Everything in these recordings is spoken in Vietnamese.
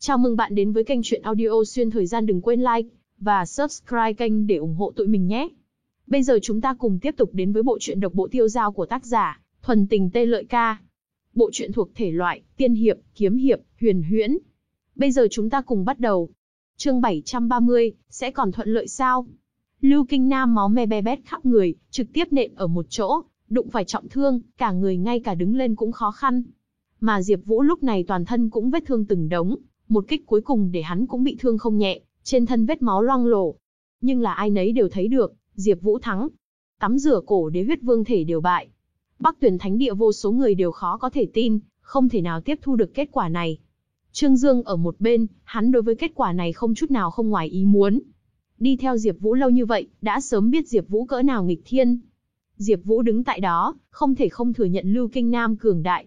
Chào mừng bạn đến với kênh truyện audio xuyên thời gian đừng quên like và subscribe kênh để ủng hộ tụi mình nhé. Bây giờ chúng ta cùng tiếp tục đến với bộ truyện độc bộ tiêu giao của tác giả Thuần Tình Tê Lợi Ca. Bộ truyện thuộc thể loại tiên hiệp, kiếm hiệp, huyền huyễn. Bây giờ chúng ta cùng bắt đầu. Chương 730, sẽ còn thuận lợi sao? Lưu Kinh Nam máu me be bét khắp người, trực tiếp nện ở một chỗ, đụng phải trọng thương, cả người ngay cả đứng lên cũng khó khăn. Mà Diệp Vũ lúc này toàn thân cũng vết thương từng đống, một kích cuối cùng để hắn cũng bị thương không nhẹ, trên thân vết máu loang lổ. Nhưng là ai nấy đều thấy được, Diệp Vũ thắng. Tắm rửa cổ đế huyết vương thể đều bại. Bắc Tuyển Thánh địa vô số người đều khó có thể tin, không thể nào tiếp thu được kết quả này. Trương Dương ở một bên, hắn đối với kết quả này không chút nào không ngoài ý muốn. Đi theo Diệp Vũ lâu như vậy, đã sớm biết Diệp Vũ cỡ nào nghịch thiên. Diệp Vũ đứng tại đó, không thể không thừa nhận Lưu Kinh Nam cường đại.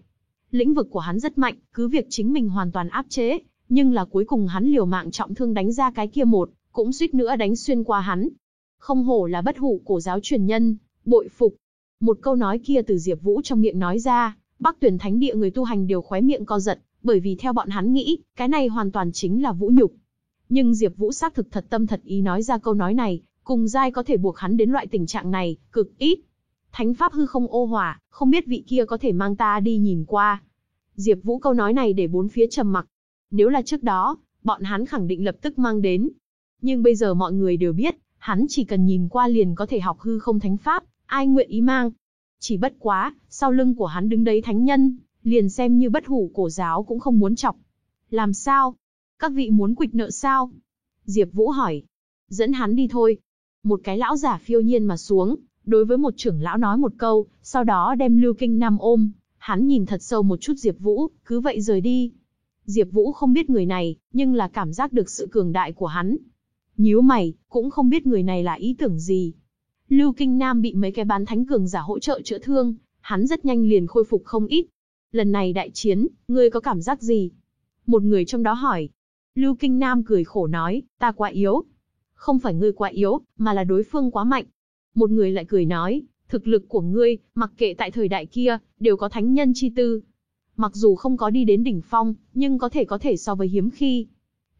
Lĩnh vực của hắn rất mạnh, cứ việc chính mình hoàn toàn áp chế, nhưng là cuối cùng hắn liều mạng trọng thương đánh ra cái kia một, cũng suýt nữa đánh xuyên qua hắn. Không hổ là bất hủ cổ giáo truyền nhân, bội phục. Một câu nói kia từ Diệp Vũ trong miệng nói ra, Bắc Tuyển Thánh địa người tu hành đều khóe miệng co giật, bởi vì theo bọn hắn nghĩ, cái này hoàn toàn chính là vũ nhục. Nhưng Diệp Vũ xác thực thật tâm thật ý nói ra câu nói này, cùng giai có thể buộc hắn đến loại tình trạng này, cực ít. Thánh pháp hư không ô hỏa, không biết vị kia có thể mang ta đi nhìn qua. Diệp Vũ câu nói này để bốn phía trầm mặc. Nếu là trước đó, bọn hắn khẳng định lập tức mang đến. Nhưng bây giờ mọi người đều biết, hắn chỉ cần nhìn qua liền có thể học hư không thánh pháp, ai nguyện ý mang. Chỉ bất quá, sau lưng của hắn đứng đấy thánh nhân, liền xem như bất hủ cổ giáo cũng không muốn chọc. Làm sao? Các vị muốn quỵt nợ sao? Diệp Vũ hỏi. Dẫn hắn đi thôi. Một cái lão giả phiêu nhiên mà xuống, đối với một trưởng lão nói một câu, sau đó đem Lưu Kinh Nam ôm, hắn nhìn thật sâu một chút Diệp Vũ, cứ vậy rời đi. Diệp Vũ không biết người này, nhưng là cảm giác được sự cường đại của hắn. Nhíu mày, cũng không biết người này là ý tưởng gì. Lưu Kinh Nam bị mấy cái bán thánh cường giả hỗ trợ chữa thương, hắn rất nhanh liền khôi phục không ít. Lần này đại chiến, ngươi có cảm giác gì? Một người trong đó hỏi. Lưu Kinh Nam cười khổ nói, ta quá yếu. Không phải ngươi quá yếu, mà là đối phương quá mạnh. Một người lại cười nói, thực lực của ngươi, mặc kệ tại thời đại kia, đều có thánh nhân chi tư. Mặc dù không có đi đến đỉnh phong, nhưng có thể có thể so với hiếm khi.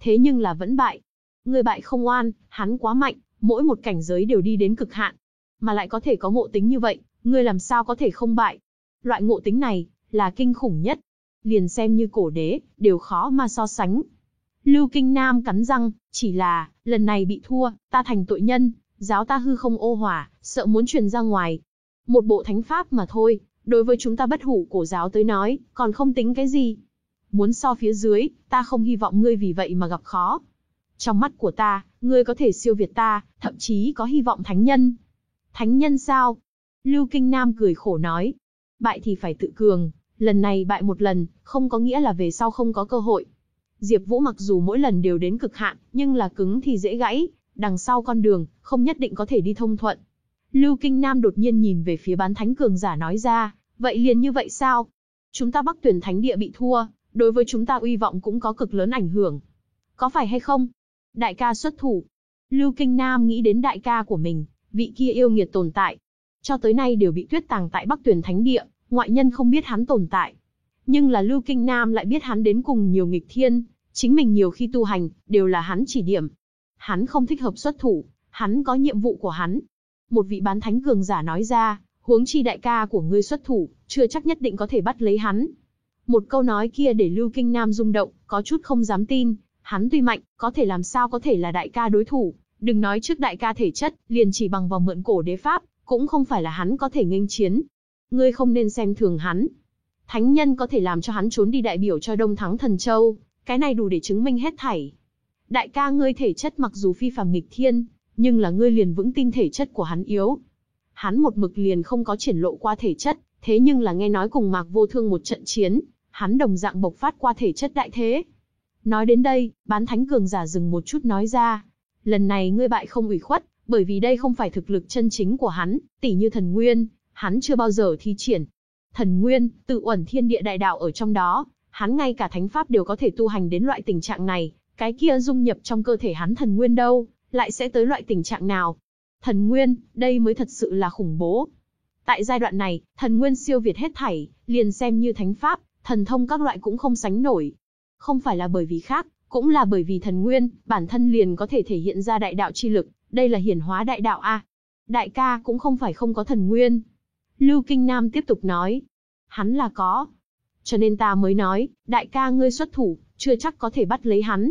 Thế nhưng là vẫn bại. người bại không oan, hắn quá mạnh, mỗi một cảnh giới đều đi đến cực hạn. Mà lại có thể có ngộ tính như vậy, ngươi làm sao có thể không bại. Loại ngộ tính này, là kinh khủng nhất. Liền xem như cổ đế, đều khó mà so sánh. Lưu Kinh Nam cắn răng, chỉ là, lần này bị thua, ta thành tội nhân, giáo ta hư không ô hỏa, sợ muốn truyền ra ngoài. Một bộ thánh pháp mà thôi, đối với chúng ta bất hủ cổ giáo tới nói, còn không tính cái gì. Muốn so phía dưới, ta không hy vọng ngươi vì vậy mà gặp khó. Trong mắt của ta, ngươi có thể siêu việt ta, thậm chí có hy vọng thánh nhân. Thánh nhân sao? Lưu Kinh Nam cười khổ nói. Bại thì phải tự cường, lần này bại một lần, không có nghĩa là về sau không có cơ hội. Diệp Vũ mặc dù mỗi lần đều đến cực hạn, nhưng là cứng thì dễ gãy, đằng sau con đường, không nhất định có thể đi thông thuận. Lưu Kinh Nam đột nhiên nhìn về phía bán thánh cường giả nói ra, vậy liền như vậy sao? Chúng ta Bắc Tuyển Thánh địa bị thua, đối với chúng ta uy vọng cũng có cực lớn ảnh hưởng. Có phải hay không? Đại ca xuất thủ. Lưu Kinh Nam nghĩ đến đại ca của mình, vị kia yêu nghiệt tồn tại. Cho tới nay đều bị tuyết tàng tại Bắc Tuyển Thánh địa, ngoại nhân không biết hắn tồn tại. Nhưng là Lưu Kinh Nam lại biết hắn đến cùng nhiều nghịch thiên, chính mình nhiều khi tu hành, đều là hắn chỉ điểm. Hắn không thích hợp xuất thủ, hắn có nhiệm vụ của hắn. Một vị bán thánh cường giả nói ra, huống chi đại ca của ngươi xuất thủ, chưa chắc nhất định có thể bắt lấy hắn. Một câu nói kia để Lưu Kinh Nam rung động, có chút không dám tin, hắn tuy mạnh, có thể làm sao có thể là đại ca đối thủ, đừng nói trước đại ca thể chất, liền chỉ bằng vào mượn cổ đế pháp, cũng không phải là hắn có thể nghênh chiến. Ngươi không nên xem thường hắn. Thánh nhân có thể làm cho hắn trốn đi đại biểu cho Đông Thắng Thần Châu, cái này đủ để chứng minh hết thảy. Đại ca ngươi thể chất mặc dù phi phàm nghịch thiên, nhưng là ngươi liền vững tin thể chất của hắn yếu. Hắn một mực liền không có triển lộ qua thể chất, thế nhưng là nghe nói cùng Mạc Vô Thương một trận chiến, hắn đồng dạng bộc phát qua thể chất đại thế. Nói đến đây, bán thánh cường giả dừng một chút nói ra. Lần này ngươi bại không ủy khuất, bởi vì đây không phải thực lực chân chính của hắn, tỉ như thần nguyên, hắn chưa bao giờ thi triển. Thần nguyên, tự uẩn thiên địa đại đạo ở trong đó, hắn ngay cả thánh pháp đều có thể tu hành đến loại tình trạng này, cái kia dung nhập trong cơ thể hắn thần nguyên đâu, lại sẽ tới loại tình trạng nào? Thần nguyên, đây mới thật sự là khủng bố. Tại giai đoạn này, thần nguyên siêu việt hết thảy, liền xem như thánh pháp, thần thông các loại cũng không sánh nổi. Không phải là bởi vì khác, Cũng là bởi vì thần nguyên, bản thân liền có thể thể hiện ra đại đạo chi lực, đây là hiển hóa đại đạo a. Đại ca cũng không phải không có thần nguyên. Lưu Kinh Nam tiếp tục nói. Hắn là có. Cho nên ta mới nói, đại ca ngươi xuất thủ, chưa chắc có thể bắt lấy hắn.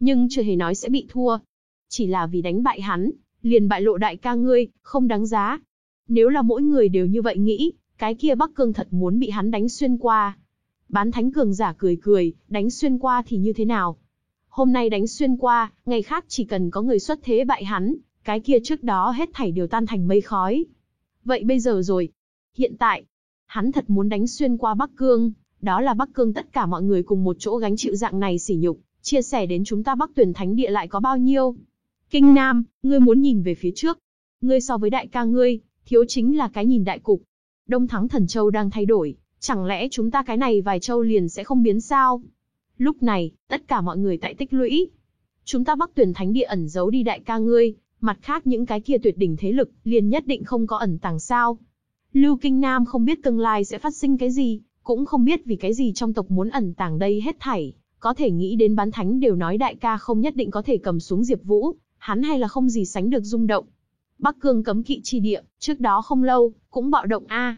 Nhưng chưa hề nói sẽ bị thua. Chỉ là vì đánh bại hắn, liền bại lộ đại ca ngươi, không đáng giá. Nếu là mỗi người đều như vậy nghĩ, cái kia Bắc Cương thật muốn bị hắn đánh xuyên qua. Bán thánh cường giả cười cười, đánh xuyên qua thì như thế nào? Hôm nay đánh xuyên qua, ngày khác chỉ cần có người xuất thế bại hắn, cái kia trước đó hết thảy đều tan thành mây khói. Vậy bây giờ rồi. Hiện tại, hắn thật muốn đánh xuyên qua Bắc Cương, đó là Bắc Cương tất cả mọi người cùng một chỗ gánh chịu dạng này sỉ nhục, chia sẻ đến chúng ta Bắc tuyển thánh địa lại có bao nhiêu. Kinh Nam, ngươi muốn nhìn về phía trước. Ngươi so với đại ca ngươi, thiếu chính là cái nhìn đại cục. Đông Thắng Thần Châu đang thay đổi, chẳng lẽ chúng ta cái này vài châu liền sẽ không biến sao? Lúc này, tất cả mọi người tại tích lũy. Chúng ta Bắc tuyển thánh địa ẩn giấu đi đại ca ngươi, mặt khác những cái kia tuyệt đỉnh thế lực, liền nhất định không có ẩn tàng sao. Lưu Kinh Nam không biết tương lai sẽ phát sinh cái gì, cũng không biết vì cái gì trong tộc muốn ẩn tàng đây hết thảy, có thể nghĩ đến bán thánh đều nói đại ca không nhất định có thể cầm xuống Diệp Vũ, hắn hay là không gì sánh được rung động. Bắc Cương cấm kỵ chi địa, trước đó không lâu, cũng bạo động a.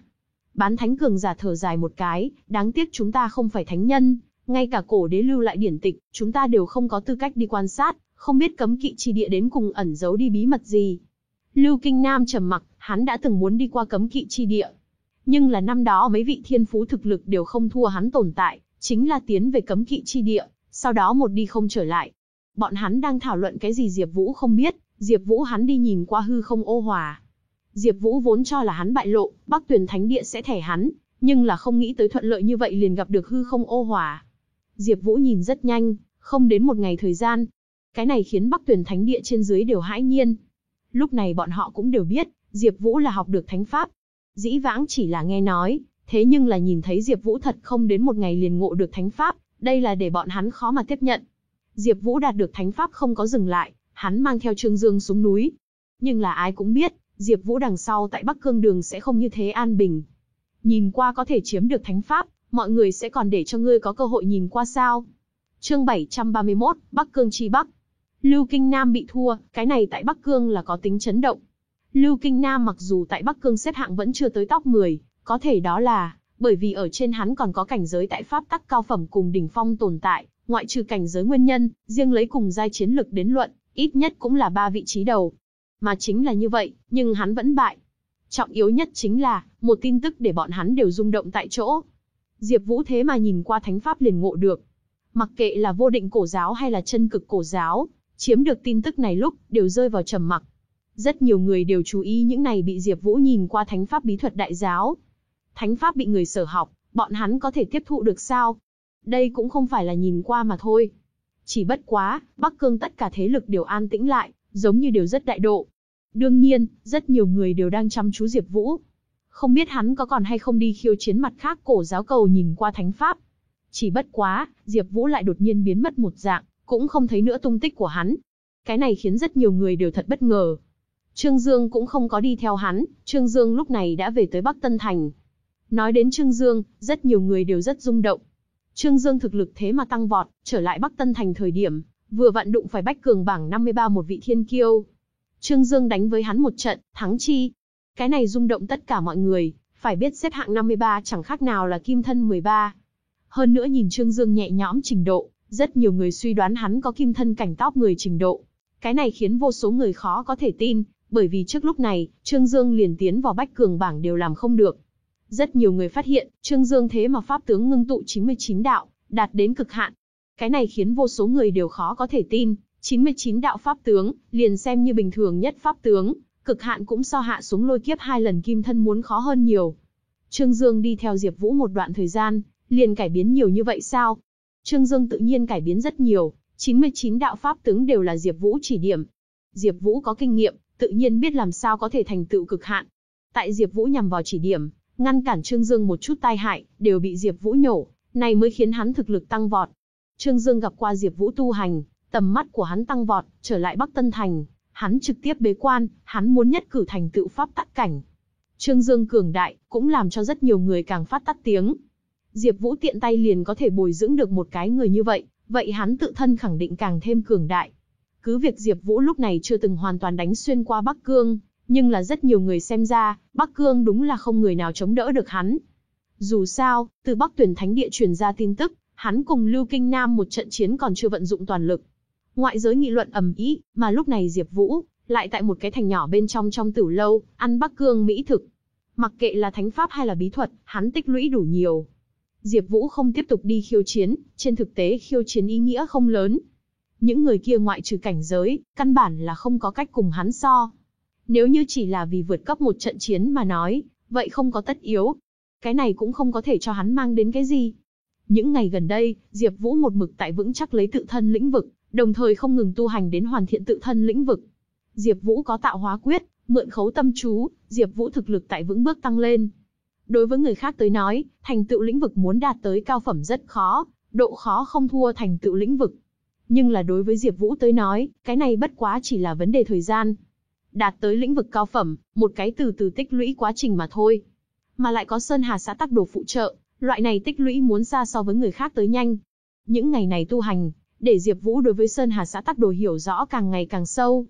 Bán thánh cường giả thở dài một cái, đáng tiếc chúng ta không phải thánh nhân, ngay cả cổ đế lưu lại điển tịch, chúng ta đều không có tư cách đi quan sát, không biết cấm kỵ chi địa đến cùng ẩn giấu đi bí mật gì. Lưu Kinh Nam trầm mặc, hắn đã từng muốn đi qua cấm kỵ chi địa. Nhưng là năm đó mấy vị thiên phú thực lực đều không thua hắn tồn tại, chính là tiến về cấm kỵ chi địa, sau đó một đi không trở lại. Bọn hắn đang thảo luận cái gì Diệp Vũ không biết, Diệp Vũ hắn đi nhìn qua hư không ô hòa. Diệp Vũ vốn cho là hắn bại lộ, Bắc Tuyền Thánh Địa sẽ thẻ hắn, nhưng là không nghĩ tới thuận lợi như vậy liền gặp được hư không ô hòa. Diệp Vũ nhìn rất nhanh, không đến một ngày thời gian. Cái này khiến Bắc Tuyền Thánh Địa trên dưới đều hãi nhiên. Lúc này bọn họ cũng đều biết, Diệp Vũ là học được thánh pháp. Dĩ vãng chỉ là nghe nói, thế nhưng là nhìn thấy Diệp Vũ thật không đến một ngày liền ngộ được thánh pháp, đây là để bọn hắn khó mà tiếp nhận. Diệp Vũ đạt được thánh pháp không có dừng lại, hắn mang theo Trương Dương xuống núi. Nhưng là ai cũng biết, Diệp Vũ đằng sau tại Bắc Cương Đường sẽ không như thế an bình. Nhìn qua có thể chiếm được thánh pháp, mọi người sẽ còn để cho ngươi có cơ hội nhìn qua sao? Chương 731, Bắc Cương chi Bắc. Lưu Kinh Nam bị thua, cái này tại Bắc Cương là có tính chấn động. Lưu Kinh Nam mặc dù tại Bắc Cương xếp hạng vẫn chưa tới top 10, có thể đó là bởi vì ở trên hắn còn có cảnh giới tại pháp tắc cao phẩm cùng đỉnh phong tồn tại, ngoại trừ cảnh giới nguyên nhân, riêng lấy cùng giai chiến lực đến luận, ít nhất cũng là ba vị trí đầu. Mà chính là như vậy, nhưng hắn vẫn bại. Trọng yếu nhất chính là, một tin tức để bọn hắn đều rung động tại chỗ. Diệp Vũ thế mà nhìn qua thánh pháp liền ngộ được. Mặc kệ là vô định cổ giáo hay là chân cực cổ giáo, chiếm được tin tức này lúc, đều rơi vào trầm mặc. Rất nhiều người đều chú ý những này bị Diệp Vũ nhìn qua thánh pháp bí thuật đại giáo. Thánh pháp bị người sở học, bọn hắn có thể tiếp thụ được sao? Đây cũng không phải là nhìn qua mà thôi. Chỉ bất quá, Bắc Cương tất cả thế lực đều an tĩnh lại, giống như đều rất đại độ. Đương nhiên, rất nhiều người đều đang chăm chú Diệp Vũ. Không biết hắn có còn hay không đi khiêu chiến mặt khác cổ giáo cầu nhìn qua thánh pháp. Chỉ bất quá, Diệp Vũ lại đột nhiên biến mất một dạng, cũng không thấy nữa tung tích của hắn. Cái này khiến rất nhiều người đều thật bất ngờ. Trương Dương cũng không có đi theo hắn, Trương Dương lúc này đã về tới Bắc Tân Thành. Nói đến Trương Dương, rất nhiều người đều rất rung động. Trương Dương thực lực thế mà tăng vọt, trở lại Bắc Tân Thành thời điểm, vừa vặn đụng phải Bách Cường bảng 53 một vị thiên kiêu. Trương Dương đánh với hắn một trận, thắng chi. Cái này rung động tất cả mọi người, phải biết xếp hạng 53 chẳng khác nào là kim thân 13. Hơn nữa nhìn Trương Dương nhẹ nhõm trình độ, rất nhiều người suy đoán hắn có kim thân cảnh top 10 trình độ. Cái này khiến vô số người khó có thể tin, bởi vì trước lúc này, Trương Dương liền tiến vào Bách Cường bảng đều làm không được. Rất nhiều người phát hiện, Trương Dương thế mà pháp tướng ngưng tụ 99 đạo, đạt đến cực hạn. Cái này khiến vô số người đều khó có thể tin, 99 đạo pháp tướng, liền xem như bình thường nhất pháp tướng, cực hạn cũng so hạ xuống lôi kiếp hai lần kim thân muốn khó hơn nhiều. Trương Dương đi theo Diệp Vũ một đoạn thời gian, liền cải biến nhiều như vậy sao? Trương Dương tự nhiên cải biến rất nhiều, 99 đạo pháp tướng đều là Diệp Vũ chỉ điểm. Diệp Vũ có kinh nghiệm, tự nhiên biết làm sao có thể thành tựu cực hạn. Tại Diệp Vũ nhằm vào chỉ điểm, ngăn cản Trương Dương một chút tai hại, đều bị Diệp Vũ nhổ, này mới khiến hắn thực lực tăng vọt. Trương Dương gặp qua Diệp Vũ tu hành, tầm mắt của hắn tăng vọt, trở lại Bắc Tân Thành, hắn trực tiếp bế quan, hắn muốn nhất cử thành tựu pháp tắc cảnh. Trương Dương cường đại, cũng làm cho rất nhiều người càng phát tắt tiếng. Diệp Vũ tiện tay liền có thể bồi dưỡng được một cái người như vậy, vậy hắn tự thân khẳng định càng thêm cường đại. Cứ việc Diệp Vũ lúc này chưa từng hoàn toàn đánh xuyên qua Bắc Cương, nhưng là rất nhiều người xem ra, Bắc Cương đúng là không người nào chống đỡ được hắn. Dù sao, từ Bắc Tuyển Thánh Địa truyền ra tin tức, hắn cùng Lưu Kinh Nam một trận chiến còn chưa vận dụng toàn lực. Ngoại giới nghị luận ầm ĩ, mà lúc này Diệp Vũ lại tại một cái thành nhỏ bên trong trong tử lâu, ăn Bắc Cương mỹ thực. Mặc kệ là thánh pháp hay là bí thuật, hắn tích lũy đủ nhiều. Diệp Vũ không tiếp tục đi khiêu chiến, trên thực tế khiêu chiến ý nghĩa không lớn. Những người kia ngoại trừ cảnh giới, căn bản là không có cách cùng hắn so. Nếu như chỉ là vì vượt cấp một trận chiến mà nói, vậy không có tất yếu. Cái này cũng không có thể cho hắn mang đến cái gì. Những ngày gần đây, Diệp Vũ một mực tại vững chắc lấy tự thân lĩnh vực, đồng thời không ngừng tu hành đến hoàn thiện tự thân lĩnh vực. Diệp Vũ có tạo hóa quyết, mượn khấu tâm chú, Diệp Vũ thực lực tại vững bước tăng lên. Đối với người khác tới nói, thành tựu lĩnh vực muốn đạt tới cao phẩm rất khó, độ khó không thua thành tựu lĩnh vực. Nhưng là đối với Diệp Vũ tới nói, cái này bất quá chỉ là vấn đề thời gian. Đạt tới lĩnh vực cao phẩm, một cái từ từ tích lũy quá trình mà thôi. Mà lại có Sơn Hà xã tác đồ phụ trợ, loại này tích lũy muốn xa so với người khác tới nhanh. Những ngày này tu hành, để Diệp Vũ đối với Sơn Hà xã tác đồ hiểu rõ càng ngày càng sâu.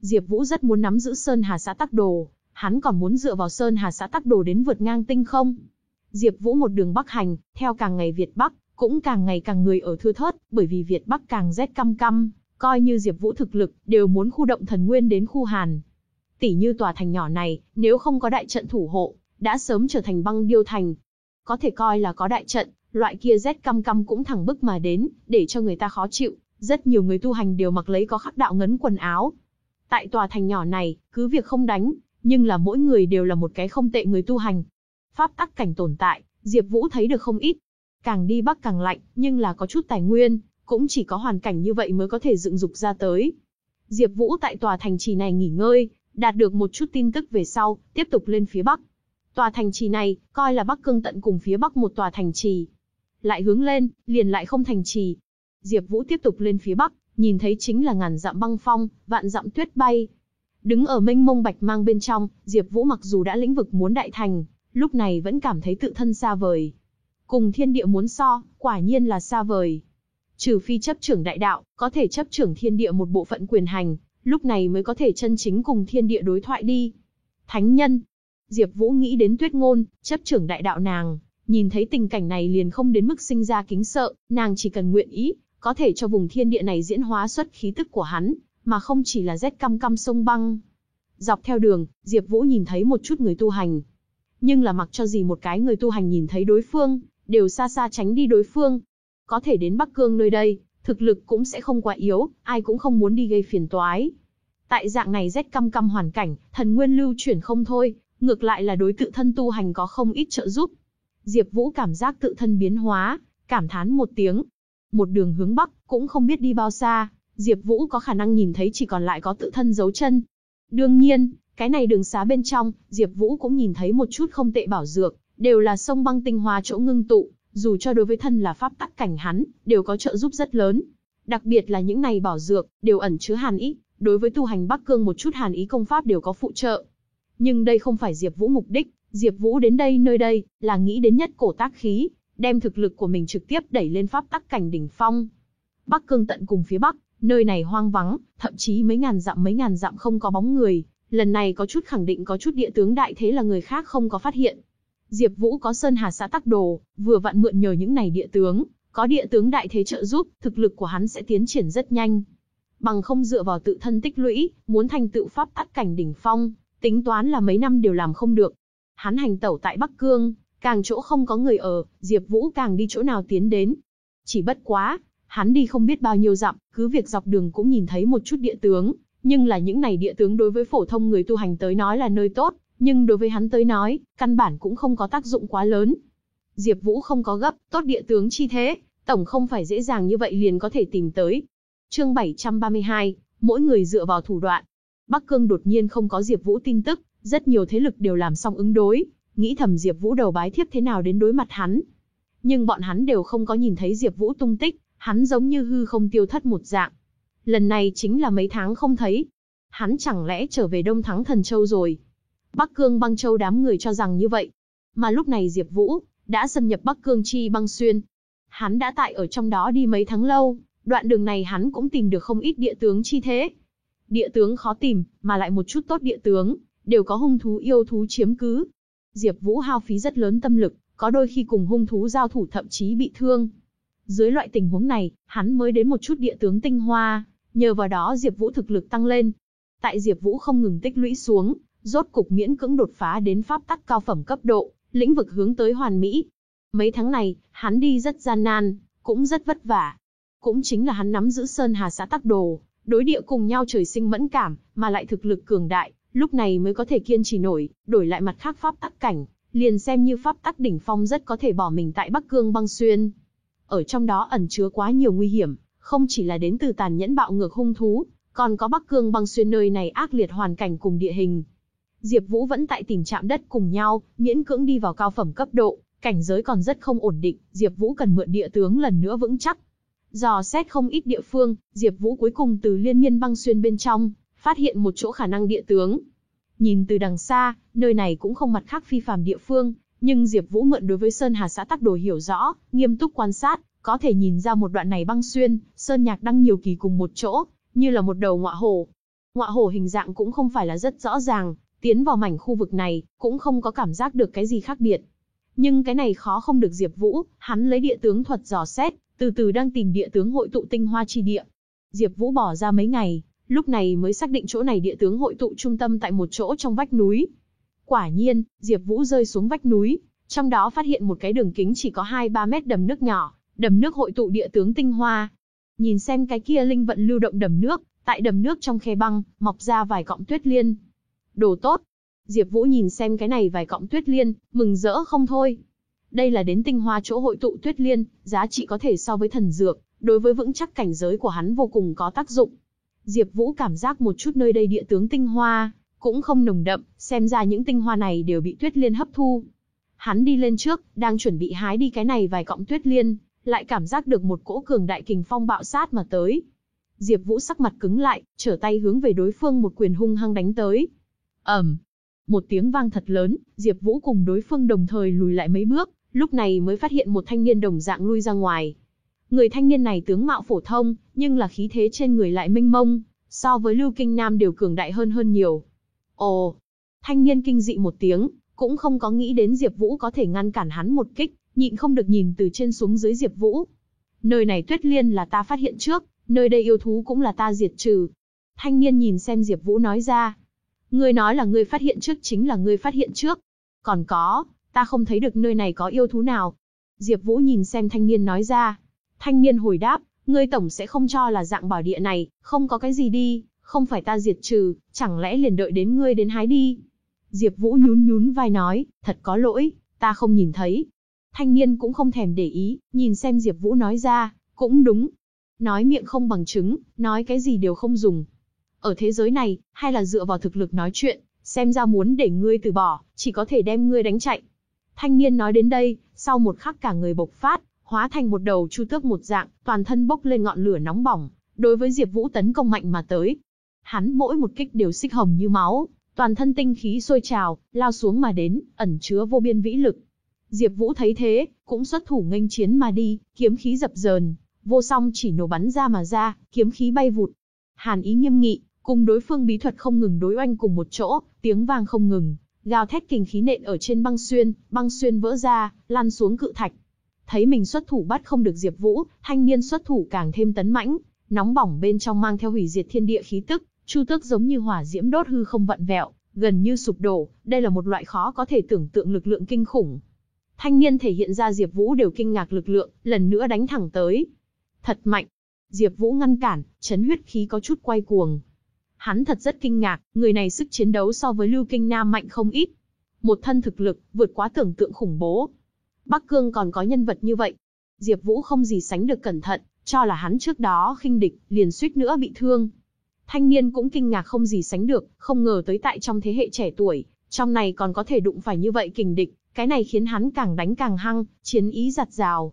Diệp Vũ rất muốn nắm giữ Sơn Hà xã tác đồ, hắn còn muốn dựa vào Sơn Hà xã tác đồ đến vượt ngang tinh không. Diệp Vũ một đường bắc hành, theo càng ngày Việt Bắc, cũng càng ngày càng người ở thưa thớt, bởi vì Việt Bắc càng rét căm căm, coi như Diệp Vũ thực lực, đều muốn khu động thần nguyên đến khu Hàn. Tỷ như tòa thành nhỏ này, nếu không có đại trận thủ hộ, đã sớm trở thành băng điêu thành. Có thể coi là có đại trận, loại kia rét căm căm cũng thẳng bức mà đến, để cho người ta khó chịu. Rất nhiều người tu hành đều mặc lấy có khắc đạo ngấn quần áo. Tại tòa thành nhỏ này, cứ việc không đánh, nhưng là mỗi người đều là một cái không tệ người tu hành. Pháp tắc cảnh tồn tại, Diệp Vũ thấy được không ít. Càng đi bắc càng lạnh, nhưng là có chút tài nguyên, cũng chỉ có hoàn cảnh như vậy mới có thể dựng dục ra tới. Diệp Vũ tại tòa thành trì này nghỉ ngơi, đạt được một chút tin tức về sau, tiếp tục lên phía bắc. Tòa thành trì này, coi là Bắc Cương tận cùng phía bắc một tòa thành trì. Lại hướng lên, liền lại không thành trì. Diệp Vũ tiếp tục lên phía bắc, nhìn thấy chính là ngàn dặm băng phong, vạn dặm tuyết bay. Đứng ở mênh mông bạch mang bên trong, Diệp Vũ mặc dù đã lĩnh vực muốn đại thành, lúc này vẫn cảm thấy tự thân xa vời. Cùng thiên địa muốn so, quả nhiên là xa vời. Trừ phi chấp trưởng đại đạo, có thể chấp trưởng thiên địa một bộ phận quyền hành, lúc này mới có thể chân chính cùng thiên địa đối thoại đi. Thánh nhân. Diệp Vũ nghĩ đến Tuyết Ngôn, chấp trưởng đại đạo nàng, nhìn thấy tình cảnh này liền không đến mức sinh ra kính sợ, nàng chỉ cần nguyện ý, có thể cho vùng thiên địa này diễn hóa xuất khí tức của hắn, mà không chỉ là rét căm căm sông băng. Dọc theo đường, Diệp Vũ nhìn thấy một chút người tu hành. Nhưng là mặc cho gì một cái người tu hành nhìn thấy đối phương, đều xa xa tránh đi đối phương. Có thể đến Bắc Cương nơi đây, thực lực cũng sẽ không quá yếu, ai cũng không muốn đi gây phiền toái. Tại dạng này rét căm căm hoàn cảnh, thần nguyên lưu chuyển không thôi, ngược lại là đối tự thân tu hành có không ít trợ giúp. Diệp Vũ cảm giác tự thân biến hóa, cảm thán một tiếng. Một đường hướng bắc, cũng không biết đi bao xa, Diệp Vũ có khả năng nhìn thấy chỉ còn lại có tự thân dấu chân. Đương nhiên, cái này đường xá bên trong, Diệp Vũ cũng nhìn thấy một chút không tệ bảo dược, đều là sông băng tinh hoa chỗ ngưng tụ, dù cho đối với thân là pháp tắc cảnh hắn, đều có trợ giúp rất lớn. Đặc biệt là những này bảo dược, đều ẩn chứa hàn ý, đối với tu hành Bắc Cương một chút hàn ý công pháp đều có phụ trợ. Nhưng đây không phải Diệp Vũ mục đích, Diệp Vũ đến đây nơi đây, là nghĩ đến nhất cổ tác khí, đem thực lực của mình trực tiếp đẩy lên pháp tắc cảnh đỉnh phong. Bắc Cương tận cùng phía bắc, nơi này hoang vắng, thậm chí mấy ngàn dặm mấy ngàn dặm không có bóng người, lần này có chút khẳng định có chút địa tướng đại thế là người khác không có phát hiện. Diệp Vũ có Sơn Hà xã tắc đồ, vừa vặn mượn nhờ những này địa tướng, có địa tướng đại thế trợ giúp, thực lực của hắn sẽ tiến triển rất nhanh. Bằng không dựa vào tự thân tích lũy, muốn thành tựu pháp tắc cảnh đỉnh phong, tính toán là mấy năm đều làm không được. Hắn hành tẩu tại Bắc Cương, càng chỗ không có người ở, Diệp Vũ càng đi chỗ nào tiến đến. Chỉ bất quá, hắn đi không biết bao nhiêu dặm, cứ việc dọc đường cũng nhìn thấy một chút địa tướng, nhưng là những này địa tướng đối với phổ thông người tu hành tới nói là nơi tốt, nhưng đối với hắn tới nói, căn bản cũng không có tác dụng quá lớn. Diệp Vũ không có gấp, tốt địa tướng chi thế, tổng không phải dễ dàng như vậy liền có thể tìm tới. Chương 732, mỗi người dựa vào thủ đoạn. Bắc Cương đột nhiên không có Diệp Vũ tin tức, rất nhiều thế lực đều làm xong ứng đối, nghĩ thầm Diệp Vũ đầu bái thiếp thế nào đến đối mặt hắn. Nhưng bọn hắn đều không có nhìn thấy Diệp Vũ tung tích, hắn giống như hư không tiêu thất một dạng. Lần này chính là mấy tháng không thấy. Hắn chẳng lẽ trở về Đông Thắng Thần Châu rồi? Bắc Cương băng châu đám người cho rằng như vậy. Mà lúc này Diệp Vũ, đã xâm nhập Bắc Cương chi băng xuyên. Hắn đã tại ở trong đó đi mấy tháng lâu, đoạn đường này hắn cũng tìm được không ít địa tướng chi thế. Địa tướng khó tìm, mà lại một chút tốt địa tướng, đều có hung thú yêu thú chiếm cứ. Diệp Vũ hao phí rất lớn tâm lực, có đôi khi cùng hung thú giao thủ thậm chí bị thương. Dưới loại tình huống này, hắn mới đến một chút địa tướng tinh hoa, nhờ vào đó Diệp Vũ thực lực tăng lên. Tại Diệp Vũ không ngừng tích lũy xuống, rốt cục miễn cưỡng đột phá đến pháp tắc cao phẩm cấp độ, lĩnh vực hướng tới hoàn mỹ. Mấy tháng này, hắn đi rất gian nan, cũng rất vất vả. Cũng chính là hắn nắm giữ Sơn Hà xã tắc đồ, đối địa cùng nhau trời sinh mẫn cảm, mà lại thực lực cường đại, lúc này mới có thể kiên trì nổi, đổi lại mặt khác pháp tắc cảnh, liền xem như pháp tắc đỉnh phong rất có thể bỏ mình tại Bắc Cương băng xuyên. Ở trong đó ẩn chứa quá nhiều nguy hiểm, không chỉ là đến từ tàn nhẫn bạo ngược hung thú, còn có Bắc Cương băng xuyên nơi này ác liệt hoàn cảnh cùng địa hình. Diệp Vũ vẫn tại tình trạng đất cùng nhau, miễn cưỡng đi vào cao phẩm cấp độ, cảnh giới còn rất không ổn định, Diệp Vũ cần mượn địa tướng lần nữa vững chắc. Dò xét không ít địa phương, Diệp Vũ cuối cùng từ liên miên băng xuyên bên trong, phát hiện một chỗ khả năng địa tướng. Nhìn từ đằng xa, nơi này cũng không mặt khác phi phàm địa phương, nhưng Diệp Vũ mượn đối với Sơn Hà xã Tắc Đồ hiểu rõ, nghiêm túc quan sát, có thể nhìn ra một đoạn này băng xuyên, sơn nhạc đăng nhiều kỳ cùng một chỗ, như là một đầu ngọa hổ. Ngọa hổ hình dạng cũng không phải là rất rõ ràng, tiến vào mảnh khu vực này, cũng không có cảm giác được cái gì khác biệt. Nhưng cái này khó không được Diệp Vũ, hắn lấy địa tướng thuật dò xét, từ từ đang tìm địa tướng hội tụ tinh hoa chi địa. Diệp Vũ bỏ ra mấy ngày, lúc này mới xác định chỗ này địa tướng hội tụ trung tâm tại một chỗ trong vách núi. Quả nhiên, Diệp Vũ rơi xuống vách núi, trong đó phát hiện một cái đường kính chỉ có 2-3 mét đầm nước nhỏ, đầm nước hội tụ địa tướng tinh hoa. Nhìn xem cái kia linh vận lưu động đầm nước, tại đầm nước trong khe băng, mọc ra vài cọng tuyết liên. Đồ tốt. Diệp Vũ nhìn xem cái này vài cọng tuyết liên, mừng rỡ không thôi. Đây là đến tinh hoa chỗ hội tụ tuyết liên, giá trị có thể so với thần dược, đối với vững chắc cảnh giới của hắn vô cùng có tác dụng. Diệp Vũ cảm giác một chút nơi đây địa tướng tinh hoa, cũng không nồng đậm, xem ra những tinh hoa này đều bị tuyết liên hấp thu. Hắn đi lên trước, đang chuẩn bị hái đi cái này vài cọng tuyết liên, lại cảm giác được một cỗ cường đại kình phong bạo sát mà tới. Diệp Vũ sắc mặt cứng lại, trở tay hướng về đối phương một quyền hung hăng đánh tới. Ầm. một tiếng vang thật lớn, Diệp Vũ cùng đối phương đồng thời lùi lại mấy bước, lúc này mới phát hiện một thanh niên đồng dạng lui ra ngoài. Người thanh niên này tướng mạo phổ thông, nhưng là khí thế trên người lại minh mông, so với Lưu Kinh Nam đều cường đại hơn hơn nhiều. Ồ, thanh niên kinh dị một tiếng, cũng không có nghĩ đến Diệp Vũ có thể ngăn cản hắn một kích, nhịn không được nhìn từ trên xuống dưới Diệp Vũ. Nơi này Tuyết Liên là ta phát hiện trước, nơi đây yêu thú cũng là ta diệt trừ. Thanh niên nhìn xem Diệp Vũ nói ra. Ngươi nói là ngươi phát hiện trước chính là ngươi phát hiện trước. Còn có, ta không thấy được nơi này có yêu thú nào. Diệp Vũ nhìn xem thanh niên nói ra. Thanh niên hồi đáp, ngươi tổng sẽ không cho là dạng bảo địa này, không có cái gì đi, không phải ta diệt trừ, chẳng lẽ liền đợi đến ngươi đến hái đi. Diệp Vũ nhún nhún vai nói, thật có lỗi, ta không nhìn thấy. Thanh niên cũng không thèm để ý, nhìn xem Diệp Vũ nói ra, cũng đúng. Nói miệng không bằng chứng, nói cái gì đều không dùng. Ở thế giới này, hay là dựa vào thực lực nói chuyện, xem ra muốn để ngươi từ bỏ, chỉ có thể đem ngươi đánh chạy. Thanh niên nói đến đây, sau một khắc cả người bộc phát, hóa thành một đầu chu tước một dạng, toàn thân bốc lên ngọn lửa nóng bỏng, đối với Diệp Vũ tấn công mạnh mà tới. Hắn mỗi một kích đều xích hồng như máu, toàn thân tinh khí sôi trào, lao xuống mà đến, ẩn chứa vô biên vĩ lực. Diệp Vũ thấy thế, cũng xuất thủ nghênh chiến mà đi, kiếm khí dập dờn, vô song chỉ nổ bắn ra mà ra, kiếm khí bay vụt. Hàn ý nghiêm nghị, cùng đối phương bí thuật không ngừng đối oanh cùng một chỗ, tiếng vang không ngừng, gào thét kình khí nện ở trên băng xuyên, băng xuyên vỡ ra, lăn xuống cự thạch. Thấy mình xuất thủ bắt không được Diệp Vũ, thanh niên xuất thủ càng thêm tấn mãnh, nóng bỏng bên trong mang theo hủy diệt thiên địa khí tức, chu tước giống như hỏa diễm đốt hư không vặn vẹo, gần như sụp đổ, đây là một loại khó có thể tưởng tượng lực lượng kinh khủng. Thanh niên thể hiện ra Diệp Vũ đều kinh ngạc lực lượng, lần nữa đánh thẳng tới. Thật mạnh. Diệp Vũ ngăn cản, chấn huyết khí có chút quay cuồng. Hắn thật rất kinh ngạc, người này sức chiến đấu so với Lưu Kinh Nam mạnh không ít. Một thân thực lực, vượt quá tưởng tượng khủng bố. Bắc Cương còn có nhân vật như vậy. Diệp Vũ không gì sánh được cẩn thận, cho là hắn trước đó khinh địch, liền suýt nữa bị thương. Thanh niên cũng kinh ngạc không gì sánh được, không ngờ tới tại trong thế hệ trẻ tuổi, trong này còn có thể đụng phải như vậy kình địch, cái này khiến hắn càng đánh càng hăng, chiến ý giặt rào.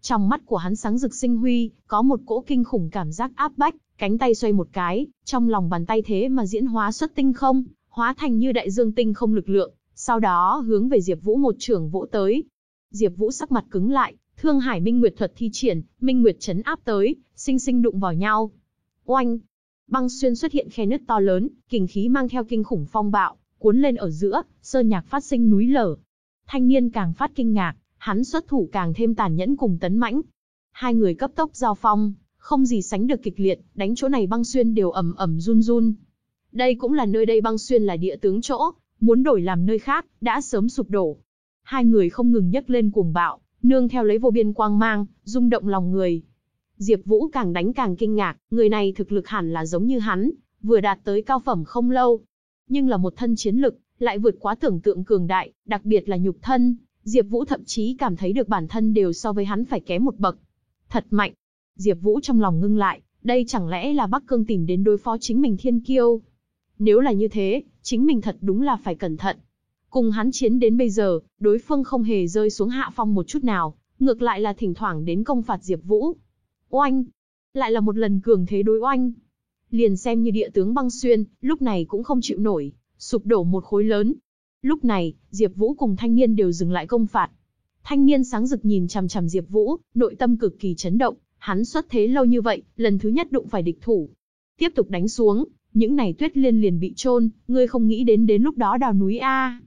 Trong mắt của hắn sáng rực sinh huy, có một cỗ kinh khủng cảm giác áp bách, cánh tay xoay một cái, trong lòng bàn tay thế mà diễn hóa xuất tinh không, hóa thành như đại dương tinh không lực lượng, sau đó hướng về Diệp Vũ một trưởng vỗ tới. Diệp Vũ sắc mặt cứng lại, Thương Hải Minh Nguyệt thuật thi triển, Minh Nguyệt chấn áp tới, sinh sinh đụng vào nhau. Oanh! Băng xuyên xuất hiện khe nứt to lớn, kình khí mang theo kinh khủng phong bạo, cuốn lên ở giữa, sơn nhạc phát sinh núi lở. Thanh niên càng phát kinh ngạc, hắn xuất thủ càng thêm tàn nhẫn cùng tấn mãnh. Hai người cấp tốc giao phong, không gì sánh được kịch liệt, đánh chỗ này băng xuyên đều ầm ầm run run. Đây cũng là nơi đây băng xuyên là địa tướng chỗ, muốn đổi làm nơi khác, đã sớm sụp đổ. Hai người không ngừng nhấc lên cuồng bạo, nương theo lấy vô biên quang mang, rung động lòng người. Diệp Vũ càng đánh càng kinh ngạc, người này thực lực hẳn là giống như hắn, vừa đạt tới cao phẩm không lâu, nhưng là một thân chiến lực, lại vượt quá tưởng tượng cường đại, đặc biệt là nhục thân, Diệp Vũ thậm chí cảm thấy được bản thân đều so với hắn phải kém một bậc. Thật mạnh. Diệp Vũ trong lòng ngưng lại, đây chẳng lẽ là Bắc Cương tìm đến đối phó chính mình thiên kiêu? Nếu là như thế, chính mình thật đúng là phải cẩn thận. Cùng hắn chiến đến bây giờ, đối phương không hề rơi xuống hạ phong một chút nào, ngược lại là thỉnh thoảng đến công phạt Diệp Vũ. Oanh! Lại là một lần cường thế đối oanh. Liền xem như địa tướng băng xuyên, lúc này cũng không chịu nổi, sụp đổ một khối lớn. Lúc này, Diệp Vũ cùng thanh niên đều dừng lại công phạt. Thanh niên sáng rực nhìn chằm chằm Diệp Vũ, nội tâm cực kỳ chấn động, hắn xuất thế lâu như vậy, lần thứ nhất đụng phải địch thủ. Tiếp tục đánh xuống, những này tuyết liên liền bị chôn, ngươi không nghĩ đến đến lúc đó đào núi a.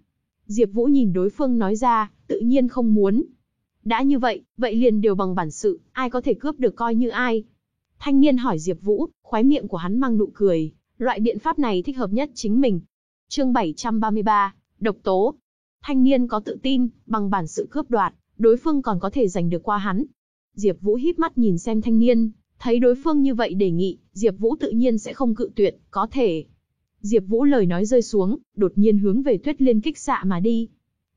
Diệp Vũ nhìn đối phương nói ra, tự nhiên không muốn. Đã như vậy, vậy liền đều bằng bản sự, ai có thể cướp được coi như ai. Thanh niên hỏi Diệp Vũ, khóe miệng của hắn mang nụ cười, loại biện pháp này thích hợp nhất chính mình. Chương 733, độc tố. Thanh niên có tự tin, bằng bản sự cướp đoạt, đối phương còn có thể giành được qua hắn. Diệp Vũ híp mắt nhìn xem thanh niên, thấy đối phương như vậy đề nghị, Diệp Vũ tự nhiên sẽ không cự tuyệt, có thể. Diệp Vũ lời nói rơi xuống, đột nhiên hướng về Tuyết Liên kích xạ mà đi.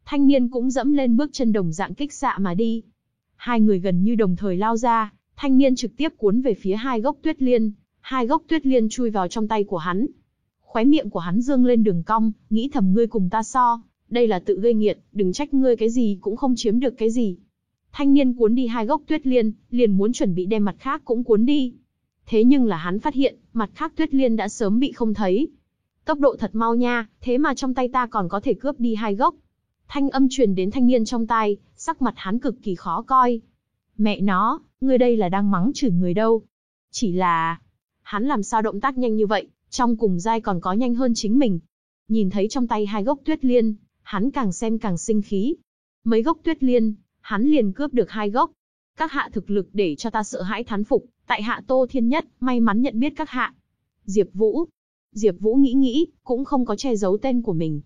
Thanh niên cũng dẫm lên bước chân đồng dạng kích xạ mà đi. Hai người gần như đồng thời lao ra, thanh niên trực tiếp cuốn về phía hai gốc Tuyết Liên, hai gốc Tuyết Liên chui vào trong tay của hắn. Khóe miệng của hắn dương lên đường cong, nghĩ thầm ngươi cùng ta so, đây là tự gây nghiệt, đừng trách ngươi cái gì cũng không chiếm được cái gì. Thanh niên cuốn đi hai gốc tuyết liên, liền muốn chuẩn bị đem mặt khác cũng cuốn đi. Thế nhưng là hắn phát hiện, mặt khác tuyết liên đã sớm bị không thấy. Tốc độ thật mau nha, thế mà trong tay ta còn có thể cướp đi hai gốc. Thanh âm truyền đến thanh niên trong tay, sắc mặt hắn cực kỳ khó coi. Mẹ nó, người đây là đang mắng chửi người đâu. Chỉ là, hắn làm sao động tác nhanh như vậy, trong cùng giai còn có nhanh hơn chính mình. Nhìn thấy trong tay hai gốc tuyết liên, hắn càng xem càng sinh khí. Mấy gốc tuyết liên, hắn liền cướp được hai gốc. Các hạ thực lực để cho ta sợ hãi thán phục, tại hạ Tô Thiên Nhất, may mắn nhận biết các hạ. Diệp Vũ. Diệp Vũ nghĩ nghĩ, cũng không có che giấu tên của mình.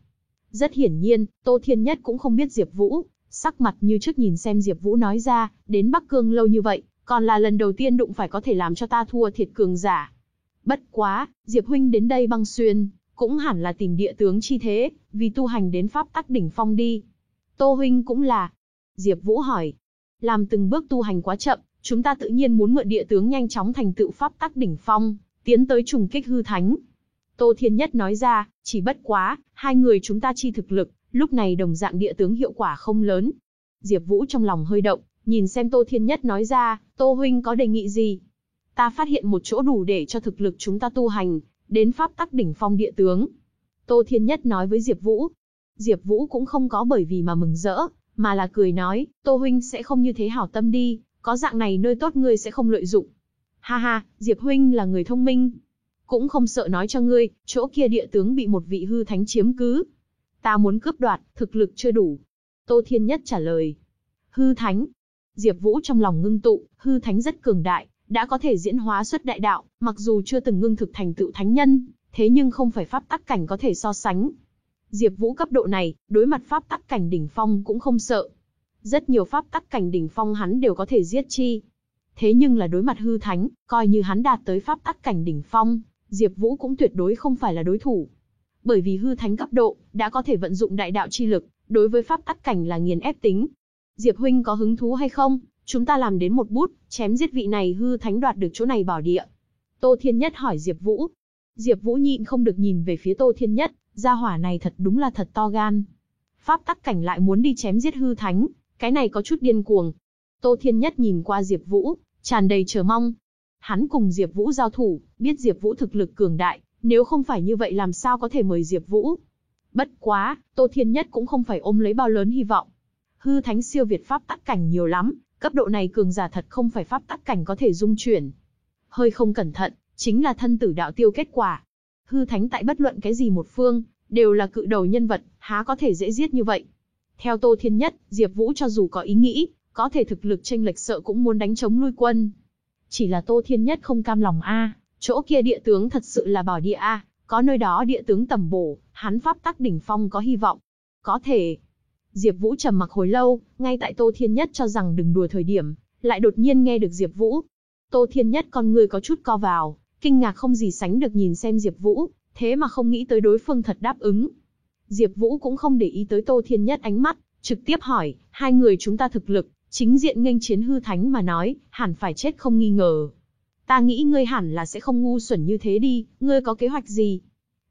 Rất hiển nhiên, Tô Thiên Nhất cũng không biết Diệp Vũ, sắc mặt như trước nhìn xem Diệp Vũ nói ra, đến Bắc Cương lâu như vậy, còn là lần đầu tiên đụng phải có thể làm cho ta thua thiệt cường giả. Bất quá, Diệp huynh đến đây băng xuyên, cũng hẳn là tìm địa tướng chi thế, vì tu hành đến pháp tắc đỉnh phong đi. Tô huynh cũng là, Diệp Vũ hỏi. Làm từng bước tu hành quá chậm, chúng ta tự nhiên muốn mượn địa tướng nhanh chóng thành tựu pháp tắc đỉnh phong, tiến tới trùng kích hư thánh. Tô Thiên Nhất nói ra, chỉ bất quá, hai người chúng ta chi thực lực, lúc này đồng dạng địa tướng hiệu quả không lớn. Diệp Vũ trong lòng hơi động, nhìn xem Tô Thiên Nhất nói ra, Tô huynh có đề nghị gì? Ta phát hiện một chỗ đủ để cho thực lực chúng ta tu hành, đến pháp tắc đỉnh phong địa tướng. Tô Thiên Nhất nói với Diệp Vũ. Diệp Vũ cũng không có bởi vì mà mừng rỡ, mà là cười nói, Tô huynh sẽ không như thế hảo tâm đi, có dạng này nơi tốt ngươi sẽ không lợi dụng. Ha ha, Diệp huynh là người thông minh, cũng không sợ nói cho ngươi, chỗ kia địa tướng bị một vị hư thánh chiếm cứ. Ta muốn cướp đoạt, thực lực chưa đủ. Tô Thiên Nhất trả lời. Hư thánh. Diệp Vũ trong lòng ngưng tụ, hư thánh rất cường đại, đã có thể diễn hóa xuất đại đạo, mặc dù chưa từng ngưng thực thành tựu thánh nhân, thế nhưng không phải pháp tắc cảnh có thể so sánh, Diệp Vũ cấp độ này, đối mặt pháp tắc cảnh đỉnh phong cũng không sợ. Rất nhiều pháp tắc cảnh đỉnh phong hắn đều có thể giết chi. Thế nhưng là đối mặt hư thánh, coi như hắn đạt tới pháp tắc cảnh đỉnh phong, Diệp Vũ cũng tuyệt đối không phải là đối thủ. Bởi vì hư thánh cấp độ, đã có thể vận dụng đại đạo chi lực, đối với pháp tắc cảnh là nghiền ép tính. Diệp huynh có hứng thú hay không? Chúng ta làm đến một bút, chém giết vị này hư thánh đoạt được chỗ này bảo địa. Tô Thiên Nhất hỏi Diệp Vũ. Diệp Vũ nhịn không được nhìn về phía Tô Thiên Nhất, Gia hỏa này thật đúng là thật to gan. Pháp tắc cảnh lại muốn đi chém giết hư thánh, cái này có chút điên cuồng. Tô Thiên Nhất nhìn qua Diệp Vũ, tràn đầy chờ mong. Hắn cùng Diệp Vũ giao thủ, biết Diệp Vũ thực lực cường đại, nếu không phải như vậy làm sao có thể mời Diệp Vũ. Bất quá, Tô Thiên Nhất cũng không phải ôm lấy bao lớn hy vọng. Hư thánh siêu việt pháp tắc cảnh nhiều lắm, Cấp độ này cường giả thật không phải pháp tắc cảnh có thể dung chuyển. Hơi không cẩn thận, chính là thân tử đạo tiêu kết quả. Hư thánh tại bất luận cái gì một phương, đều là cự đầu nhân vật, há có thể dễ giết như vậy. Theo Tô Thiên Nhất, Diệp Vũ cho dù có ý nghĩ, có thể thực lực chênh lệch sợ cũng muốn đánh chống lui quân. Chỉ là Tô Thiên Nhất không cam lòng a, chỗ kia địa tướng thật sự là bảo địa a, có nơi đó địa tướng tầm bổ, hắn pháp tắc đỉnh phong có hy vọng. Có thể. Diệp Vũ trầm mặc hồi lâu, ngay tại Tô Thiên Nhất cho rằng đừng đùa thời điểm, lại đột nhiên nghe được Diệp Vũ. Tô Thiên Nhất con người có chút co vào, kinh ngạc không gì sánh được nhìn xem Diệp Vũ, thế mà không nghĩ tới đối phương thật đáp ứng. Diệp Vũ cũng không để ý tới Tô Thiên Nhất ánh mắt, trực tiếp hỏi, hai người chúng ta thực lực, chính diện nghênh chiến hư thánh mà nói, hẳn phải chết không nghi ngờ. Ta nghĩ ngươi hẳn là sẽ không ngu xuẩn như thế đi, ngươi có kế hoạch gì?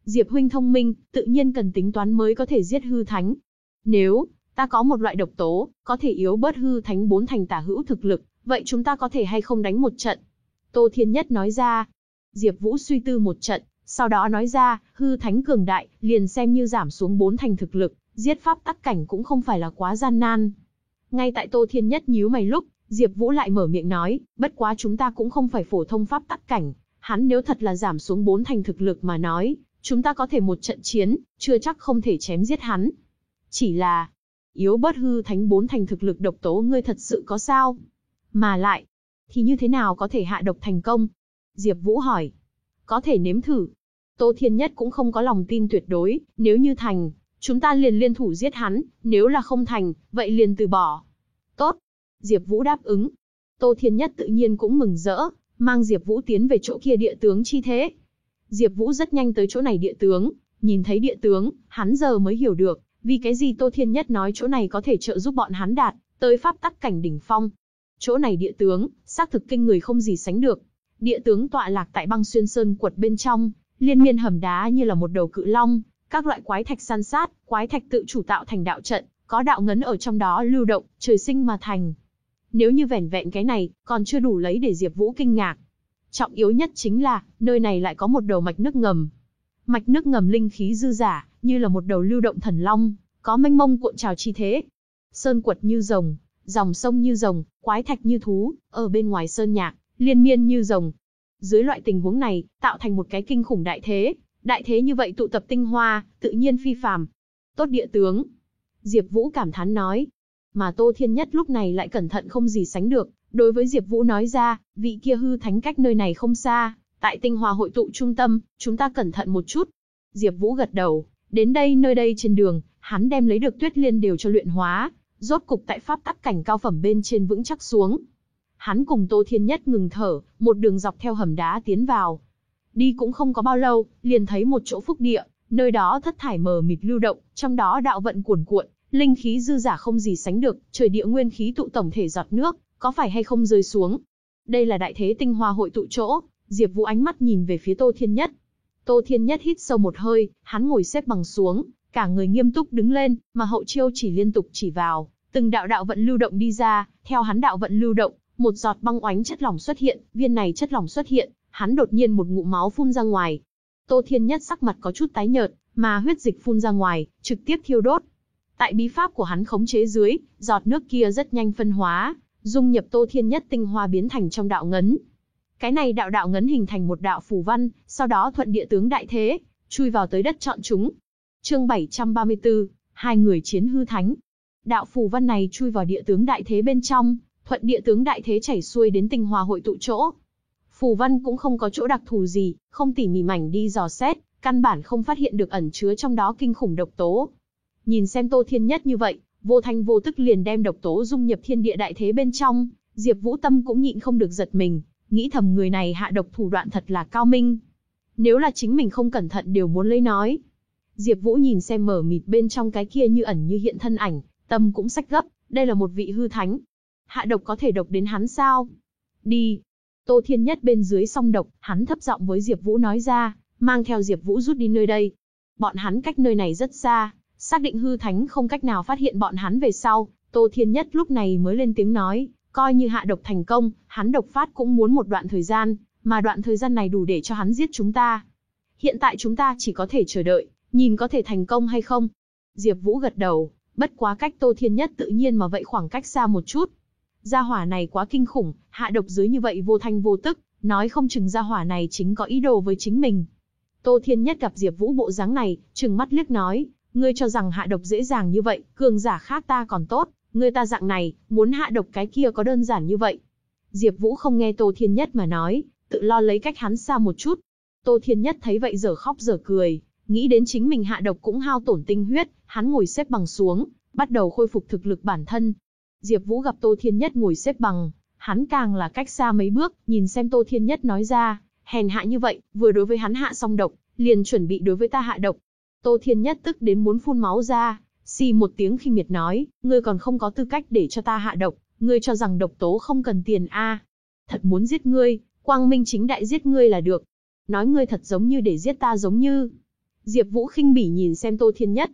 Diệp huynh thông minh, tự nhiên cần tính toán mới có thể giết hư thánh. Nếu, ta có một loại độc tố, có thể yếu bớt hư thánh bốn thành tả hữu thực lực, vậy chúng ta có thể hay không đánh một trận? Tô Thiên Nhất nói ra. Diệp Vũ suy tư một trận, sau đó nói ra, hư thánh cường đại, liền xem như giảm xuống bốn thành thực lực, giết pháp tắc cảnh cũng không phải là quá gian nan. Ngay tại Tô Thiên Nhất nhíu mày lúc, Diệp Vũ lại mở miệng nói, bất quá chúng ta cũng không phải phổ thông pháp tắc cảnh, hắn nếu thật là giảm xuống bốn thành thực lực mà nói, chúng ta có thể một trận chiến, chưa chắc không thể chém giết hắn. Chỉ là, yếu bớt hư thánh bốn thành thực lực độc tố ngươi thật sự có sao? Mà lại, thì như thế nào có thể hạ độc thành công? Diệp Vũ hỏi. Có thể nếm thử. Tô Thiên Nhất cũng không có lòng tin tuyệt đối, nếu như thành, chúng ta liền liên thủ giết hắn, nếu là không thành, vậy liền từ bỏ. Tốt. Diệp Vũ đáp ứng. Tô Thiên Nhất tự nhiên cũng mừng rỡ, mang Diệp Vũ tiến về chỗ kia địa tướng chi thế. Diệp Vũ rất nhanh tới chỗ này địa tướng, nhìn thấy địa tướng, hắn giờ mới hiểu được, vì cái gì Tô Thiên Nhất nói chỗ này có thể trợ giúp bọn hắn đạt tới pháp tắc cảnh đỉnh phong. Chỗ này địa tướng, xác thực kinh người không gì sánh được. Địa tướng tọa lạc tại băng xuyên sơn quật bên trong, liên miên hầm đá như là một đầu cự long, các loại quái thạch san sát, quái thạch tự chủ tạo thành đạo trận, có đạo ngấn ở trong đó lưu động, trời sinh mà thành. Nếu như vẻn vẹn cái này, còn chưa đủ lấy để Diệp Vũ kinh ngạc. Trọng yếu nhất chính là, nơi này lại có một đầu mạch nước ngầm. Mạch nước ngầm linh khí dư giả, như là một đầu lưu động thần long, có mênh mông cuộn trào chi thế. Sơn quật như rồng, dòng sông như rồng, quái thạch như thú, ở bên ngoài sơn nhạc, liên miên như rồng. Dưới loại tình huống này, tạo thành một cái kinh khủng đại thế, đại thế như vậy tụ tập tinh hoa, tự nhiên phi phàm. Tốt địa tướng. Diệp Vũ cảm thán nói. Mà Tô Thiên Nhất lúc này lại cẩn thận không gì sánh được, đối với Diệp Vũ nói ra, vị kia hư thánh cách nơi này không xa, tại tinh hoa hội tụ trung tâm, chúng ta cẩn thận một chút. Diệp Vũ gật đầu, đến đây nơi đây trên đường, hắn đem lấy được Tuyết Liên đều cho luyện hóa, rốt cục tại pháp tắc cảnh cao phẩm bên trên vững chắc xuống. Hắn cùng Tô Thiên Nhất ngừng thở, một đường dọc theo hầm đá tiến vào. Đi cũng không có bao lâu, liền thấy một chỗ phúc địa, nơi đó thất thải mờ mịt lưu động, trong đó đạo vận cuồn cuộn, linh khí dư giả không gì sánh được, trời địa nguyên khí tụ tổng thể giọt nước, có phải hay không rơi xuống. Đây là đại thế tinh hoa hội tụ chỗ, Diệp Vũ ánh mắt nhìn về phía Tô Thiên Nhất. Tô Thiên Nhất hít sâu một hơi, hắn ngồi xếp bằng xuống, cả người nghiêm túc đứng lên, mà hậu chiêu chỉ liên tục chỉ vào, từng đạo đạo vận lưu động đi ra, theo hắn đạo vận lưu động, một giọt băng oánh chất lỏng xuất hiện, viên này chất lỏng xuất hiện, hắn đột nhiên một ngụm máu phun ra ngoài. Tô Thiên Nhất sắc mặt có chút tái nhợt, mà huyết dịch phun ra ngoài, trực tiếp thiêu đốt. Tại bí pháp của hắn khống chế dưới, giọt nước kia rất nhanh phân hóa, dung nhập Tô Thiên Nhất tinh hoa biến thành trong đạo ngấn. Cái này đạo đạo ngấn hình thành một đạo phù văn, sau đó thuận địa tướng đại thế, chui vào tới đất chọn chúng. Chương 734, hai người chiến hư thánh. Đạo phù văn này chui vào địa tướng đại thế bên trong, thuận địa tướng đại thế chảy xuôi đến tinh hoa hội tụ chỗ. Phù văn cũng không có chỗ đặc thù gì, không tỉ mỉ mảnh đi dò xét, căn bản không phát hiện được ẩn chứa trong đó kinh khủng độc tố. Nhìn xem Tô Thiên Nhất như vậy, vô thanh vô tức liền đem độc tố dung nhập thiên địa đại thế bên trong, Diệp Vũ Tâm cũng nhịn không được giật mình, nghĩ thầm người này hạ độc thủ đoạn thật là cao minh. Nếu là chính mình không cẩn thận đều muốn lấy nói. Diệp Vũ nhìn xem mở mịt bên trong cái kia như ẩn như hiện thân ảnh, tâm cũng sách gấp, đây là một vị hư thánh. Hạ độc có thể độc đến hắn sao? Đi. Tô Thiên Nhất bên dưới song độc, hắn thấp giọng với Diệp Vũ nói ra, mang theo Diệp Vũ rút đi nơi đây. Bọn hắn cách nơi này rất xa, xác định hư thánh không cách nào phát hiện bọn hắn về sau, Tô Thiên Nhất lúc này mới lên tiếng nói, coi như hạ độc thành công, hắn độc phát cũng muốn một đoạn thời gian, mà đoạn thời gian này đủ để cho hắn giết chúng ta. Hiện tại chúng ta chỉ có thể chờ đợi, nhìn có thể thành công hay không. Diệp Vũ gật đầu, bất quá cách Tô Thiên Nhất tự nhiên mà vậy khoảng cách xa một chút. Gia hỏa này quá kinh khủng, hạ độc dưới như vậy vô thanh vô tức, nói không chừng gia hỏa này chính có ý đồ với chính mình. Tô Thiên Nhất gặp Diệp Vũ bộ dáng này, trừng mắt liếc nói, ngươi cho rằng hạ độc dễ dàng như vậy, cường giả khác ta còn tốt, ngươi ta dạng này, muốn hạ độc cái kia có đơn giản như vậy. Diệp Vũ không nghe Tô Thiên Nhất mà nói, tự lo lấy cách hắn xa một chút. Tô Thiên Nhất thấy vậy giờ khóc giờ cười, nghĩ đến chính mình hạ độc cũng hao tổn tinh huyết, hắn ngồi xếp bằng xuống, bắt đầu khôi phục thực lực bản thân. Diệp Vũ gặp Tô Thiên Nhất ngồi xếp bằng, hắn càng là cách xa mấy bước, nhìn xem Tô Thiên Nhất nói ra, hèn hạ như vậy, vừa đối với hắn hạ xong độc, liền chuẩn bị đối với ta hạ độc. Tô Thiên Nhất tức đến muốn phun máu ra, xì một tiếng khi miệt nói, ngươi còn không có tư cách để cho ta hạ độc, ngươi cho rằng độc tố không cần tiền a? Thật muốn giết ngươi, quang minh chính đại giết ngươi là được. Nói ngươi thật giống như để giết ta giống như. Diệp Vũ khinh bỉ nhìn xem Tô Thiên Nhất.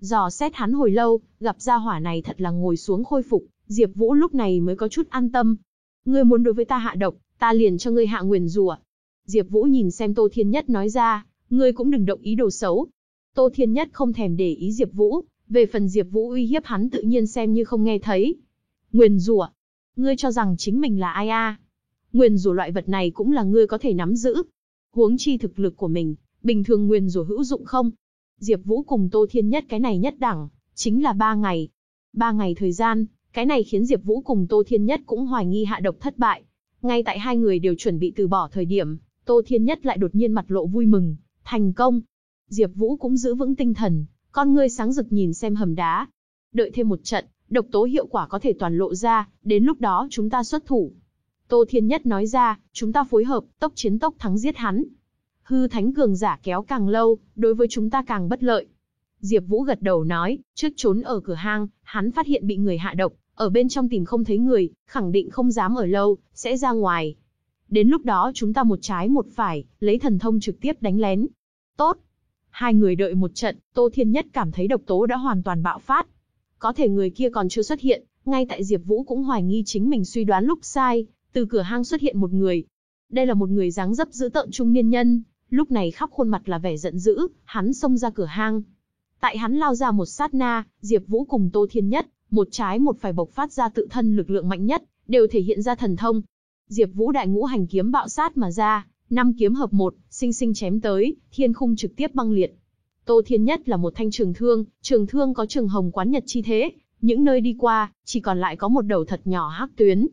Dò xét hắn hồi lâu, gặp gia hỏa này thật là ngồi xuống khôi phục, Diệp Vũ lúc này mới có chút an tâm. Ngươi muốn đối với ta hạ độc, ta liền cho ngươi hạ nguyền rủa. Diệp Vũ nhìn xem Tô Thiên Nhất nói ra, ngươi cũng đừng động ý đồ xấu. Tô Thiên Nhất không thèm để ý Diệp Vũ, về phần Diệp Vũ uy hiếp hắn tự nhiên xem như không nghe thấy. Nguyền rủa? Ngươi cho rằng chính mình là ai a? Nguyền rủa loại vật này cũng là ngươi có thể nắm giữ. Huống chi thực lực của mình, bình thường nguyền rủa hữu dụng không? Diệp Vũ cùng Tô Thiên Nhất cái này nhất đẳng, chính là 3 ngày. 3 ngày thời gian, cái này khiến Diệp Vũ cùng Tô Thiên Nhất cũng hoài nghi hạ độc thất bại. Ngay tại hai người đều chuẩn bị từ bỏ thời điểm, Tô Thiên Nhất lại đột nhiên mặt lộ vui mừng, thành công. Diệp Vũ cũng giữ vững tinh thần, con ngươi sáng rực nhìn xem hầm đá. Đợi thêm một trận, độc tố hiệu quả có thể toàn lộ ra, đến lúc đó chúng ta xuất thủ. Tô Thiên Nhất nói ra, chúng ta phối hợp, tốc chiến tốc thắng giết hắn. Hư thánh cường giả kéo càng lâu, đối với chúng ta càng bất lợi. Diệp Vũ gật đầu nói, trước trốn ở cửa hang, hắn phát hiện bị người hạ độc, ở bên trong tìm không thấy người, khẳng định không dám ở lâu, sẽ ra ngoài. Đến lúc đó chúng ta một trái một phải, lấy thần thông trực tiếp đánh lén. Tốt. Hai người đợi một trận, Tô Thiên Nhất cảm thấy độc tố đã hoàn toàn bạo phát. Có thể người kia còn chưa xuất hiện, ngay tại Diệp Vũ cũng hoài nghi chính mình suy đoán lúc sai, từ cửa hang xuất hiện một người. Đây là một người dáng dấp dữ tợn trung niên nhân, lúc này khắp khuôn mặt là vẻ giận dữ, hắn xông ra cửa hang. Tại hắn lao ra một sát na, Diệp Vũ cùng Tô Thiên Nhất, một trái một phải bộc phát ra tự thân lực lượng mạnh nhất, đều thể hiện ra thần thông. Diệp Vũ đại ngũ hành kiếm bạo sát mà ra, năm kiếm hợp một, sinh sinh chém tới, thiên khung trực tiếp băng liệt. Tô Thiên Nhất là một thanh trường thương, trường thương có trường hồng quán nhật chi thế, những nơi đi qua, chỉ còn lại có một đầu thật nhỏ hắc tuyến.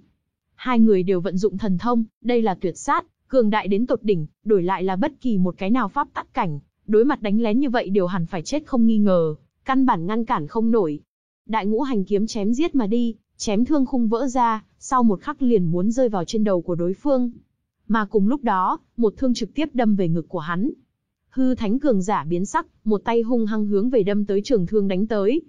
Hai người đều vận dụng thần thông, đây là tuyệt sát, cường đại đến tột đỉnh, đổi lại là bất kỳ một cái nào pháp tắc cảnh, đối mặt đánh lén như vậy đều hẳn phải chết không nghi ngờ, căn bản ngăn cản không nổi. Đại ngũ hành kiếm chém giết mà đi, chém thương khung vỡ ra, sau một khắc liền muốn rơi vào trên đầu của đối phương. Mà cùng lúc đó, một thương trực tiếp đâm về ngực của hắn. Hư thánh cường giả biến sắc, một tay hung hăng hướng về đâm tới trường thương đánh tới.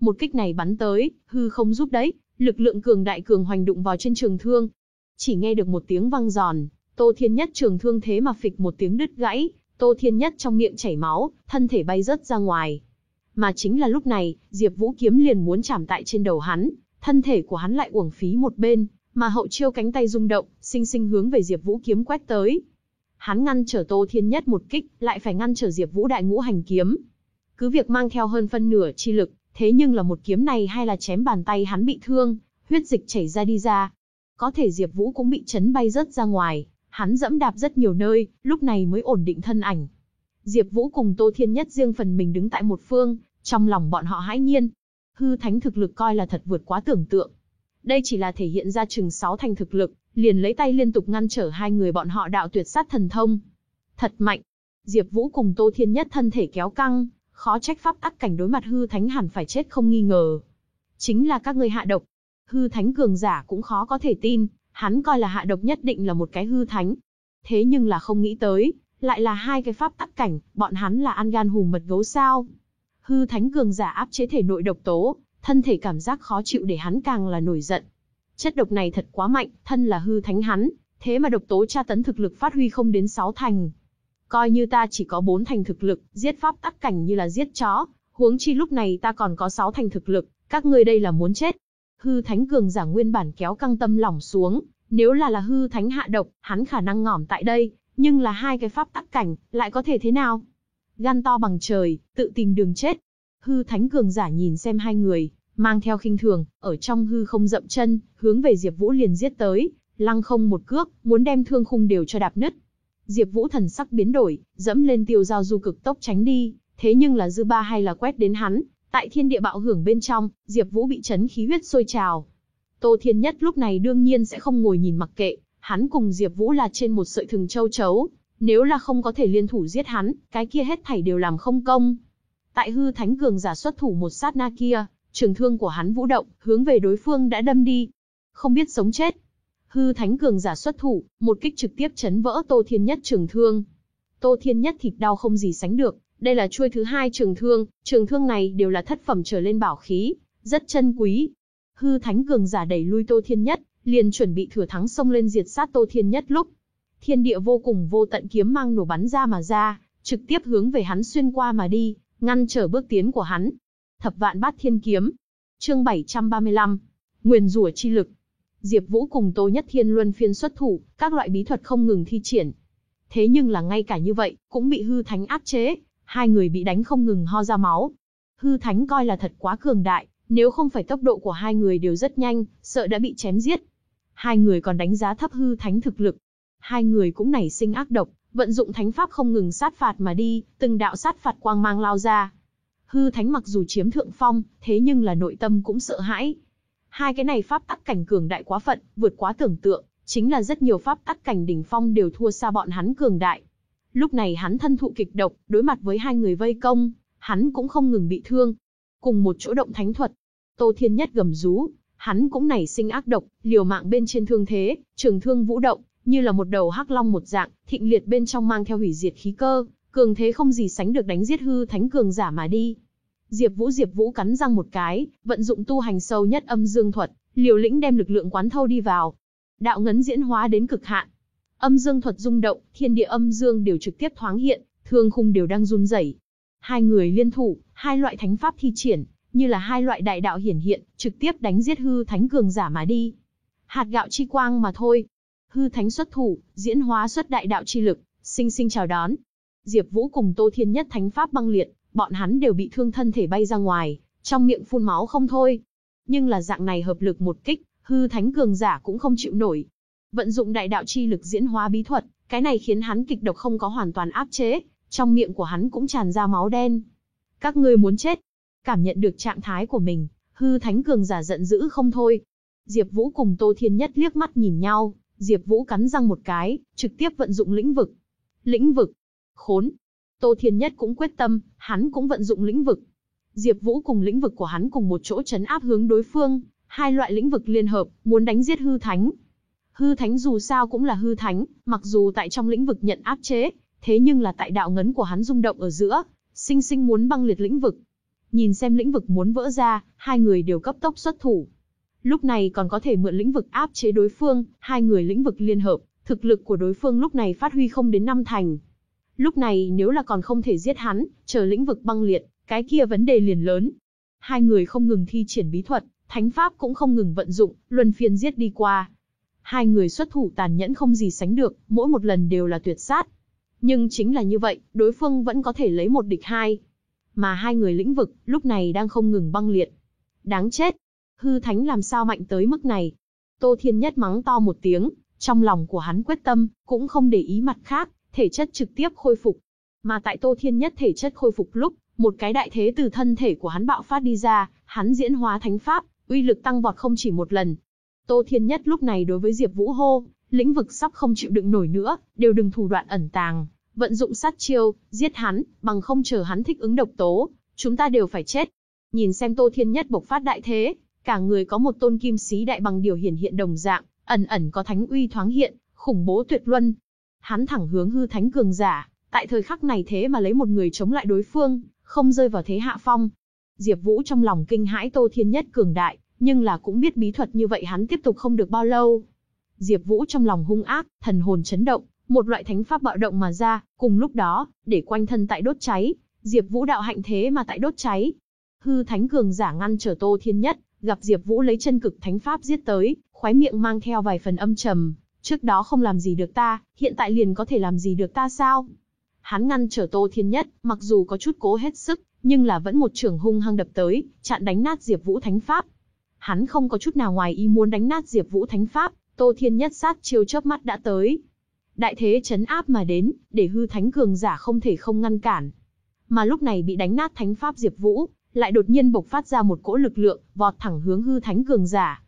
Một kích này bắn tới, hư không giúp đấy, lực lượng cường đại cường hoành đụng vào trên trường thương. Chỉ nghe được một tiếng vang giòn, Tô Thiên Nhất trường thương thế mà phịch một tiếng đứt gãy, Tô Thiên Nhất trong miệng chảy máu, thân thể bay rớt ra ngoài. Mà chính là lúc này, Diệp Vũ kiếm liền muốn chạm tại trên đầu hắn, thân thể của hắn lại uổng phí một bên, mà hậu chiêu cánh tay rung động, sinh sinh hướng về Diệp Vũ kiếm quét tới. Hắn ngăn trở Tô Thiên Nhất một kích, lại phải ngăn trở Diệp Vũ đại ngũ hành kiếm. Cứ việc mang theo hơn phân nửa chi lực, thế nhưng là một kiếm này hay là chém bàn tay hắn bị thương, huyết dịch chảy ra đi ra. Có thể Diệp Vũ cũng bị chấn bay rớt ra ngoài, hắn dẫm đạp rất nhiều nơi, lúc này mới ổn định thân ảnh. Diệp Vũ cùng Tô Thiên Nhất riêng phần mình đứng tại một phương, trong lòng bọn họ hãi nhiên. Hư thánh thực lực coi là thật vượt quá tưởng tượng. Đây chỉ là thể hiện ra chừng 6 thành thực lực, liền lấy tay liên tục ngăn trở hai người bọn họ đạo tuyệt sát thần thông. Thật mạnh. Diệp Vũ cùng Tô Thiên Nhất thân thể kéo căng, khó trách pháp tắc cảnh đối mặt hư thánh hẳn phải chết không nghi ngờ. Chính là các ngươi hạ độc. Hư thánh cường giả cũng khó có thể tin, hắn coi là hạ độc nhất định là một cái hư thánh. Thế nhưng là không nghĩ tới, lại là hai cái pháp tắc cảnh, bọn hắn là ăn gan hùm mật gấu sao. Hư thánh cường giả áp chế thể nội độc tố, thân thể cảm giác khó chịu để hắn càng là nổi giận. Chất độc này thật quá mạnh, thân là hư thánh hắn, thế mà độc tố tra tấn thực lực phát huy không đến 6 thành. Coi như ta chỉ có 4 thành thực lực, giết pháp tắc cảnh như là giết chó, huống chi lúc này ta còn có 6 thành thực lực, các ngươi đây là muốn chết. Hư thánh cường giả nguyên bản kéo căng tâm lòng xuống, nếu là là hư thánh hạ độc, hắn khả năng ngỏm tại đây, nhưng là hai cái pháp tắc cảnh, lại có thể thế nào? Gan to bằng trời, tự tìm đường chết. Hư thánh cường giả nhìn xem hai người, mang theo khinh thường, ở trong hư không dậm chân, hướng về Diệp Vũ liền giết tới, lăng không một cước, muốn đem thương khung đều cho đạp nứt. Diệp Vũ thần sắc biến đổi, dẫm lên tiêu giao du cực tốc tránh đi, thế nhưng là dư ba hay là quét đến hắn, tại thiên địa bạo hưởng bên trong, Diệp Vũ bị chấn khí huyết sôi trào. Tô Thiên Nhất lúc này đương nhiên sẽ không ngồi nhìn mặc kệ, hắn cùng Diệp Vũ là trên một sợi thừng châu chấu, nếu là không có thể liên thủ giết hắn, cái kia hết thảy đều làm không công. Tại hư thánh cường giả xuất thủ một sát na kia, trường thương của hắn vũ động, hướng về đối phương đã đâm đi. Không biết sống chết. Hư thánh cường giả xuất thủ, một kích trực tiếp chấn vỡ Tô Thiên Nhất trường thương. Tô Thiên Nhất thịt đau không gì sánh được, đây là chuôi thứ hai trường thương, trường thương này đều là thất phẩm trở lên bảo khí, rất chân quý. Hư thánh cường giả đẩy lui Tô Thiên Nhất, liền chuẩn bị thừa thắng xông lên diệt sát Tô Thiên Nhất lúc. Thiên địa vô cùng vô tận kiếm mang nổ bắn ra mà ra, trực tiếp hướng về hắn xuyên qua mà đi, ngăn trở bước tiến của hắn. Thập vạn bát thiên kiếm. Chương 735. Nguyền rủa chi lực. Diệp Vũ cùng Tô Nhất Thiên luân phiên xuất thủ, các loại bí thuật không ngừng thi triển. Thế nhưng là ngay cả như vậy, cũng bị hư thánh áp chế, hai người bị đánh không ngừng ho ra máu. Hư thánh coi là thật quá cường đại, nếu không phải tốc độ của hai người đều rất nhanh, sợ đã bị chém giết. Hai người còn đánh giá thấp hư thánh thực lực. Hai người cũng nảy sinh ác độc, vận dụng thánh pháp không ngừng sát phạt mà đi, từng đạo sát phạt quang mang lao ra. Hư thánh mặc dù chiếm thượng phong, thế nhưng là nội tâm cũng sợ hãi. Hai cái này pháp tắc cảnh cường đại quá phận, vượt quá tưởng tượng, chính là rất nhiều pháp tắc cảnh đỉnh phong đều thua xa bọn hắn cường đại. Lúc này hắn thân thụ kịch độc, đối mặt với hai người vây công, hắn cũng không ngừng bị thương. Cùng một chỗ động thánh thuật, Tô Thiên Nhất gầm rú, hắn cũng nảy sinh ác độc, liều mạng bên trên thương thế, trường thương vũ động, như là một đầu hắc long một dạng, thịnh liệt bên trong mang theo hủy diệt khí cơ, cường thế không gì sánh được đánh giết hư thánh cường giả mà đi. Diệp Vũ Diệp Vũ cắn răng một cái, vận dụng tu hành sâu nhất âm dương thuật, liều lĩnh đem lực lượng quán thâu đi vào. Đạo ngấn diễn hóa đến cực hạn. Âm dương thuật rung động, thiên địa âm dương đều trực tiếp thoáng hiện, thương khung đều đang run rẩy. Hai người liên thủ, hai loại thánh pháp thi triển, như là hai loại đại đạo hiển hiện, trực tiếp đánh giết hư thánh cường giả mà đi. Hạt gạo chi quang mà thôi. Hư thánh xuất thủ, diễn hóa xuất đại đạo chi lực, sinh sinh chào đón. Diệp Vũ cùng Tô Thiên Nhất thánh pháp băng liệt, bọn hắn đều bị thương thân thể bay ra ngoài, trong miệng phun máu không thôi. Nhưng là dạng này hợp lực một kích, hư thánh cường giả cũng không chịu nổi. Vận dụng đại đạo chi lực diễn hóa bí thuật, cái này khiến hắn kịch độc không có hoàn toàn áp chế, trong miệng của hắn cũng tràn ra máu đen. Các ngươi muốn chết. Cảm nhận được trạng thái của mình, hư thánh cường giả giận dữ không thôi. Diệp Vũ cùng Tô Thiên Nhất liếc mắt nhìn nhau, Diệp Vũ cắn răng một cái, trực tiếp vận dụng lĩnh vực. Lĩnh vực. Khốn. Tô Thiên Nhất cũng quyết tâm, hắn cũng vận dụng lĩnh vực. Diệp Vũ cùng lĩnh vực của hắn cùng một chỗ chấn áp hướng đối phương, hai loại lĩnh vực liên hợp, muốn đánh giết hư thánh. Hư thánh dù sao cũng là hư thánh, mặc dù tại trong lĩnh vực nhận áp chế, thế nhưng là tại đạo ngấn của hắn rung động ở giữa, sinh sinh muốn băng liệt lĩnh vực. Nhìn xem lĩnh vực muốn vỡ ra, hai người đều cấp tốc xuất thủ. Lúc này còn có thể mượn lĩnh vực áp chế đối phương, hai người lĩnh vực liên hợp, thực lực của đối phương lúc này phát huy không đến năm thành. Lúc này nếu là còn không thể giết hắn, chờ lĩnh vực băng liệt, cái kia vấn đề liền lớn. Hai người không ngừng thi triển bí thuật, thánh pháp cũng không ngừng vận dụng, luân phiên giết đi qua. Hai người xuất thủ tàn nhẫn không gì sánh được, mỗi một lần đều là tuyệt sát. Nhưng chính là như vậy, đối phương vẫn có thể lấy một địch hai. Mà hai người lĩnh vực, lúc này đang không ngừng băng liệt. Đáng chết! Hư thánh làm sao mạnh tới mức này? Tô Thiên Nhất mắng to một tiếng, trong lòng của hắn quyết tâm, cũng không để ý mặt khác, thể chất trực tiếp khôi phục. Mà tại Tô Thiên Nhất thể chất khôi phục lúc, một cái đại thế từ thân thể của hắn bạo phát đi ra, hắn diễn hóa thánh pháp, uy lực tăng vọt không chỉ một lần. Tô Thiên Nhất lúc này đối với Diệp Vũ hô, lĩnh vực sắp không chịu đựng nổi nữa, đều đừng thủ đoạn ẩn tàng, vận dụng sát chiêu, giết hắn, bằng không chờ hắn thích ứng độc tố, chúng ta đều phải chết. Nhìn xem Tô Thiên Nhất bộc phát đại thế, cả người có một tôn kim sĩ đại bằng điều hiển hiện đồng dạng, ẩn ẩn có thánh uy thoáng hiện, khủng bố tuyệt luân, hắn thẳng hướng hư thánh cường giả, tại thời khắc này thế mà lấy một người chống lại đối phương, không rơi vào thế hạ phong. Diệp Vũ trong lòng kinh hãi Tô Thiên Nhất cường đại, nhưng là cũng biết bí thuật như vậy hắn tiếp tục không được bao lâu. Diệp Vũ trong lòng hung ác, thần hồn chấn động, một loại thánh pháp bạo động mà ra, cùng lúc đó, để quanh thân tại đốt cháy, Diệp Vũ đạo hạnh thế mà tại đốt cháy. Hư thánh cường giả ngăn trở Tô Thiên Nhất, gặp Diệp Vũ lấy chân cực thánh pháp giết tới, khóe miệng mang theo vài phần âm trầm, Trước đó không làm gì được ta, hiện tại liền có thể làm gì được ta sao? Hắn ngăn trở Tô Thiên Nhất, mặc dù có chút cố hết sức, nhưng là vẫn một trường hung hăng đập tới, chặn đánh nát Diệp Vũ Thánh Pháp. Hắn không có chút nào ngoài ý muốn đánh nát Diệp Vũ Thánh Pháp, Tô Thiên Nhất sát chiêu chớp mắt đã tới. Đại thế chấn áp mà đến, để hư thánh cường giả không thể không ngăn cản. Mà lúc này bị đánh nát Thánh Pháp Diệp Vũ, lại đột nhiên bộc phát ra một cỗ lực lượng, vọt thẳng hướng hư thánh cường giả.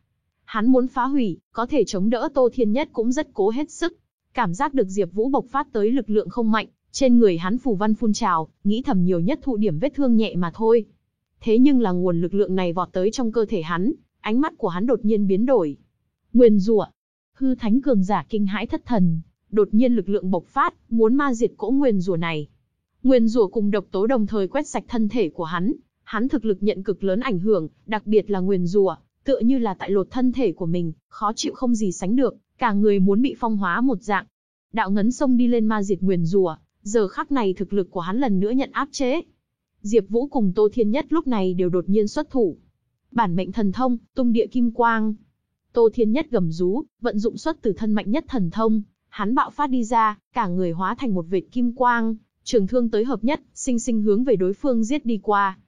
Hắn muốn phá hủy, có thể chống đỡ Tô Thiên Nhất cũng rất cố hết sức. Cảm giác được Diệp Vũ bộc phát tới lực lượng không mạnh, trên người hắn phù văn phun trào, nghĩ thầm nhiều nhất thụ điểm vết thương nhẹ mà thôi. Thế nhưng là nguồn lực lượng này vọt tới trong cơ thể hắn, ánh mắt của hắn đột nhiên biến đổi. Nguyên rủa, hư thánh cường giả kinh hãi thất thần, đột nhiên lực lượng bộc phát, muốn ma diệt cỗ nguyên rủa này. Nguyên rủa cùng độc tố đồng thời quét sạch thân thể của hắn, hắn thực lực nhận cực lớn ảnh hưởng, đặc biệt là nguyên rủa, tựa như là tại lột thân thể của mình, khó chịu không gì sánh được, cả người muốn bị phong hóa một dạng. Đạo ngấn sông đi lên ma diệt nguyên rủa, giờ khắc này thực lực của hắn lần nữa nhận áp chế. Diệp Vũ cùng Tô Thiên Nhất lúc này đều đột nhiên xuất thủ. Bản mệnh thần thông, tung địa kim quang. Tô Thiên Nhất gầm rú, vận dụng xuất từ thân mạnh nhất thần thông, hắn bạo phát đi ra, cả người hóa thành một vệt kim quang, trường thương tới hợp nhất, sinh sinh hướng về đối phương giết đi qua.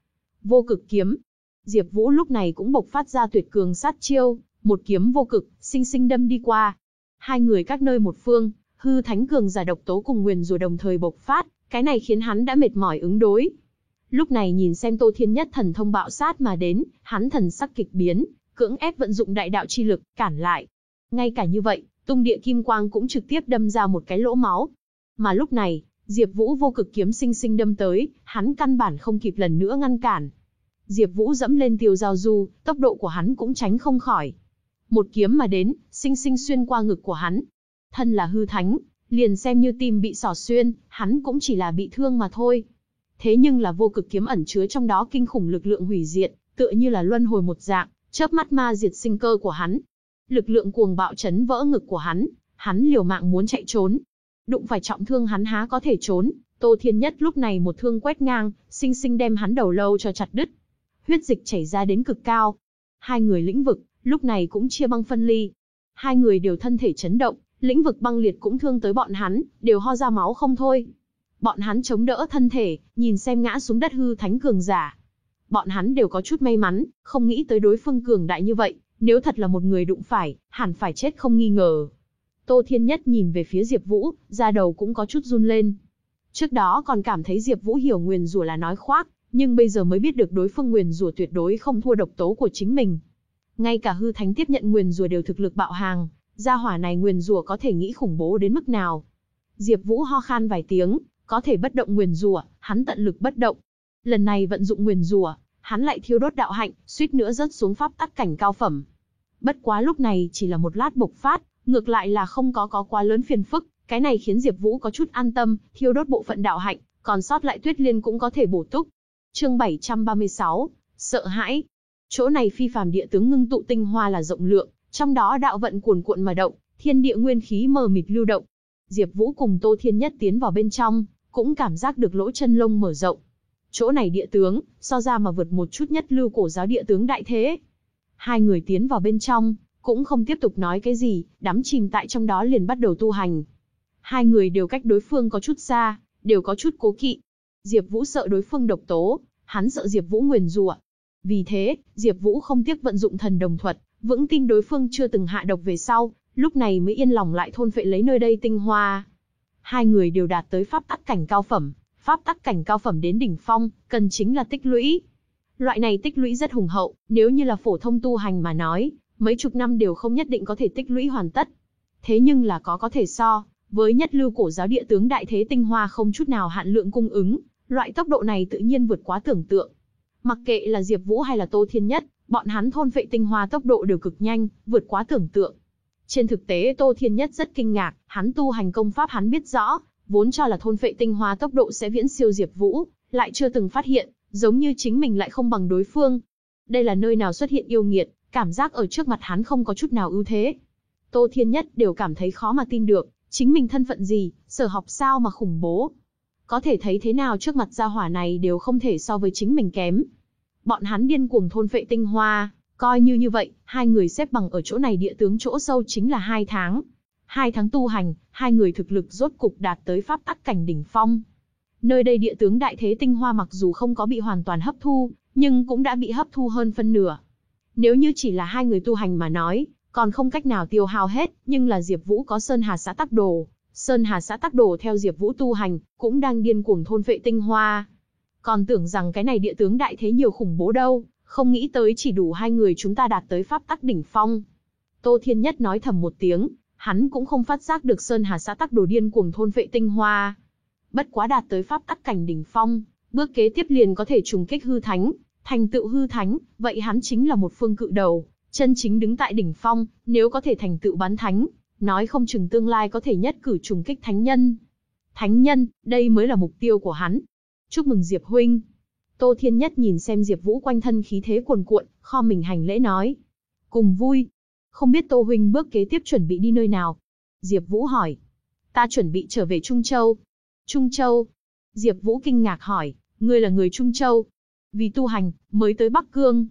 Vô cực kiếm. Diệp Vũ lúc này cũng bộc phát ra tuyệt cường sát chiêu, một kiếm vô cực, sinh sinh đâm đi qua. Hai người các nơi một phương, hư thánh cường giả độc tố cùng nguyên rủa đồng thời bộc phát, cái này khiến hắn đã mệt mỏi ứng đối. Lúc này nhìn xem Tô Thiên Nhất thần thông bạo sát mà đến, hắn thần sắc kịch biến, cưỡng ép vận dụng đại đạo chi lực, cản lại. Ngay cả như vậy, tung địa kim quang cũng trực tiếp đâm ra một cái lỗ máu. Mà lúc này, Diệp Vũ vô cực kiếm sinh sinh đâm tới, hắn căn bản không kịp lần nữa ngăn cản. Diệp Vũ dẫm lên tiêu giao du, tốc độ của hắn cũng tránh không khỏi. Một kiếm mà đến, sinh sinh xuyên qua ngực của hắn. Thân là hư thánh, liền xem như tim bị xỏ xuyên, hắn cũng chỉ là bị thương mà thôi. Thế nhưng là vô cực kiếm ẩn chứa trong đó kinh khủng lực lượng hủy diệt, tựa như là luân hồi một dạng, chớp mắt ma diệt sinh cơ của hắn. Lực lượng cuồng bạo chấn vỡ ngực của hắn, hắn liều mạng muốn chạy trốn. Đụng phải trọng thương hắn há có thể trốn, Tô Thiên Nhất lúc này một thương quét ngang, sinh sinh đem hắn đầu lâu cho chặt đứt. Huyết dịch chảy ra đến cực cao. Hai người lĩnh vực, lúc này cũng chia băng phân ly. Hai người đều thân thể chấn động, lĩnh vực băng liệt cũng thương tới bọn hắn, đều ho ra máu không thôi. Bọn hắn chống đỡ thân thể, nhìn xem ngã xuống đất hư thánh cường giả. Bọn hắn đều có chút may mắn, không nghĩ tới đối phương cường đại như vậy, nếu thật là một người đụng phải, hẳn phải chết không nghi ngờ. Tô Thiên Nhất nhìn về phía Diệp Vũ, da đầu cũng có chút run lên. Trước đó còn cảm thấy Diệp Vũ hiểu nguyền rủa là nói khoác, nhưng bây giờ mới biết được đối phương nguyền rủa tuyệt đối không thua độc tố của chính mình. Ngay cả hư thánh tiếp nhận nguyền rủa đều thực lực bạo hàng, gia hỏa này nguyền rủa có thể nghĩ khủng bố đến mức nào. Diệp Vũ ho khan vài tiếng, có thể bất động nguyền rủa, hắn tận lực bất động. Lần này vận dụng nguyền rủa, hắn lại thiêu đốt đạo hạnh, suýt nữa rớt xuống pháp tắc cảnh cao phẩm. Bất quá lúc này chỉ là một lát bộc phát, ngược lại là không có có quá lớn phiền phức, cái này khiến Diệp Vũ có chút an tâm, thiêu đốt bộ phận đạo hạnh, còn sót lại Tuyết Liên cũng có thể bổ túc. Chương 736, sợ hãi. Chỗ này phi phàm địa tướng ngưng tụ tinh hoa là rộng lượng, trong đó đạo vận cuồn cuộn mà động, thiên địa nguyên khí mờ mịt lưu động. Diệp Vũ cùng Tô Thiên Nhất tiến vào bên trong, cũng cảm giác được lỗ chân lông mở rộng. Chỗ này địa tướng, so ra mà vượt một chút nhất lưu cổ giáo địa tướng đại thế. Hai người tiến vào bên trong, cũng không tiếp tục nói cái gì, đắm chìm tại trong đó liền bắt đầu tu hành. Hai người đều cách đối phương có chút xa, đều có chút cố kỵ. Diệp Vũ sợ đối phương độc tố, hắn sợ Diệp Vũ nguyền rủa. Vì thế, Diệp Vũ không tiếc vận dụng thần đồng thuật, vững tin đối phương chưa từng hạ độc về sau, lúc này mới yên lòng lại thôn phệ lấy nơi đây tinh hoa. Hai người đều đạt tới pháp tắc cảnh cao phẩm, pháp tắc cảnh cao phẩm đến đỉnh phong, cần chính là tích lũy. Loại này tích lũy rất hùng hậu, nếu như là phổ thông tu hành mà nói, mấy chục năm đều không nhất định có thể tích lũy hoàn tất. Thế nhưng là có có thể so, với nhất lưu cổ giáo địa tướng đại thế tinh hoa không chút nào hạn lượng cung ứng, loại tốc độ này tự nhiên vượt quá tưởng tượng. Mặc kệ là Diệp Vũ hay là Tô Thiên Nhất, bọn hắn thôn phệ tinh hoa tốc độ đều cực nhanh, vượt quá tưởng tượng. Trên thực tế Tô Thiên Nhất rất kinh ngạc, hắn tu hành công pháp hắn biết rõ, vốn cho là thôn phệ tinh hoa tốc độ sẽ viễn siêu Diệp Vũ, lại chưa từng phát hiện, giống như chính mình lại không bằng đối phương. Đây là nơi nào xuất hiện yêu nghiệt, cảm giác ở trước mặt hắn không có chút nào ưu thế. Tô Thiên Nhất đều cảm thấy khó mà tin được, chính mình thân phận gì, sở học sao mà khủng bố. Có thể thấy thế nào trước mặt gia hỏa này đều không thể so với chính mình kém. Bọn hắn điên cuồng thôn phệ tinh hoa, coi như như vậy, hai người xếp bằng ở chỗ này địa tướng chỗ sâu chính là hai tháng. Hai tháng tu hành, hai người thực lực rốt cục đạt tới pháp tắc cảnh đỉnh phong. Nơi đây địa tướng đại thế tinh hoa mặc dù không có bị hoàn toàn hấp thu, nhưng cũng đã bị hấp thu hơn phân nửa. Nếu như chỉ là hai người tu hành mà nói, còn không cách nào tiêu hao hết, nhưng là Diệp Vũ có Sơn Hà xã tắc đồ, Sơn Hà xã tắc đồ theo Diệp Vũ tu hành, cũng đang điên cuồng thôn vệ tinh hoa. Còn tưởng rằng cái này địa tướng đại thế nhiều khủng bố đâu, không nghĩ tới chỉ đủ hai người chúng ta đạt tới pháp tắc đỉnh phong. Tô Thiên Nhất nói thầm một tiếng, hắn cũng không phát giác được Sơn Hà xã tắc đồ điên cuồng thôn vệ tinh hoa. Bất quá đạt tới pháp tắc cảnh đỉnh phong, bước kế tiếp liền có thể trùng kích hư thánh, thành tựu hư thánh, vậy hắn chính là một phương cự đầu, chân chính đứng tại đỉnh phong, nếu có thể thành tựu bán thánh, nói không chừng tương lai có thể nhất cử trùng kích thánh nhân. Thánh nhân, đây mới là mục tiêu của hắn. Chúc mừng Diệp huynh. Tô Thiên Nhất nhìn xem Diệp Vũ quanh thân khí thế cuồn cuộn, kho mình hành lễ nói. Cùng vui. Không biết Tô huynh bước kế tiếp chuẩn bị đi nơi nào? Diệp Vũ hỏi. Ta chuẩn bị trở về Trung Châu. Trung Châu? Diệp Vũ kinh ngạc hỏi, ngươi là người Trung Châu? Vì tu hành, mới tới Bắc Cương.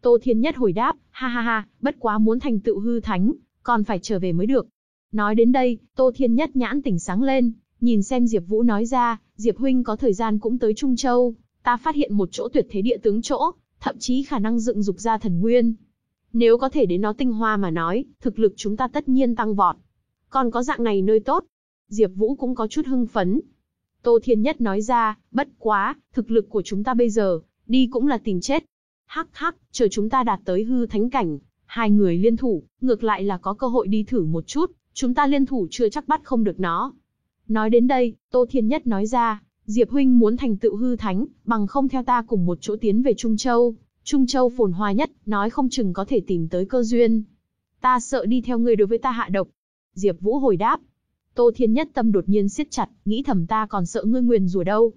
Tô Thiên Nhất hồi đáp, ha ha ha, bất quá muốn thành tựu hư thánh, còn phải trở về mới được. Nói đến đây, Tô Thiên Nhất nhãn tỉnh sáng lên, nhìn xem Diệp Vũ nói ra, Diệp huynh có thời gian cũng tới Trung Châu, ta phát hiện một chỗ tuyệt thế địa tướng chỗ, thậm chí khả năng dựng dục ra thần nguyên. Nếu có thể đến nó tinh hoa mà nói, thực lực chúng ta tất nhiên tăng vọt. Còn có dạng này nơi tốt. Diệp Vũ cũng có chút hưng phấn. Tô Thiên Nhất nói ra, bất quá, thực lực của chúng ta bây giờ, đi cũng là tìm chết. Hắc hắc, chờ chúng ta đạt tới hư thánh cảnh, hai người liên thủ, ngược lại là có cơ hội đi thử một chút, chúng ta liên thủ chưa chắc bắt không được nó. Nói đến đây, Tô Thiên Nhất nói ra, Diệp huynh muốn thành tựu hư thánh, bằng không theo ta cùng một chỗ tiến về Trung Châu. Trung Châu phồn hoa nhất, nói không chừng có thể tìm tới cơ duyên. Ta sợ đi theo ngươi đối với ta hạ độc. Diệp Vũ hồi đáp. Tô Thiên Nhất tâm đột nhiên siết chặt, nghĩ thầm ta còn sợ ngươi nguyền rủa đâu.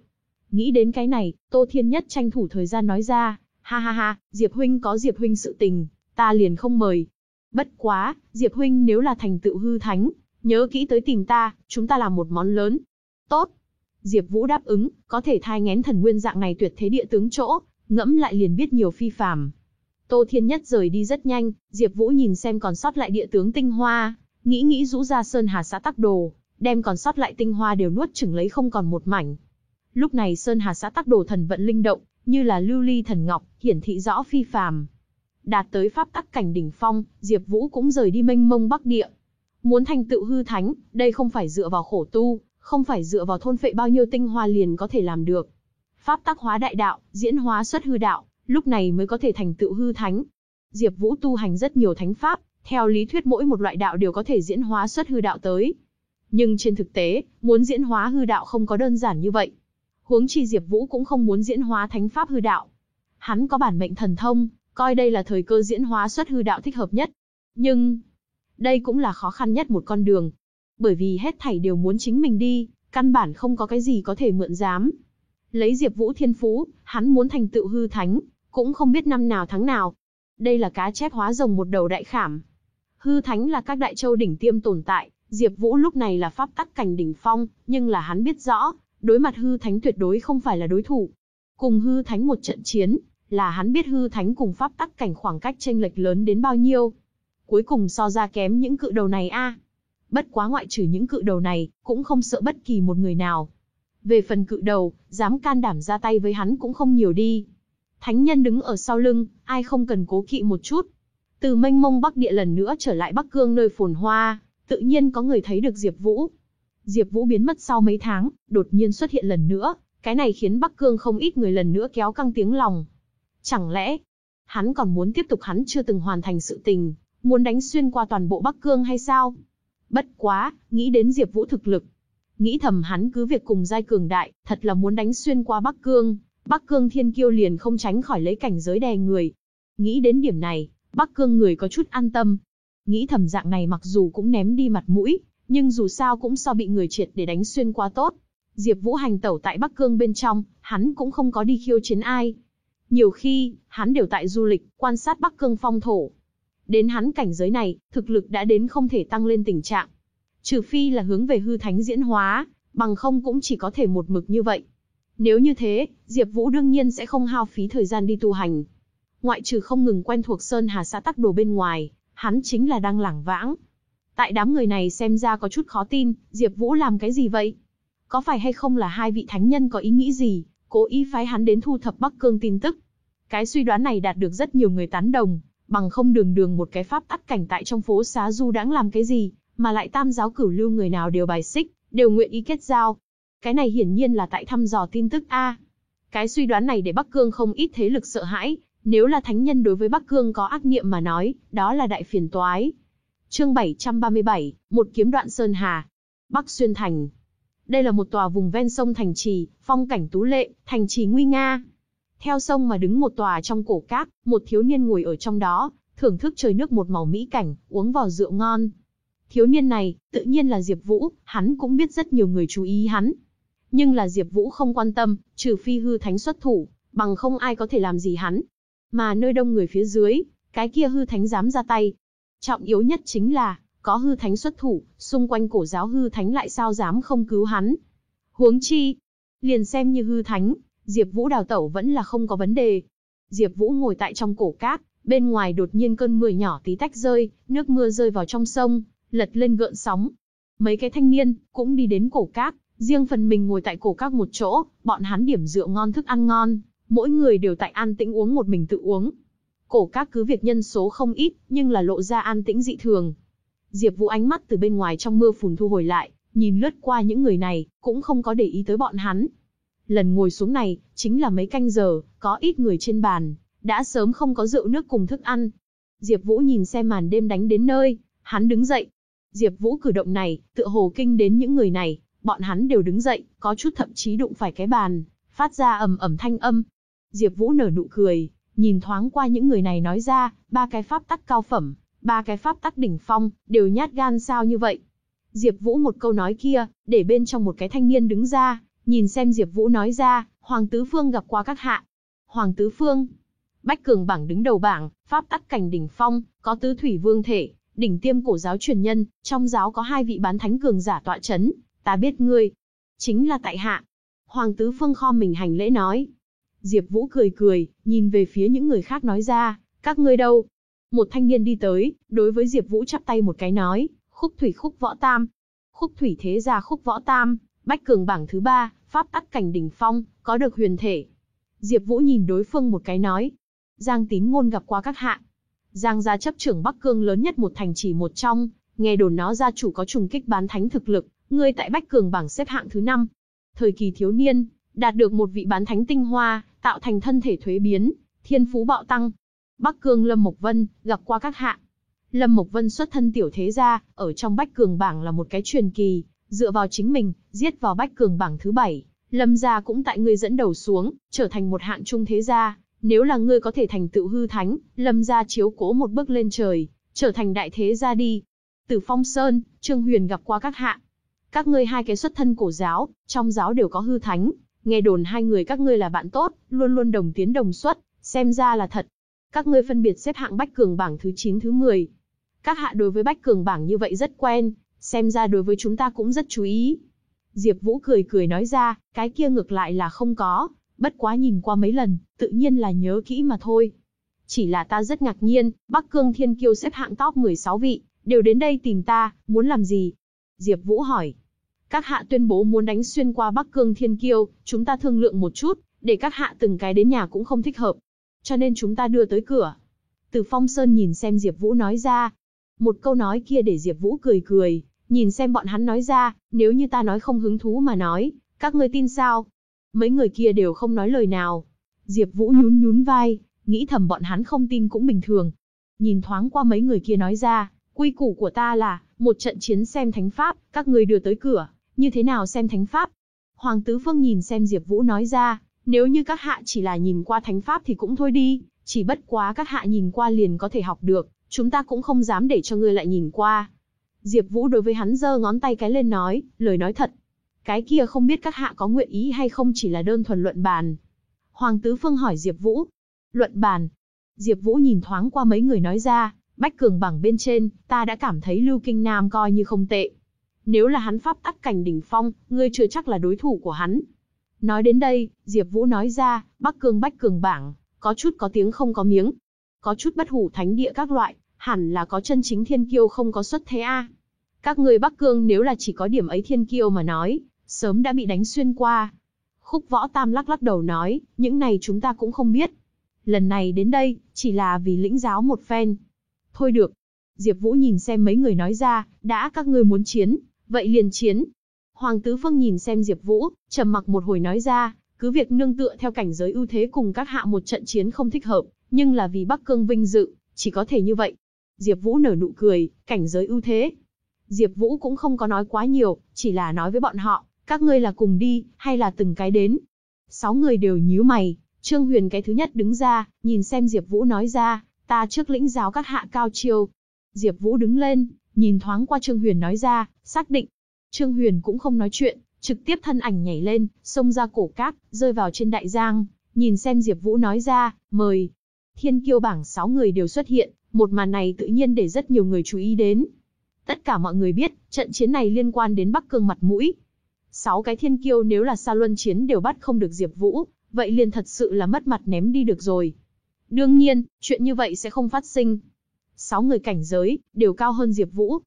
Nghĩ đến cái này, Tô Thiên Nhất tranh thủ thời gian nói ra, ha ha ha, Diệp huynh có Diệp huynh sự tình, ta liền không mời. Bất quá, Diệp huynh nếu là thành tựu hư thánh, nhớ kỹ tới tìm ta, chúng ta làm một món lớn. Tốt. Diệp Vũ đáp ứng, có thể thai ngén thần nguyên dạng này tuyệt thế địa tướng chỗ, ngẫm lại liền biết nhiều phi phàm. Tô Thiên Nhất rời đi rất nhanh, Diệp Vũ nhìn xem còn sót lại địa tướng tinh hoa, nghĩ nghĩ rũ ra sơn hà xã tắc đồ, đem còn sót lại tinh hoa đều nuốt chửng lấy không còn một mảnh. Lúc này sơn hà xã tắc đồ thần vận linh động, như là lưu ly thần ngọc, hiển thị rõ phi phàm. Đạt tới pháp tắc cảnh đỉnh phong, Diệp Vũ cũng rời đi mênh mông bắc địa. Muốn thành tựu hư thánh, đây không phải dựa vào khổ tu, không phải dựa vào thôn phệ bao nhiêu tinh hoa liền có thể làm được. Pháp tắc hóa đại đạo, diễn hóa xuất hư đạo, lúc này mới có thể thành tựu hư thánh. Diệp Vũ tu hành rất nhiều thánh pháp, theo lý thuyết mỗi một loại đạo đều có thể diễn hóa xuất hư đạo tới. Nhưng trên thực tế, muốn diễn hóa hư đạo không có đơn giản như vậy. Huống chi Diệp Vũ cũng không muốn diễn hóa thánh pháp hư đạo. Hắn có bản mệnh thần thông, coi đây là thời cơ diễn hóa xuất hư đạo thích hợp nhất. Nhưng, đây cũng là khó khăn nhất một con đường. Bởi vì hết thảy đều muốn chính mình đi, căn bản không có cái gì có thể mượn dám. Lấy Diệp Vũ thiên phú, hắn muốn thành tựu hư thánh, cũng không biết năm nào tháng nào. Đây là cá chép hóa rồng một đầu đại khảm. Hư thánh là các đại châu đỉnh tiêm tồn tại, Diệp Vũ lúc này là pháp tắc cảnh đỉnh phong, nhưng là hắn biết rõ, đối mặt hư thánh tuyệt đối không phải là đối thủ. Cùng hư thánh một trận chiến, là hắn biết hư thánh cùng pháp tắc cảnh khoảng cách chênh lệch lớn đến bao nhiêu. Cuối cùng so ra kém những cự đầu này a. Bất quá ngoại trừ những cự đầu này, cũng không sợ bất kỳ một người nào. Về phần cự đầu, dám can đảm ra tay với hắn cũng không nhiều đi. Thánh nhân đứng ở sau lưng, ai không cần cố kỵ một chút. Từ mênh mông Bắc Địa lần nữa trở lại Bắc Cương nơi phồn hoa, tự nhiên có người thấy được Diệp Vũ. Diệp Vũ biến mất sau mấy tháng, đột nhiên xuất hiện lần nữa, cái này khiến Bắc Cương không ít người lần nữa kéo căng tiếng lòng. Chẳng lẽ, hắn còn muốn tiếp tục hắn chưa từng hoàn thành sự tình, muốn đánh xuyên qua toàn bộ Bắc Cương hay sao? Bất quá, nghĩ đến Diệp Vũ thực lực, nghĩ thầm hắn cứ việc cùng giai cường đại, thật là muốn đánh xuyên qua Bắc Cương, Bắc Cương Thiên Kiêu liền không tránh khỏi lấy cảnh giới đè người. Nghĩ đến điểm này, Bắc Cương người có chút an tâm. Nghĩ thầm dạng này mặc dù cũng ném đi mặt mũi, nhưng dù sao cũng so bị người triệt để đánh xuyên qua tốt. Diệp Vũ hành tẩu tại Bắc Cương bên trong, hắn cũng không có đi khiêu chiến ai. Nhiều khi, hắn đều tại du lịch, quan sát Bắc Cương phong thổ. Đến hắn cảnh giới này, thực lực đã đến không thể tăng lên tình trạng. Trừ phi là hướng về hư thánh diễn hóa, bằng không cũng chỉ có thể một mực như vậy. Nếu như thế, Diệp Vũ đương nhiên sẽ không hao phí thời gian đi tu hành. Ngoại trừ không ngừng quen thuộc Sơn Hà xã tắc đồ bên ngoài, hắn chính là đang lảng vãng. Tại đám người này xem ra có chút khó tin, Diệp Vũ làm cái gì vậy? có phải hay không là hai vị thánh nhân có ý nghĩ gì, cố ý phái hắn đến thu thập Bắc Cương tin tức. Cái suy đoán này đạt được rất nhiều người tán đồng, bằng không đường đường một cái pháp tắc cảnh tại trong phố xá du đãng làm cái gì, mà lại tam giáo cửu lưu người nào đều bài xích, đều nguyện ý kết giao. Cái này hiển nhiên là tại thăm dò tin tức A. Cái suy đoán này để Bắc Cương không ít thế lực sợ hãi, nếu là thánh nhân đối với Bắc Cương có ác niệm mà nói, đó là đại phiền toái. Chương 737, một kiếm đoạn sơn hà. Bắc Xuyên Thành. Đây là một tòa vùng ven sông thành trì, phong cảnh tú lệ, thành trì nguy nga. Theo sông mà đứng một tòa trong cổ cát, một thiếu niên ngồi ở trong đó, thưởng thức trời nước một màu mỹ cảnh, uống vào rượu ngon. Thiếu niên này, tự nhiên là Diệp Vũ, hắn cũng biết rất nhiều người chú ý hắn. Nhưng là Diệp Vũ không quan tâm, trừ phi hư thánh xuất thủ, bằng không ai có thể làm gì hắn. Mà nơi đông người phía dưới, cái kia hư thánh dám ra tay. Trọng yếu nhất chính là, có hư thánh xuất thủ, xung quanh cổ giáo hư thánh lại sao dám không cứu hắn. Huống chi, liền xem như hư thánh, Diệp Vũ đào tẩu vẫn là không có vấn đề. Diệp Vũ ngồi tại trong cổ cát, bên ngoài đột nhiên cơn mưa nhỏ tí tách rơi, nước mưa rơi vào trong sông, lật lên gợn sóng. Mấy cái thanh niên cũng đi đến cổ cát, riêng phần mình ngồi tại cổ cát một chỗ, bọn hắn điểm rượu ngon thức ăn ngon, mỗi người đều tại an tĩnh uống một mình tự uống. Cổ cát cứ việc nhân số không ít, nhưng là lộ ra an tĩnh dị thường. Diệp Vũ ánh mắt từ bên ngoài trong mưa phùn thu hồi lại, nhìn lướt qua những người này, cũng không có để ý tới bọn hắn. Lần ngồi xuống này, chính là mấy canh giờ, có ít người trên bàn, đã sớm không có rượu nước cùng thức ăn. Diệp Vũ nhìn xem màn đêm đánh đến nơi, hắn đứng dậy. Diệp Vũ cử động này, tựa hồ kinh đến những người này, bọn hắn đều đứng dậy, có chút thậm chí đụng phải cái bàn, phát ra ầm ầm thanh âm. Diệp Vũ nở nụ cười, nhìn thoáng qua những người này nói ra, ba cái pháp tắc cao phẩm, ba cái pháp tắc đỉnh phong, đều nhát gan sao như vậy. Diệp Vũ một câu nói kia, để bên trong một cái thanh niên đứng ra, nhìn xem Diệp Vũ nói ra, Hoàng Tứ Phương gặp qua các hạ. Hoàng Tứ Phương, Bách Cường bảng đứng đầu bảng, pháp tắc cảnh đỉnh phong, có tứ thủy vương thể, đỉnh tiêm cổ giáo truyền nhân, trong giáo có hai vị bán thánh cường giả tọa chấn, ta biết ngươi, chính là tại hạ. Hoàng Tứ Phương kho mình hành lễ nói. Diệp Vũ cười cười, nhìn về phía những người khác nói ra, các ngươi đâu? Một thanh niên đi tới, đối với Diệp Vũ chắp tay một cái nói, khúc thủy khúc võ tam. Khúc thủy thế gia khúc võ tam, bách cường bảng thứ ba, pháp tắc cảnh đỉnh phong, có được huyền thể. Diệp Vũ nhìn đối phương một cái nói, Giang Tín ngôn gặp qua các hạ. Giang gia chấp trưởng Bắc Cương lớn nhất một thành chỉ một trong, nghe đồn nó gia chủ có trùng kích bán thánh thực lực, ngươi tại Bách Cường bảng xếp hạng thứ 5. Thời kỳ thiếu niên, đạt được một vị bán thánh tinh hoa, tạo thành thân thể thuế biến, thiên phú bạo tăng. Bắc Cương Lâm Mộc Vân, gặp qua các hạ. Lâm Mộc Vân xuất thân tiểu thế gia, ở trong Bách Cường bảng là một cái truyền kỳ, dựa vào chính mình, giết vào Bách Cường bảng thứ 7. Lâm gia cũng tại ngươi dẫn đầu xuống, trở thành một hạng trung thế gia, nếu là ngươi có thể thành tựu hư thánh, Lâm gia chiếu cố một bước lên trời, trở thành đại thế gia đi. Từ Phong Sơn, Trương Huyền gặp qua các hạ. Các ngươi hai cái xuất thân cổ giáo, trong giáo đều có hư thánh, nghe đồn hai người các ngươi là bạn tốt, luôn luôn đồng tiến đồng xuất, xem ra là thật. Các ngươi phân biệt xếp hạng Bách Cường bảng thứ 9 thứ 10. Các hạ đối với Bách Cường bảng như vậy rất quen, xem ra đối với chúng ta cũng rất chú ý. Diệp Vũ cười cười nói ra, cái kia ngược lại là không có, bất quá nhìn qua mấy lần, tự nhiên là nhớ kỹ mà thôi. Chỉ là ta rất ngạc nhiên, Bắc Cương Thiên Kiêu xếp hạng top 16 vị, đều đến đây tìm ta, muốn làm gì? Diệp Vũ hỏi. Các hạ tuyên bố muốn đánh xuyên qua Bắc Cương Thiên Kiêu, chúng ta thương lượng một chút, để các hạ từng cái đến nhà cũng không thích hợp. Cho nên chúng ta đưa tới cửa. Từ Phong Sơn nhìn xem Diệp Vũ nói ra. Một câu nói kia để Diệp Vũ cười cười, nhìn xem bọn hắn nói ra, nếu như ta nói không hứng thú mà nói, các ngươi tin sao? Mấy người kia đều không nói lời nào. Diệp Vũ nhún nhún vai, nghĩ thầm bọn hắn không tin cũng bình thường. Nhìn thoáng qua mấy người kia nói ra, quy củ của ta là, một trận chiến xem thánh pháp, các ngươi đưa tới cửa, như thế nào xem thánh pháp? Hoàng Tứ Phương nhìn xem Diệp Vũ nói ra, nếu như các hạ chỉ là nhìn qua thánh pháp thì cũng thôi đi, chỉ bất quá các hạ nhìn qua liền có thể học được, chúng ta cũng không dám để cho ngươi lại nhìn qua. Diệp Vũ đối với hắn giơ ngón tay cái lên nói, lời nói thật, cái kia không biết các hạ có nguyện ý hay không chỉ là đơn thuần luận bàn. Hoàng Tứ Phương hỏi Diệp Vũ. Luận bàn. Diệp Vũ nhìn thoáng qua mấy người nói ra, Bách Cường bằng bên trên, ta đã cảm thấy Lưu Kinh Nam coi như không tệ. Nếu là hắn pháp tắc cảnh đỉnh phong, ngươi chưa chắc là đối thủ của hắn. Nói đến đây, Diệp Vũ nói ra, Bắc Cường Bách Cường bảng, có chút có tiếng không có miếng. Có chút bất hủ thánh địa các loại, hẳn là có chân chính thiên kiêu không có xuất thế a. Các ngươi Bắc Cương nếu là chỉ có điểm ấy thiên kiêu mà nói, sớm đã bị đánh xuyên qua. Khúc võ tam lắc lắc đầu nói, những này chúng ta cũng không biết. Lần này đến đây, chỉ là vì lĩnh giáo một phen. Thôi được. Diệp Vũ nhìn xem mấy người nói ra, đã các ngươi muốn chiến, vậy liền chiến. Hoàng Tứ Phương nhìn xem Diệp Vũ, trầm mặc một hồi nói ra, cứ việc nương tựa theo cảnh giới ưu thế cùng các hạ một trận chiến không thích hợp, nhưng là vì Bắc Cương vinh dự, chỉ có thể như vậy. Diệp Vũ nở nụ cười, cảnh giới ưu thế. Diệp Vũ cũng không có nói quá nhiều, chỉ là nói với bọn họ, các ngươi là cùng đi, hay là từng cái đến. Sáu người đều nhíu mày, Trương Huyền cái thứ nhất đứng ra, nhìn xem Diệp Vũ nói ra, ta trước lĩnh giáo các hạ cao chiêu. Diệp Vũ đứng lên, nhìn thoáng qua Trương Huyền nói ra, xác định. Trương Huyền cũng không nói chuyện, trực tiếp thân ảnh nhảy lên, xông ra cổ cát, rơi vào trên đại giang, nhìn xem Diệp Vũ nói ra, mời. Thiên kiêu bảng 6 người đều xuất hiện, một màn này tự nhiên để rất nhiều người chú ý đến. Tất cả mọi người biết, trận chiến này liên quan đến Bắc Cương mặt mũi. sáu cái thiên kiêu nếu là Sa Luân chiến đều bắt không được Diệp Vũ, vậy liền thật sự là mất mặt ném đi được rồi. Đương nhiên, chuyện như vậy sẽ không phát sinh. sáu người cảnh giới đều cao hơn Diệp Vũ.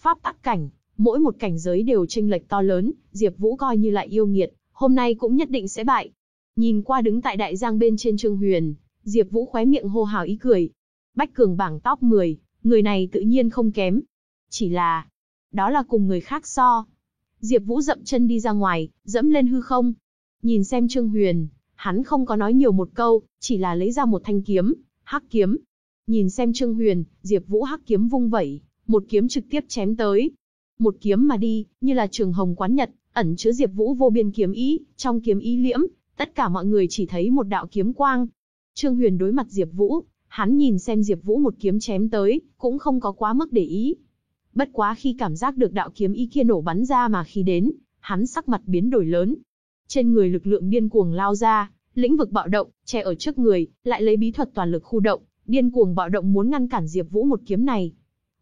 Pháp tắc cảnh, mỗi một cảnh giới đều chênh lệch to lớn, Diệp Vũ coi như lại yêu nghiệt, hôm nay cũng nhất định sẽ bại. Nhìn qua đứng tại đại giang bên trên Trương Huyền, Diệp Vũ khóe miệng hô hào ý cười. Bách cường bảng top 10, người này tự nhiên không kém. Chỉ là, đó là cùng người khác so. Diệp Vũ dậm chân đi ra ngoài, dẫm lên hư không. Nhìn xem Trương Huyền, hắn không có nói nhiều một câu, chỉ là lấy ra một thanh kiếm, hắc kiếm. Nhìn xem Trương Huyền, Diệp Vũ hắc kiếm vung vẩy, một kiếm trực tiếp chém tới. Một kiếm mà đi, như là trường hồng quán nhật, ẩn chứa Diệp Vũ vô biên kiếm ý, trong kiếm ý liễm, tất cả mọi người chỉ thấy một đạo kiếm quang. Trương Huyền đối mặt Diệp Vũ, hắn nhìn xem Diệp Vũ một kiếm chém tới, cũng không có quá mức để ý. Bất quá khi cảm giác được đạo kiếm ý kia nổ bắn ra mà khi đến, hắn sắc mặt biến đổi lớn. Trên người lực lượng điên cuồng lao ra, lĩnh vực bạo động, che ở trước người, lại lấy bí thuật toàn lực khu động, điên cuồng bạo động muốn ngăn cản Diệp Vũ một kiếm này.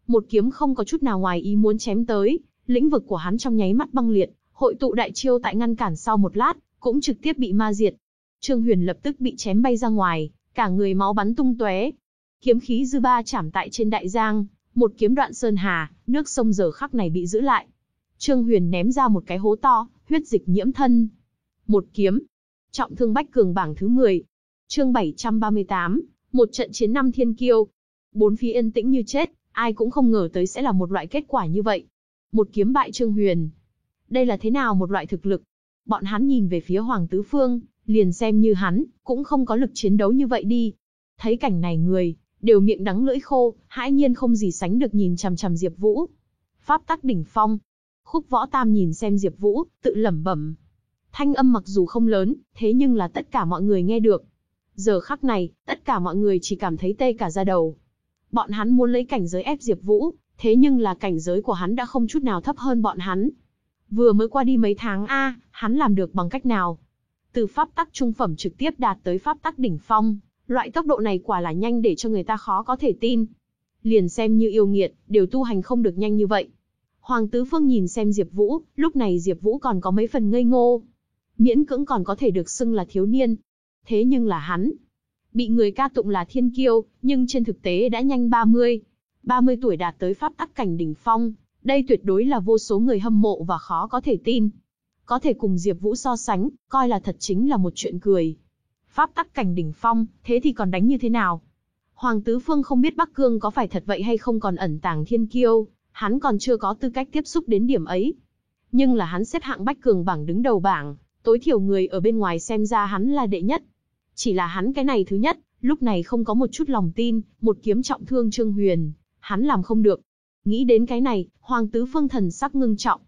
Một kiếm không có chút nào ngoài ý muốn chém tới, lĩnh vực của hắn trong nháy mắt băng liệt, hội tụ đại chiêu tại ngăn cản sau một lát, cũng trực tiếp bị ma diệt. Trương Huyền lập tức bị chém bay ra ngoài, cả người máu bắn tung tóe. Kiếm khí dư ba chạm tại trên đại giang, một kiếm đoạn sơn hà, nước sông giờ khắc này bị giữ lại. Trương Huyền ném ra một cái hố to, huyết dịch nhiễm thân. Một kiếm. Trọng thương bách cường bảng thứ 10. Chương 738, một trận chiến năm thiên kiêu. Bốn phía yên tĩnh như chết, ai cũng không ngờ tới sẽ là một loại kết quả như vậy. Một kiếm bại Trương Huyền. Đây là thế nào một loại thực lực? Bọn hắn nhìn về phía Hoàng Tứ Phương, liền xem như hắn, cũng không có lực chiến đấu như vậy đi. Thấy cảnh này người, đều miệng đắng lưỡi khô, hãi nhiên không gì sánh được nhìn chằm chằm Diệp Vũ. Pháp tắc đỉnh phong. Khúc Võ Tam nhìn xem Diệp Vũ, tự lẩm bẩm. Thanh âm mặc dù không lớn, thế nhưng là tất cả mọi người nghe được. Giờ khắc này, tất cả mọi người chỉ cảm thấy tê cả da đầu. Bọn hắn muốn lấy cảnh giới ép Diệp Vũ, thế nhưng là cảnh giới của hắn đã không chút nào thấp hơn bọn hắn. Vừa mới qua đi mấy tháng a, hắn làm được bằng cách nào? Từ pháp tắc trung phẩm trực tiếp đạt tới pháp tắc đỉnh phong, loại tốc độ này quả là nhanh để cho người ta khó có thể tin. Liền xem như yêu nghiệt, đều tu hành không được nhanh như vậy. Hoàng Tứ Phương nhìn xem Diệp Vũ, lúc này Diệp Vũ còn có mấy phần ngây ngô. Miễn cưỡng còn có thể được xưng là thiếu niên. Thế nhưng là hắn, bị người ca tụng là thiên kiêu, nhưng trên thực tế đã nhanh 30. 30 tuổi đạt tới pháp tắc cảnh đỉnh phong, đây tuyệt đối là vô số người hâm mộ và khó có thể tin. Có thể cùng Diệp Vũ so sánh, coi là thật chính là một chuyện cười. Pháp tắc cảnh đỉnh phong, thế thì còn đánh như thế nào? Hoàng Tứ Phương không biết Bắc Cương có phải thật vậy hay không còn ẩn tàng thiên kiêu, hắn còn chưa có tư cách tiếp xúc đến điểm ấy. Nhưng là hắn xếp hạng Bách Cường bảng đứng đầu bảng, tối thiểu người ở bên ngoài xem ra hắn là đệ nhất. Chỉ là hắn cái này thứ nhất, lúc này không có một chút lòng tin, một kiếm trọng thương Trương Huyền, hắn làm không được. Nghĩ đến cái này, Hoàng Tứ Phương thần sắc ngưng trọng.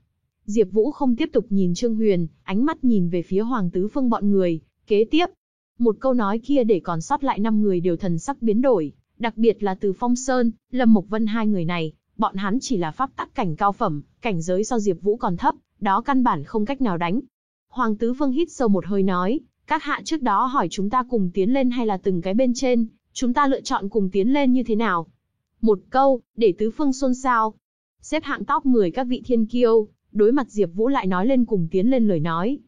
Diệp Vũ không tiếp tục nhìn Trương Huyền, ánh mắt nhìn về phía Hoàng Tứ Phương bọn người, kế tiếp. Một câu nói kia để còn sót lại năm người đều thần sắc biến đổi, đặc biệt là từ Phong Sơn, Lâm Mộc Vân hai người này, bọn hắn chỉ là pháp tắc cảnh cao phẩm, cảnh giới so Diệp Vũ còn thấp, đó căn bản không cách nào đánh. Hoàng Tứ Phương hít sâu một hơi nói, các hạ trước đó hỏi chúng ta cùng tiến lên hay là từng cái bên trên, chúng ta lựa chọn cùng tiến lên như thế nào? Một câu, để tứ phương xôn xao. Xếp hạng top 10 các vị thiên kiêu, đối mặt Diệp Vũ lại nói lên cùng tiến lên lời nói.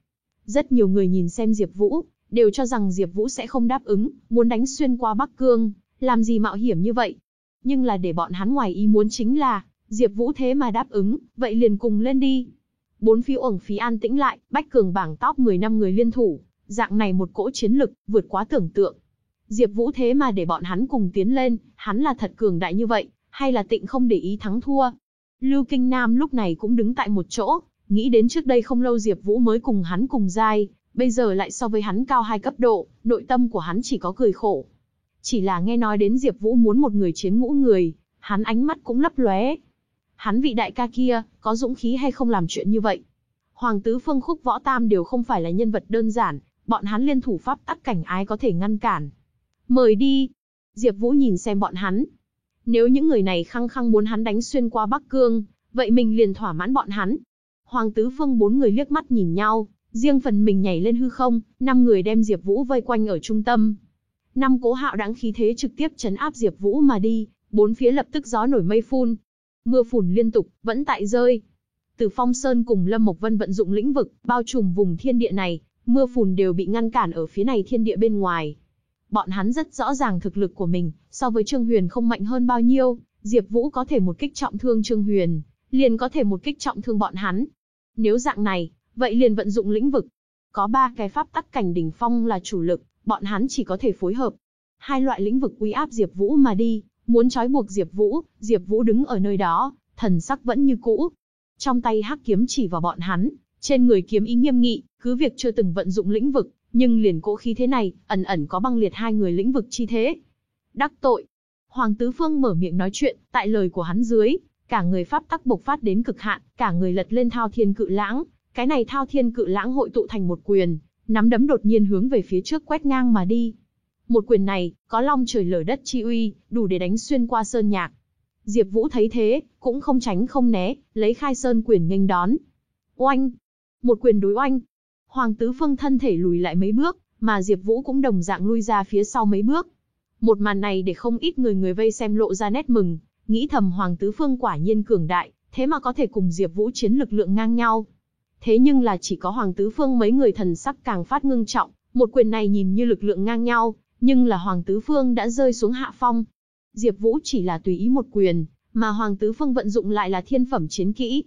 Rất nhiều người nhìn xem Diệp Vũ, đều cho rằng Diệp Vũ sẽ không đáp ứng, muốn đánh xuyên qua Bắc Cương, làm gì mạo hiểm như vậy. Nhưng là để bọn hắn ngoài ý muốn chính là, Diệp Vũ thế mà đáp ứng, vậy liền cùng lên đi. Bốn phía ổng phí an tĩnh lại, bách cường bảng top 10 năm người liên thủ, dạng này một cỗ chiến lực, vượt quá tưởng tượng. Diệp Vũ thế mà để bọn hắn cùng tiến lên, hắn là thật cường đại như vậy, hay là tịnh không để ý thắng thua. Lưu Kinh Nam lúc này cũng đứng tại một chỗ, nghĩ đến trước đây không lâu Diệp Vũ mới cùng hắn cùng giai, bây giờ lại so với hắn cao hai cấp độ, nội tâm của hắn chỉ có cười khổ. Chỉ là nghe nói đến Diệp Vũ muốn một người chiến ngũ người, hắn ánh mắt cũng lấp lóe. Hắn vị đại ca kia, có dũng khí hay không làm chuyện như vậy? Hoàng tứ Phương Khúc Võ Tam đều không phải là nhân vật đơn giản, bọn hắn liên thủ pháp tắc cảnh ái có thể ngăn cản. Mời đi. Diệp Vũ nhìn xem bọn hắn. Nếu những người này khăng khăng muốn hắn đánh xuyên qua Bắc Cương, vậy mình liền thỏa mãn bọn hắn. Hoàng tứ phương bốn người liếc mắt nhìn nhau, riêng phần mình nhảy lên hư không, năm người đem Diệp Vũ vây quanh ở trung tâm. Năm cố hạo đáng khí thế trực tiếp chấn áp Diệp Vũ mà đi, bốn phía lập tức gió nổi mây phun. Mưa phùn liên tục, vẫn tại rơi. Từ Phong Sơn cùng Lâm Mộc Vân vận dụng lĩnh vực, bao trùm vùng thiên địa này, mưa phùn đều bị ngăn cản ở phía này thiên địa bên ngoài. Bọn hắn rất rõ ràng thực lực của mình, so với Trương Huyền không mạnh hơn bao nhiêu, Diệp Vũ có thể một kích trọng thương Trương Huyền, liền có thể một kích trọng thương bọn hắn. Nếu dạng này, vậy liền vận dụng lĩnh vực. Có ba cái pháp tắc cảnh đỉnh phong là chủ lực, bọn hắn chỉ có thể phối hợp. Hai loại lĩnh vực uy áp Diệp Vũ mà đi, muốn trói buộc Diệp Vũ, Diệp Vũ đứng ở nơi đó, thần sắc vẫn như cũ. Trong tay hắc kiếm chỉ vào bọn hắn, trên người kiếm ý nghiêm nghị, cứ việc chưa từng vận dụng lĩnh vực, nhưng liền cỗ khí thế này, ẩn ẩn có băng liệt hai người lĩnh vực chi thế. Đắc tội. Hoàng Tứ Phương mở miệng nói chuyện, tại lời của hắn dưới, cả người pháp tắc bộc phát đến cực hạn, cả người lật lên thao thiên cự lãng, cái này thao thiên cự lãng hội tụ thành một quyền, nắm đấm đột nhiên hướng về phía trước quét ngang mà đi. Một quyền này, có long trời lở đất chi uy, đủ để đánh xuyên qua sơn nhạc. Diệp Vũ thấy thế, cũng không tránh không né, lấy khai sơn quyền nghênh đón. Oanh! Một quyền đối oanh. Hoàng Tứ Phương thân thể lùi lại mấy bước, mà Diệp Vũ cũng đồng dạng lui ra phía sau mấy bước. Một màn này để không ít người người vây xem lộ ra nét mừng, nghĩ thầm Hoàng Tứ Phương quả nhiên cường đại, thế mà có thể cùng Diệp Vũ chiến lực lượng ngang nhau. Thế nhưng là chỉ có Hoàng Tứ Phương mấy người thần sắc càng phát ngưng trọng, một quyền này nhìn như lực lượng ngang nhau, nhưng là Hoàng Tứ Phương đã rơi xuống hạ phong. Diệp Vũ chỉ là tùy ý một quyền, mà Hoàng Tứ Phương vận dụng lại là thiên phẩm chiến kỹ.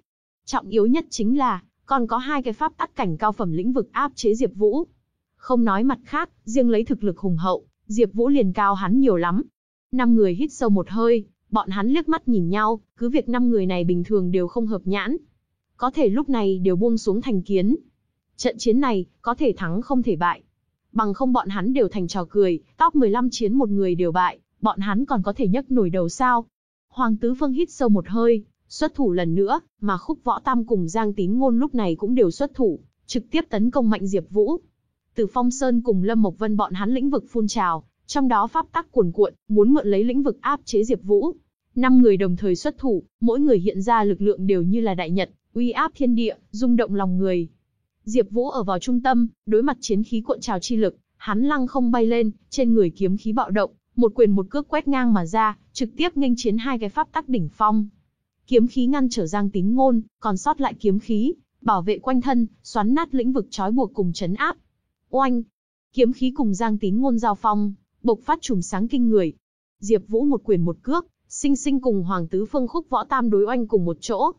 Trọng yếu nhất chính là, còn có hai cái pháp tắc cảnh cao phẩm lĩnh vực áp chế Diệp Vũ. Không nói mặt khác, riêng lấy thực lực hùng hậu, Diệp Vũ liền cao hắn nhiều lắm. Năm người hít sâu một hơi, bọn hắn liếc mắt nhìn nhau, cứ việc năm người này bình thường đều không hợp nhãn, có thể lúc này đều buông xuống thành kiến. Trận chiến này, có thể thắng không thể bại. Bằng không bọn hắn đều thành trò cười, top 15 chiến một người đều bại, bọn hắn còn có thể nhấc nổi đầu sao. Hoàng Tứ vân hít sâu một hơi, xuất thủ lần nữa, mà khúc võ tam cùng Giang Tín Ngôn lúc này cũng đều xuất thủ, trực tiếp tấn công mạnh Diệp Vũ. Từ Phong Sơn cùng Lâm Mộc Vân bọn hắn lĩnh vực phun trào, trong đó pháp tắc cuồn cuộn, muốn mượn lấy lĩnh vực áp chế Diệp Vũ. Năm người đồng thời xuất thủ, mỗi người hiện ra lực lượng đều như là đại nhật, uy áp thiên địa, rung động lòng người. Diệp Vũ ở vào trung tâm, đối mặt chiến khí cuộn trào chi lực, hắn lăng không bay lên, trên người kiếm khí bạo động, một quyền một cước quét ngang mà ra, trực tiếp nghênh chiến hai cái pháp tắc đỉnh phong. Kiếm khí ngăn trở Giang Tín Ngôn, còn sót lại kiếm khí, bảo vệ quanh thân, xoắn nát lĩnh vực trói buộc cùng chấn áp. Oanh! Kiếm khí cùng Giang Tín Ngôn giao phong, bộc phát trùm sáng kinh người. Diệp Vũ một quyền một cước, sinh sinh cùng Hoàng tứ phương khúc võ tam đối oanh cùng một chỗ.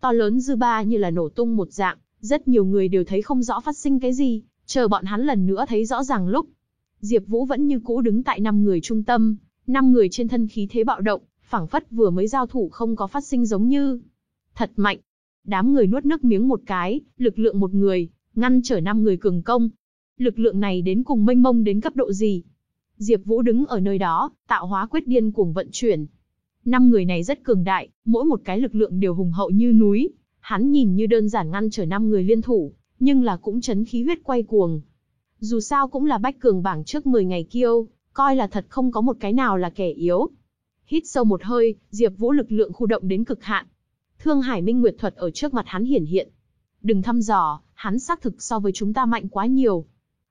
To lớn dư ba như là nổ tung một dạng, rất nhiều người đều thấy không rõ phát sinh cái gì, chờ bọn hắn lần nữa thấy rõ ràng lúc. Diệp Vũ vẫn như cũ đứng tại năm người trung tâm, năm người trên thân khí thế bạo động, phảng phất vừa mới giao thủ không có phát sinh giống như. Thật mạnh. Đám người nuốt nước miếng một cái, lực lượng một người, ngăn trở năm người cường công. Lực lượng này đến cùng mênh mông đến cấp độ gì? Diệp Vũ đứng ở nơi đó, tạo hóa quyết điên cuồng vận chuyển. Năm người này rất cường đại, mỗi một cái lực lượng đều hùng hậu như núi. Hắn nhìn như đơn giản ngăn trở năm người liên thủ, nhưng là cũng chấn khí huyết quay cuồng. Dù sao cũng là bách cường bảng trước 10 ngày kiêu, coi là thật không có một cái nào là kẻ yếu. Hít sâu một hơi, Diệp Vũ lực lượng khu động đến cực hạn. Thương Hải Minh Nguyệt thuật ở trước mặt hắn hiển hiện. Đừng thăm dò, hắn xác thực so với chúng ta mạnh quá nhiều.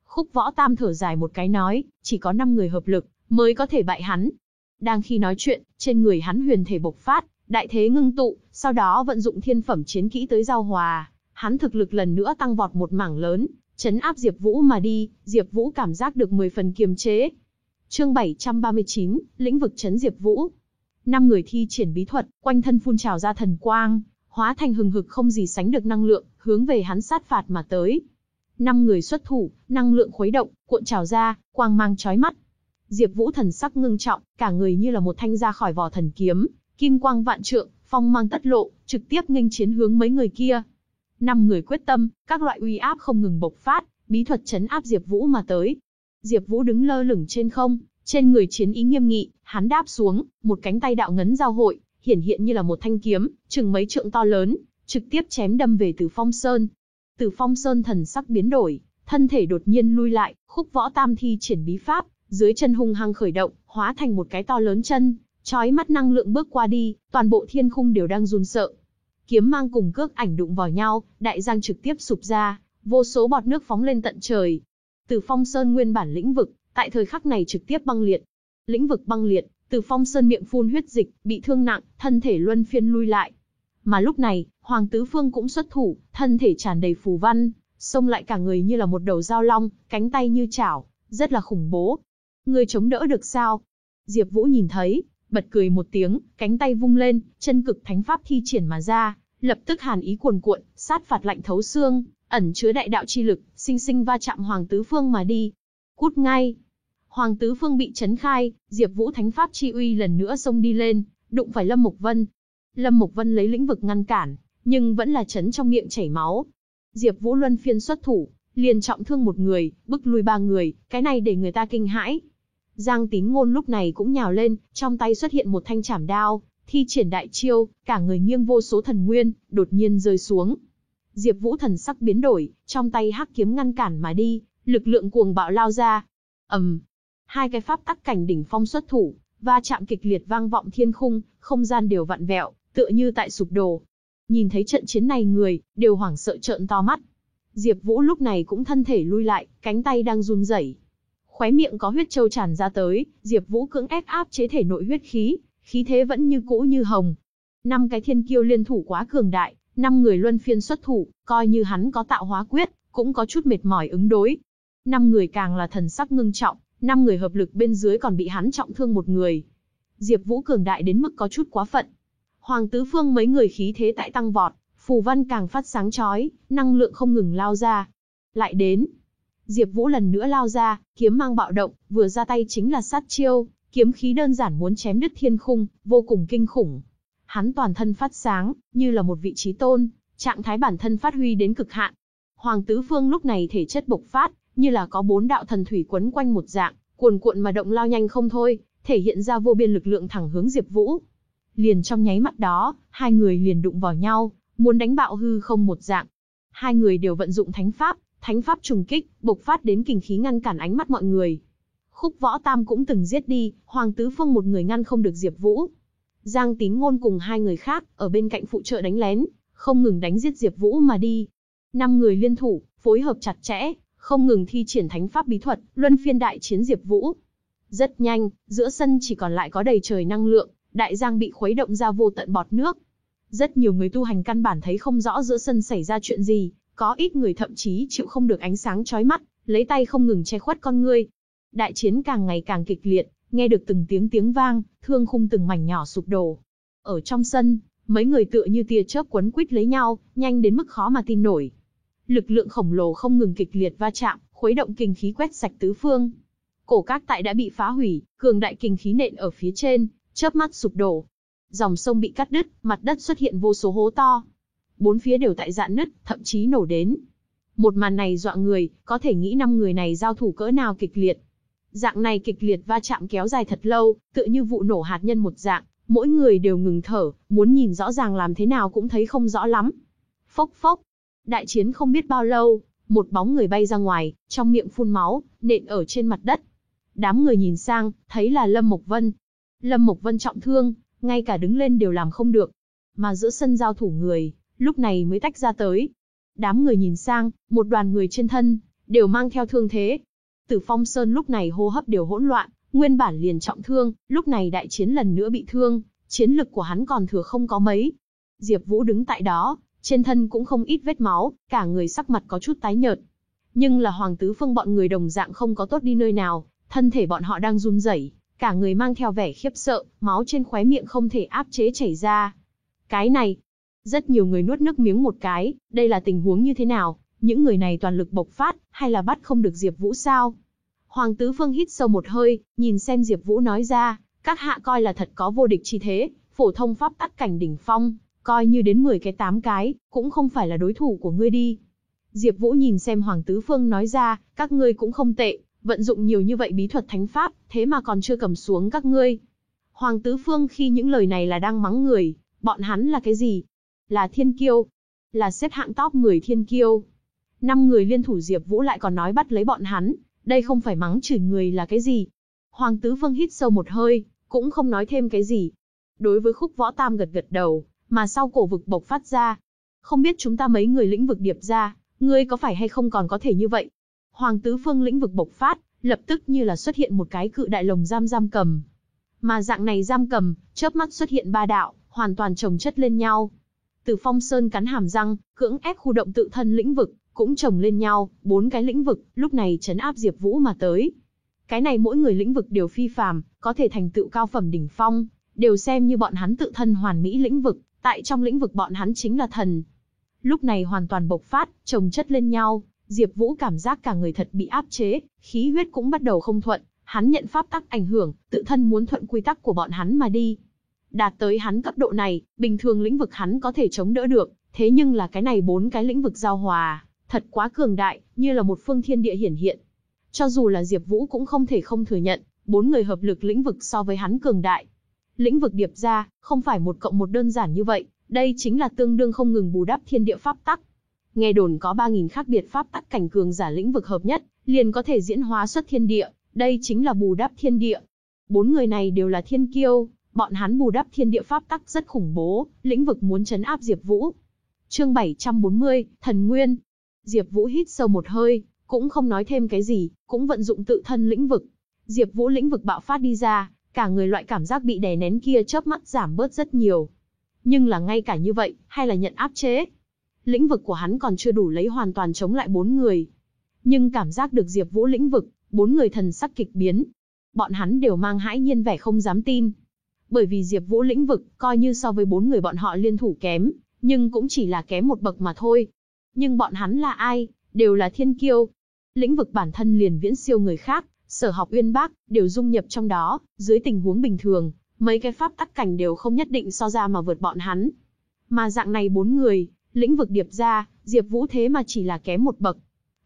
Khúc Võ Tam thở dài một cái nói, chỉ có 5 người hợp lực mới có thể bại hắn. Đang khi nói chuyện, trên người hắn huyền thể bộc phát, đại thế ngưng tụ, sau đó vận dụng thiên phẩm chiến kỹ tới giao hòa, hắn thực lực lần nữa tăng vọt một mảng lớn, chấn áp Diệp Vũ mà đi, Diệp Vũ cảm giác được 10 phần kiềm chế. Chương 739, lĩnh vực chấn Diệp Vũ. Năm người thi triển bí thuật, quanh thân phun trào ra thần quang, hóa thành hừng hực không gì sánh được năng lượng, hướng về hắn sát phạt mà tới. Năm người xuất thủ, năng lượng khuấy động, cuộn trào ra, quang mang chói mắt. Diệp Vũ thần sắc ngưng trọng, cả người như là một thanh ra khỏi vỏ thần kiếm, kim quang vạn trượng, phong mang tất lộ, trực tiếp nghênh chiến hướng mấy người kia. Năm người quyết tâm, các loại uy áp không ngừng bộc phát, bí thuật chấn áp Diệp Vũ mà tới. Diệp Vũ đứng lơ lửng trên không, trên người chiến ý nghiêm nghị, hắn đáp xuống, một cánh tay đạo ngấn giao hội, hiển hiện như là một thanh kiếm, chừng mấy trượng to lớn, trực tiếp chém đâm về Từ Phong Sơn. Từ Phong Sơn thần sắc biến đổi, thân thể đột nhiên lui lại, khúc võ tam thi triển bí pháp, dưới chân hung hăng khởi động, hóa thành một cái to lớn chân, chói mắt năng lượng bước qua đi, toàn bộ thiên khung đều đang run sợ. Kiếm mang cùng cước ảnh đụng vào nhau, đại giang trực tiếp sụp ra, vô số bọt nước phóng lên tận trời. Từ Phong Sơn nguyên bản lĩnh vực, tại thời khắc này trực tiếp băng liệt. Lĩnh vực băng liệt, từ Phong Sơn miệng phun huyết dịch, bị thương nặng, thân thể luân phiên lui lại. Mà lúc này, Hoàng Tứ Phương cũng xuất thủ, thân thể tràn đầy phù văn, xông lại cả người như là một đầu dao long, cánh tay như chảo, rất là khủng bố. Người chống đỡ được sao? Diệp Vũ nhìn thấy, bật cười một tiếng, cánh tay vung lên, chân cực thánh pháp thi triển mà ra, lập tức hàn ý cuồn cuộn, sát phạt lạnh thấu xương, ẩn chứa đại đạo chi lực, sinh sinh va chạm Hoàng Tứ Phương mà đi. Cút ngay. Hoàng Tứ Phương bị chấn khai, Diệp Vũ thánh pháp chi uy lần nữa xông đi lên, đụng phải Lâm Mục Vân. Lâm Mục Vân lấy lĩnh vực ngăn cản, nhưng vẫn là chấn trong miệng chảy máu. Diệp Vũ luân phiên xuất thủ, liền trọng thương một người, bức lui ba người, cái này để người ta kinh hãi. Giang Tín Ngôn lúc này cũng nhào lên, trong tay xuất hiện một thanh chảm đao, thi triển đại chiêu, cả người nghiêng vô số thần nguyên, đột nhiên rơi xuống. Diệp Vũ thần sắc biến đổi, trong tay hắc kiếm ngăn cản mà đi, lực lượng cuồng bạo lao ra. Ầm. hai cái pháp tắc cảnh đỉnh phong xuất thủ, va chạm kịch liệt vang vọng thiên khung, không gian đều vặn vẹo, tựa như tại sụp đổ. Nhìn thấy trận chiến này người, đều hoảng sợ trợn to mắt. Diệp Vũ lúc này cũng thân thể lui lại, cánh tay đang run rẩy. Khóe miệng có huyết châu tràn ra tới, Diệp Vũ cưỡng ép áp chế thể nội huyết khí, khí thế vẫn như cũ như hồng. Năm cái thiên kiêu liên thủ quá cường đại, năm người luân phiên xuất thủ, coi như hắn có tạo hóa quyết, cũng có chút mệt mỏi ứng đối. Năm người càng là thần sắc ngưng trọng, năm người hợp lực bên dưới còn bị hắn trọng thương một người. Diệp Vũ cường đại đến mức có chút quá phận. Hoàng tứ phương mấy người khí thế tại tăng vọt, phù văn càng phát sáng chói, năng lượng không ngừng lao ra. Lại đến. Diệp Vũ lần nữa lao ra, kiếm mang bạo động, vừa ra tay chính là sát chiêu, kiếm khí đơn giản muốn chém đứt thiên khung, vô cùng kinh khủng. Hắn toàn thân phát sáng, như là một vị trí tôn, trạng thái bản thân phát huy đến cực hạn. Hoàng Tứ Phương lúc này thể chất bộc phát, như là có bốn đạo thần thủy quấn quanh một dạng, cuồn cuộn mà động lao nhanh không thôi, thể hiện ra vô biên lực lượng thẳng hướng Diệp Vũ. Liền trong nháy mắt đó, hai người liền đụng vào nhau, muốn đánh bạo hư không một dạng. Hai người đều vận dụng thánh pháp, thánh pháp trùng kích, bộc phát đến kình khí ngăn cản ánh mắt mọi người. Khúc Võ Tam cũng từng giết đi, Hoàng Tứ Phương một người ngăn không được Diệp Vũ. Giang Tín Ngôn cùng hai người khác ở bên cạnh phụ trợ đánh lén, không ngừng đánh giết Diệp Vũ mà đi. Năm người liên thủ, phối hợp chặt chẽ, không ngừng thi triển thánh pháp bí thuật, luân phiên đại chiến Diệp Vũ. Rất nhanh, giữa sân chỉ còn lại có đầy trời năng lượng, đại giang bị khuấy động ra vô tận bọt nước. Rất nhiều người tu hành căn bản thấy không rõ giữa sân xảy ra chuyện gì, có ít người thậm chí chịu không được ánh sáng chói mắt, lấy tay không ngừng che khuất con ngươi. Đại chiến càng ngày càng kịch liệt, nghe được từng tiếng tiếng vang, thương khung từng mảnh nhỏ sụp đổ. Ở trong sân, mấy người tựa như tia chớp quấn quýt lấy nhau, nhanh đến mức khó mà tin nổi. Lực lượng khổng lồ không ngừng kịch liệt va chạm, khuấy động kinh khí quét sạch tứ phương. Cổ các tại đã bị phá hủy, cường đại kinh khí nện ở phía trên, chớp mắt sụp đổ. Dòng sông bị cắt đứt, mặt đất xuất hiện vô số hố to. Bốn phía đều tại dạn nứt, thậm chí nổ đến. Một màn này dọa người, có thể nghĩ năm người này giao thủ cỡ nào kịch liệt. Dạng này kịch liệt va chạm kéo dài thật lâu, tựa như vụ nổ hạt nhân một dạng, mỗi người đều ngừng thở, muốn nhìn rõ ràng làm thế nào cũng thấy không rõ lắm. Phốc phốc. Đại chiến không biết bao lâu, một bóng người bay ra ngoài, trong miệng phun máu, nện ở trên mặt đất. Đám người nhìn sang, thấy là Lâm Mộc Vân. Lâm Mộc Vân trọng thương, ngay cả đứng lên đều làm không được. Mà giữa sân giao thủ người, lúc này mới tách ra tới. Đám người nhìn sang, một đoàn người trên thân, đều mang theo thương thế, Tử Phong Sơn lúc này hô hấp đều hỗn loạn, nguyên bản liền trọng thương, lúc này đại chiến lần nữa bị thương, chiến lực của hắn còn thừa không có mấy. Diệp Vũ đứng tại đó, trên thân cũng không ít vết máu, cả người sắc mặt có chút tái nhợt. Nhưng là Hoàng Tứ Phương bọn người đồng dạng không có tốt đi nơi nào, thân thể bọn họ đang run rẩy, cả người mang theo vẻ khiếp sợ, máu trên khóe miệng không thể áp chế chảy ra. Cái này, Rất nhiều người nuốt nước miếng một cái, đây là tình huống như thế nào, những người này toàn lực bộc phát, hay là bắt không được Diệp Vũ sao? Hoàng Tứ Phương hít sâu một hơi, nhìn xem Diệp Vũ nói ra, các hạ coi là thật có vô địch chi thế, phổ thông pháp tắc cảnh đỉnh phong, coi như đến 10 cái 8 cái, cũng không phải là đối thủ của ngươi đi. Diệp Vũ nhìn xem Hoàng Tứ Phương nói ra, các ngươi cũng không tệ, vận dụng nhiều như vậy bí thuật thánh pháp, thế mà còn chưa cầm xuống các ngươi. Hoàng Tứ Phương khi những lời này là đang mắng người, bọn hắn là cái gì? Là thiên kiêu, là xếp hạng top 10 thiên kiêu. Năm người liên thủ Diệp Vũ lại còn nói bắt lấy bọn hắn, đây không phải mắng chửi người là cái gì? Hoàng Tứ vương hít sâu một hơi, cũng không nói thêm cái gì. Đối với khúc võ tam gật gật đầu, mà sau cổ vực bộc phát ra. Không biết chúng ta mấy người lĩnh vực điệp ra, ngươi có phải hay không còn có thể như vậy? Hoàng tứ phương lĩnh vực bộc phát, lập tức như là xuất hiện một cái cự đại lồng giam giam cầm. Mà dạng này giam cầm, chớp mắt xuất hiện ba đạo, hoàn toàn chồng chất lên nhau. Từ phong sơn cắn hàm răng, cưỡng ép khu động tự thân lĩnh vực, cũng chồng lên nhau, bốn cái lĩnh vực, lúc này chấn áp Diệp Vũ mà tới. Cái này mỗi người lĩnh vực đều phi phàm, có thể thành tựu cao phẩm đỉnh phong, đều xem như bọn hắn tự thân hoàn mỹ lĩnh vực, tại trong lĩnh vực bọn hắn chính là thần. Lúc này hoàn toàn bộc phát, chồng chất lên nhau, Diệp Vũ cảm giác cả người thật bị áp chế, khí huyết cũng bắt đầu không thuận, hắn nhận pháp tắc ảnh hưởng, tự thân muốn thuận quy tắc của bọn hắn mà đi. Đạt tới hắn cấp độ này, bình thường lĩnh vực hắn có thể chống đỡ được, thế nhưng là cái này bốn cái lĩnh vực giao hòa, thật quá cường đại, như là một phương thiên địa hiển hiện. Cho dù là Diệp Vũ cũng không thể không thừa nhận, bốn người hợp lực lĩnh vực so với hắn cường đại. Lĩnh vực điệp ra, không phải một cộng một đơn giản như vậy, đây chính là tương đương không ngừng bù đắp thiên địa pháp tắc. Nghe đồn có 3000 khác biệt pháp tắc cảnh cường giả lĩnh vực hợp nhất, liền có thể diễn hóa xuất thiên địa, đây chính là bù đắp thiên địa. Bốn người này đều là thiên kiêu, bọn hắn bù đắp thiên địa pháp tắc rất khủng bố, lĩnh vực muốn chấn áp Diệp Vũ. Chương 740, Thần Nguyên. Diệp Vũ hít sâu một hơi, cũng không nói thêm cái gì, cũng vận dụng tự thân lĩnh vực. Diệp Vũ lĩnh vực bạo phát đi ra, cả người loại cảm giác bị đè nén kia chớp mắt giảm bớt rất nhiều. Nhưng là ngay cả như vậy, hay là nhận áp chế. Lĩnh vực của hắn còn chưa đủ lấy hoàn toàn chống lại bốn người. Nhưng cảm giác được Diệp Vũ lĩnh vực, bốn người thần sắc kịch biến. Bọn hắn đều mang hãi nhiên vẻ không dám tin. Bởi vì Diệp Vũ lĩnh vực, coi như so với bốn người bọn họ liên thủ kém, nhưng cũng chỉ là kém một bậc mà thôi. Nhưng bọn hắn là ai? Đều là thiên kiêu. Lĩnh vực bản thân liền viễn siêu người khác, sở học uyên bác, đều dung nhập trong đó, dưới tình huống bình thường, mấy cái pháp tắc cảnh đều không nhất định so ra mà vượt bọn hắn. Mà dạng này bốn người, lĩnh vực điệp ra, Diệp Vũ thế mà chỉ là kém một bậc.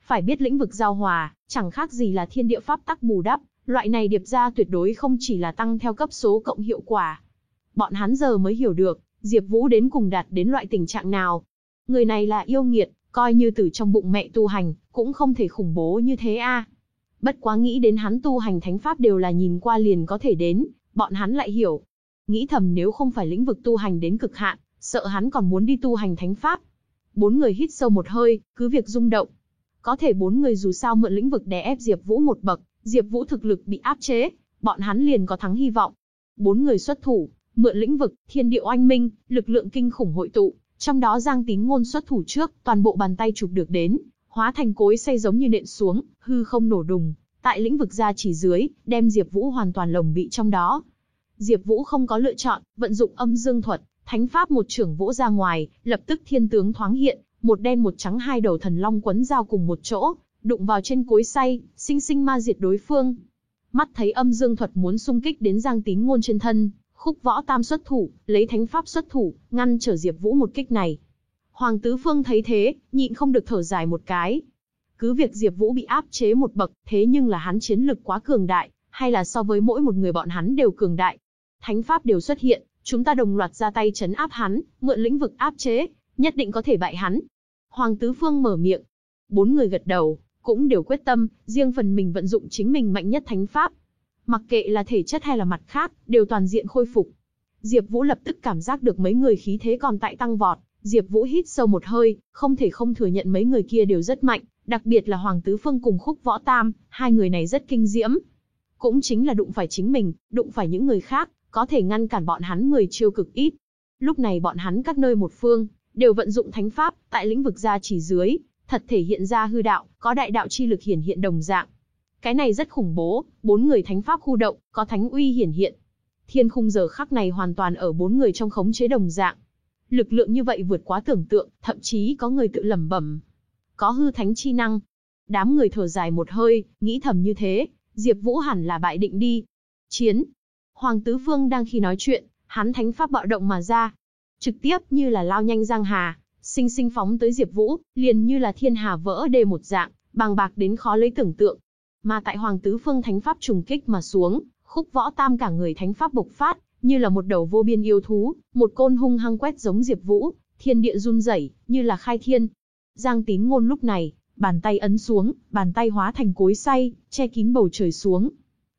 Phải biết lĩnh vực giao hòa, chẳng khác gì là thiên địa pháp tắc bù đắp, loại này điệp ra tuyệt đối không chỉ là tăng theo cấp số cộng hiệu quả. Bọn hắn giờ mới hiểu được, Diệp Vũ đến cùng đạt đến loại tình trạng nào. Người này là yêu nghiệt, coi như từ trong bụng mẹ tu hành, cũng không thể khủng bố như thế a. Bất quá nghĩ đến hắn tu hành thánh pháp đều là nhìn qua liền có thể đến, bọn hắn lại hiểu. Nghĩ thầm nếu không phải lĩnh vực tu hành đến cực hạn, sợ hắn còn muốn đi tu hành thánh pháp. Bốn người hít sâu một hơi, cứ việc rung động. Có thể bốn người dù sao mượn lĩnh vực đè ép Diệp Vũ một bậc, Diệp Vũ thực lực bị áp chế, bọn hắn liền có thắng hy vọng. Bốn người xuất thủ, mượn lĩnh vực, thiên địa oanh minh, lực lượng kinh khủng hội tụ, trong đó Giang Tín ngôn xuất thủ trước, toàn bộ bàn tay chụp được đến, hóa thành cối xay giống như nện xuống, hư không nổ đùng, tại lĩnh vực gia chỉ dưới, đem Diệp Vũ hoàn toàn lồng bị trong đó. Diệp Vũ không có lựa chọn, vận dụng âm dương thuật, thánh pháp một trưởng vỗ ra ngoài, lập tức thiên tướng thoáng hiện, một đen một trắng hai đầu thần long quấn giao cùng một chỗ, đụng vào trên cối xay, sinh sinh ma diệt đối phương. Mắt thấy âm dương thuật muốn xung kích đến Giang Tín ngôn trên thân, Khúc Võ Tam xuất thủ, lấy thánh pháp xuất thủ, ngăn trở Diệp Vũ một kích này. Hoàng Tứ Phương thấy thế, nhịn không được thở dài một cái. Cứ việc Diệp Vũ bị áp chế một bậc, thế nhưng là hắn chiến lực quá cường đại, hay là so với mỗi một người bọn hắn đều cường đại. Thánh pháp đều xuất hiện, chúng ta đồng loạt ra tay trấn áp hắn, mượn lĩnh vực áp chế, nhất định có thể bại hắn. Hoàng Tứ Phương mở miệng. Bốn người gật đầu, cũng đều quyết tâm, riêng phần mình vận dụng chính mình mạnh nhất thánh pháp. Mặc kệ là thể chất hay là mặt khác, đều toàn diện khôi phục. Diệp Vũ lập tức cảm giác được mấy người khí thế còn tại tăng vọt, Diệp Vũ hít sâu một hơi, không thể không thừa nhận mấy người kia đều rất mạnh, đặc biệt là Hoàng Tứ Phương cùng Khúc Võ Tam, hai người này rất kinh diễm. Cũng chính là đụng phải chính mình, đụng phải những người khác, có thể ngăn cản bọn hắn 10 chiêu cực ít. Lúc này bọn hắn các nơi một phương, đều vận dụng thánh pháp, tại lĩnh vực gia chỉ dưới, thật thể hiện ra hư đạo, có đại đạo chi lực hiển hiện đồng dạng. Cái này rất khủng bố, bốn người thánh pháp khu động, có thánh uy hiển hiện. Thiên khung giờ khắc này hoàn toàn ở bốn người trong khống chế đồng dạng. Lực lượng như vậy vượt quá tưởng tượng, thậm chí có người tự lẩm bẩm. Có hư thánh chi năng. Đám người thở dài một hơi, nghĩ thầm như thế, Diệp Vũ hẳn là bại định đi. Chiến. Hoàng Tứ Phương đang khi nói chuyện, hắn thánh pháp bạo động mà ra. Trực tiếp như là lao nhanh giang hà, sinh sinh phóng tới Diệp Vũ, liền như là thiên hà vỡ đê một dạng, bàng bạc đến khó lấy tưởng tượng. Mà tại Hoàng Tứ Phương thánh pháp trùng kích mà xuống, khúc võ tam cả người thánh pháp bộc phát, như là một đầu vô biên yêu thú, một côn hung hăng quét giống Diệp Vũ, thiên địa run rẩy, như là khai thiên. Giang Tín ngôn lúc này, bàn tay ấn xuống, bàn tay hóa thành cối xay, che kín bầu trời xuống.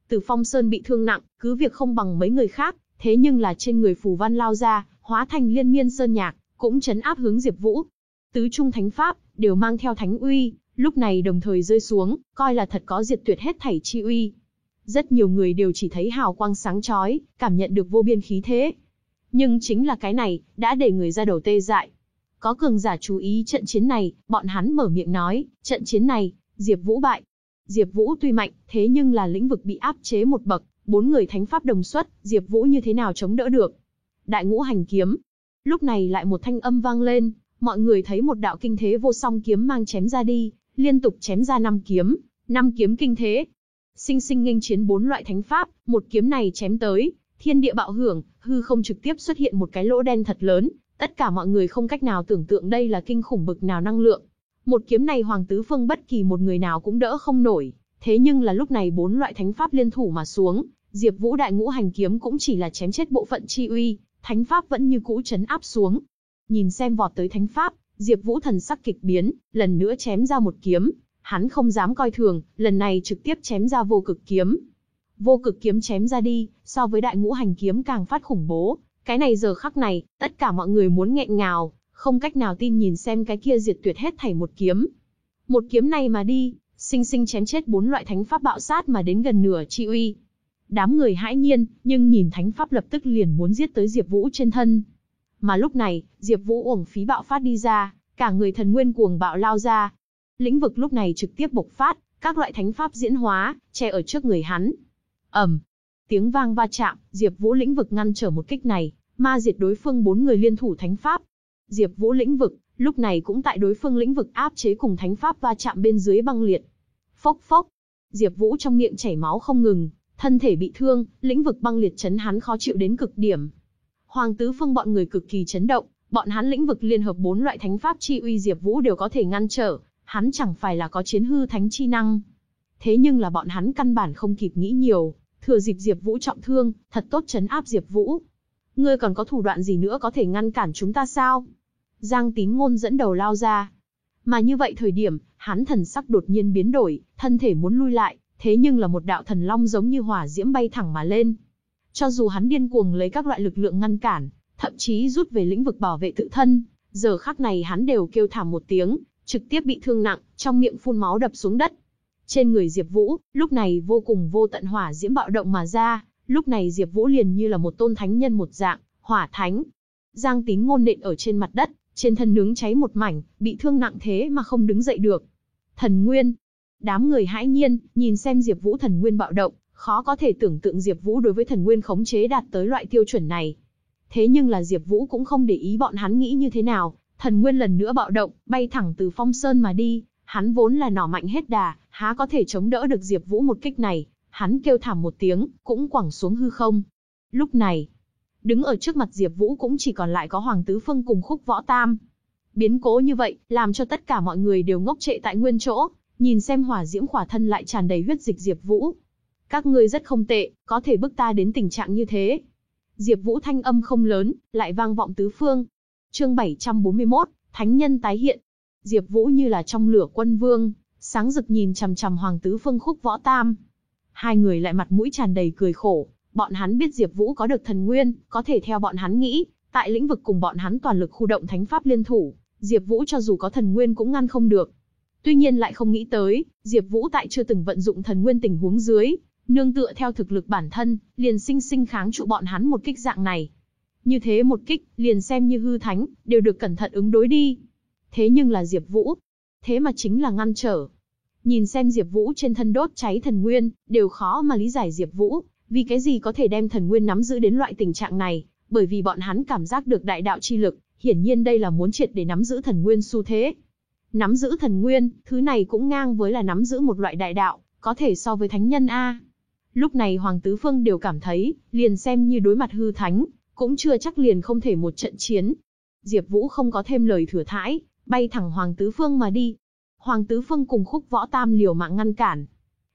Từ Phong Sơn bị thương nặng, cứ việc không bằng mấy người khác, thế nhưng là trên người phù văn lao ra, hóa thành liên miên sơn nhạc, cũng chấn áp hướng Diệp Vũ. Tứ trung thánh pháp đều mang theo thánh uy, lúc này đồng thời rơi xuống, coi là thật có diệt tuyệt hết thảy chi uy. Rất nhiều người đều chỉ thấy hào quang sáng chói, cảm nhận được vô biên khí thế. Nhưng chính là cái này, đã để người ra đầu tê dại. Có cường giả chú ý trận chiến này, bọn hắn mở miệng nói, trận chiến này, Diệp Vũ bại. Diệp Vũ tuy mạnh, thế nhưng là lĩnh vực bị áp chế một bậc, bốn người thánh pháp đồng xuất, Diệp Vũ như thế nào chống đỡ được? Đại ngũ hành kiếm. Lúc này lại một thanh âm vang lên, mọi người thấy một đạo kinh thế vô song kiếm mang chém ra đi, liên tục chém ra năm kiếm, năm kiếm kinh thế. Sinh sinh nghênh chiến bốn loại thánh pháp, một kiếm này chém tới, thiên địa bạo hưởng, hư không trực tiếp xuất hiện một cái lỗ đen thật lớn, tất cả mọi người không cách nào tưởng tượng đây là kinh khủng bực nào năng lượng. Một kiếm này Hoàng Tứ Phương bất kỳ một người nào cũng đỡ không nổi, thế nhưng là lúc này bốn loại thánh pháp liên thủ mà xuống, Diệp Vũ đại ngũ hành kiếm cũng chỉ là chém chết bộ phận chi uy, thánh pháp vẫn như cũ chấn áp xuống. Nhìn xem vọt tới thánh pháp, Diệp Vũ thần sắc kịch biến, lần nữa chém ra một kiếm, hắn không dám coi thường, lần này trực tiếp chém ra vô cực kiếm. Vô cực kiếm chém ra đi, so với đại ngũ hành kiếm càng phát khủng bố, cái này giờ khắc này, tất cả mọi người muốn nghẹn ngào, không cách nào tin nhìn xem cái kia diệt tuyệt hết thảy một kiếm. Một kiếm này mà đi, sinh sinh chém chết bốn loại thánh pháp bạo sát mà đến gần nửa chi uy. Đám người hãi nhiên, nhưng nhìn thánh pháp lập tức liền muốn giết tới Diệp Vũ trên thân. Mà lúc này, Diệp Vũ uổng phí bạo phát đi ra, cả người thần nguyên cuồng bạo lao ra. Lĩnh vực lúc này trực tiếp bộc phát, các loại thánh pháp diễn hóa, che ở trước người hắn. Ầm. Tiếng vang va chạm, Diệp Vũ lĩnh vực ngăn trở một kích này, ma diệt đối phương bốn người liên thủ thánh pháp. Diệp Vũ lĩnh vực, lúc này cũng tại đối phương lĩnh vực áp chế cùng thánh pháp va chạm bên dưới băng liệt. Phốc phốc. Diệp Vũ trong miệng chảy máu không ngừng, thân thể bị thương, lĩnh vực băng liệt chấn hắn khó chịu đến cực điểm. Hoàng tứ phương bọn người cực kỳ chấn động, bọn hắn lĩnh vực liên hợp bốn loại thánh pháp chi uy Diệp Vũ đều có thể ngăn trở, hắn chẳng phải là có chiến hư thánh chi năng. Thế nhưng là bọn hắn căn bản không kịp nghĩ nhiều, thừa dịp Diệp Vũ trọng thương, thật tốt chấn áp Diệp Vũ. Ngươi còn có thủ đoạn gì nữa có thể ngăn cản chúng ta sao? Giang Tín Ngôn dẫn đầu lao ra. Mà như vậy thời điểm, hắn thần sắc đột nhiên biến đổi, thân thể muốn lui lại, thế nhưng là một đạo thần long giống như hỏa diễm bay thẳng mà lên. Cho dù hắn điên cuồng lấy các loại lực lượng ngăn cản, thậm chí rút về lĩnh vực bảo vệ tự thân, giờ khắc này hắn đều kêu thảm một tiếng, trực tiếp bị thương nặng, trong miệng phun máu đập xuống đất. Trên người Diệp Vũ, lúc này vô cùng vô tận hỏa diễm bạo động mà ra, lúc này Diệp Vũ liền như là một tôn thánh nhân một dạng, hỏa thánh. Giang Tín ngôn nện ở trên mặt đất, trên thân nướng cháy một mảnh, bị thương nặng thế mà không đứng dậy được. Thần Nguyên. Đám người hãi nhiên, nhìn xem Diệp Vũ thần nguyên bạo động, khó có thể tưởng tượng Diệp Vũ đối với thần nguyên khống chế đạt tới loại tiêu chuẩn này. Thế nhưng là Diệp Vũ cũng không để ý bọn hắn nghĩ như thế nào, thần nguyên lần nữa bạo động, bay thẳng từ Phong Sơn mà đi, hắn vốn là nỏ mạnh hết đà, há có thể chống đỡ được Diệp Vũ một kích này, hắn kêu thảm một tiếng, cũng quẳng xuống hư không. Lúc này, đứng ở trước mặt Diệp Vũ cũng chỉ còn lại có Hoàng Tứ Phương cùng Khúc Võ Tam. Biến cố như vậy, làm cho tất cả mọi người đều ngốc trệ tại nguyên chỗ, nhìn xem hỏa diễm khỏa thân lại tràn đầy huyết dịch Diệp Vũ. Các ngươi rất không tệ, có thể bức ta đến tình trạng như thế. Diệp Vũ thanh âm không lớn, lại vang vọng tứ phương. Chương 741, Thánh nhân tái hiện. Diệp Vũ như là trong lửa quân vương, sáng rực nhìn chằm chằm Hoàng tứ phương khúc võ tam. Hai người lại mặt mũi tràn đầy cười khổ, bọn hắn biết Diệp Vũ có được thần nguyên, có thể theo bọn hắn nghĩ, tại lĩnh vực cùng bọn hắn toàn lực khu động thánh pháp liên thủ, Diệp Vũ cho dù có thần nguyên cũng ngăn không được. Tuy nhiên lại không nghĩ tới, Diệp Vũ tại chưa từng vận dụng thần nguyên tình huống dưới, nương tựa theo thực lực bản thân, liền sinh sinh kháng trụ bọn hắn một kích dạng này. Như thế một kích, liền xem như hư thánh, đều được cẩn thận ứng đối đi. Thế nhưng là Diệp Vũ, thế mà chính là ngăn trở. Nhìn xem Diệp Vũ trên thân đốt cháy thần nguyên, đều khó mà lý giải Diệp Vũ, vì cái gì có thể đem thần nguyên nắm giữ đến loại tình trạng này, bởi vì bọn hắn cảm giác được đại đạo chi lực, hiển nhiên đây là muốn triệt để nắm giữ thần nguyên xu thế. Nắm giữ thần nguyên, thứ này cũng ngang với là nắm giữ một loại đại đạo, có thể so với thánh nhân A. Lúc này Hoàng Tứ Phương đều cảm thấy, liền xem như đối mặt hư thánh, cũng chưa chắc liền không thể một trận chiến. Diệp Vũ không có thêm lời thừa thãi, bay thẳng Hoàng Tứ Phương mà đi. Hoàng Tứ Phương cùng khúc võ tam liều mạng ngăn cản.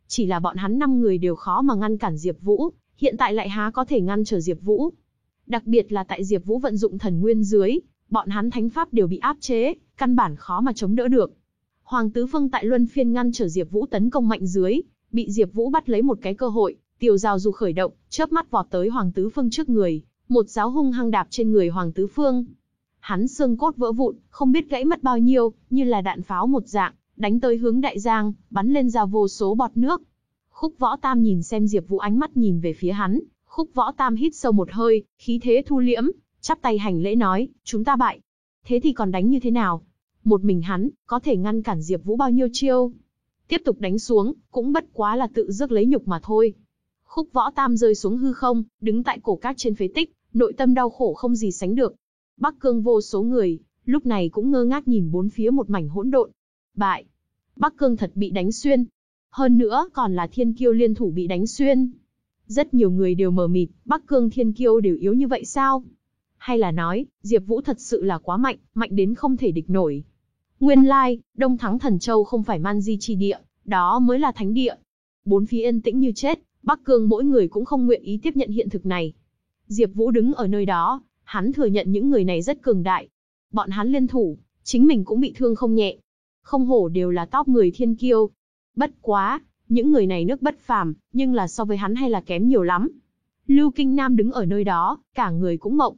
Chỉ là bọn hắn năm người đều khó mà ngăn cản Diệp Vũ, hiện tại lại há có thể ngăn trở Diệp Vũ. Đặc biệt là tại Diệp Vũ vận dụng thần nguyên dưới, bọn hắn thánh pháp đều bị áp chế, căn bản khó mà chống đỡ được. Hoàng Tứ Phương tại luân phiên ngăn trở Diệp Vũ tấn công mạnh dưới, bị Diệp Vũ bắt lấy một cái cơ hội, tiểu giao du khởi động, chớp mắt vọt tới Hoàng Tứ Phương trước người, một giáo hung hăng đạp trên người Hoàng Tứ Phương. Hắn xương cốt vỡ vụn, không biết gãy mất bao nhiêu, như là đạn pháo một dạng, đánh tới hướng đại giang, bắn lên ra vô số bọt nước. Khúc Võ Tam nhìn xem Diệp Vũ ánh mắt nhìn về phía hắn, Khúc Võ Tam hít sâu một hơi, khí thế thu liễm, chắp tay hành lễ nói, chúng ta bại. Thế thì còn đánh như thế nào? Một mình hắn, có thể ngăn cản Diệp Vũ bao nhiêu chiêu? Tiếp tục đánh xuống, cũng bất quá là tự rước lấy nhục mà thôi. Khúc Võ Tam rơi xuống hư không, đứng tại cổ cát trên phế tích, nội tâm đau khổ không gì sánh được. Bắc Cương vô số người, lúc này cũng ngơ ngác nhìn bốn phía một mảnh hỗn độn. Bại. Bắc Cương thật bị đánh xuyên. Hơn nữa còn là thiên kiêu liên thủ bị đánh xuyên. Rất nhiều người đều mờ mịt, Bắc Cương thiên kiêu đều yếu như vậy sao? Hay là nói, Diệp Vũ thật sự là quá mạnh, mạnh đến không thể địch nổi. Nguyên lai, Đông Thắng Thần Châu không phải man di chi địa, đó mới là thánh địa. Bốn phía yên tĩnh như chết, Bắc Cương mỗi người cũng không nguyện ý tiếp nhận hiện thực này. Diệp Vũ đứng ở nơi đó, hắn thừa nhận những người này rất cường đại. Bọn hắn liên thủ, chính mình cũng bị thương không nhẹ. Không hổ đều là top 10 thiên kiêu. Bất quá, những người này nước bất phàm, nhưng là so với hắn hay là kém nhiều lắm. Lưu Kinh Nam đứng ở nơi đó, cả người cũng mộng.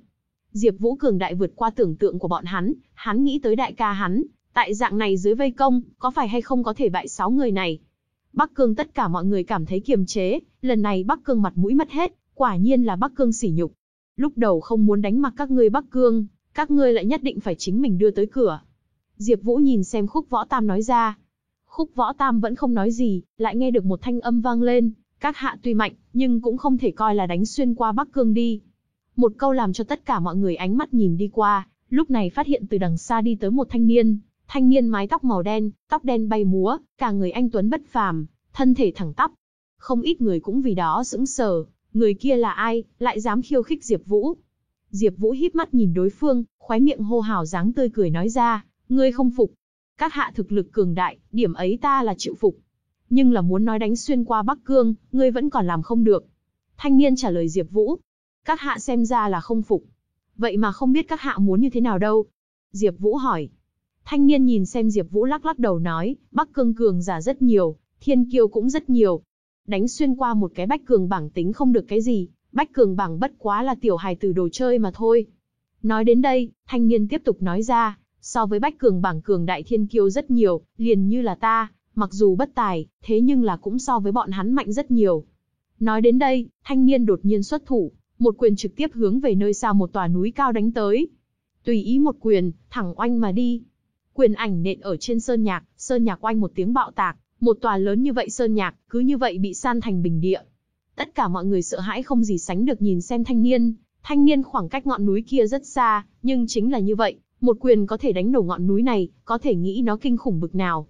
Diệp Vũ cường đại vượt qua tưởng tượng của bọn hắn, hắn nghĩ tới đại ca hắn, tại dạng này dưới vây công, có phải hay không có thể bại 6 người này. Bắc Cương tất cả mọi người cảm thấy kiềm chế, lần này Bắc Cương mặt mũi mất hết, quả nhiên là Bắc Cương sỉ nhục. Lúc đầu không muốn đánh mặc các ngươi Bắc Cương, các ngươi lại nhất định phải chính mình đưa tới cửa. Diệp Vũ nhìn xem Khúc Võ Tam nói ra. Khúc Võ Tam vẫn không nói gì, lại nghe được một thanh âm vang lên, các hạ tuy mạnh, nhưng cũng không thể coi là đánh xuyên qua Bắc Cương đi. Một câu làm cho tất cả mọi người ánh mắt nhìn đi qua, lúc này phát hiện từ đằng xa đi tới một thanh niên, thanh niên mái tóc màu đen, tóc đen bay múa, cả người anh tuấn bất phàm, thân thể thẳng tắp. Không ít người cũng vì đó sững sờ, người kia là ai, lại dám khiêu khích Diệp Vũ. Diệp Vũ híp mắt nhìn đối phương, khóe miệng hô hào dáng tươi cười nói ra, ngươi không phục. Các hạ thực lực cường đại, điểm ấy ta là chịu phục. Nhưng là muốn nói đánh xuyên qua Bắc Cương, ngươi vẫn còn làm không được. Thanh niên trả lời Diệp Vũ, các hạ xem ra là không phục. Vậy mà không biết các hạ muốn như thế nào đâu. Diệp Vũ hỏi. Thanh niên nhìn xem Diệp Vũ lắc lắc đầu nói, Bắc Cương cường giả rất nhiều, thiên kiêu cũng rất nhiều. Đánh xuyên qua một cái bách cường bảng tính không được cái gì, bách cường bảng bất quá là tiểu hài từ đồ chơi mà thôi. Nói đến đây, thanh niên tiếp tục nói ra, so với bách cường bảng cường đại thiên kiêu rất nhiều, liền như là ta, mặc dù bất tài, thế nhưng là cũng so với bọn hắn mạnh rất nhiều. Nói đến đây, thanh niên đột nhiên xuất thủ, một quyền trực tiếp hướng về nơi xa một tòa núi cao đánh tới. Tùy ý một quyền, thẳng oanh mà đi. Quyền ảnh nện ở trên sơn nhạc, sơn nhạc oanh một tiếng bạo tạc, một tòa lớn như vậy sơn nhạc, cứ như vậy bị san thành bình địa. Tất cả mọi người sợ hãi không gì sánh được nhìn xem thanh niên, thanh niên khoảng cách ngọn núi kia rất xa, nhưng chính là như vậy, một quyền có thể đánh nổ ngọn núi này, có thể nghĩ nó kinh khủng bực nào.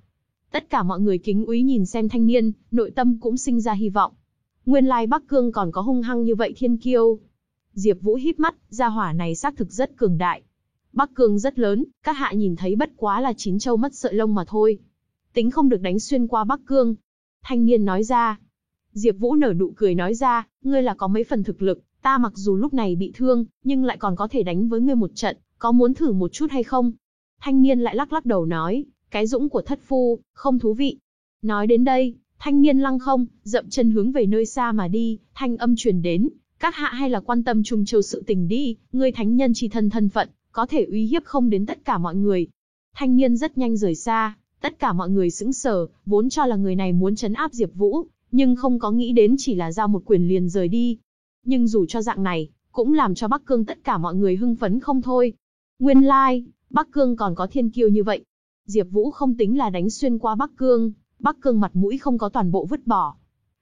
Tất cả mọi người kính úy nhìn xem thanh niên, nội tâm cũng sinh ra hy vọng. Nguyên lai Bắc Cương còn có hung hăng như vậy thiên kiêu. Diệp Vũ híp mắt, gia hỏa này xác thực rất cường đại. Bắc Cương rất lớn, các hạ nhìn thấy bất quá là chín châu mất sợi lông mà thôi. Tính không được đánh xuyên qua Bắc Cương. Thanh niên nói ra. Diệp Vũ nở nụ cười nói ra, ngươi là có mấy phần thực lực, ta mặc dù lúc này bị thương, nhưng lại còn có thể đánh với ngươi một trận, có muốn thử một chút hay không? Thanh niên lại lắc lắc đầu nói, cái dũng của thất phu, không thú vị. Nói đến đây, thanh niên lăng không, dậm chân hướng về nơi xa mà đi, thanh âm truyền đến, các hạ hay là quan tâm trùng Châu sự tình đi, ngươi thánh nhân chi thân thân phận, có thể uy hiếp không đến tất cả mọi người. Thanh niên rất nhanh rời xa, tất cả mọi người sững sờ, vốn cho là người này muốn chấn áp Diệp Vũ, nhưng không có nghĩ đến chỉ là giao một quyền liền rời đi. Nhưng dù cho dạng này, cũng làm cho Bắc Cương tất cả mọi người hưng phấn không thôi. Nguyên lai, like, Bắc Cương còn có thiên kiêu như vậy. Diệp Vũ không tính là đánh xuyên qua Bắc Cương, Bắc Cương mặt mũi không có toàn bộ vứt bỏ,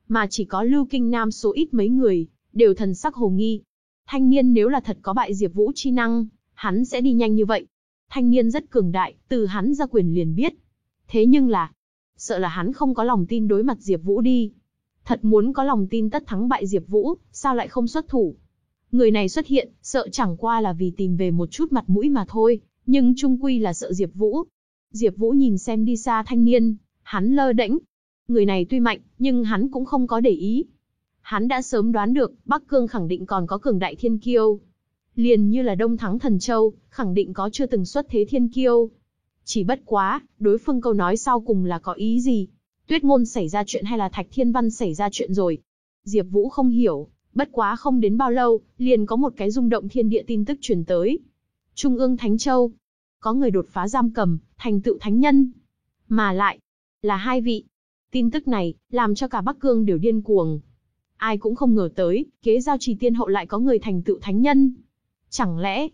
mà chỉ có Lưu Kinh Nam số ít mấy người, đều thần sắc hồ nghi. Thanh niên nếu là thật có bại Diệp Vũ chi năng, hắn sẽ đi nhanh như vậy. Thanh niên rất cường đại, từ hắn ra quyền liền biết. Thế nhưng là, sợ là hắn không có lòng tin đối mặt Diệp Vũ đi. Thật muốn có lòng tin tất thắng bại Diệp Vũ, sao lại không xuất thủ? Người này xuất hiện, sợ chẳng qua là vì tìm về một chút mặt mũi mà thôi, nhưng chung quy là sợ Diệp Vũ. Diệp Vũ nhìn xem đi xa thanh niên, hắn lơ đễnh. Người này tuy mạnh, nhưng hắn cũng không có để ý. Hắn đã sớm đoán được, Bắc Cương khẳng định còn có cường đại thiên kiêu. Liền như là Đông Thắng Thần Châu, khẳng định có chưa từng xuất thế thiên kiêu. Chỉ bất quá, đối phương câu nói sau cùng là có ý gì? Tuyết ngôn xảy ra chuyện hay là Thạch Thiên Văn xảy ra chuyện rồi? Diệp Vũ không hiểu, bất quá không đến bao lâu, liền có một cái rung động thiên địa tin tức truyền tới. Trung ương Thánh Châu, có người đột phá giam cầm, thành tựu thánh nhân. Mà lại, là hai vị. Tin tức này, làm cho cả Bắc Cương đều điên cuồng. Ai cũng không ngờ tới, kế giao trì tiên hậu lại có người thành tựu thánh nhân. Chẳng lẽ,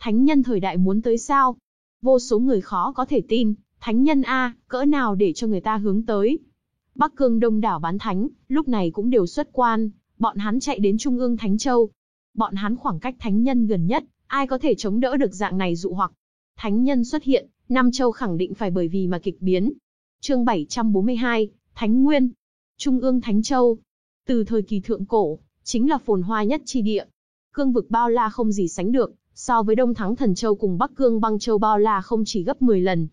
thánh nhân thời đại muốn tới sao? Vô số người khó có thể tin, thánh nhân A, cỡ nào để cho người ta hướng tới. Bắc Cương đông đảo bán thánh, lúc này cũng đều xuất quan, bọn hắn chạy đến Trung ương Thánh Châu. Bọn hắn khoảng cách thánh nhân gần nhất, ai có thể chống đỡ được dạng này dụ hoặc. Thánh nhân xuất hiện, Nam Châu khẳng định phải bởi vì mà kịch biến. Chương 742, Thánh Nguyên. Trung ương Thánh Châu. Từ thời kỳ thượng cổ, chính là phồn hoa nhất chi địa. Cương vực bao la không gì sánh được, so với Đông Thắng Thần Châu cùng Bắc Cương Băng Châu bao la không chỉ gấp 10 lần.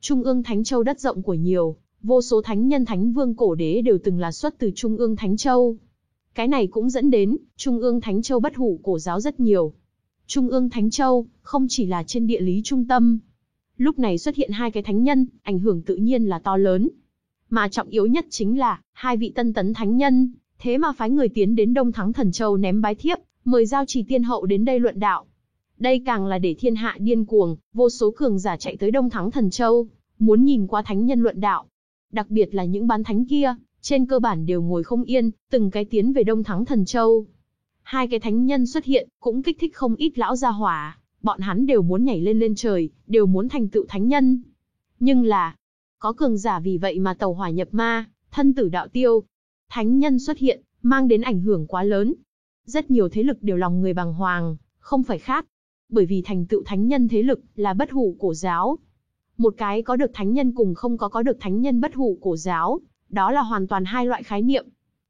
Trung ương Thánh Châu đất rộng của nhiều, vô số thánh nhân thánh vương cổ đế đều từng là xuất từ Trung ương Thánh Châu. Cái này cũng dẫn đến, Trung ương Thánh Châu bất hủ cổ giáo rất nhiều. Trung ương Thánh Châu, không chỉ là trên địa lý trung tâm. Lúc này xuất hiện hai cái thánh nhân, ảnh hưởng tự nhiên là to lớn. Mà trọng yếu nhất chính là, hai vị tân tấn thánh nhân, thế mà phái người tiến đến Đông Thắng Thần Châu ném bái thiếp, mời giao trì tiên hậu đến đây luận đạo. Đây càng là để thiên hạ điên cuồng, vô số cường giả chạy tới Đông Thắng Thần Châu, muốn nhìn qua thánh nhân luận đạo. Đặc biệt là những bán thánh kia, trên cơ bản đều ngồi không yên, từng cái tiến về Đông Thắng Thần Châu. Hai cái thánh nhân xuất hiện, cũng kích thích không ít lão gia hỏa, bọn hắn đều muốn nhảy lên lên trời, đều muốn thành tựu thánh nhân. Nhưng là, có cường giả vì vậy mà tàu hỏa nhập ma, thân tử đạo tiêu. Thánh nhân xuất hiện, mang đến ảnh hưởng quá lớn. Rất nhiều thế lực đều lòng người bằng hoàng, không phải khác. Bởi vì thành tựu thánh nhân thế lực là bất hủ cổ giáo. Một cái có được thánh nhân cùng không có có được thánh nhân bất hủ cổ giáo, đó là hoàn toàn hai loại khái niệm.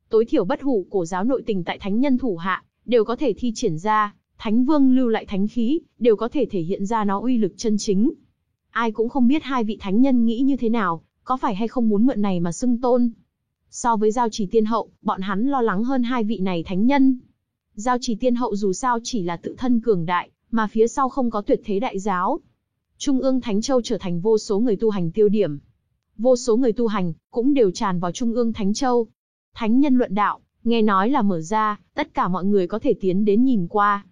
Tối thiểu bất hủ cổ giáo nội tình tại thánh nhân thủ hạ, đều có thể thi triển ra, thánh vương lưu lại thánh khí, đều có thể thể hiện ra nó uy lực chân chính. Ai cũng không biết hai vị thánh nhân nghĩ như thế nào, có phải hay không muốn mượn này mà xưng tôn. So với giao trì tiên hậu, bọn hắn lo lắng hơn hai vị này thánh nhân. Giao trì tiên hậu dù sao chỉ là tự thân cường đại, mà phía sau không có tuyệt thế đại giáo. Trung ương Thánh Châu trở thành vô số người tu hành tiêu điểm, vô số người tu hành, cũng đều tràn vào Trung ương Thánh Châu. Thánh nhân luận đạo, nghe nói là mở ra, tất cả mọi người có thể tiến đến nhìn qua.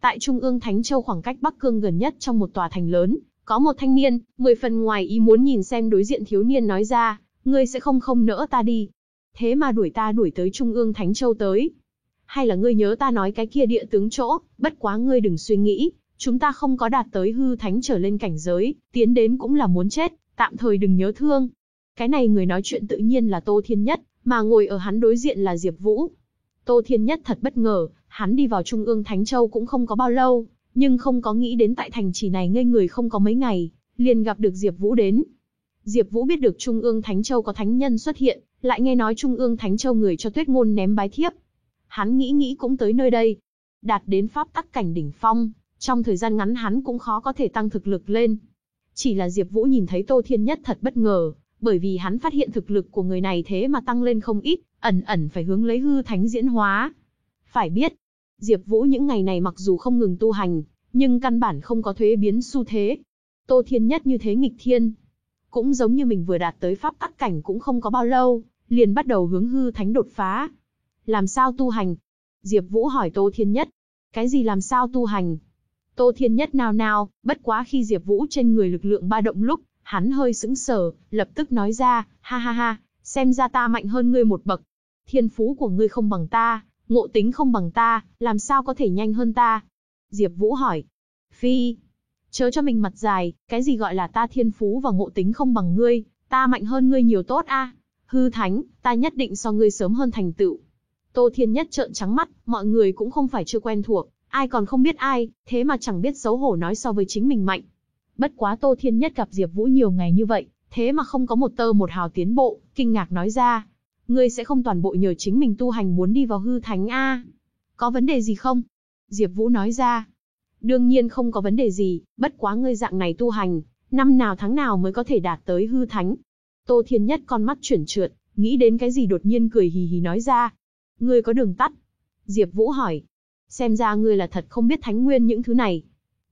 Tại Trung ương Thánh Châu khoảng cách Bắc Cương gần nhất trong một tòa thành lớn, có một thanh niên, mười phần ngoài ý muốn nhìn xem đối diện thiếu niên nói ra, ngươi sẽ không không nỡ ta đi. Thế mà đuổi ta đuổi tới Trung ương Thánh Châu tới. Hay là ngươi nhớ ta nói cái kia địa tướng chỗ, bất quá ngươi đừng suy nghĩ, chúng ta không có đạt tới hư thánh trở lên cảnh giới, tiến đến cũng là muốn chết, tạm thời đừng nhớ thương. Cái này người nói chuyện tự nhiên là Tô Thiên Nhất, mà ngồi ở hắn đối diện là Diệp Vũ. Tô Thiên Nhất thật bất ngờ, hắn đi vào Trung ương Thánh Châu cũng không có bao lâu, nhưng không có nghĩ đến tại thành trì này ngây người không có mấy ngày, liền gặp được Diệp Vũ đến. Diệp Vũ biết được Trung ương Thánh Châu có thánh nhân xuất hiện, lại nghe nói Trung ương Thánh Châu người cho Tuyết Ngôn ném bái thiếp. Hắn nghĩ nghĩ cũng tới nơi đây, đạt đến pháp tắc cảnh đỉnh phong, trong thời gian ngắn hắn cũng khó có thể tăng thực lực lên. Chỉ là Diệp Vũ nhìn thấy Tô Thiên Nhất thật bất ngờ, bởi vì hắn phát hiện thực lực của người này thế mà tăng lên không ít, ẩn ẩn phải hướng lấy hư thánh diễn hóa. Phải biết, Diệp Vũ những ngày này mặc dù không ngừng tu hành, nhưng căn bản không có thuế biến xu thế. Tô Thiên Nhất như thế nghịch thiên, cũng giống như mình vừa đạt tới pháp tắc cảnh cũng không có bao lâu, liền bắt đầu hướng hư thánh đột phá. Làm sao tu hành? Diệp Vũ hỏi Tô Thiên Nhất. Cái gì làm sao tu hành? Tô Thiên Nhất nào nào, bất quá khi Diệp Vũ trên người lực lượng ba động lúc, hắn hơi sững sờ, lập tức nói ra, ha ha ha, xem ra ta mạnh hơn ngươi một bậc. Thiên phú của ngươi không bằng ta, ngộ tính không bằng ta, làm sao có thể nhanh hơn ta? Diệp Vũ hỏi. Phi, chớ cho mình mặt dài, cái gì gọi là ta thiên phú và ngộ tính không bằng ngươi, ta mạnh hơn ngươi nhiều tốt a. Hư Thánh, ta nhất định so ngươi sớm hơn thành tựu. Tô Thiên Nhất trợn trắng mắt, mọi người cũng không phải chưa quen thuộc, Ai còn không biết ai, thế mà chẳng biết xấu hổ nói so với chính mình mạnh. Bất quá Tô Thiên Nhất gặp Diệp Vũ nhiều ngày như vậy, thế mà không có một tơ một hào tiến bộ, kinh ngạc nói ra. Ngươi sẽ không toàn bộ nhờ chính mình tu hành muốn đi vào hư thánh A. Có vấn đề gì không? Diệp Vũ nói ra. Đương nhiên không có vấn đề gì, bất quá ngươi dạng này tu hành, năm nào tháng nào mới có thể đạt tới hư thánh. Tô Thiên Nhất con mắt chuyển trượt, nghĩ đến cái gì đột nhiên cười hì hì nói ra. Ngươi có đường tắt? Diệp Vũ hỏi. Xem ra ngươi là thật không biết thánh nguyên những thứ này.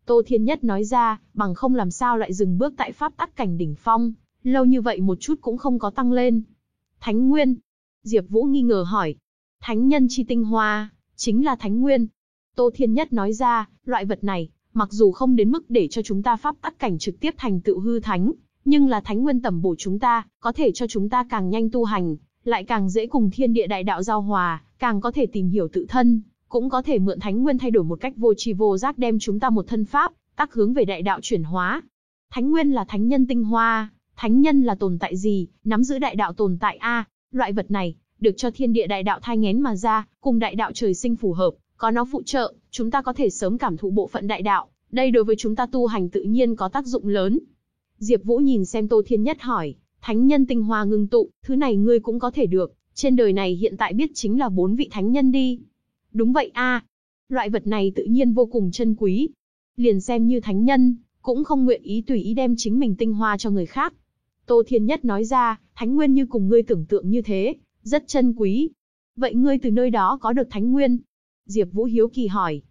Tô Thiên Nhất nói ra, bằng không làm sao lại dừng bước tại pháp tắc cảnh đỉnh phong, lâu như vậy một chút cũng không có tăng lên. Thánh nguyên? Diệp Vũ nghi ngờ hỏi. Thánh nhân chi tinh hoa, chính là thánh nguyên. Tô Thiên Nhất nói ra, loại vật này, mặc dù không đến mức để cho chúng ta pháp tắc cảnh trực tiếp thành tựu hư thánh, nhưng là thánh nguyên tầm bổ chúng ta, có thể cho chúng ta càng nhanh tu hành, lại càng dễ cùng thiên địa đại đạo giao hòa, càng có thể tìm hiểu tự thân, cũng có thể mượn thánh nguyên thay đổi một cách vô tri vô giác đem chúng ta một thân pháp, tác hướng về đại đạo chuyển hóa. Thánh nguyên là thánh nhân tinh hoa, thánh nhân là tồn tại gì, nắm giữ đại đạo tồn tại a, loại vật này được cho thiên địa đại đạo thai nghén mà ra, cùng đại đạo trời sinh phù hợp, có nó phụ trợ, chúng ta có thể sớm cảm thụ bộ phận đại đạo, đây đối với chúng ta tu hành tự nhiên có tác dụng lớn. Diệp Vũ nhìn xem Tô Thiên Nhất hỏi, thánh nhân tinh hoa ngưng tụ, thứ này ngươi cũng có thể được, trên đời này hiện tại biết chính là bốn vị thánh nhân đi. Đúng vậy a, loại vật này tự nhiên vô cùng chân quý. Liền xem như thánh nhân, cũng không nguyện ý tùy ý đem chính mình tinh hoa cho người khác. Tô Thiên Nhất nói ra, thánh nguyên như cùng ngươi tưởng tượng như thế, rất chân quý. Vậy ngươi từ nơi đó có được thánh nguyên? Diệp Vũ hiếu kỳ hỏi.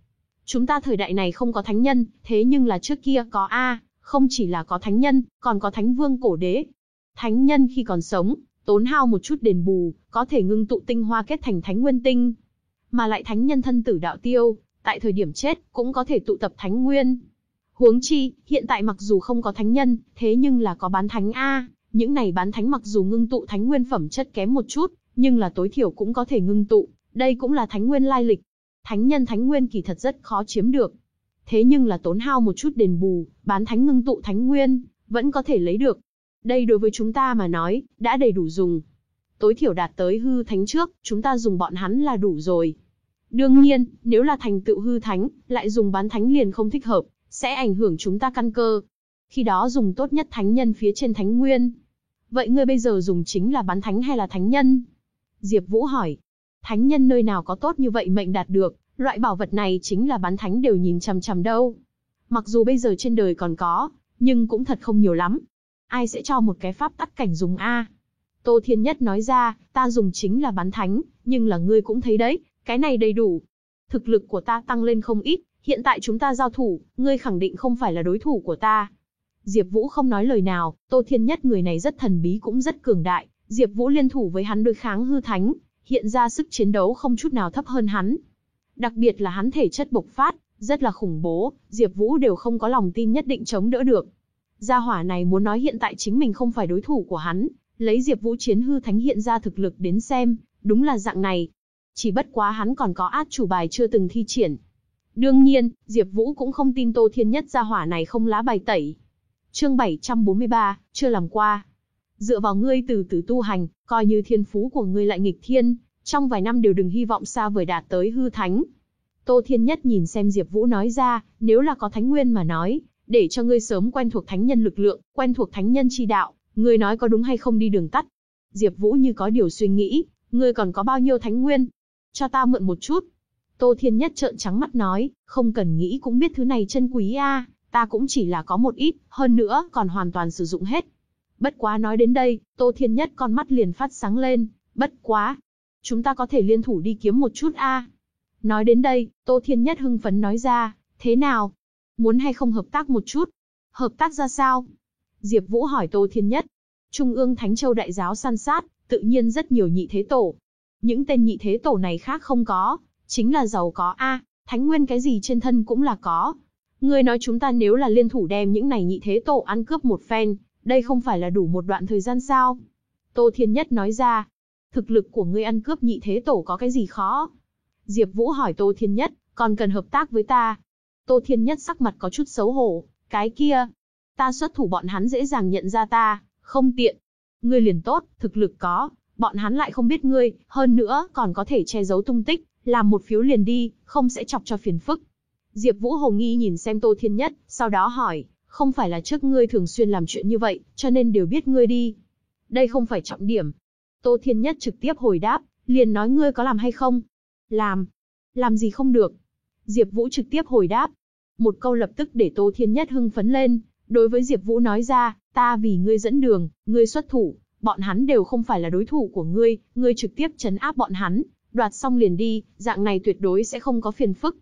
Chúng ta thời đại này không có thánh nhân, thế nhưng là trước kia có a, không chỉ là có thánh nhân, còn có thánh vương cổ đế. Thánh nhân khi còn sống, tốn hao một chút đền bù, có thể ngưng tụ tinh hoa kết thành thánh nguyên tinh. Mà lại thánh nhân thân tử đạo tiêu, tại thời điểm chết, cũng có thể tụ tập thánh nguyên. Huống chi, hiện tại mặc dù không có thánh nhân, thế nhưng là có bán thánh A, những này bán thánh mặc dù ngưng tụ thánh nguyên phẩm chất kém một chút, nhưng là tối thiểu cũng có thể ngưng tụ, đây cũng là thánh nguyên lai lịch. Thánh nhân thánh nguyên kỳ thật rất khó chiếm được. Thế nhưng là tốn hao một chút đền bù, bán thánh ngưng tụ thánh nguyên, vẫn có thể lấy được. Đây đối với chúng ta mà nói, đã đầy đủ dùng. Tối thiểu đạt tới hư thánh trước, chúng ta dùng bọn hắn là đủ rồi. Đương nhiên, nếu là thành tựu hư thánh, lại dùng bán thánh liền không thích hợp, sẽ ảnh hưởng chúng ta căn cơ. Khi đó dùng tốt nhất thánh nhân phía trên thánh nguyên. Vậy ngươi bây giờ dùng chính là bán thánh hay là thánh nhân? Diệp Vũ hỏi. Thánh nhân nơi nào có tốt như vậy mệnh đạt được, loại bảo vật này chính là bán thánh đều nhìn chằm chằm đâu. Mặc dù bây giờ trên đời còn có, nhưng cũng thật không nhiều lắm. Ai sẽ cho một cái pháp tắc cảnh dùng a? Tô Thiên Nhất nói ra, ta dùng chính là bán thánh, nhưng là ngươi cũng thấy đấy, cái này đầy đủ. Thực lực của ta tăng lên không ít, hiện tại chúng ta giao thủ, ngươi khẳng định không phải là đối thủ của ta. Diệp Vũ không nói lời nào, Tô Thiên Nhất người này rất thần bí cũng rất cường đại, Diệp Vũ liên thủ với hắn đối kháng hư thánh, hiện ra sức chiến đấu không chút nào thấp hơn hắn. Đặc biệt là hắn thể chất bộc phát, rất là khủng bố, Diệp Vũ đều không có lòng tin nhất định chống đỡ được. Gia hỏa này muốn nói hiện tại chính mình không phải đối thủ của hắn, lấy Diệp Vũ chiến hư thánh hiện ra thực lực đến xem, đúng là dạng này. Chỉ bất quá hắn còn có át chủ bài chưa từng thi triển. Đương nhiên, Diệp Vũ cũng không tin Tô Thiên Nhất gia hỏa này không lá bài tẩy. Chương 743, chưa làm qua. Dựa vào ngươi từ từ tu hành, coi như thiên phú của ngươi lại nghịch thiên, trong vài năm đều đừng hy vọng xa vời đạt tới hư thánh. Tô Thiên Nhất nhìn xem Diệp Vũ nói ra, nếu là có thánh nguyên mà nói, để cho ngươi sớm quen thuộc thánh nhân lực lượng, quen thuộc thánh nhân chi đạo, ngươi nói có đúng hay không đi đường tắt. Diệp Vũ như có điều suy nghĩ, ngươi còn có bao nhiêu thánh nguyên? Cho ta mượn một chút. Tô Thiên Nhất trợn trắng mắt nói, không cần nghĩ cũng biết thứ này chân quý a, ta cũng chỉ là có một ít, hơn nữa còn hoàn toàn sử dụng hết. Bất quá nói đến đây, Tô Thiên Nhất con mắt liền phát sáng lên, bất quá, chúng ta có thể liên thủ đi kiếm một chút a. Nói đến đây, Tô Thiên Nhất hưng phấn nói ra, thế nào? Muốn hay không hợp tác một chút? Hợp tác ra sao? Diệp Vũ hỏi Tô Thiên Nhất. Trung ương Thánh Châu Đại Giáo săn sát, tự nhiên rất nhiều nhị thế tổ. Những tên nhị thế tổ này khác không có, chính là giàu có a, thánh nguyên cái gì trên thân cũng là có. Ngươi nói chúng ta nếu là liên thủ đem những này nhị thế tổ ăn cướp một phen, đây không phải là đủ một đoạn thời gian sao? Tô Thiên Nhất nói ra, thực lực của ngươi ăn cướp nhị thế tổ có cái gì khó? Diệp Vũ hỏi Tô Thiên Nhất, còn cần hợp tác với ta. Tô Thiên Nhất sắc mặt có chút xấu hổ, cái kia, ta xuất thủ bọn hắn dễ dàng nhận ra ta, không tiện. Ngươi liền tốt, thực lực có, bọn hắn lại không biết ngươi, hơn nữa còn có thể che giấu tung tích, làm một phiếu liền đi, không sẽ chọc cho phiền phức. Diệp Vũ Hồ nghi nhìn xem Tô Thiên Nhất, sau đó hỏi, không phải là trước ngươi thường xuyên làm chuyện như vậy, cho nên đều biết ngươi đi. Đây không phải trọng điểm. Tô Thiên Nhất trực tiếp hồi đáp, liền nói ngươi có làm hay không? Làm. Làm gì không được? Diệp Vũ trực tiếp hồi đáp. Một câu lập tức để Tô Thiên Nhất hưng phấn lên, đối với Diệp Vũ nói ra, ta vì ngươi dẫn đường, ngươi xuất thủ, bọn hắn đều không phải là đối thủ của ngươi, ngươi trực tiếp trấn áp bọn hắn, đoạt xong liền đi, dạng này tuyệt đối sẽ không có phiền phức.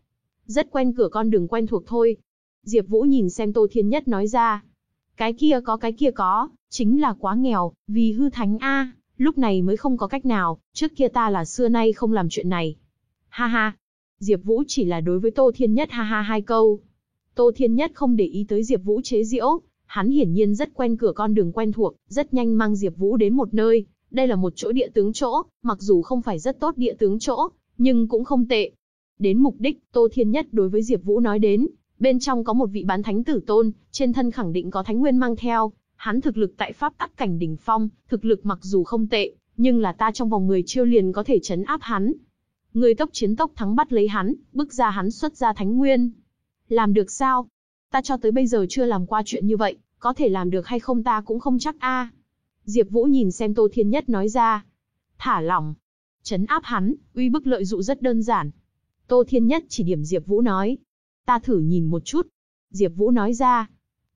Rất quen cửa con đường quen thuộc thôi. Diệp Vũ nhìn xem Tô Thiên Nhất nói ra. Cái kia có cái kia có, chính là quá nghèo, vì hư thánh A, lúc này mới không có cách nào, trước kia ta là xưa nay không làm chuyện này. Ha ha. Diệp Vũ chỉ là đối với Tô Thiên Nhất ha ha hai câu. Tô Thiên Nhất không để ý tới Diệp Vũ chế giễu, hắn hiển nhiên rất quen cửa con đường quen thuộc, rất nhanh mang Diệp Vũ đến một nơi, đây là một chỗ địa tướng chỗ, mặc dù không phải rất tốt địa tướng chỗ, nhưng cũng không tệ. Đến mục đích, Tô Thiên Nhất đối với Diệp Vũ nói đến, bên trong có một vị bán thánh tử tôn, trên thân khẳng định có thánh nguyên mang theo, hắn thực lực tại pháp tắc cảnh đỉnh phong, thực lực mặc dù không tệ, nhưng là ta trong vòng 10 chiêu liền có thể trấn áp hắn. Người tốc chiến tốc thắng bắt lấy hắn, bức ra hắn xuất ra thánh nguyên. Làm được sao? Ta cho tới bây giờ chưa làm qua chuyện như vậy, có thể làm được hay không ta cũng không chắc a. Diệp Vũ nhìn xem Tô Thiên Nhất nói ra. Thả lỏng. Chấn áp hắn, uy bức lợi dụ rất đơn giản. Tô Thiên Nhất chỉ điểm Diệp Vũ nói. Ta thử nhìn một chút. Diệp Vũ nói ra.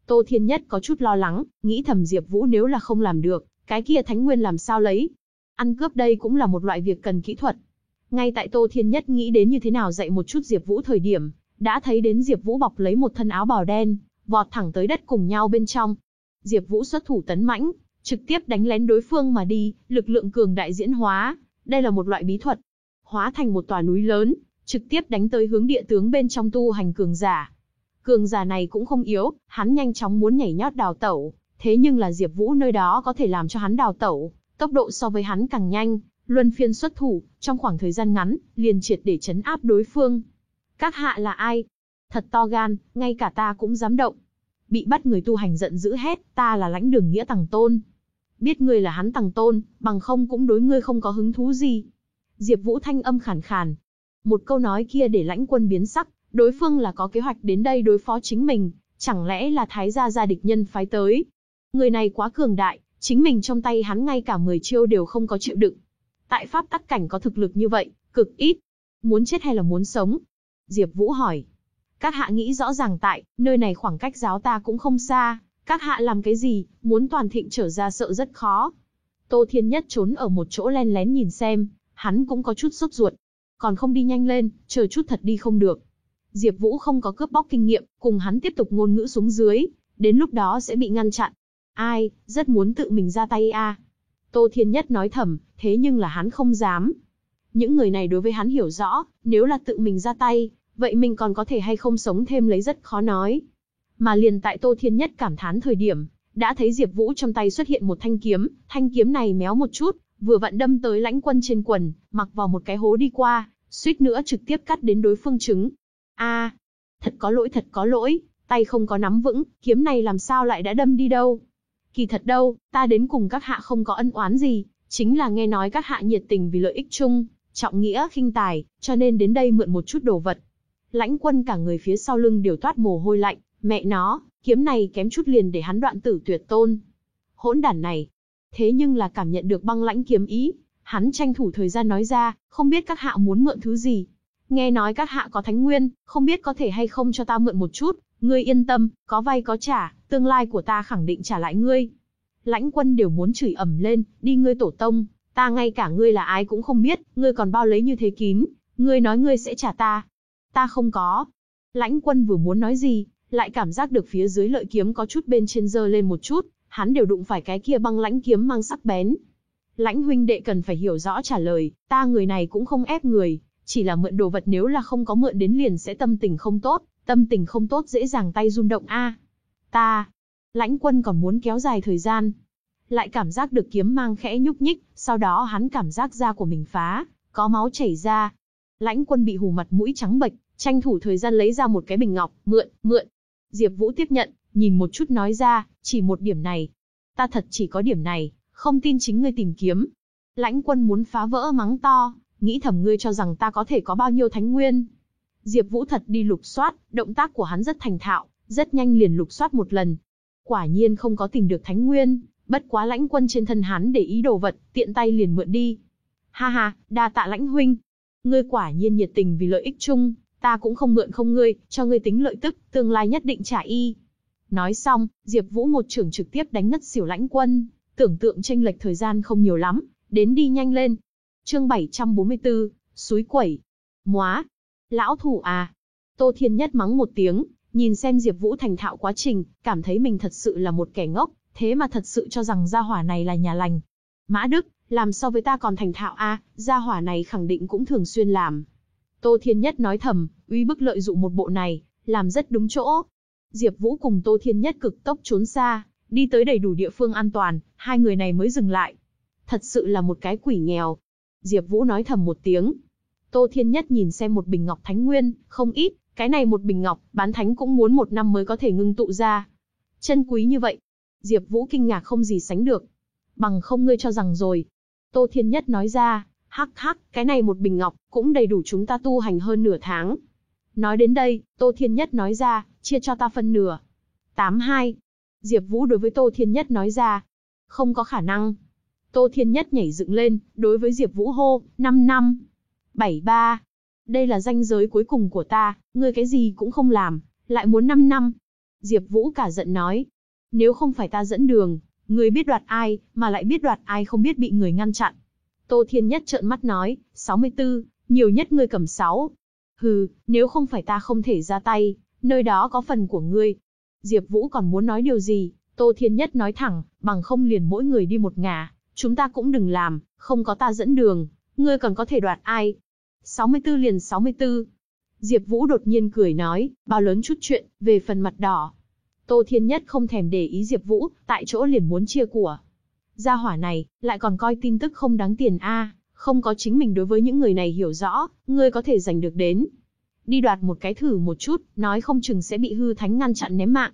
Tô Thiên Nhất có chút lo lắng, nghĩ thầm Diệp Vũ nếu là không làm được, cái kia Thánh Nguyên làm sao lấy. Ăn cướp đây cũng là một loại việc cần kỹ thuật. Ngay tại Tô Thiên Nhất nghĩ đến như thế nào dạy một chút Diệp Vũ thời điểm, đã thấy đến Diệp Vũ bọc lấy một thân áo bào đen, vọt thẳng tới đất cùng nhau bên trong. Diệp Vũ xuất thủ tấn mãnh, trực tiếp đánh lén đối phương mà đi, lực lượng cường đại diễn hóa, đây là một loại bí thuật. Hóa thành một tòa núi lớn, trực tiếp đánh tới hướng địa tướng bên trong tu hành cường giả. Cường giả này cũng không yếu, hắn nhanh chóng muốn nhảy nhót đào tẩu, thế nhưng là Diệp Vũ nơi đó có thể làm cho hắn đào tẩu, tốc độ so với hắn càng nhanh, luân phiên xuất thủ, trong khoảng thời gian ngắn, liền triệt để chấn áp đối phương. Các hạ là ai? Thật to gan, ngay cả ta cũng dám động. Bị bắt người tu hành giận dữ hét, ta là lãnh đường nghĩa tằng tôn. Biết ngươi là hắn tằng tôn, bằng không cũng đối ngươi không có hứng thú gì. Diệp Vũ thanh âm khàn khàn. Một câu nói kia để lãnh quân biến sắc, đối phương là có kế hoạch đến đây đối phó chính mình, chẳng lẽ là thái gia gia địch nhân phái tới. Người này quá cường đại, chính mình trong tay hắn ngay cả 10 chiêu đều không có chịu đựng. Tại pháp tắc cảnh có thực lực như vậy, cực ít. Muốn chết hay là muốn sống? Diệp Vũ hỏi. Các hạ nghĩ rõ ràng tại, nơi này khoảng cách giáo ta cũng không xa, các hạ làm cái gì, muốn toàn thịnh trở ra sợ rất khó. Tô Thiên Nhất trốn ở một chỗ len lén nhìn xem, hắn cũng có chút sốt ruột. Còn không đi nhanh lên, chờ chút thật đi không được. Diệp Vũ không có cướp bóc kinh nghiệm, cùng hắn tiếp tục ngôn ngữ xuống dưới, đến lúc đó sẽ bị ngăn chặn. Ai, rất muốn tự mình ra tay a. Tô Thiên Nhất nói thầm, thế nhưng là hắn không dám. Những người này đối với hắn hiểu rõ, nếu là tự mình ra tay, vậy mình còn có thể hay không sống thêm lấy rất khó nói. Mà liền tại Tô Thiên Nhất cảm thán thời điểm, đã thấy Diệp Vũ trong tay xuất hiện một thanh kiếm, thanh kiếm này méo một chút, vừa vặn đâm tới lãnh quân trên quần, mặc vào một cái hố đi qua, suýt nữa trực tiếp cắt đến đối phương trứng. A, thật có lỗi thật có lỗi, tay không có nắm vững, kiếm này làm sao lại đã đâm đi đâu? Kỳ thật đâu, ta đến cùng các hạ không có ân oán gì, chính là nghe nói các hạ nhiệt tình vì lợi ích chung, trọng nghĩa khinh tài, cho nên đến đây mượn một chút đồ vật. Lãnh quân cả người phía sau lưng đều toát mồ hôi lạnh, mẹ nó, kiếm này kém chút liền để hắn đoạn tử tuyệt tôn. Hỗn đản này. Thế nhưng là cảm nhận được băng lãnh kiếm ý, hắn tranh thủ thời gian nói ra, không biết các hạ muốn mượn thứ gì. Nghe nói các hạ có thánh nguyên, không biết có thể hay không cho ta mượn một chút, ngươi yên tâm, có vay có trả, tương lai của ta khẳng định trả lại ngươi. Lãnh quân đều muốn chửi ẩm lên, đi ngươi tổ tông, ta ngay cả ngươi là ai cũng không biết, ngươi còn bao lấy như thế kín, ngươi nói ngươi sẽ trả ta, Ta không có. Lãnh quân vừa muốn nói gì, lại cảm giác được phía dưới lợi kiếm có chút bên trên dơ lên một chút, hắn đều đụng phải cái kia băng lãnh kiếm mang sắc bén. Lãnh huynh đệ cần phải hiểu rõ trả lời, ta người này cũng không ép người, chỉ là mượn đồ vật nếu là không có mượn đến liền sẽ tâm tình không tốt, tâm tình không tốt dễ dàng tay run động a. Ta, lãnh quân còn muốn kéo dài thời gian, lại cảm giác được kiếm mang khẽ nhúc nhích, sau đó hắn cảm giác da của mình phá, có máu chảy ra. Lãnh quân bị hù mặt mũi trắng bệch, tranh thủ thời gian lấy ra một cái bình ngọc, mượn, mượn. Diệp Vũ tiếp nhận, nhìn một chút nói ra, chỉ một điểm này. Ta thật chỉ có điểm này, không tin chính ngươi tìm kiếm. Lãnh quân muốn phá vỡ mắng to, nghĩ thầm ngươi cho rằng ta có thể có bao nhiêu thánh nguyên. Diệp Vũ thật đi lục soát, động tác của hắn rất thành thạo, rất nhanh liền lục soát một lần. Quả nhiên không có tìm được Thánh Nguyên, bất quá lãnh quân trên thân hắn để ý đồ vật, tiện tay liền mượn đi. Ha ha, đa tạ lãnh huynh. Ngươi quả nhiên nhiệt tình vì lợi ích chung, ta cũng không mượn không ngươi, cho ngươi tính lợi tức, tương lai nhất định trả y. Nói xong, Diệp Vũ một trưởng trực tiếp đánh ngất xỉu lãnh quân, tưởng tượng chênh lệch thời gian không nhiều lắm, đến đi nhanh lên. Chương 744, suối quẩy. Móa, lão thủ à. Tô Thiên Nhất mắng một tiếng, nhìn xem Diệp Vũ thành thạo quá trình, cảm thấy mình thật sự là một kẻ ngốc, thế mà thật sự cho rằng gia hỏa này là nhà lành. Mã Đức, làm so với ta còn thành thạo a, à, gia hỏa này khẳng định cũng thường xuyên làm. Tô Thiên Nhất nói thầm, uy bức lợi dụng một bộ này, làm rất đúng chỗ. Diệp Vũ cùng Tô Thiên Nhất cực tốc trốn xa, đi tới đầy đủ địa phương an toàn, hai người này mới dừng lại. Thật sự là một cái quỷ nghèo. Diệp Vũ nói thầm một tiếng. Tô Thiên Nhất nhìn xem một bình ngọc thánh nguyên, không ít, cái này một bình ngọc, bán thánh cũng muốn một năm mới có thể ngưng tụ ra. Chân quý như vậy. Diệp Vũ kinh ngạc không gì sánh được. Bằng không ngươi cho rằng rồi. Tô Thiên Nhất nói ra, hắc hắc, cái này một bình ngọc, cũng đầy đủ chúng ta tu hành hơn nửa tháng. Nói đến đây, Tô Thiên Nhất nói ra, chia cho ta phân nửa. 82. Diệp Vũ đối với Tô Thiên Nhất nói ra. Không có khả năng. Tô Thiên Nhất nhảy dựng lên, đối với Diệp Vũ hô, 5 năm. 73. Đây là danh giới cuối cùng của ta, ngươi cái gì cũng không làm, lại muốn 5 năm. Diệp Vũ cả giận nói. Nếu không phải ta dẫn đường, ngươi biết đoạt ai, mà lại biết đoạt ai không biết bị người ngăn chặn. Tô Thiên Nhất trợn mắt nói, 64, nhiều nhất ngươi cầm 6. Hừ, nếu không phải ta không thể ra tay, nơi đó có phần của ngươi. Diệp Vũ còn muốn nói điều gì, Tô Thiên Nhất nói thẳng, bằng không liền mỗi người đi một ngả, chúng ta cũng đừng làm, không có ta dẫn đường, ngươi còn có thể đoạt ai. 64 liền 64. Diệp Vũ đột nhiên cười nói, bao lớn chút chuyện, về phần mặt đỏ. Tô Thiên Nhất không thèm để ý Diệp Vũ, tại chỗ liền muốn chia của. Gia hỏa này, lại còn coi tin tức không đáng tiền a, không có chính mình đối với những người này hiểu rõ, ngươi có thể giành được đến. Đi đoạt một cái thử một chút, nói không chừng sẽ bị hư thánh ngăn chặn ném mạng.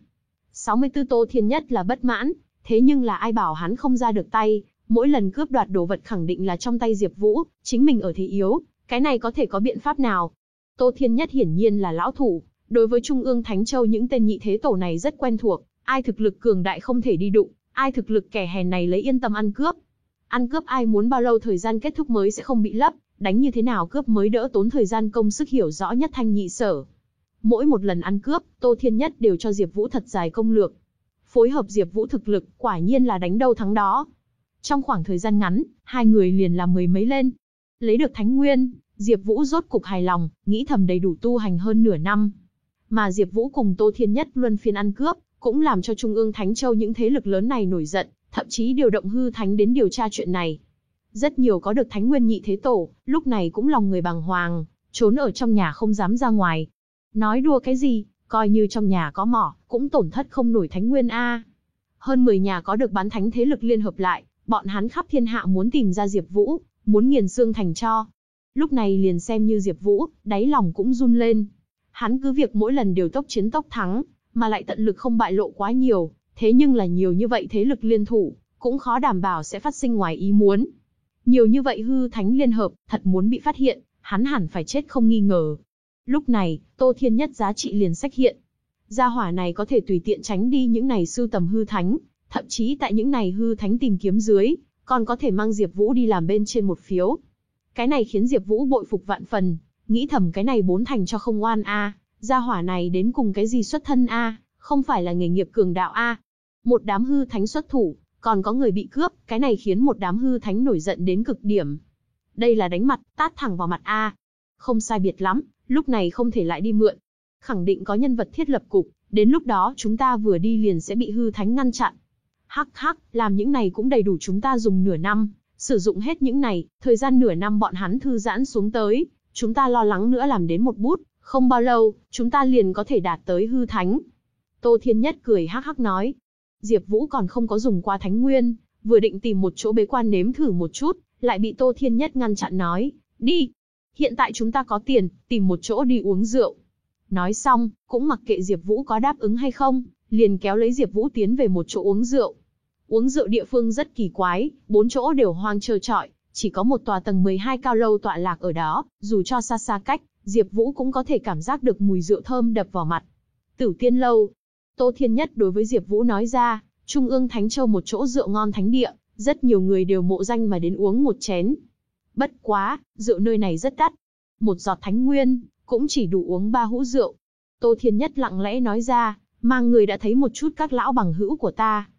64 Tô Thiên Nhất là bất mãn, thế nhưng là ai bảo hắn không ra được tay, mỗi lần cướp đoạt đồ vật khẳng định là trong tay Diệp Vũ, chính mình ở thế yếu, cái này có thể có biện pháp nào? Tô Thiên Nhất hiển nhiên là lão thủ, đối với Trung ương Thánh Châu những tên nhị thế tổ này rất quen thuộc, ai thực lực cường đại không thể đi đụng, ai thực lực kẻ hèn này lấy yên tâm ăn cướp. Ăn cướp ai muốn bao lâu thời gian kết thúc mới sẽ không bị lấp, đánh như thế nào cướp mới đỡ tốn thời gian công sức hiểu rõ nhất thanh nhị sở. Mỗi một lần ăn cướp, Tô Thiên Nhất đều cho Diệp Vũ thật dài công lược. Phối hợp Diệp Vũ thực lực, quả nhiên là đánh đâu thắng đó. Trong khoảng thời gian ngắn, hai người liền làm mười mấy lên. Lấy được Thánh Nguyên, Diệp Vũ rốt cục hài lòng, nghĩ thầm đầy đủ tu hành hơn nửa năm. Mà Diệp Vũ cùng Tô Thiên Nhất luân phiên ăn cướp, cũng làm cho Trung ương Thánh Châu những thế lực lớn này nổi giận, thậm chí điều động hư thánh đến điều tra chuyện này. Rất nhiều có được Thánh Nguyên nhị thế tổ, lúc này cũng lòng người bàng hoàng, trốn ở trong nhà không dám ra ngoài. Nói đùa cái gì, coi như trong nhà có mỏ, cũng tổn thất không nổi Thánh Nguyên a. Hơn 10 nhà có được bán thánh thế lực liên hợp lại, bọn hắn khắp thiên hạ muốn tìm ra Diệp Vũ, muốn nghiền xương thành cho. Lúc này liền xem như Diệp Vũ, đáy lòng cũng run lên. Hắn cứ việc mỗi lần đều tốc chiến tốc thắng, mà lại tận lực không bại lộ quá nhiều, thế nhưng là nhiều như vậy thế lực liên thủ, cũng khó đảm bảo sẽ phát sinh ngoài ý muốn. Nhiều như vậy hư thánh liên hợp, thật muốn bị phát hiện, hắn hẳn phải chết không nghi ngờ. Lúc này, Tô Thiên Nhất giá trị liền sách hiện. Gia hỏa này có thể tùy tiện tránh đi những này sưu tầm hư thánh, thậm chí tại những này hư thánh tìm kiếm dưới, còn có thể mang Diệp Vũ đi làm bên trên một phiếu. Cái này khiến Diệp Vũ bội phục vạn phần, nghĩ thầm cái này bốn thành cho không oan a, gia hỏa này đến cùng cái gì xuất thân a, không phải là nghề nghiệp cường đạo a. Một đám hư thánh xuất thủ, còn có người bị cướp, cái này khiến một đám hư thánh nổi giận đến cực điểm. Đây là đánh mặt, tát thẳng vào mặt a. Không sai biệt lắm, lúc này không thể lại đi mượn. Khẳng định có nhân vật thiết lập cục, đến lúc đó chúng ta vừa đi liền sẽ bị hư thánh ngăn chặn. Hắc hắc, làm những này cũng đầy đủ chúng ta dùng nửa năm, sử dụng hết những này, thời gian nửa năm bọn hắn thư giãn xuống tới, chúng ta lo lắng nữa làm đến một bút, không bao lâu, chúng ta liền có thể đạt tới hư thánh. Tô Thiên Nhất cười hắc hắc nói. Diệp Vũ còn không có dùng qua thánh nguyên, vừa định tìm một chỗ bế quan nếm thử một chút, lại bị Tô Thiên Nhất ngăn chặn nói, đi. Hiện tại chúng ta có tiền, tìm một chỗ đi uống rượu. Nói xong, cũng mặc kệ Diệp Vũ có đáp ứng hay không, liền kéo lấy Diệp Vũ tiến về một chỗ uống rượu. Uống rượu địa phương rất kỳ quái, bốn chỗ đều hoang trơ trọi, chỉ có một tòa tầng 12 cao lâu tọa lạc ở đó, dù cho xa xa cách, Diệp Vũ cũng có thể cảm giác được mùi rượu thơm đập vào mặt. Tử Tiên lâu. Tô Thiên Nhất đối với Diệp Vũ nói ra, Trung ương Thánh Châu một chỗ rượu ngon thánh địa, rất nhiều người đều mộ danh mà đến uống một chén. Bất quá, rượu nơi này rất đắt. Một giọt thánh nguyên, cũng chỉ đủ uống ba hũ rượu. Tô Thiên Nhất lặng lẽ nói ra, mang người đã thấy một chút các lão bằng hữu của ta.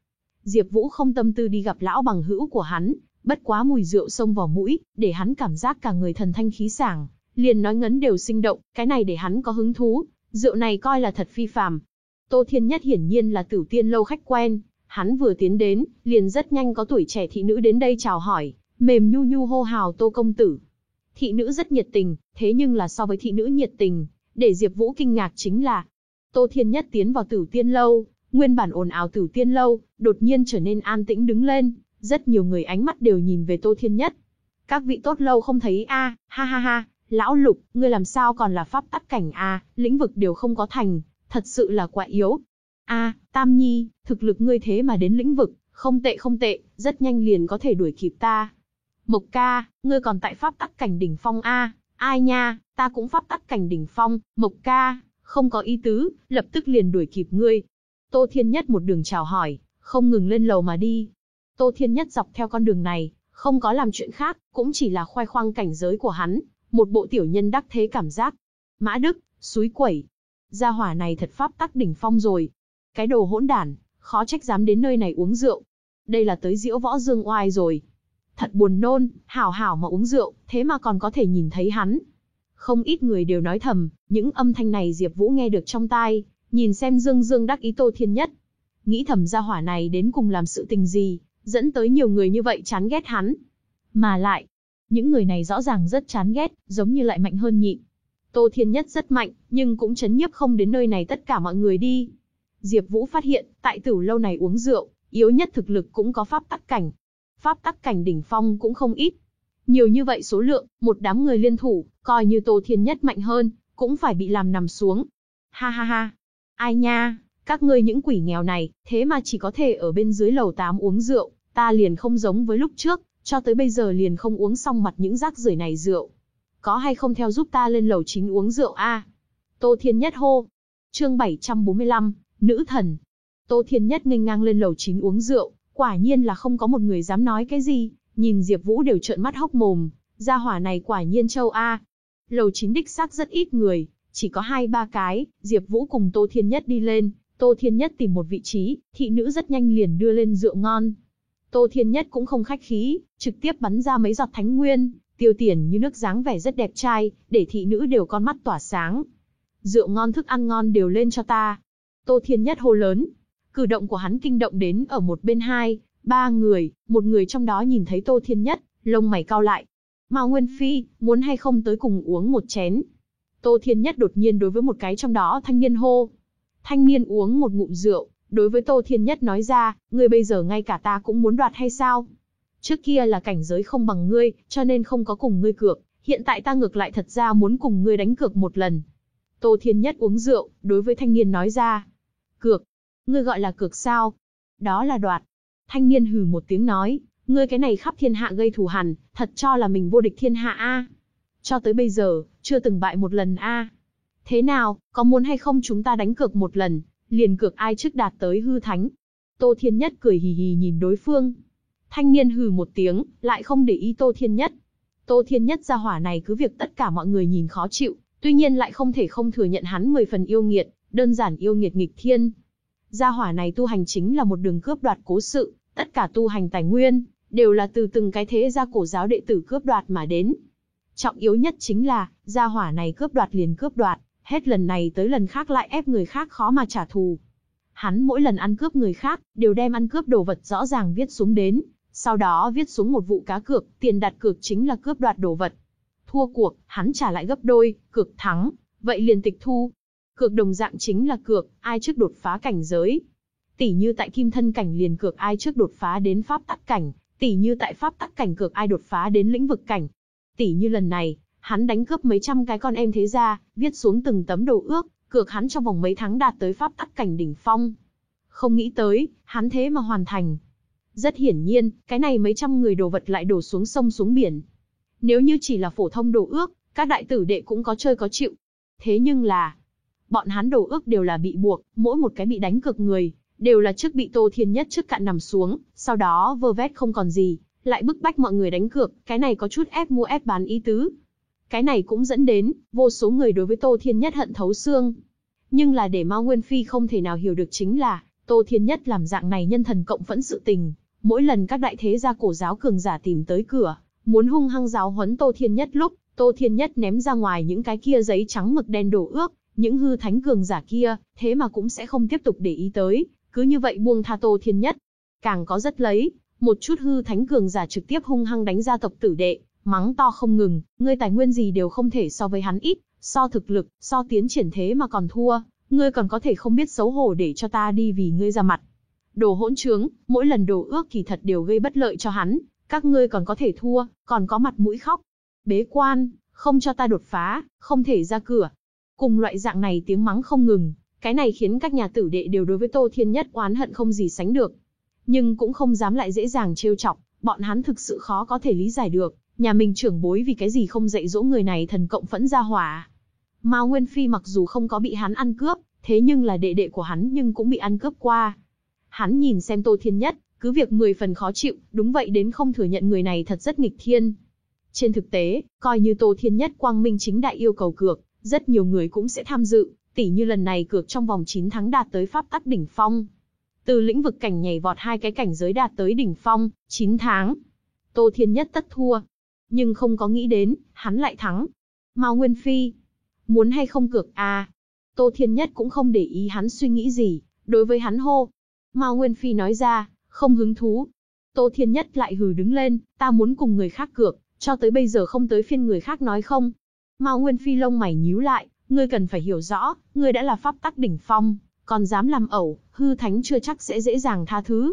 Diệp Vũ không tâm tư đi gặp lão bằng hữu của hắn, bất quá mùi rượu xông vào mũi, để hắn cảm giác cả người thần thanh khí sảng, liền nói ngấn đều sinh động, cái này để hắn có hứng thú, rượu này coi là thật phi phàm. Tô Thiên Nhất hiển nhiên là Tử Tiên lâu khách quen, hắn vừa tiến đến, liền rất nhanh có tuổi trẻ thị nữ đến đây chào hỏi, mềm nhu nhu hô hào Tô công tử. Thị nữ rất nhiệt tình, thế nhưng là so với thị nữ nhiệt tình, để Diệp Vũ kinh ngạc chính là Tô Thiên Nhất tiến vào Tử Tiên lâu, nguyên bản ồn ào Tử Tiên lâu, đột nhiên trở nên an tĩnh đứng lên, rất nhiều người ánh mắt đều nhìn về Tô Thiên Nhất. Các vị tốt lâu không thấy a, ha ha ha, lão Lục, ngươi làm sao còn là pháp tắc cảnh a, lĩnh vực đều không có thành, thật sự là quá yếu. A, Tam Nhi, thực lực ngươi thế mà đến lĩnh vực, không tệ không tệ, rất nhanh liền có thể đuổi kịp ta. Mộc ca, ngươi còn tại pháp tắc cảnh đỉnh phong a, ai nha, ta cũng pháp tắc cảnh đỉnh phong, Mộc ca, không có ý tứ, lập tức liền đuổi kịp ngươi. Tô Thiên Nhất một đường chào hỏi, không ngừng lên lầu mà đi. Tô Thiên Nhất dọc theo con đường này, không có làm chuyện khác, cũng chỉ là khoe khoang cảnh giới của hắn, một bộ tiểu nhân đắc thế cảm giác. Mã Đức, suối quẩy. Gia hỏa này thật pháp tắc đỉnh phong rồi. Cái đồ hỗn đản, khó trách dám đến nơi này uống rượu. Đây là tới diễu võ dương oai rồi. Thật buồn nôn, hảo hảo mà uống rượu, thế mà còn có thể nhìn thấy hắn. Không ít người đều nói thầm, những âm thanh này Diệp Vũ nghe được trong tai, nhìn xem Dương Dương đắc ý Tô Thiên Nhất. Nghĩ thầm gia hỏa này đến cùng làm sự tình gì, dẫn tới nhiều người như vậy chán ghét hắn. Mà lại, những người này rõ ràng rất chán ghét, giống như lại mạnh hơn nhị. Tô Thiên Nhất rất mạnh, nhưng cũng chấn nhiếp không đến nơi này tất cả mọi người đi. Diệp Vũ phát hiện, tại tử lâu này uống rượu, yếu nhất thực lực cũng có pháp tắc cảnh. Pháp tắc cảnh đỉnh phong cũng không ít. Nhiều như vậy số lượng, một đám người liên thủ, coi như Tô Thiên Nhất mạnh hơn, cũng phải bị làm nằm xuống. Ha ha ha. Ai nha, các ngươi những quỷ nghèo này, thế mà chỉ có thể ở bên dưới lầu 8 uống rượu, ta liền không giống với lúc trước, cho tới bây giờ liền không uống xong mặt những rác rưởi này rượu. Có hay không theo giúp ta lên lầu 9 uống rượu a? Tô Thiên Nhất hô. Chương 745, nữ thần. Tô Thiên Nhất nghênh ngang lên lầu 9 uống rượu, quả nhiên là không có một người dám nói cái gì, nhìn Diệp Vũ đều trợn mắt hốc mồm, gia hỏa này quả nhiên châu a. Lầu 9 đích xác rất ít người, chỉ có hai ba cái, Diệp Vũ cùng Tô Thiên Nhất đi lên, Tô Thiên Nhất tìm một vị trí, thị nữ rất nhanh liền đưa lên rượu ngon. Tô Thiên Nhất cũng không khách khí, trực tiếp bắn ra mấy giọt thánh nguyên, tiêu tiền như nước dáng vẻ rất đẹp trai, để thị nữ đều con mắt tỏa sáng. Rượu ngon thức ăn ngon đều lên cho ta. Tô Thiên Nhất hô lớn. Cử động của hắn kinh động đến ở một bên hai, ba người, một người trong đó nhìn thấy Tô Thiên Nhất, lông mày cau lại. Mao Nguyên Phi, muốn hay không tới cùng uống một chén. Tô Thiên Nhất đột nhiên đối với một cái trong đó thanh niên hô. Thanh niên uống một ngụm rượu, đối với Tô Thiên Nhất nói ra, ngươi bây giờ ngay cả ta cũng muốn đoạt hay sao? Trước kia là cảnh giới không bằng ngươi, cho nên không có cùng ngươi cược, hiện tại ta ngược lại thật ra muốn cùng ngươi đánh cược một lần. Tô Thiên Nhất uống rượu, đối với thanh niên nói ra. Cược? Ngươi gọi là cược sao? Đó là đoạt. Thanh niên hừ một tiếng nói, ngươi cái này khắp thiên hạ gây thù hằn, thật cho là mình vô địch thiên hạ a? Cho tới bây giờ, chưa từng bại một lần a. Thế nào, có muốn hay không chúng ta đánh cược một lần, liền cược ai trước đạt tới hư thánh. Tô Thiên Nhất cười hì hì nhìn đối phương. Thanh niên hừ một tiếng, lại không để ý Tô Thiên Nhất. Tô Thiên Nhất ra hỏa này cứ việc tất cả mọi người nhìn khó chịu, tuy nhiên lại không thể không thừa nhận hắn 10 phần yêu nghiệt, đơn giản yêu nghiệt nghịch thiên. Gia hỏa này tu hành chính là một đường cướp đoạt cố sự, tất cả tu hành tài nguyên, đều là từ từng cái thế gia cổ giáo đệ tử cướp đoạt mà đến. Trọng yếu nhất chính là, gia hỏa này cướp đoạt liền cướp đoạt, hết lần này tới lần khác lại ép người khác khó mà trả thù. Hắn mỗi lần ăn cướp người khác, đều đem ăn cướp đồ vật rõ ràng viết xuống đến, sau đó viết xuống một vụ cá cược, tiền đặt cược chính là cướp đoạt đồ vật. Thua cuộc, hắn trả lại gấp đôi, cược thắng, vậy liền tịch thu. Cược đồng dạng chính là cược, ai trước đột phá cảnh giới. Tỷ như tại kim thân cảnh liền cược ai trước đột phá đến pháp tắc cảnh, tỷ như tại pháp tắc cảnh cược ai đột phá đến lĩnh vực cảnh. Tỷ như lần này, hắn đánh cướp mấy trăm cái con em thế gia, viết xuống từng tấm đồ ước, cược hắn trong vòng mấy tháng đạt tới pháp tắc cảnh đỉnh phong. Không nghĩ tới, hắn thế mà hoàn thành. Rất hiển nhiên, cái này mấy trăm người đồ vật lại đổ xuống sông xuống biển. Nếu như chỉ là phổ thông đồ ước, Các đại tử đệ cũng có chơi có chịu. Thế nhưng là, bọn hắn đồ ước đều là bị buộc, mỗi một cái bị đánh cực người, đều là trước bị Tô Thiên Nhất trước cạn nằm xuống, sau đó vơ vét không còn gì, lại bức bách mọi người đánh cược, cái này có chút ép mua ép bán ý tứ. Cái này cũng dẫn đến, vô số người đối với Tô Thiên Nhất hận thấu xương. Nhưng là để Mao Nguyên Phi không thể nào hiểu được chính là, Tô Thiên Nhất làm dạng này nhân thần cộng phẫn sự tình. Mỗi lần các đại thế gia cổ giáo cường giả tìm tới cửa, muốn hung hăng giáo huấn Tô Thiên Nhất lúc, Tô Thiên Nhất ném ra ngoài những cái kia giấy trắng mực đen đổ ước, những hư thánh cường giả kia, thế mà cũng sẽ không tiếp tục để ý tới, cứ như vậy buông tha Tô Thiên Nhất. Càng có rất lấy, một chút hư thánh cường giả trực tiếp hung hăng đánh ra tộc tử đệ, mắng to không ngừng, ngươi tài nguyên gì đều không thể so với hắn ít, so thực lực, so tiến triển thế mà còn thua, ngươi còn có thể không biết xấu hổ để cho ta đi vì ngươi ra mặt. Đồ hỗn trướng, mỗi lần đồ ước kỳ thật đều gây bất lợi cho hắn, các ngươi còn có thể thua, còn có mặt mũi khóc. Bế quan, không cho ta đột phá, không thể ra cửa. Cùng loại dạng này tiếng mắng không ngừng, cái này khiến các nhà tử đệ đều đối với Tô Thiên Nhất oán hận không gì sánh được. Nhưng cũng không dám lại dễ dàng trêu chọc, bọn hắn thực sự khó có thể lý giải được, nhà mình trưởng bối vì cái gì không dạy dỗ người này thần cộng phẫn ra hỏa. Mao Nguyên Phi mặc dù không có bị hắn ăn cướp, thế nhưng là đệ đệ của hắn nhưng cũng bị ăn cướp qua. Hắn nhìn xem Tô Thiên Nhất, cứ việc 10 phần khó chịu, đúng vậy đến không thừa nhận người này thật rất nghịch thiên. Trên thực tế, coi như Tô Thiên Nhất quang minh chính đại yêu cầu cược, rất nhiều người cũng sẽ tham dự, tỉ như lần này cược trong vòng 9 tháng đạt tới pháp tắc đỉnh phong. Từ lĩnh vực cảnh nhảy vọt hai cái cảnh giới đạt tới đỉnh phong, 9 tháng. Tô Thiên Nhất tất thua. Nhưng không có nghĩ đến, hắn lại thắng. Mao Nguyên Phi. Muốn hay không cược à? Tô Thiên Nhất cũng không để ý hắn suy nghĩ gì, đối với hắn hô. Mao Nguyên Phi nói ra, không hứng thú. Tô Thiên Nhất lại hừ đứng lên, ta muốn cùng người khác cược, cho tới bây giờ không tới phiên người khác nói không. Mao Nguyên Phi lông mày nhíu lại, ngươi cần phải hiểu rõ, ngươi đã là pháp tắc đỉnh phong, còn dám làm ẩu, hư thánh chưa chắc sẽ dễ dàng tha thứ.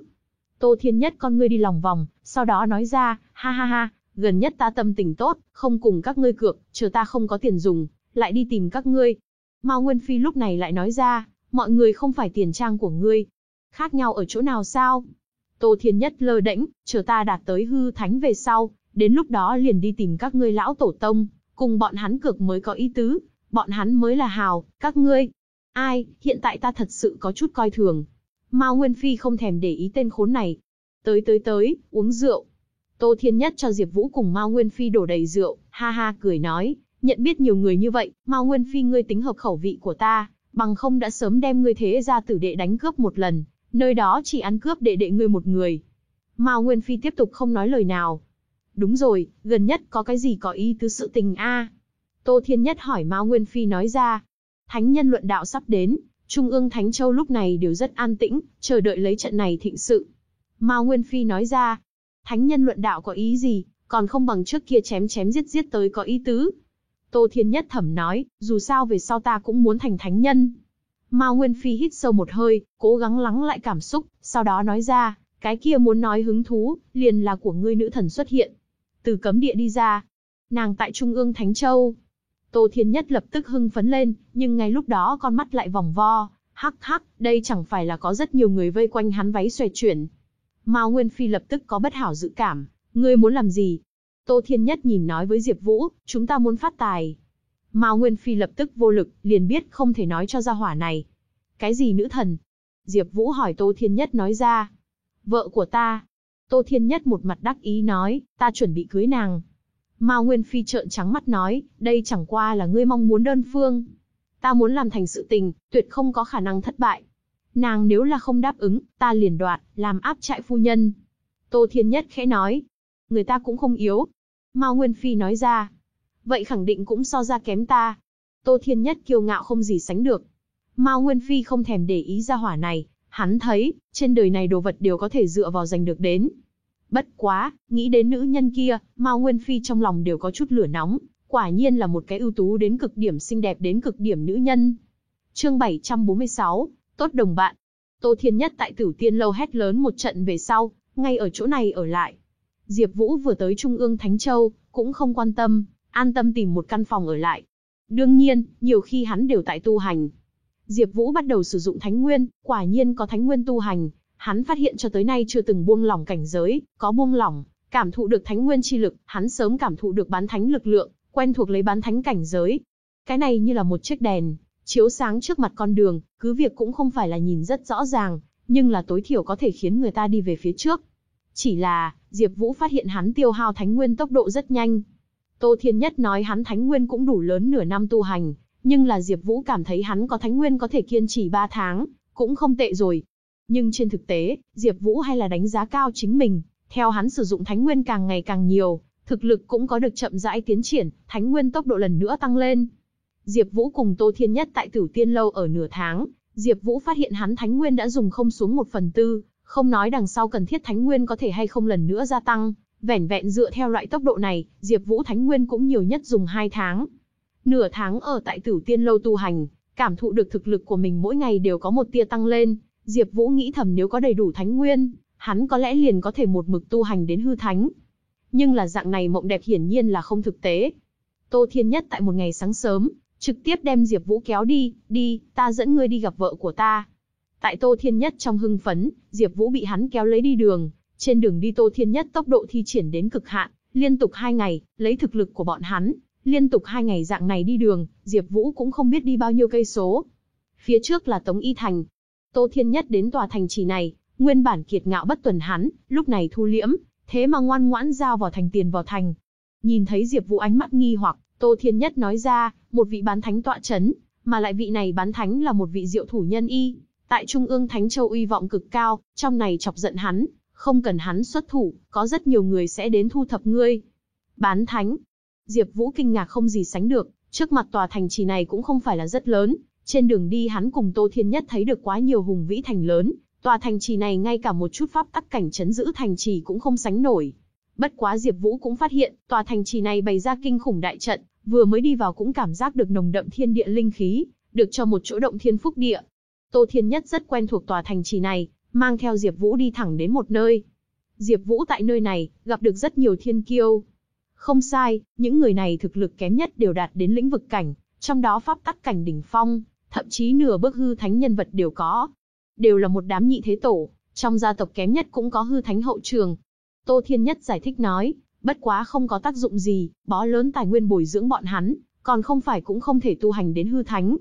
Tô Thiên Nhất con ngươi đi lòng vòng, sau đó nói ra, ha ha ha, gần nhất ta tâm tình tốt, không cùng các ngươi cược, chờ ta không có tiền dùng, lại đi tìm các ngươi. Mao Nguyên Phi lúc này lại nói ra, mọi người không phải tiền trang của ngươi. Khác nhau ở chỗ nào sao? Tô Thiên Nhất lơ đễnh, chờ ta đạt tới hư thánh về sau, đến lúc đó liền đi tìm các ngươi lão tổ tông, cùng bọn hắn cược mới có ý tứ, bọn hắn mới là hào, các ngươi. Ai, hiện tại ta thật sự có chút coi thường. Mao Nguyên Phi không thèm để ý tên khốn này. Tới tới tới, uống rượu. Tô Thiên Nhất cho Diệp Vũ cùng Mao Nguyên Phi đổ đầy rượu, ha ha cười nói, nhận biết nhiều người như vậy, Mao Nguyên Phi ngươi tính hợp khẩu vị của ta, bằng không đã sớm đem ngươi thế ra tử đệ đánh cướp một lần, nơi đó chỉ ăn cướp đệ đệ ngươi một người. Mao Nguyên Phi tiếp tục không nói lời nào. Đúng rồi, gần nhất có cái gì có ý tứ sự tình a? Tô Thiên Nhất hỏi Mao Nguyên Phi nói ra. Thánh nhân luận đạo sắp đến, Trung ương Thánh Châu lúc này đều rất an tĩnh, chờ đợi lấy trận này thịnh sự. Mao Nguyên Phi nói ra. Thánh nhân luận đạo có ý gì, còn không bằng trước kia chém chém giết giết tới có ý tứ. Tô Thiên Nhất thẩm nói, dù sao về sau ta cũng muốn thành thánh nhân. Mao Nguyên Phi hít sâu một hơi, cố gắng lắng lại cảm xúc, sau đó nói ra, cái kia muốn nói hứng thú, liền là của ngươi nữ thần xuất hiện. Từ cấm địa đi ra, nàng tại Trung ương Thánh Châu. Tô Thiên Nhất lập tức hưng phấn lên, nhưng ngay lúc đó con mắt lại vòng vo, hắc hắc, đây chẳng phải là có rất nhiều người vây quanh hắn váy xòe chuyển. Mao Nguyên Phi lập tức có bất hảo dự cảm, ngươi muốn làm gì? Tô Thiên Nhất nhìn nói với Diệp Vũ, chúng ta muốn phát tài. Mao Nguyên Phi lập tức vô lực, liền biết không thể nói cho gia hỏa này. Cái gì nữ thần? Diệp Vũ hỏi Tô Thiên Nhất nói ra. Vợ của ta. Tô Thiên Nhất một mặt đắc ý nói, ta chuẩn bị cưới nàng. Mao Nguyên Phi trợn trắng mắt nói, đây chẳng qua là ngươi mong muốn đơn phương. Ta muốn làm thành sự tình, tuyệt không có khả năng thất bại. Nàng nếu là không đáp ứng, ta liền đoạt, làm áp trại phu nhân. Tô Thiên Nhất khẽ nói, người ta cũng không yếu. Mao Nguyên Phi nói ra, vậy khẳng định cũng so ra kém ta. Tô Thiên Nhất kiêu ngạo không gì sánh được. Mao Nguyên Phi không thèm để ý ra hỏa này, hắn thấy, trên đời này đồ vật đều có thể dựa vào giành được đến. Bất quá, nghĩ đến nữ nhân kia, Mao Nguyên Phi trong lòng đều có chút lửa nóng, quả nhiên là một cái ưu tú đến cực điểm xinh đẹp đến cực điểm nữ nhân. Chương 746, tốt đồng bạn. Tô Thiên Nhất tại Tử Tiên lâu hét lớn một trận về sau, ngay ở chỗ này ở lại. Diệp Vũ vừa tới Trung ương Thánh Châu, cũng không quan tâm, an tâm tìm một căn phòng ở lại. Đương nhiên, nhiều khi hắn đều tại tu hành. Diệp Vũ bắt đầu sử dụng Thánh Nguyên, quả nhiên có Thánh Nguyên tu hành, hắn phát hiện cho tới nay chưa từng buông lỏng cảnh giới, có buông lỏng, cảm thụ được Thánh Nguyên chi lực, hắn sớm cảm thụ được bán thánh lực lượng, quen thuộc lấy bán thánh cảnh giới. Cái này như là một chiếc đèn, chiếu sáng trước mặt con đường, cứ việc cũng không phải là nhìn rất rõ ràng, nhưng là tối thiểu có thể khiến người ta đi về phía trước. Chỉ là, Diệp Vũ phát hiện hắn tiêu hao thánh nguyên tốc độ rất nhanh. Tô Thiên Nhất nói hắn thánh nguyên cũng đủ lớn nửa năm tu hành, nhưng là Diệp Vũ cảm thấy hắn có thánh nguyên có thể kiên trì 3 tháng, cũng không tệ rồi. Nhưng trên thực tế, Diệp Vũ hay là đánh giá cao chính mình, theo hắn sử dụng thánh nguyên càng ngày càng nhiều, thực lực cũng có được chậm rãi tiến triển, thánh nguyên tốc độ lần nữa tăng lên. Diệp Vũ cùng Tô Thiên Nhất tại Tử Tiên lâu ở nửa tháng, Diệp Vũ phát hiện hắn thánh nguyên đã dùng không xuống 1 phần tư, không nói đằng sau cần thiết thánh nguyên có thể hay không lần nữa gia tăng, vẻn vẹn dựa theo loại tốc độ này, Diệp Vũ thánh nguyên cũng nhiều nhất dùng 2 tháng. Nửa tháng ở tại Tử Tiên lâu tu hành, cảm thụ được thực lực của mình mỗi ngày đều có một tia tăng lên, Diệp Vũ nghĩ thầm nếu có đầy đủ thánh nguyên, hắn có lẽ liền có thể một mực tu hành đến hư thánh. Nhưng là dạng này mộng đẹp hiển nhiên là không thực tế. Tô Thiên Nhất tại một ngày sáng sớm, trực tiếp đem Diệp Vũ kéo đi, "Đi, ta dẫn ngươi đi gặp vợ của ta." Tại Tô Thiên Nhất trong hưng phấn, Diệp Vũ bị hắn kéo lấy đi đường, trên đường đi Tô Thiên Nhất tốc độ thi triển đến cực hạn, liên tục 2 ngày, lấy thực lực của bọn hắn, liên tục 2 ngày dạng này đi đường, Diệp Vũ cũng không biết đi bao nhiêu cây số. Phía trước là Tống Y Thành. Tô Thiên Nhất đến tòa thành trì này, nguyên bản kiệt ngạo bất tuần hắn, lúc này thu liễm, thế mà ngoan ngoãn giao vào thành tiền vào thành. Nhìn thấy Diệp Vũ ánh mắt nghi hoặc, Tô Thiên Nhất nói ra, một vị bán thánh tọa chấn, mà lại vị này bán thánh là một vị diệu thủ nhân y, tại Trung ương Thánh Châu uy vọng cực cao, trong này chọc giận hắn, không cần hắn xuất thủ, có rất nhiều người sẽ đến thu thập ngươi. Bán thánh. Diệp Vũ kinh ngạc không gì sánh được, trước mặt tòa thành trì này cũng không phải là rất lớn, trên đường đi hắn cùng Tô Thiên Nhất thấy được quá nhiều hùng vĩ thành lớn, tòa thành trì này ngay cả một chút pháp tắc cảnh trấn giữ thành trì cũng không sánh nổi. Bất quá Diệp Vũ cũng phát hiện, tòa thành trì này bày ra kinh khủng đại trận, vừa mới đi vào cũng cảm giác được nồng đậm thiên địa linh khí, được cho một chỗ động thiên phúc địa. Tô Thiên Nhất rất quen thuộc tòa thành trì này, mang theo Diệp Vũ đi thẳng đến một nơi. Diệp Vũ tại nơi này, gặp được rất nhiều thiên kiêu. Không sai, những người này thực lực kém nhất đều đạt đến lĩnh vực cảnh, trong đó pháp tắc cảnh đỉnh phong, thậm chí nửa bước hư thánh nhân vật đều có. Đều là một đám nhị thế tổ, trong gia tộc kém nhất cũng có hư thánh hậu trường. Tô Thiên Nhất giải thích nói, bất quá không có tác dụng gì, bó lớn tài nguyên bồi dưỡng bọn hắn, còn không phải cũng không thể tu hành đến hư thánh.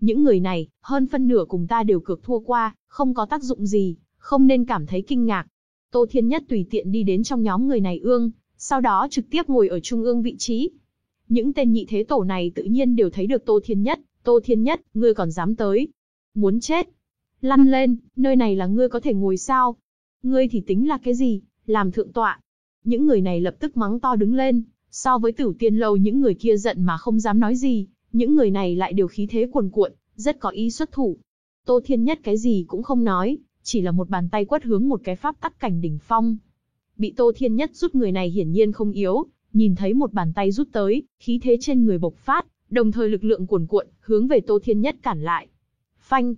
Những người này, hơn phân nửa cùng ta đều cược thua qua, không có tác dụng gì, không nên cảm thấy kinh ngạc. Tô Thiên Nhất tùy tiện đi đến trong nhóm người này ương, sau đó trực tiếp ngồi ở trung ương vị trí. Những tên nhị thế tổ này tự nhiên đều thấy được Tô Thiên Nhất, Tô Thiên Nhất, ngươi còn dám tới. Muốn chết. Lăn lên, nơi này là ngươi có thể ngồi sao? Ngươi thì tính là cái gì, làm thượng tọa. Những người này lập tức mắng to đứng lên, so với tử tiên lâu những người kia giận mà không dám nói gì, những người này lại đều khí thế cuồn cuộn, rất có ý xuất thủ. Tô Thiên Nhất cái gì cũng không nói, chỉ là một bàn tay quất hướng một cái pháp tắc cảnh đỉnh phong. Bị Tô Thiên Nhất rút người này hiển nhiên không yếu, nhìn thấy một bàn tay rút tới, khí thế trên người bộc phát, đồng thời lực lượng cuồn cuộn, hướng về Tô Thiên Nhất cản lại. Phanh!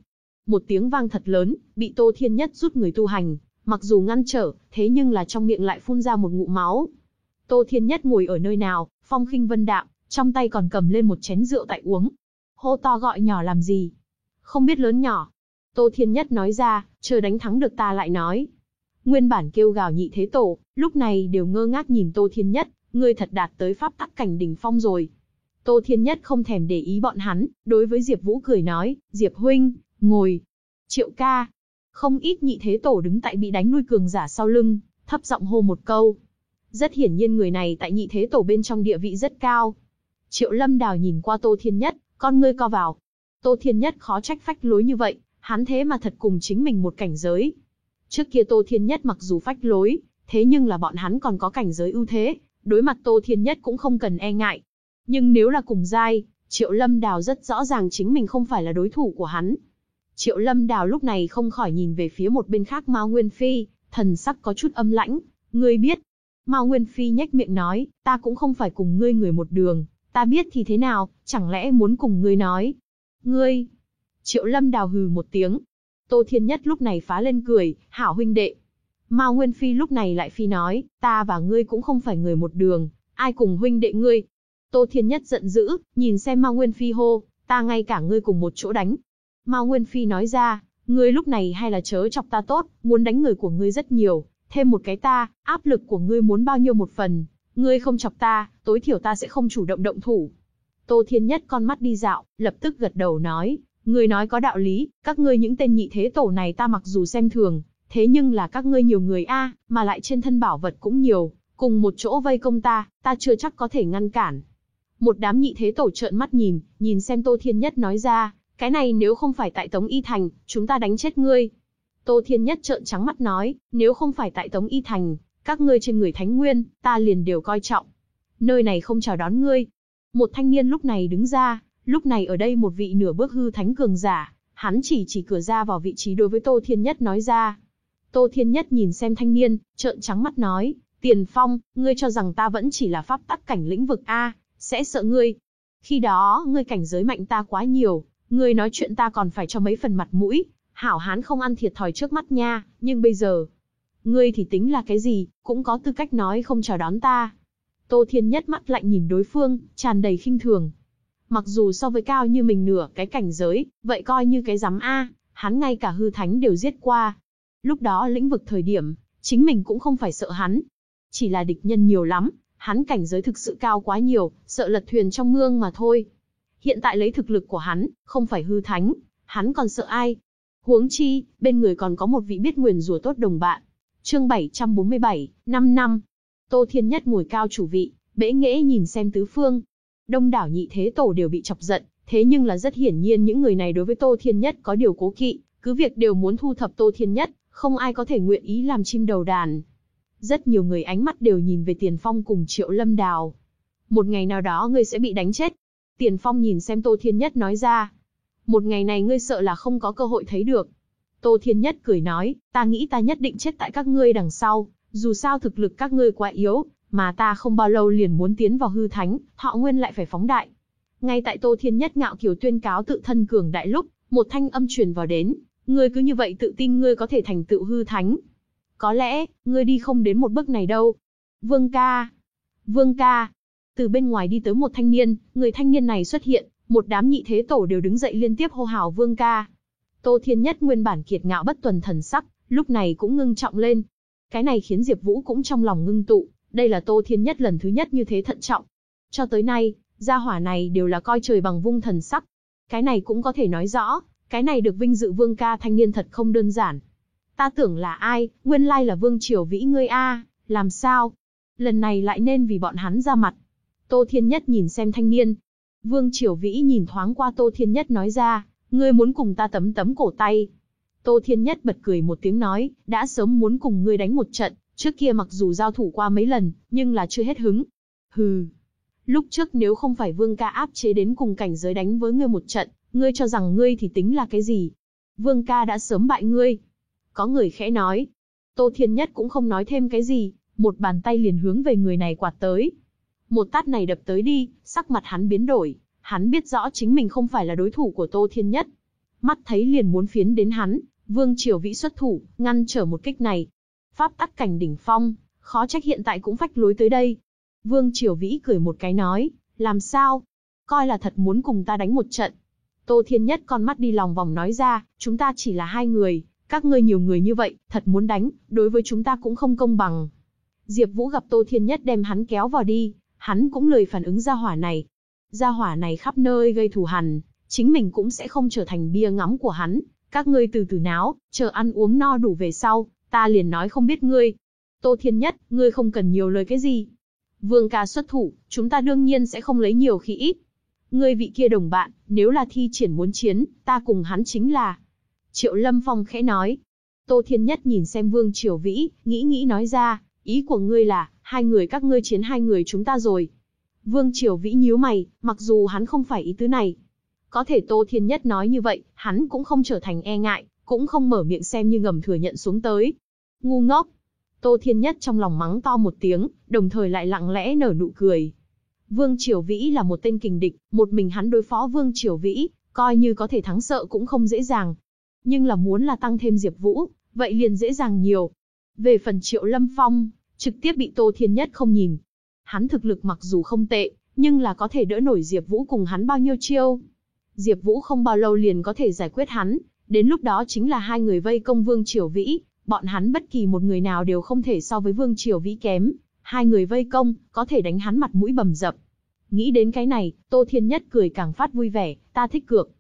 Một tiếng vang thật lớn, bị Tô Thiên Nhất rút người tu hành, mặc dù ngăn trở, thế nhưng là trong miệng lại phun ra một ngụm máu. Tô Thiên Nhất ngồi ở nơi nào, phong khinh vân đạm, trong tay còn cầm lên một chén rượu tại uống. Hô to gọi nhỏ làm gì? Không biết lớn nhỏ. Tô Thiên Nhất nói ra, chờ đánh thắng được ta lại nói. Nguyên bản kêu gào nhị thế tổ, lúc này đều ngơ ngác nhìn Tô Thiên Nhất, ngươi thật đạt tới pháp tắc cảnh đỉnh phong rồi. Tô Thiên Nhất không thèm để ý bọn hắn, đối với Diệp Vũ cười nói, Diệp huynh, ngồi. Triệu ca. Không ít nhị thế tổ đứng tại bị đánh nuôi cường giả sau lưng, thấp giọng hô một câu. Rất hiển nhiên người này tại nhị thế tổ bên trong địa vị rất cao. Triệu Lâm Đào nhìn qua Tô Thiên Nhất, con ngươi co vào. Tô Thiên Nhất khó trách phách lối như vậy, hắn thế mà thật cùng chính mình một cảnh giới. Trước kia Tô Thiên Nhất mặc dù phách lối, thế nhưng là bọn hắn còn có cảnh giới ưu thế, đối mặt Tô Thiên Nhất cũng không cần e ngại. Nhưng nếu là cùng giai, Triệu Lâm Đào rất rõ ràng chính mình không phải là đối thủ của hắn. Triệu Lâm Đào lúc này không khỏi nhìn về phía một bên khác Mao Nguyên Phi, thần sắc có chút âm lãnh, ngươi biết. Mao Nguyên Phi nhếch miệng nói, ta cũng không phải cùng ngươi người một đường, Ta biết thì thế nào, chẳng lẽ muốn cùng ngươi nói? Ngươi! Triệu Lâm đào hừ một tiếng. Tô Thiên Nhất lúc này phá lên cười, hảo huynh đệ. Mao Nguyên Phi lúc này lại phi nói, ta và ngươi cũng không phải người một đường, ai cùng huynh đệ ngươi? Tô Thiên Nhất giận dữ, nhìn xem Mao Nguyên Phi hô, ta ngay cả ngươi cùng một chỗ đánh. Mao Nguyên Phi nói ra, ngươi lúc này hay là chớ chọc ta tốt, muốn đánh người của ngươi rất nhiều, thêm một cái ta, áp lực của ngươi muốn bao nhiêu một phần, Ngươi không chọc ta, tối thiểu ta sẽ không chủ động động thủ. Tô Thiên Nhất con mắt đi dạo, lập tức gật đầu nói, ngươi nói có đạo lý, các ngươi những tên nhị thế tổ này ta mặc dù xem thường, thế nhưng là các ngươi nhiều người a, mà lại trên thân bảo vật cũng nhiều, cùng một chỗ vây công ta, ta chưa chắc có thể ngăn cản. Một đám nhị thế tổ trợn mắt nhìn, nhìn xem Tô Thiên Nhất nói ra, cái này nếu không phải tại Tống Y Thành, chúng ta đánh chết ngươi. Tô Thiên Nhất trợn trắng mắt nói, nếu không phải tại Tống Y Thành, các ngươi trên người Thánh Nguyên, ta liền đều coi trọng. Nơi này không chào đón ngươi. Một thanh niên lúc này đứng ra, lúc này ở đây một vị nửa bước hư thánh cường giả, hắn chỉ chỉ cửa ra vào vị trí đối với Tô Thiên Nhất nói ra. Tô Thiên Nhất nhìn xem thanh niên, trợn trắng mắt nói, Tiền Phong, ngươi cho rằng ta vẫn chỉ là pháp tắc cảnh lĩnh vực A, sẽ sợ ngươi. Khi đó, ngươi cảnh giới mạnh ta quá nhiều, ngươi nói chuyện ta còn phải cho mấy phần mặt mũi, hảo hán không ăn thiệt thòi trước mắt nha, nhưng bây giờ, ngươi thì tính là cái gì, cũng có tư cách nói không chào đón ta. Tô Thiên Nhất mắt lạnh nhìn đối phương, tràn đầy khinh thường. Mặc dù so với cao như mình nửa cái cảnh giới, vậy coi như cái rắm A, hắn ngay cả hư thánh đều giết qua. Lúc đó lĩnh vực thời điểm, chính mình cũng không phải sợ hắn. Chỉ là địch nhân nhiều lắm, hắn cảnh giới thực sự cao quá nhiều, sợ lật thuyền trong mương mà thôi. Hiện tại lấy thực lực của hắn, không phải hư thánh, hắn còn sợ ai? Huống chi, bên người còn có một vị biết nguyền rủa tốt đồng bạn. Chương 747, 5 năm. Tô Thiên Nhất ngồi cao chủ vị, bẽ nghễ nhìn xem tứ phương. Đông đảo nhị thế tổ đều bị chọc giận, thế nhưng là rất hiển nhiên những người này đối với Tô Thiên Nhất có điều cố kỵ, cứ việc đều muốn thu thập Tô Thiên Nhất, không ai có thể nguyện ý làm chim đầu đàn. Rất nhiều người ánh mắt đều nhìn về Tiền Phong cùng Triệu Lâm Đào. Một ngày nào đó ngươi sẽ bị đánh chết. Tiền Phong nhìn xem Tô Thiên Nhất nói ra. Một ngày này ngươi sợ là không có cơ hội thấy được. Tô Thiên Nhất cười nói, ta nghĩ ta nhất định chết tại các ngươi đằng sau, dù sao thực lực các ngươi quá yếu, mà ta không bao lâu liền muốn tiến vào hư thánh, họ nguyên lại phải phóng đại. Ngay tại Tô Thiên Nhất ngạo kiều tuyên cáo tự thân cường đại lúc, một thanh âm truyền vào đến, ngươi cứ như vậy tự tin ngươi có thể thành tựu hư thánh. Có lẽ, ngươi đi không đến một bước này đâu. Vương ca. Vương ca. Từ bên ngoài đi tới một thanh niên, người thanh niên này xuất hiện, một đám nhị thế tổ đều đứng dậy liên tiếp hô hào vương ca. Tô Thiên Nhất nguyên bản kiệt ngạo bất tuần thần sắc, lúc này cũng ngưng trọng lên. Cái này khiến Diệp Vũ cũng trong lòng ngưng tụ, đây là Tô Thiên Nhất lần thứ nhất như thế thận trọng. Cho tới nay, gia hỏa này đều là coi trời bằng vung thần sắc. Cái này cũng có thể nói rõ, cái này được vinh dự vương ca thanh niên thật không đơn giản. Ta tưởng là ai, nguyên lai là vương triều vĩ ngươi a, làm sao? Lần này lại nên vì bọn hắn ra mặt. Tô Thiên Nhất nhìn xem thanh niên. Vương triều vĩ nhìn thoáng qua Tô Thiên Nhất nói ra, ngươi muốn cùng ta tấm tấm cổ tay. Tô Thiên Nhất bật cười một tiếng nói, đã sớm muốn cùng ngươi đánh một trận, trước kia mặc dù giao thủ qua mấy lần, nhưng là chưa hết hứng. Hừ. Lúc trước nếu không phải vương ca áp chế đến cùng cảnh giới đánh với ngươi một trận, ngươi cho rằng ngươi thì tính là cái gì? Vương ca đã sớm bại ngươi. Có người khẽ nói. Tô Thiên Nhất cũng không nói thêm cái gì, một bàn tay liền hướng về người này quạt tới. Một tát này đập tới đi, sắc mặt hắn biến đổi, hắn biết rõ chính mình không phải là đối thủ của Tô Thiên Nhất. Mắt thấy liền muốn phiến đến hắn, Vương Triều Vĩ xuất thủ, ngăn trở một kích này. Pháp tắc cảnh đỉnh phong, khó trách hiện tại cũng phách lối tới đây. Vương Triều Vĩ cười một cái nói, làm sao? Coi là thật muốn cùng ta đánh một trận. Tô Thiên Nhất con mắt đi lòng vòng nói ra, chúng ta chỉ là hai người, các ngươi nhiều người như vậy, thật muốn đánh, đối với chúng ta cũng không công bằng. Diệp Vũ gặp Tô Thiên Nhất đem hắn kéo vào đi, hắn cũng lười phản ứng ra hỏa này. Gia hỏa này khắp nơi gây thù hằn, chính mình cũng sẽ không trở thành bia ngắm của hắn. Các ngươi từ từ náo, chờ ăn uống no đủ về sau, ta liền nói không biết ngươi. Tô Thiên Nhất, ngươi không cần nhiều lời cái gì. Vương ca xuất thủ, chúng ta đương nhiên sẽ không lấy nhiều khi ít. Ngươi vị kia đồng bạn, nếu là thi triển muốn chiến, ta cùng hắn chính là. Triệu Lâm Phong khẽ nói. Tô Thiên Nhất nhìn xem Vương Triều Vĩ, nghĩ nghĩ nói ra, ý của ngươi là, hai người các ngươi chiến hai người chúng ta rồi. Vương Triều Vĩ nhíu mày, mặc dù hắn không phải ý tứ này. Có thể Tô Thiên Nhất nói như vậy, hắn cũng không trở thành e ngại, cũng không mở miệng xem như ngầm thừa nhận xuống tới. Ngu ngốc. Tô Thiên Nhất trong lòng mắng to một tiếng, đồng thời lại lặng lẽ nở nụ cười. Vương Triều Vĩ là một tên kình địch, một mình hắn đối phó Vương Triều Vĩ, coi như có thể thắng sợ cũng không dễ dàng. Nhưng là muốn là tăng thêm Diệp Vũ, vậy liền dễ dàng nhiều. Về phần Triệu Lâm Phong, trực tiếp bị Tô Thiên Nhất không nhìn, Hắn thực lực mặc dù không tệ, nhưng là có thể đỡ nổi Diệp Vũ cùng hắn bao nhiêu chiêu. Diệp Vũ không bao lâu liền có thể giải quyết hắn, đến lúc đó chính là hai người vây công Vương Triều Vĩ, bọn hắn bất kỳ một người nào đều không thể so với Vương Triều Vĩ kém, Hai người vây công, có thể đánh hắn mặt mũi bầm dập. Nghĩ đến cái này, Tô Thiên Nhất cười càng phát vui vẻ, ta thích cược.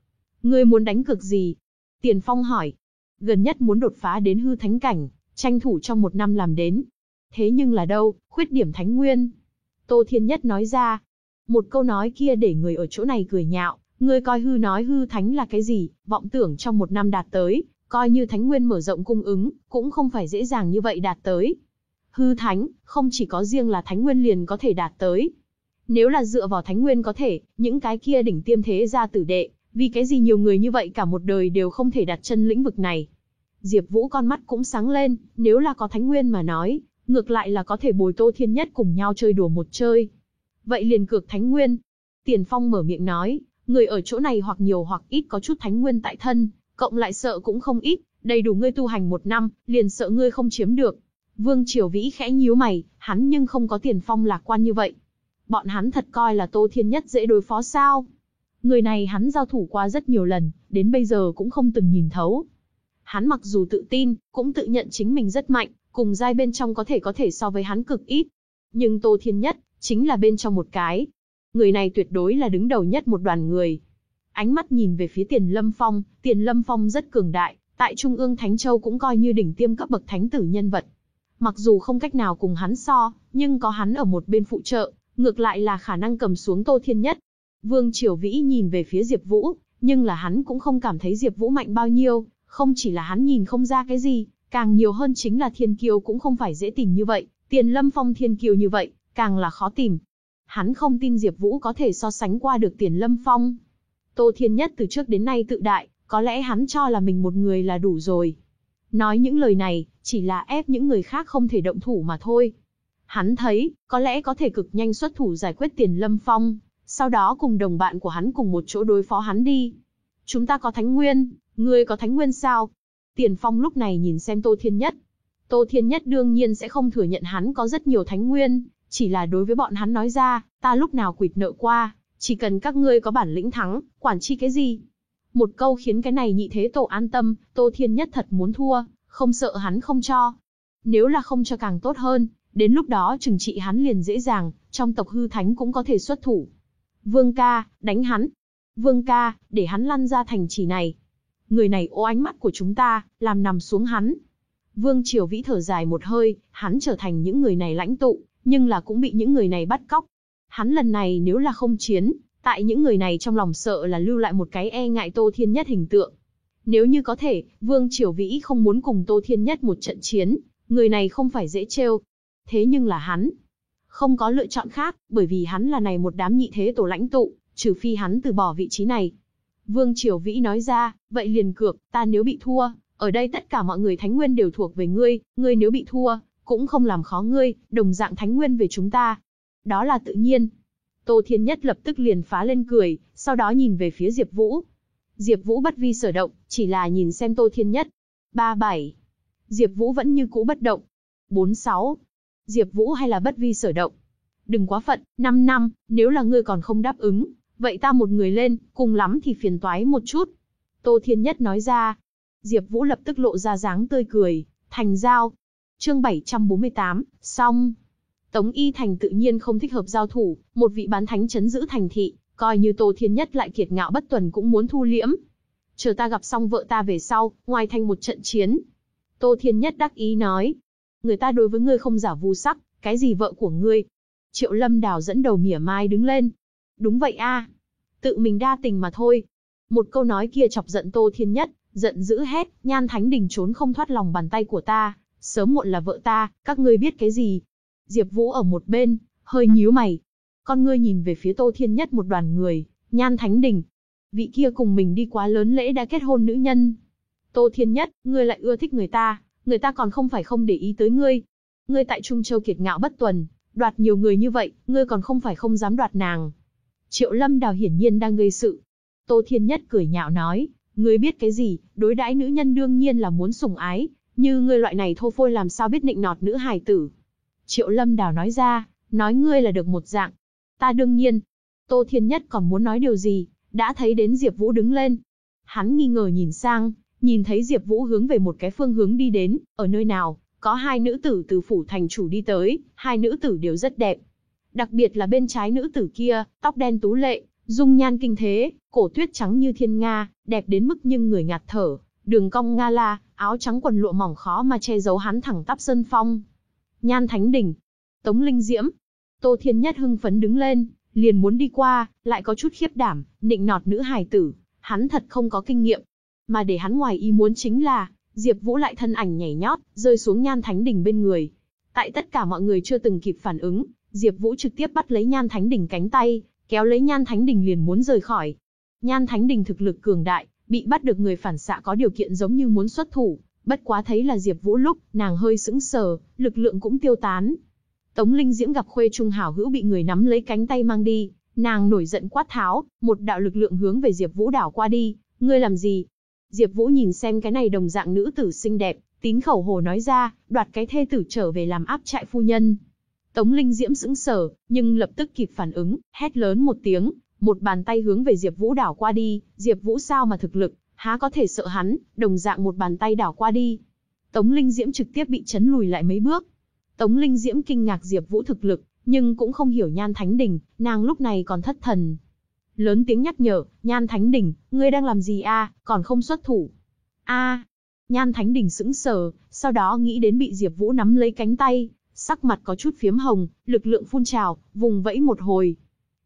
Ngươi muốn đánh cược gì? Tiền Phong hỏi. Gần nhất muốn đột phá đến hư thánh cảnh, tranh thủ trong một năm làm đến. Thế nhưng là đâu, khuyết điểm thánh nguyên. Tô Thiên Nhất nói ra. Một câu nói kia để người ở chỗ này cười nhạo, ngươi coi hư nói hư thánh là cái gì, vọng tưởng trong một năm đạt tới, coi như thánh nguyên mở rộng cung ứng, cũng không phải dễ dàng như vậy đạt tới. Hư thánh, không chỉ có riêng là thánh nguyên liền có thể đạt tới. Nếu là dựa vào thánh nguyên có thể, những cái kia đỉnh tiêm thế gia tử đệ, vì cái gì nhiều người như vậy cả một đời đều không thể đặt chân lĩnh vực này. Diệp Vũ con mắt cũng sáng lên, nếu là có thánh nguyên mà nói, ngược lại là có thể bồi Tô Thiên Nhất cùng nhau chơi đùa một chơi. Vậy liền cược thánh nguyên. Tiền Phong mở miệng nói, người ở chỗ này hoặc nhiều hoặc ít có chút thánh nguyên tại thân, cộng lại sợ cũng không ít, đầy đủ ngươi tu hành một năm, liền sợ ngươi không chiếm được. Vương Triều Vĩ khẽ nhíu mày, hắn nhưng không có tiền phong lạc quan như vậy. Bọn hắn thật coi là Tô Thiên Nhất dễ đối phó sao? Người này hắn giao thủ qua rất nhiều lần, đến bây giờ cũng không từng nhìn thấu. Hắn mặc dù tự tin, cũng tự nhận chính mình rất mạnh, cùng giai bên trong có thể có thể so với hắn cực ít. Nhưng Tô Thiên Nhất, chính là bên trong một cái. Người này tuyệt đối là đứng đầu nhất một đoàn người. Ánh mắt nhìn về phía Tiền Lâm Phong, Tiền Lâm Phong rất cường đại, tại Trung ương Thánh Châu cũng coi như đỉnh tiêm cấp bậc thánh tử nhân vật. Mặc dù không cách nào cùng hắn so, nhưng có hắn ở một bên phụ trợ, ngược lại là khả năng cầm xuống Tô Thiên Nhất. Vương Triều Vĩ nhìn về phía Diệp Vũ, nhưng là hắn cũng không cảm thấy Diệp Vũ mạnh bao nhiêu, không chỉ là hắn nhìn không ra cái gì, càng nhiều hơn chính là Thiên Kiêu cũng không phải dễ tìm như vậy, Tiền Lâm Phong Thiên Kiêu như vậy, càng là khó tìm. Hắn không tin Diệp Vũ có thể so sánh qua được Tiền Lâm Phong. Tô Thiên Nhất từ trước đến nay tự đại, có lẽ hắn cho là mình một người là đủ rồi. Nói những lời này, chỉ là ép những người khác không thể động thủ mà thôi. Hắn thấy, có lẽ có thể cực nhanh xuất thủ giải quyết tiền lâm phong, sau đó cùng đồng bạn của hắn cùng một chỗ đối phó hắn đi. Chúng ta có thánh nguyên, ngươi có thánh nguyên sao? Tiền phong lúc này nhìn xem Tô Thiên Nhất. Tô Thiên Nhất đương nhiên sẽ không thừa nhận hắn có rất nhiều thánh nguyên, chỉ là đối với bọn hắn nói ra, ta lúc nào quỵt nợ qua, chỉ cần các ngươi có bản lĩnh thắng, quản chi cái gì. Một câu khiến cái này nhị thế tổ an tâm, Tô Thiên Nhất thật muốn thua, không sợ hắn không cho. Nếu là không cho càng tốt hơn, đến lúc đó trừng trị hắn liền dễ dàng, trong tộc hư thánh cũng có thể xuất thủ. Vương ca, đánh hắn. Vương ca, để hắn lăn ra thành trì này. Người này ô ánh mắt của chúng ta, làm nằm xuống hắn. Vương Triều Vĩ thở dài một hơi, hắn trở thành những người này lãnh tụ, nhưng là cũng bị những người này bắt cóc. Hắn lần này nếu là không chiến, tại những người này trong lòng sợ là lưu lại một cái e ngại Tô Thiên Nhất hình tượng. Nếu như có thể, Vương Triều Vĩ không muốn cùng Tô Thiên Nhất một trận chiến, người này không phải dễ trêu. Thế nhưng là hắn, không có lựa chọn khác, bởi vì hắn là này một đám nhị thế tổ lãnh tụ, trừ phi hắn từ bỏ vị trí này. Vương Triều Vĩ nói ra, vậy liền cược, ta nếu bị thua, ở đây tất cả mọi người Thánh Nguyên đều thuộc về ngươi, ngươi nếu bị thua, cũng không làm khó ngươi, đồng dạng Thánh Nguyên về chúng ta. Đó là tự nhiên. Tô Thiên Nhất lập tức liền phá lên cười, sau đó nhìn về phía Diệp Vũ. Diệp Vũ bất vi sở động, chỉ là nhìn xem Tô Thiên Nhất. 37. Diệp Vũ vẫn như cũ bất động. 46. Diệp Vũ hay là bất vi sở động? Đừng quá phận, 5 năm, nếu là ngươi còn không đáp ứng, vậy ta một người lên, cùng lắm thì phiền toái một chút. Tô Thiên Nhất nói ra. Diệp Vũ lập tức lộ ra dáng tươi cười, thành giao. Chương 748, xong. Tống Y Thành tự nhiên không thích hợp giao thủ, một vị bán thánh chấn giữ thành thị, coi như Tô Thiên Nhất lại kiệt ngạo bất tuần cũng muốn thu liễm. Chờ ta gặp xong vợ ta về sau, ngoài thành một trận chiến. Tô Thiên Nhất đắc ý nói. Người ta đối với ngươi không giả vu sắc, cái gì vợ của ngươi? Triệu Lâm Đào dẫn đầu mỉa mai đứng lên. Đúng vậy a, Tự mình đa tình mà thôi. Một câu nói kia chọc giận Tô Thiên Nhất, giận dữ hét, nhan thánh đình trốn không thoát lòng bàn tay của ta, sớm muộn là vợ ta, các ngươi biết cái gì? Diệp Vũ ở một bên, hơi nhíu mày, con ngươi nhìn về phía Tô Thiên Nhất một đoàn người, Nhan Thánh Đình. Vị kia cùng mình đi quá lớn lễ đã kết hôn nữ nhân. Tô Thiên Nhất, ngươi lại ưa thích người ta, người ta còn không phải không để ý tới ngươi. Ngươi tại Trung Châu kiệt ngạo bất tuần, đoạt nhiều người như vậy, ngươi còn không phải không dám đoạt nàng. Triệu Lâm Đào hiển nhiên đang gây sự. Tô Thiên Nhất cười nhạo nói, ngươi biết cái gì, đối đãi nữ nhân đương nhiên là muốn sủng ái, như ngươi loại này thô phôi làm sao biết nịnh nọt nữ hài tử. Triệu Lâm Đào nói ra, nói ngươi là được một dạng, Ta đương nhiên. Tô Thiên Nhất còn muốn nói điều gì, đã thấy đến Diệp Vũ đứng lên. Hắn nghi ngờ nhìn sang, nhìn thấy Diệp Vũ hướng về một cái phương hướng đi đến, ở nơi nào, có hai nữ tử từ phủ thành chủ đi tới, hai nữ tử đều rất đẹp. Đặc biệt là bên trái nữ tử kia, tóc đen tú lệ, dung nhan kinh thế, cổ tuyết trắng như thiên nga, đẹp đến mức nhưng người ngạt thở, đường cong nga la, áo trắng quần lụa mỏng khó mà che giấu hắn thẳng tắp sơn phong. Nhan Thánh Đỉnh, Tống Linh Diễm, Tô Thiên Nhất hưng phấn đứng lên, liền muốn đi qua, lại có chút khiếp đảm, nịnh nọt nữ hài tử, hắn thật không có kinh nghiệm. Mà để hắn ngoài ý muốn chính là, Diệp Vũ lại thân ảnh nhảy nhót, rơi xuống Nhan Thánh Đỉnh bên người. Tại tất cả mọi người chưa từng kịp phản ứng, Diệp Vũ trực tiếp bắt lấy Nhan Thánh Đỉnh cánh tay, kéo lấy Nhan Thánh Đỉnh liền muốn rời khỏi. Nhan Thánh Đỉnh thực lực cường đại, bị bắt được người phản xạ có điều kiện giống như muốn xuất thủ, bất quá thấy là Diệp Vũ lúc, nàng hơi sững sờ, lực lượng cũng tiêu tán. Tống Linh Diễm gặp Khuê Trung hảo hữu bị người nắm lấy cánh tay mang đi, nàng nổi giận quát tháo, một đạo lực lượng hướng về Diệp Vũ đảo qua đi, ngươi làm gì? Diệp Vũ nhìn xem cái này đồng dạng nữ tử xinh đẹp, tín khẩu hồ nói ra, đoạt cái thê tử trở về làm áp trại phu nhân. Tống Linh Diễm sững sờ, nhưng lập tức kịp phản ứng, hét lớn một tiếng, một bàn tay hướng về Diệp Vũ đảo qua đi, Diệp Vũ sao mà thực lực, há có thể sợ hắn, đồng dạng một bàn tay đảo qua đi. Tống Linh Diễm trực tiếp bị chấn lùi lại mấy bước. Tống Linh Diễm kinh ngạc Diệp Vũ thực lực, nhưng cũng không hiểu Nhan Thánh Đình, nàng lúc này còn thất thần. Lớn tiếng nhắc nhở, Nhan Thánh Đình, ngươi đang làm gì a, còn không xuất thủ. A. Nhan Thánh Đình sững sờ, sau đó nghĩ đến bị Diệp Vũ nắm lấy cánh tay, sắc mặt có chút phiếm hồng, lực lượng phun trào, vùng vẫy một hồi.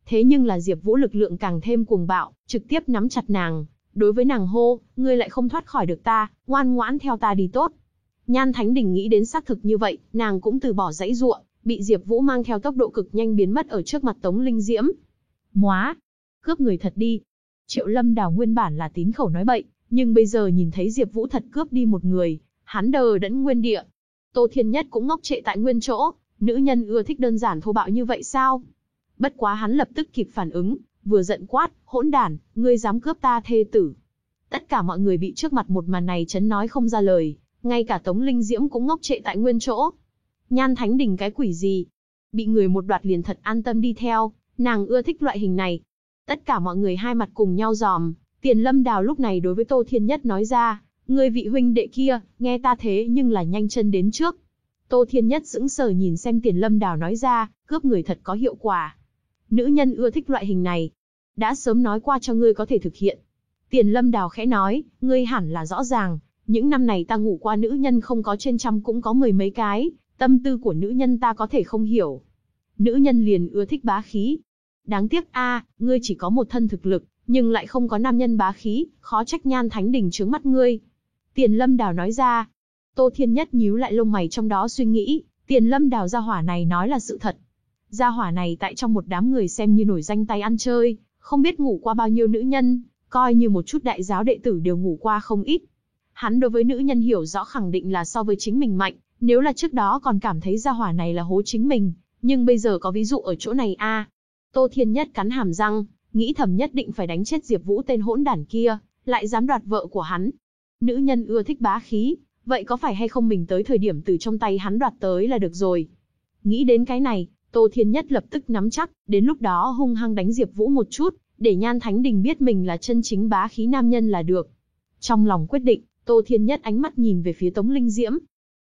Thế nhưng là Diệp Vũ lực lượng càng thêm cuồng bạo, trực tiếp nắm chặt nàng, đối với nàng hô, ngươi lại không thoát khỏi được ta, ngoan ngoãn theo ta đi tốt. Nhan Thánh Đình nghĩ đến xác thực như vậy, nàng cũng từ bỏ dãy ruộng, bị Diệp Vũ mang theo tốc độ cực nhanh biến mất ở trước mặt Tống Linh Diễm. Móa, cướp người thật đi. Triệu Lâm Đào nguyên bản là tín khẩu nói bậy, nhưng bây giờ nhìn thấy Diệp Vũ thật cướp đi một người, hắn đờ đẫn nguyên địa. Tô Thiên Nhất cũng ngốc trệ tại nguyên chỗ, nữ nhân ưa thích đơn giản thô bạo như vậy sao? Bất quá hắn lập tức kịp phản ứng, vừa giận quát, hỗn đản, ngươi dám cướp ta thê tử. Tất cả mọi người bị trước mặt một màn này chấn nói không ra lời, ngay cả Tống Linh Diễm cũng ngốc trệ tại nguyên chỗ. Nhan Thánh Đình cái quỷ gì? Bị người một đoạt liền thật an tâm đi theo, nàng ưa thích loại hình này. Tất cả mọi người hai mặt cùng nhau giòm, Tiền Lâm Đào lúc này đối với Tô Thiên Nhất nói ra, người vị huynh đệ kia, nghe ta thế nhưng là nhanh chân đến trước. Tô Thiên Nhất sững sờ nhìn xem Tiền Lâm Đào nói ra, cướp người thật có hiệu quả. Nữ nhân ưa thích loại hình này. Đã sớm nói qua cho ngươi có thể thực hiện. Tiền lâm đào khẽ nói, ngươi hẳn là rõ ràng, những năm này ta ngủ qua nữ nhân không có trên trăm cũng có mười mấy cái, tâm tư của nữ nhân ta có thể không hiểu. Nữ nhân liền ưa thích bá khí. Đáng tiếc a, ngươi chỉ có một thân thực lực, nhưng lại không có nam nhân bá khí, khó trách nhan thánh đình trướng mắt ngươi. Tiền lâm đào nói ra. Tô Thiên Nhất nhíu lại lông mày trong đó suy nghĩ, tiền lâm đào gia hỏa này nói là sự thật. Gia hỏa này tại trong một đám người xem như nổi danh tay ăn chơi, không biết ngủ qua bao nhiêu nữ nhân, coi như một chút đại giáo đệ tử đều ngủ qua không ít. Hắn đối với nữ nhân hiểu rõ khẳng định là so với chính mình mạnh, nếu là trước đó còn cảm thấy gia hỏa này là hố chính mình, nhưng bây giờ có ví dụ ở chỗ này a. Tô Thiên Nhất cắn hàm răng, nghĩ thầm nhất định phải đánh chết Diệp Vũ tên hỗn đản kia, lại dám đoạt vợ của hắn. Nữ nhân ưa thích bá khí, vậy có phải hay không mình tới thời điểm từ trong tay hắn đoạt tới là được rồi. Nghĩ đến cái này, Tô Thiên Nhất lập tức nắm chắc, đến lúc đó hung hăng đánh Diệp Vũ một chút, để Nhan Thánh Đình biết mình là chân chính bá khí nam nhân là được. Trong lòng quyết định, Tô Thiên Nhất ánh mắt nhìn về phía Tống Linh Diễm.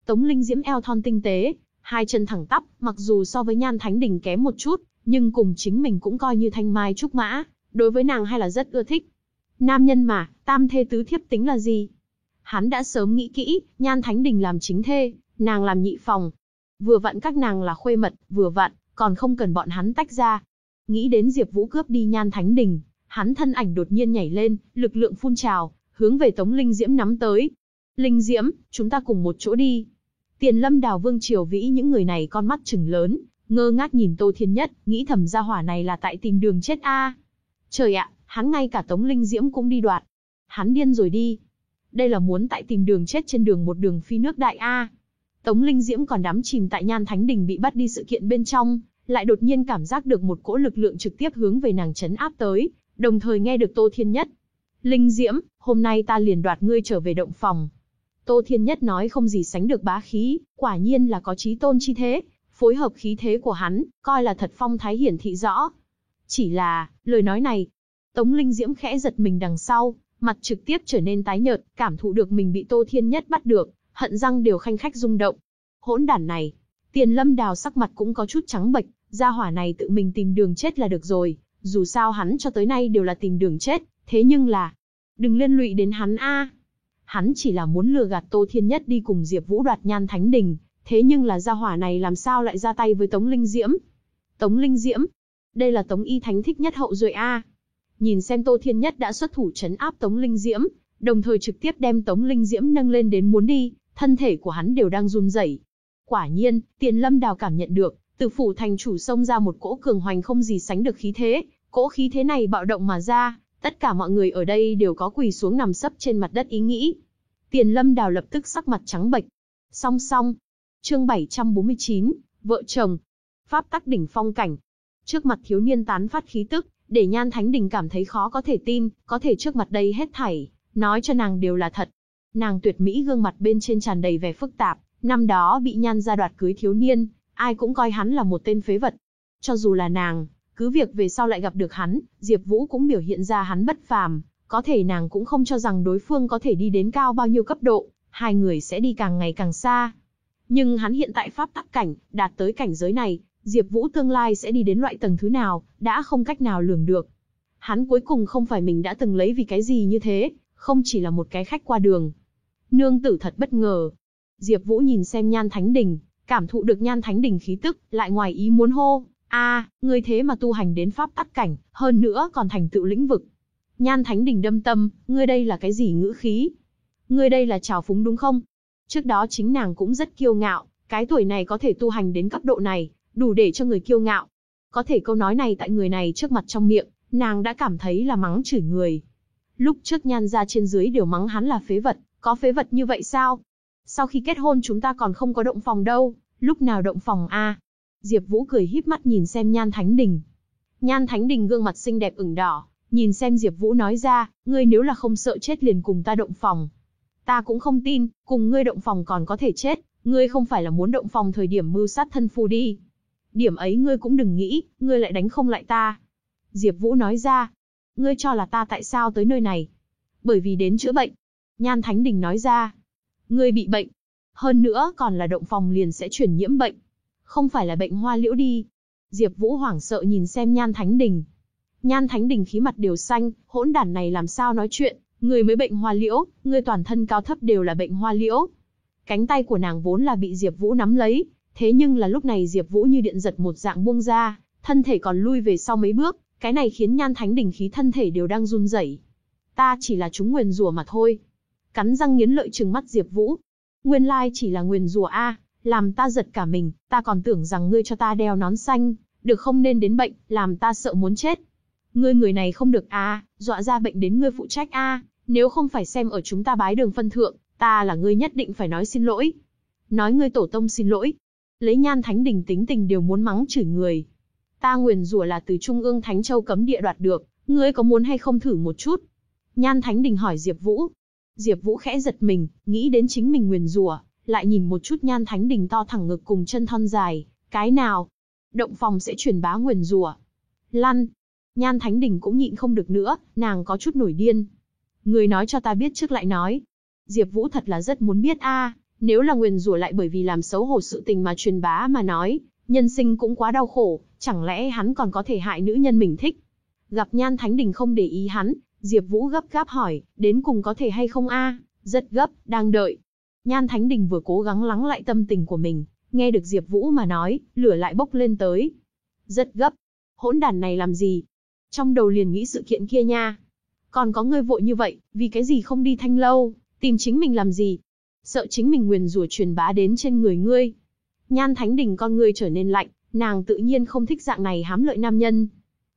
Tống Linh Diễm eo thon tinh tế, hai chân thẳng tắp, mặc dù so với Nhan Thánh Đình kém một chút, nhưng cùng chính mình cũng coi như thanh mai trúc mã, đối với nàng hay là rất ưa thích. Nam nhân mà, tam thê tứ thiếp tính là gì? Hắn đã sớm nghĩ kỹ, Nhan Thánh Đình làm chính thê, nàng làm nhị phòng. Vừa vặn các nàng là khuê mật, vừa vặn, còn không cần bọn hắn tách ra. Nghĩ đến Diệp Vũ cướp đi Nhan Thánh Đình, hắn thân ảnh đột nhiên nhảy lên, lực lượng phun trào, hướng về Tống Linh Diễm nắm tới. "Linh Diễm, chúng ta cùng một chỗ đi." Tiền Lâm Đào Vương Triều Vĩ những người này con mắt trừng lớn, ngơ ngác nhìn Tô Thiên Nhất, nghĩ thầm gia hỏa này là tại tìm đường chết a. Trời ạ, hắn ngay cả Tống Linh Diễm cũng đi đoạt. Hắn điên rồi đi. Đây là muốn tại tìm đường chết trên đường một đường phi nước đại a. Tống Linh Diễm còn đắm chìm tại Nhan Thánh Đình bị bắt đi sự kiện bên trong, lại đột nhiên cảm giác được một cỗ lực lượng trực tiếp hướng về nàng chấn áp tới, đồng thời nghe được Tô Thiên Nhất. Linh Diễm, hôm nay ta liền đoạt ngươi trở về động phòng. Tô Thiên Nhất nói không gì sánh được bá khí, quả nhiên là có trí tôn chi thế, phối hợp khí thế của hắn, coi là thật phong thái hiển thị rõ. Chỉ là, lời nói này, Tống Linh Diễm khẽ giật mình đằng sau, mặt trực tiếp trở nên tái nhợt, cảm thụ được mình bị Tô Thiên Nhất bắt được, hận răng đều khanh khách rung động. Hỗn đản này. Tiền lâm đào sắc mặt cũng có chút trắng bệch, gia hỏa này tự mình tìm đường chết là được rồi, dù sao hắn cho tới nay đều là tìm đường chết, thế nhưng là, đừng liên lụy đến hắn a. Hắn chỉ là muốn lừa gạt Tô Thiên Nhất đi cùng Diệp Vũ đoạt Nhan Thánh Đình, thế nhưng là gia hỏa này làm sao lại ra tay với Tống Linh Diễm? Tống Linh Diễm? Đây là Tống Y Thánh thích nhất hậu duệ a. Nhìn xem Tô Thiên Nhất đã xuất thủ trấn áp Tống Linh Diễm, đồng thời trực tiếp đem Tống Linh Diễm nâng lên đến muốn đi, thân thể của hắn đều đang run rẩy. Quả nhiên, Tiền Lâm Đào cảm nhận được, từ phủ thành chủ xông ra một cỗ cường hoành không gì sánh được khí thế, cỗ khí thế này bạo động mà ra, tất cả mọi người ở đây đều có quỳ xuống nằm sấp trên mặt đất ý nghĩ. Tiền Lâm Đào lập tức sắc mặt trắng bệch. Song song. Chương 749, vợ chồng. Pháp tắc đỉnh phong cảnh. Trước mặt thiếu niên tán phát khí tức, để Nhan Thánh Đình cảm thấy khó có thể tin, có thể trước mặt đây hết thảy, nói cho nàng đều là thật. Nàng tuyệt mỹ gương mặt bên trên tràn đầy vẻ phức tạp, năm đó bị Nhan gia đoạt cưới thiếu niên, ai cũng coi hắn là một tên phế vật. Cho dù là nàng, cứ việc về sau lại gặp được hắn, Diệp Vũ cũng biểu hiện ra hắn bất phàm, có thể nàng cũng không cho rằng đối phương có thể đi đến cao bao nhiêu cấp độ, hai người sẽ đi càng ngày càng xa. Nhưng hắn hiện tại pháp tắc cảnh, đạt tới cảnh giới này, Diệp Vũ tương lai sẽ đi đến loại tầng thứ nào, đã không cách nào lường được. Hắn cuối cùng không phải mình đã từng lấy vì cái gì như thế, không chỉ là một cái khách qua đường. Nương tử thật bất ngờ. Diệp Vũ nhìn xem Nhan Thánh Đình, cảm thụ được Nhan Thánh Đình khí tức, lại ngoài ý muốn hô, "A, ngươi thế mà tu hành đến pháp tắc cảnh, hơn nữa còn thành tựu lĩnh vực." Nhan Thánh Đình đâm tâm, "Ngươi đây là cái gì ngữ khí? Ngươi đây là trào phúng đúng không?" Trước đó chính nàng cũng rất kiêu ngạo, cái tuổi này có thể tu hành đến cấp độ này, đủ để cho người kiêu ngạo. Có thể câu nói này tại người này trước mặt trong miệng, nàng đã cảm thấy là mắng chửi người. Lúc trước nhan ra trên dưới đều mắng hắn là phế vật, có phế vật như vậy sao? Sau khi kết hôn chúng ta còn không có động phòng đâu, lúc nào động phòng a? Diệp Vũ cười híp mắt nhìn xem Nhan Thánh Đình. Nhan Thánh Đình gương mặt xinh đẹp ửng đỏ, nhìn xem Diệp Vũ nói ra, ngươi nếu là không sợ chết liền cùng ta động phòng. Ta cũng không tin, cùng ngươi động phòng còn có thể chết, ngươi không phải là muốn động phòng thời điểm mưu sát thân phu đi. Điểm ấy ngươi cũng đừng nghĩ, ngươi lại đánh không lại ta. Diệp Vũ nói ra, ngươi cho là ta tại sao tới nơi này? Bởi vì đến chữa bệnh. Nhan Thánh Đình nói ra, ngươi bị bệnh. Hơn nữa còn là động phòng liền sẽ truyền nhiễm bệnh. Không phải là bệnh hoa liễu đi. Diệp Vũ hoảng sợ nhìn xem Nhan Thánh Đình. Nhan Thánh Đình khí mặt đều xanh, hỗn đản này làm sao nói chuyện, người mới bệnh hoa liễu, người toàn thân cao thấp đều là bệnh hoa liễu. Cánh tay của nàng vốn là bị Diệp Vũ nắm lấy, thế nhưng là lúc này Diệp Vũ như điện giật một dạng buông ra, thân thể còn lui về sau mấy bước, cái này khiến Nhan Thánh Đình khí thân thể đều đang run rẩy. Ta chỉ là chúng nguyền rủa mà thôi. Cắn răng nghiến lợi trừng mắt Diệp Vũ. Nguyên lai chỉ là nguyền rủa a, làm ta giật cả mình, ta còn tưởng rằng ngươi cho ta đeo nón xanh, được không nên đến bệnh, làm ta sợ muốn chết. Ngươi người này không được a, dọa ra bệnh đến ngươi phụ trách a, nếu không phải xem ở chúng ta bái đường phân thượng, ta là ngươi nhất định phải nói xin lỗi. Nói ngươi tổ tông xin lỗi. Lấy nhan thánh đình tính tình đều muốn mắng chửi người. Ta nguyền rủa là từ Trung ương Thánh Châu cấm địa đoạt được, ngươi có muốn hay không thử một chút? Nhan Thánh Đình hỏi Diệp Vũ. Diệp Vũ khẽ giật mình, nghĩ đến chính mình nguyền rủa, lại nhìn một chút Nhan Thánh Đình to thẳng ngực cùng chân thon dài, cái nào? Động phòng sẽ truyền bá nguyền rủa. Lăn. Nhan Thánh Đình cũng nhịn không được nữa, nàng có chút nổi điên. Người nói cho ta biết trước lại nói. Diệp Vũ thật là rất muốn biết a, nếu là nguyền rủa lại bởi vì làm xấu hổ sự tình mà truyền bá mà nói, nhân sinh cũng quá đau khổ, chẳng lẽ hắn còn có thể hại nữ nhân mình thích? Gặp Nhan Thánh Đình không để ý hắn, Diệp Vũ gấp gáp hỏi, đến cùng có thể hay không a? Rất gấp, đang đợi. Nhan Thánh Đình vừa cố gắng lắng lại tâm tình của mình, nghe được Diệp Vũ mà nói, lửa lại bốc lên tới. Rất gấp. Hỗn đản này làm gì? Trong đầu liền nghĩ sự kiện kia nha. Còn có ngươi vội như vậy, vì cái gì không đi thanh lâu, tìm chính mình làm gì? Sợ chính mình nguyền rủa truyền bá đến trên người ngươi. Nhan Thánh Đình con ngươi trở nên lạnh, nàng tự nhiên không thích dạng này hám lợi nam nhân.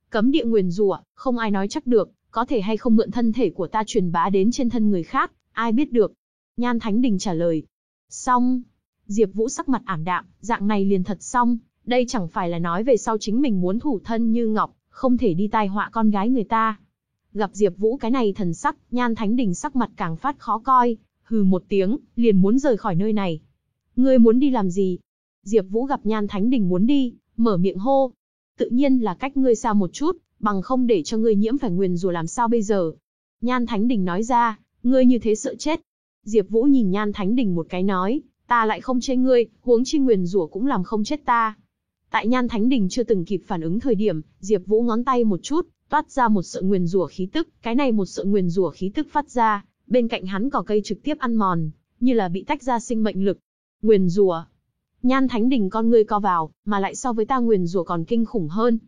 Cấm địa nguyền rủa, không ai nói chắc được, có thể hay không mượn thân thể của ta truyền bá đến trên thân người khác, ai biết được. Nhan Thánh Đình trả lời. Xong. Diệp Vũ sắc mặt ảm đạm, dạng này liền thật xong, đây chẳng phải là nói về sau chính mình muốn thủ thân như ngọc, không thể đi tai họa con gái người ta. Gặp Diệp Vũ cái này thần sắc, Nhan Thánh Đình sắc mặt càng phát khó coi, hừ một tiếng, liền muốn rời khỏi nơi này. Ngươi muốn đi làm gì? Diệp Vũ gặp Nhan Thánh Đình muốn đi, mở miệng hô. Tự nhiên là cách ngươi xa một chút, bằng không để cho ngươi nhiễm phải nguyền rủa làm sao bây giờ? Nhan Thánh Đình nói ra, ngươi như thế sợ chết. Diệp Vũ nhìn Nhan Thánh Đình một cái nói, Ta lại không chê ngươi, huống chi nguyền rủa cũng làm không chết ta. Tại Nhan Thánh Đình chưa từng kịp phản ứng thời điểm, Diệp Vũ ngón tay một chút, toát ra một sợi nguyền rủa khí tức, cái này một sợi nguyền rủa khí tức phát ra, bên cạnh hắn cỏ cây trực tiếp ăn mòn, như là bị tách ra sinh mệnh lực. Nguyền rủa. Nhan Thánh Đình con ngươi co vào, mà lại so với ta nguyền rủa còn kinh khủng hơn.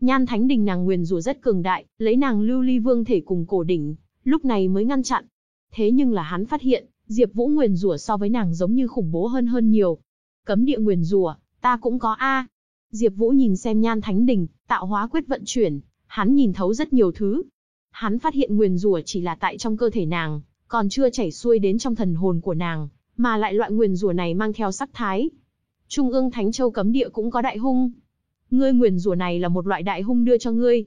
Nhan Thánh Đình nàng nguyền rủa rất cường đại, lấy nàng Lưu Ly Vương thể cùng cổ đỉnh, lúc này mới ngăn chặn. Thế nhưng là hắn phát hiện, Diệp Vũ nguyền rủa so với nàng giống như khủng bố hơn hơn nhiều. Cấm địa nguyền rủa, ta cũng có a. Diệp Vũ nhìn xem Nhan Thánh Đình, tạo hóa quyết vận chuyển, hắn nhìn thấu rất nhiều thứ. Hắn phát hiện nguyền rủa chỉ là tại trong cơ thể nàng, còn chưa chảy xuôi đến trong thần hồn của nàng, mà lại loại nguyền rủa này mang theo sắc thái. Trung ương Thánh Châu cấm địa cũng có đại hung. Ngươi nguyền rủa này là một loại đại hung đưa cho ngươi.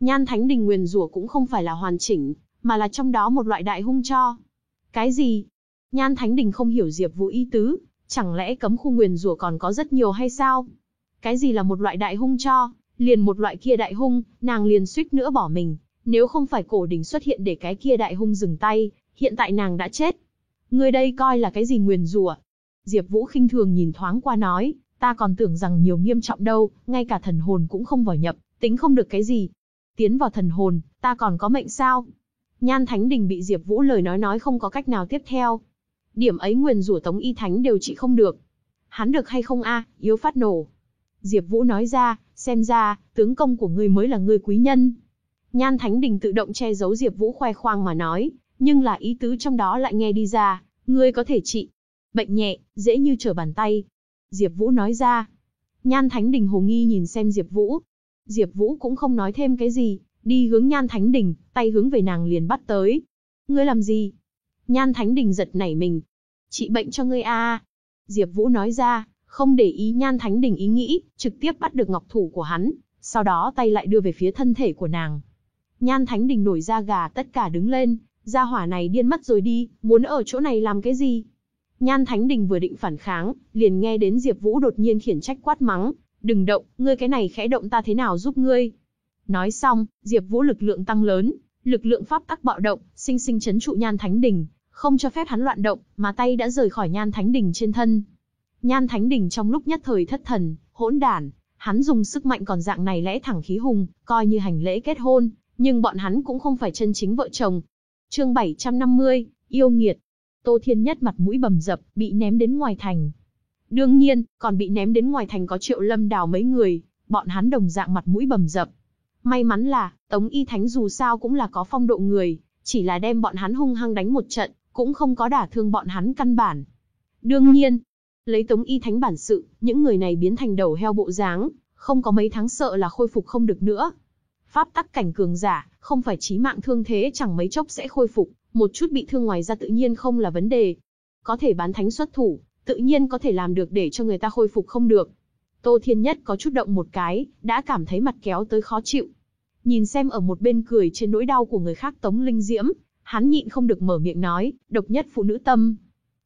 Nhan Thánh Đình nguyền rủa cũng không phải là hoàn chỉnh, mà là trong đó một loại đại hung cho. Cái gì? Nhan Thánh Đình không hiểu Diệp Vũ ý tứ, chẳng lẽ cấm khu nguyền rủa còn có rất nhiều hay sao? Cái gì là một loại đại hung cho? Liền một loại kia đại hung, nàng liền suýt nữa bỏ mình, nếu không phải cổ đỉnh xuất hiện để cái kia đại hung dừng tay, hiện tại nàng đã chết. Người đây coi là cái gì nguyền rủa? Diệp Vũ khinh thường nhìn thoáng qua nói, ta còn tưởng rằng nhiều nghiêm trọng đâu, ngay cả thần hồn cũng không vào nhập, tính không được cái gì. Tiến vào thần hồn, ta còn có mệnh sao? Nhan Thánh Đình bị Diệp Vũ lời nói nói không có cách nào tiếp theo. Điểm ấy nguyền rủa Tống Y Thánh đều trị không được. Hắn được hay không a, yếu phát nổ. Diệp Vũ nói ra, xem ra, tướng công của ngươi mới là ngươi quý nhân. Nhan Thánh Đình tự động che giấu Diệp Vũ khoe khoang mà nói, nhưng là ý tứ trong đó lại nghe đi ra, ngươi có thể trị. Bệnh nhẹ, dễ như trở bàn tay. Diệp Vũ nói ra. Nhan Thánh Đình hồ nghi nhìn xem Diệp Vũ. Diệp Vũ cũng không nói thêm cái gì, đi hướng Nhan Thánh Đình, tay hướng về nàng liền bắt tới. Ngươi làm gì? Nhan Thánh Đình giật nảy mình. Trị bệnh cho ngươi a. Diệp Vũ nói ra, không để ý Nhan Thánh Đình ý nghĩ, trực tiếp bắt được ngọc thủ của hắn, sau đó tay lại đưa về phía thân thể của nàng. Nhan Thánh Đình nổi da gà tất cả đứng lên, gia hỏa này điên mất rồi đi, muốn ở chỗ này làm cái gì? Nhan Thánh Đình vừa định phản kháng, liền nghe đến Diệp Vũ đột nhiên khiển trách quát mắng, "Đừng động, ngươi cái này khẽ động ta thế nào giúp ngươi?" Nói xong, Diệp Vũ lực lượng tăng lớn, lực lượng pháp tắc bạo động, sinh sinh chấn trụ Nhan Thánh Đình, không cho phép hắn loạn động, mà tay đã rời khỏi Nhan Thánh Đình trên thân. Nhan Thánh Đình trong lúc nhất thời thất thần, hỗn đản, hắn dùng sức mạnh còn dạng này lẽ thẳng khí hùng, coi như hành lễ kết hôn, nhưng bọn hắn cũng không phải chân chính vợ chồng. Chương 750, yêu nghiệt. Tô Thiên Nhất mặt mũi bầm dập, bị ném đến ngoài thành. Đương nhiên, còn bị ném đến ngoài thành có Triệu Lâm Đào mấy người, bọn hắn đồng dạng mặt mũi bầm dập. May mắn là, Tống Y Thánh dù sao cũng là có phong độ người, chỉ là đem bọn hắn hung hăng đánh một trận, cũng không có đả thương bọn hắn căn bản. Đương nhiên, lấy Tống Y Thánh bản sự, những người này biến thành đầu heo bộ dáng, không có mấy tháng sợ là khôi phục không được nữa. Pháp tắc cảnh cường giả, không phải chí mạng thương thế chẳng mấy chốc sẽ khôi phục, một chút bị thương ngoài ra tự nhiên không là vấn đề. Có thể bán thánh xuất thủ, tự nhiên có thể làm được để cho người ta khôi phục không được. Tô Thiên Nhất có chút động một cái, đã cảm thấy mặt kéo tới khó chịu. Nhìn xem ở một bên cười trên nỗi đau của người khác Tống Linh Diễm, hắn nhịn không được mở miệng nói, độc nhất phụ nữ tâm.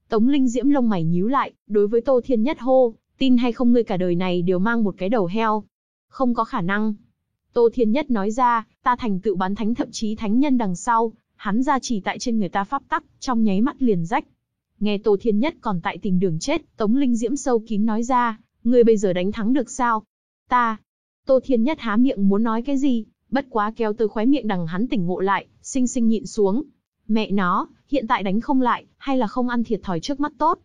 Tống Linh Diễm lông mày nhíu lại, đối với Tô Thiên Nhất hô, tin hay không ngươi cả đời này đều mang một cái đầu heo. Không có khả năng. Tô Thiên Nhất nói ra, ta thành tựu bán thánh thậm chí thánh nhân đằng sau, hắn ra chỉ tại trên người ta pháp tắc, trong nháy mắt liền rách. Nghe Tô Thiên Nhất còn tại tìm đường chết, Tống Linh Diễm sâu kín nói ra, ngươi bây giờ đánh thắng được sao? Ta. Tô Thiên Nhất há miệng muốn nói cái gì, bất quá kéo từ khóe miệng đằng hắn tỉnh ngộ lại, sinh sinh nhịn xuống. Mẹ nó, hiện tại đánh không lại, hay là không ăn thiệt thòi trước mắt tốt?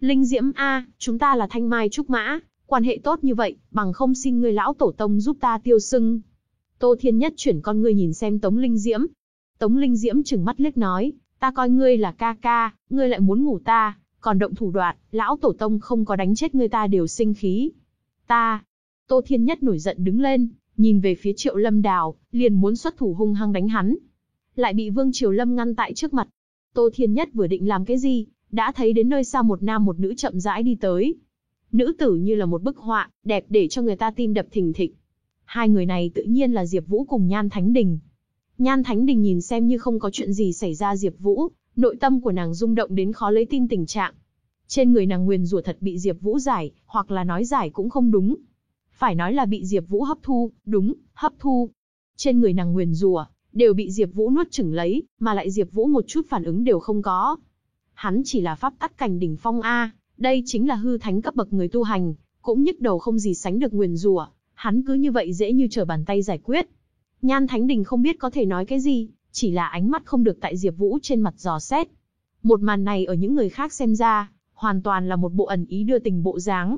Linh Diễm A, chúng ta là thanh mai trúc mã, quan hệ tốt như vậy, bằng không xin ngươi lão tổ tông giúp ta tiêu sưng. Tô Thiên Nhất chuyển con ngươi nhìn xem Tống Linh Diễm. Tống Linh Diễm chừng mắt liếc nói, ta coi ngươi là ca ca, ngươi lại muốn ngủ ta, còn động thủ đoạn, lão tổ tông không có đánh chết ngươi ta đều sinh khí. Ta, Tô Thiên Nhất nổi giận đứng lên, nhìn về phía Triệu Lâm Đào, liền muốn xuất thủ hung hăng đánh hắn. Lại bị Vương Triều Lâm ngăn tại trước mặt. Tô Thiên Nhất vừa định làm cái gì, đã thấy đến nơi xa một nam một nữ chậm rãi đi tới. Nữ tử như là một bức họa, đẹp để cho người ta tim đập thình thịch. Hai người này tự nhiên là Diệp Vũ cùng Nhan Thánh Đình. Nhan Thánh Đình nhìn xem như không có chuyện gì xảy ra Diệp Vũ, nội tâm của nàng rung động đến khó lấy tin tình trạng. Trên người nàng nguyền rủa thật bị Diệp Vũ giải, hoặc là nói giải cũng không đúng. Phải nói là bị Diệp Vũ hấp thu, đúng, hấp thu. Trên người nàng nguyền rủa đều bị Diệp Vũ nuốt chửng lấy, mà lại Diệp Vũ một chút phản ứng đều không có. Hắn chỉ là pháp tắc cảnh đỉnh phong a, đây chính là hư thánh cấp bậc người tu hành, cũng nhức đầu không gì sánh được nguyền rủa, hắn cứ như vậy dễ như trở bàn tay giải quyết. Nhan Thánh Đình không biết có thể nói cái gì, chỉ là ánh mắt không được tại Diệp Vũ trên mặt dò xét. Một màn này ở những người khác xem ra, hoàn toàn là một bộ ẩn ý đưa tình bộ dáng.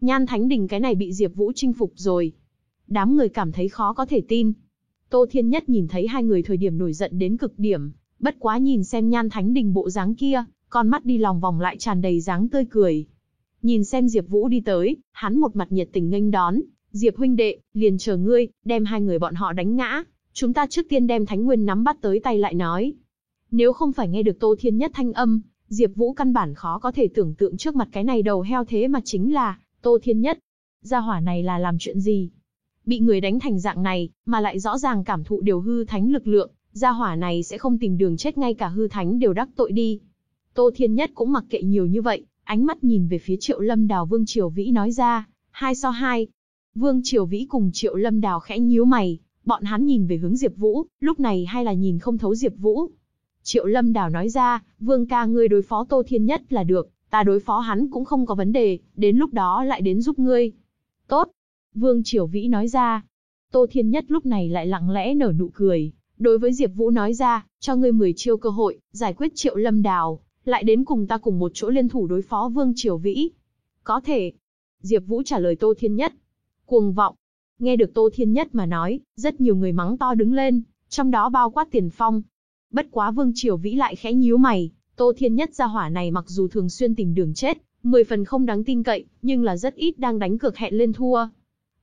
Nhan Thánh Đình cái này bị Diệp Vũ chinh phục rồi. Đám người cảm thấy khó có thể tin. Tô Thiên Nhất nhìn thấy hai người thời điểm nổi giận đến cực điểm, bất quá nhìn xem Nhan Thánh Đình bộ dáng kia, con mắt đi lòng vòng lại tràn đầy dáng tươi cười. Nhìn xem Diệp Vũ đi tới, hắn một mặt nhiệt tình nghênh đón, "Diệp huynh đệ, liền chờ ngươi, đem hai người bọn họ đánh ngã, chúng ta trước tiên đem Thánh Nguyên nắm bắt tới tay lại nói." Nếu không phải nghe được Tô Thiên Nhất thanh âm, Diệp Vũ căn bản khó có thể tưởng tượng trước mặt cái này đầu heo thế mà chính là Tô Thiên Nhất. Gia hỏa này là làm chuyện gì? Bị người đánh thành dạng này, mà lại rõ ràng cảm thụ điều hư thánh lực lượng, gia hỏa này sẽ không tìm đường chết ngay cả hư thánh đều đắc tội đi. Tô Thiên Nhất cũng mặc kệ nhiều như vậy, ánh mắt nhìn về phía Triệu Lâm Đào Vương Triều Vĩ nói ra, hai so hai. Vương Triều Vĩ cùng Triệu Lâm Đào khẽ nhíu mày, bọn hắn nhìn về hướng Diệp Vũ, lúc này hay là nhìn không thấu Diệp Vũ. Triệu Lâm Đào nói ra, Vương ca ngươi đối phó Tô Thiên Nhất là được, ta đối phó hắn cũng không có vấn đề, đến lúc đó lại đến giúp ngươi. Tốt. Vương Triều Vĩ nói ra. Tô Thiên Nhất lúc này lại lặng lẽ nở nụ cười, đối với Diệp Vũ nói ra, cho ngươi 10 chiêu cơ hội, giải quyết Triệu Lâm Đào, lại đến cùng ta cùng một chỗ liên thủ đối phó Vương Triều Vĩ. Có thể. Diệp Vũ trả lời Tô Thiên Nhất. Cuồng vọng. Nghe được Tô Thiên Nhất mà nói, rất nhiều người mắng to đứng lên, trong đó bao quát Tiền Phong. Bất quá Vương Triều Vĩ lại khẽ nhíu mày, Tô Thiên Nhất gia hỏa này mặc dù thường xuyên tìm đường chết, mười phần không đáng tin cậy, nhưng là rất ít đang đánh cược hẹn lên thua.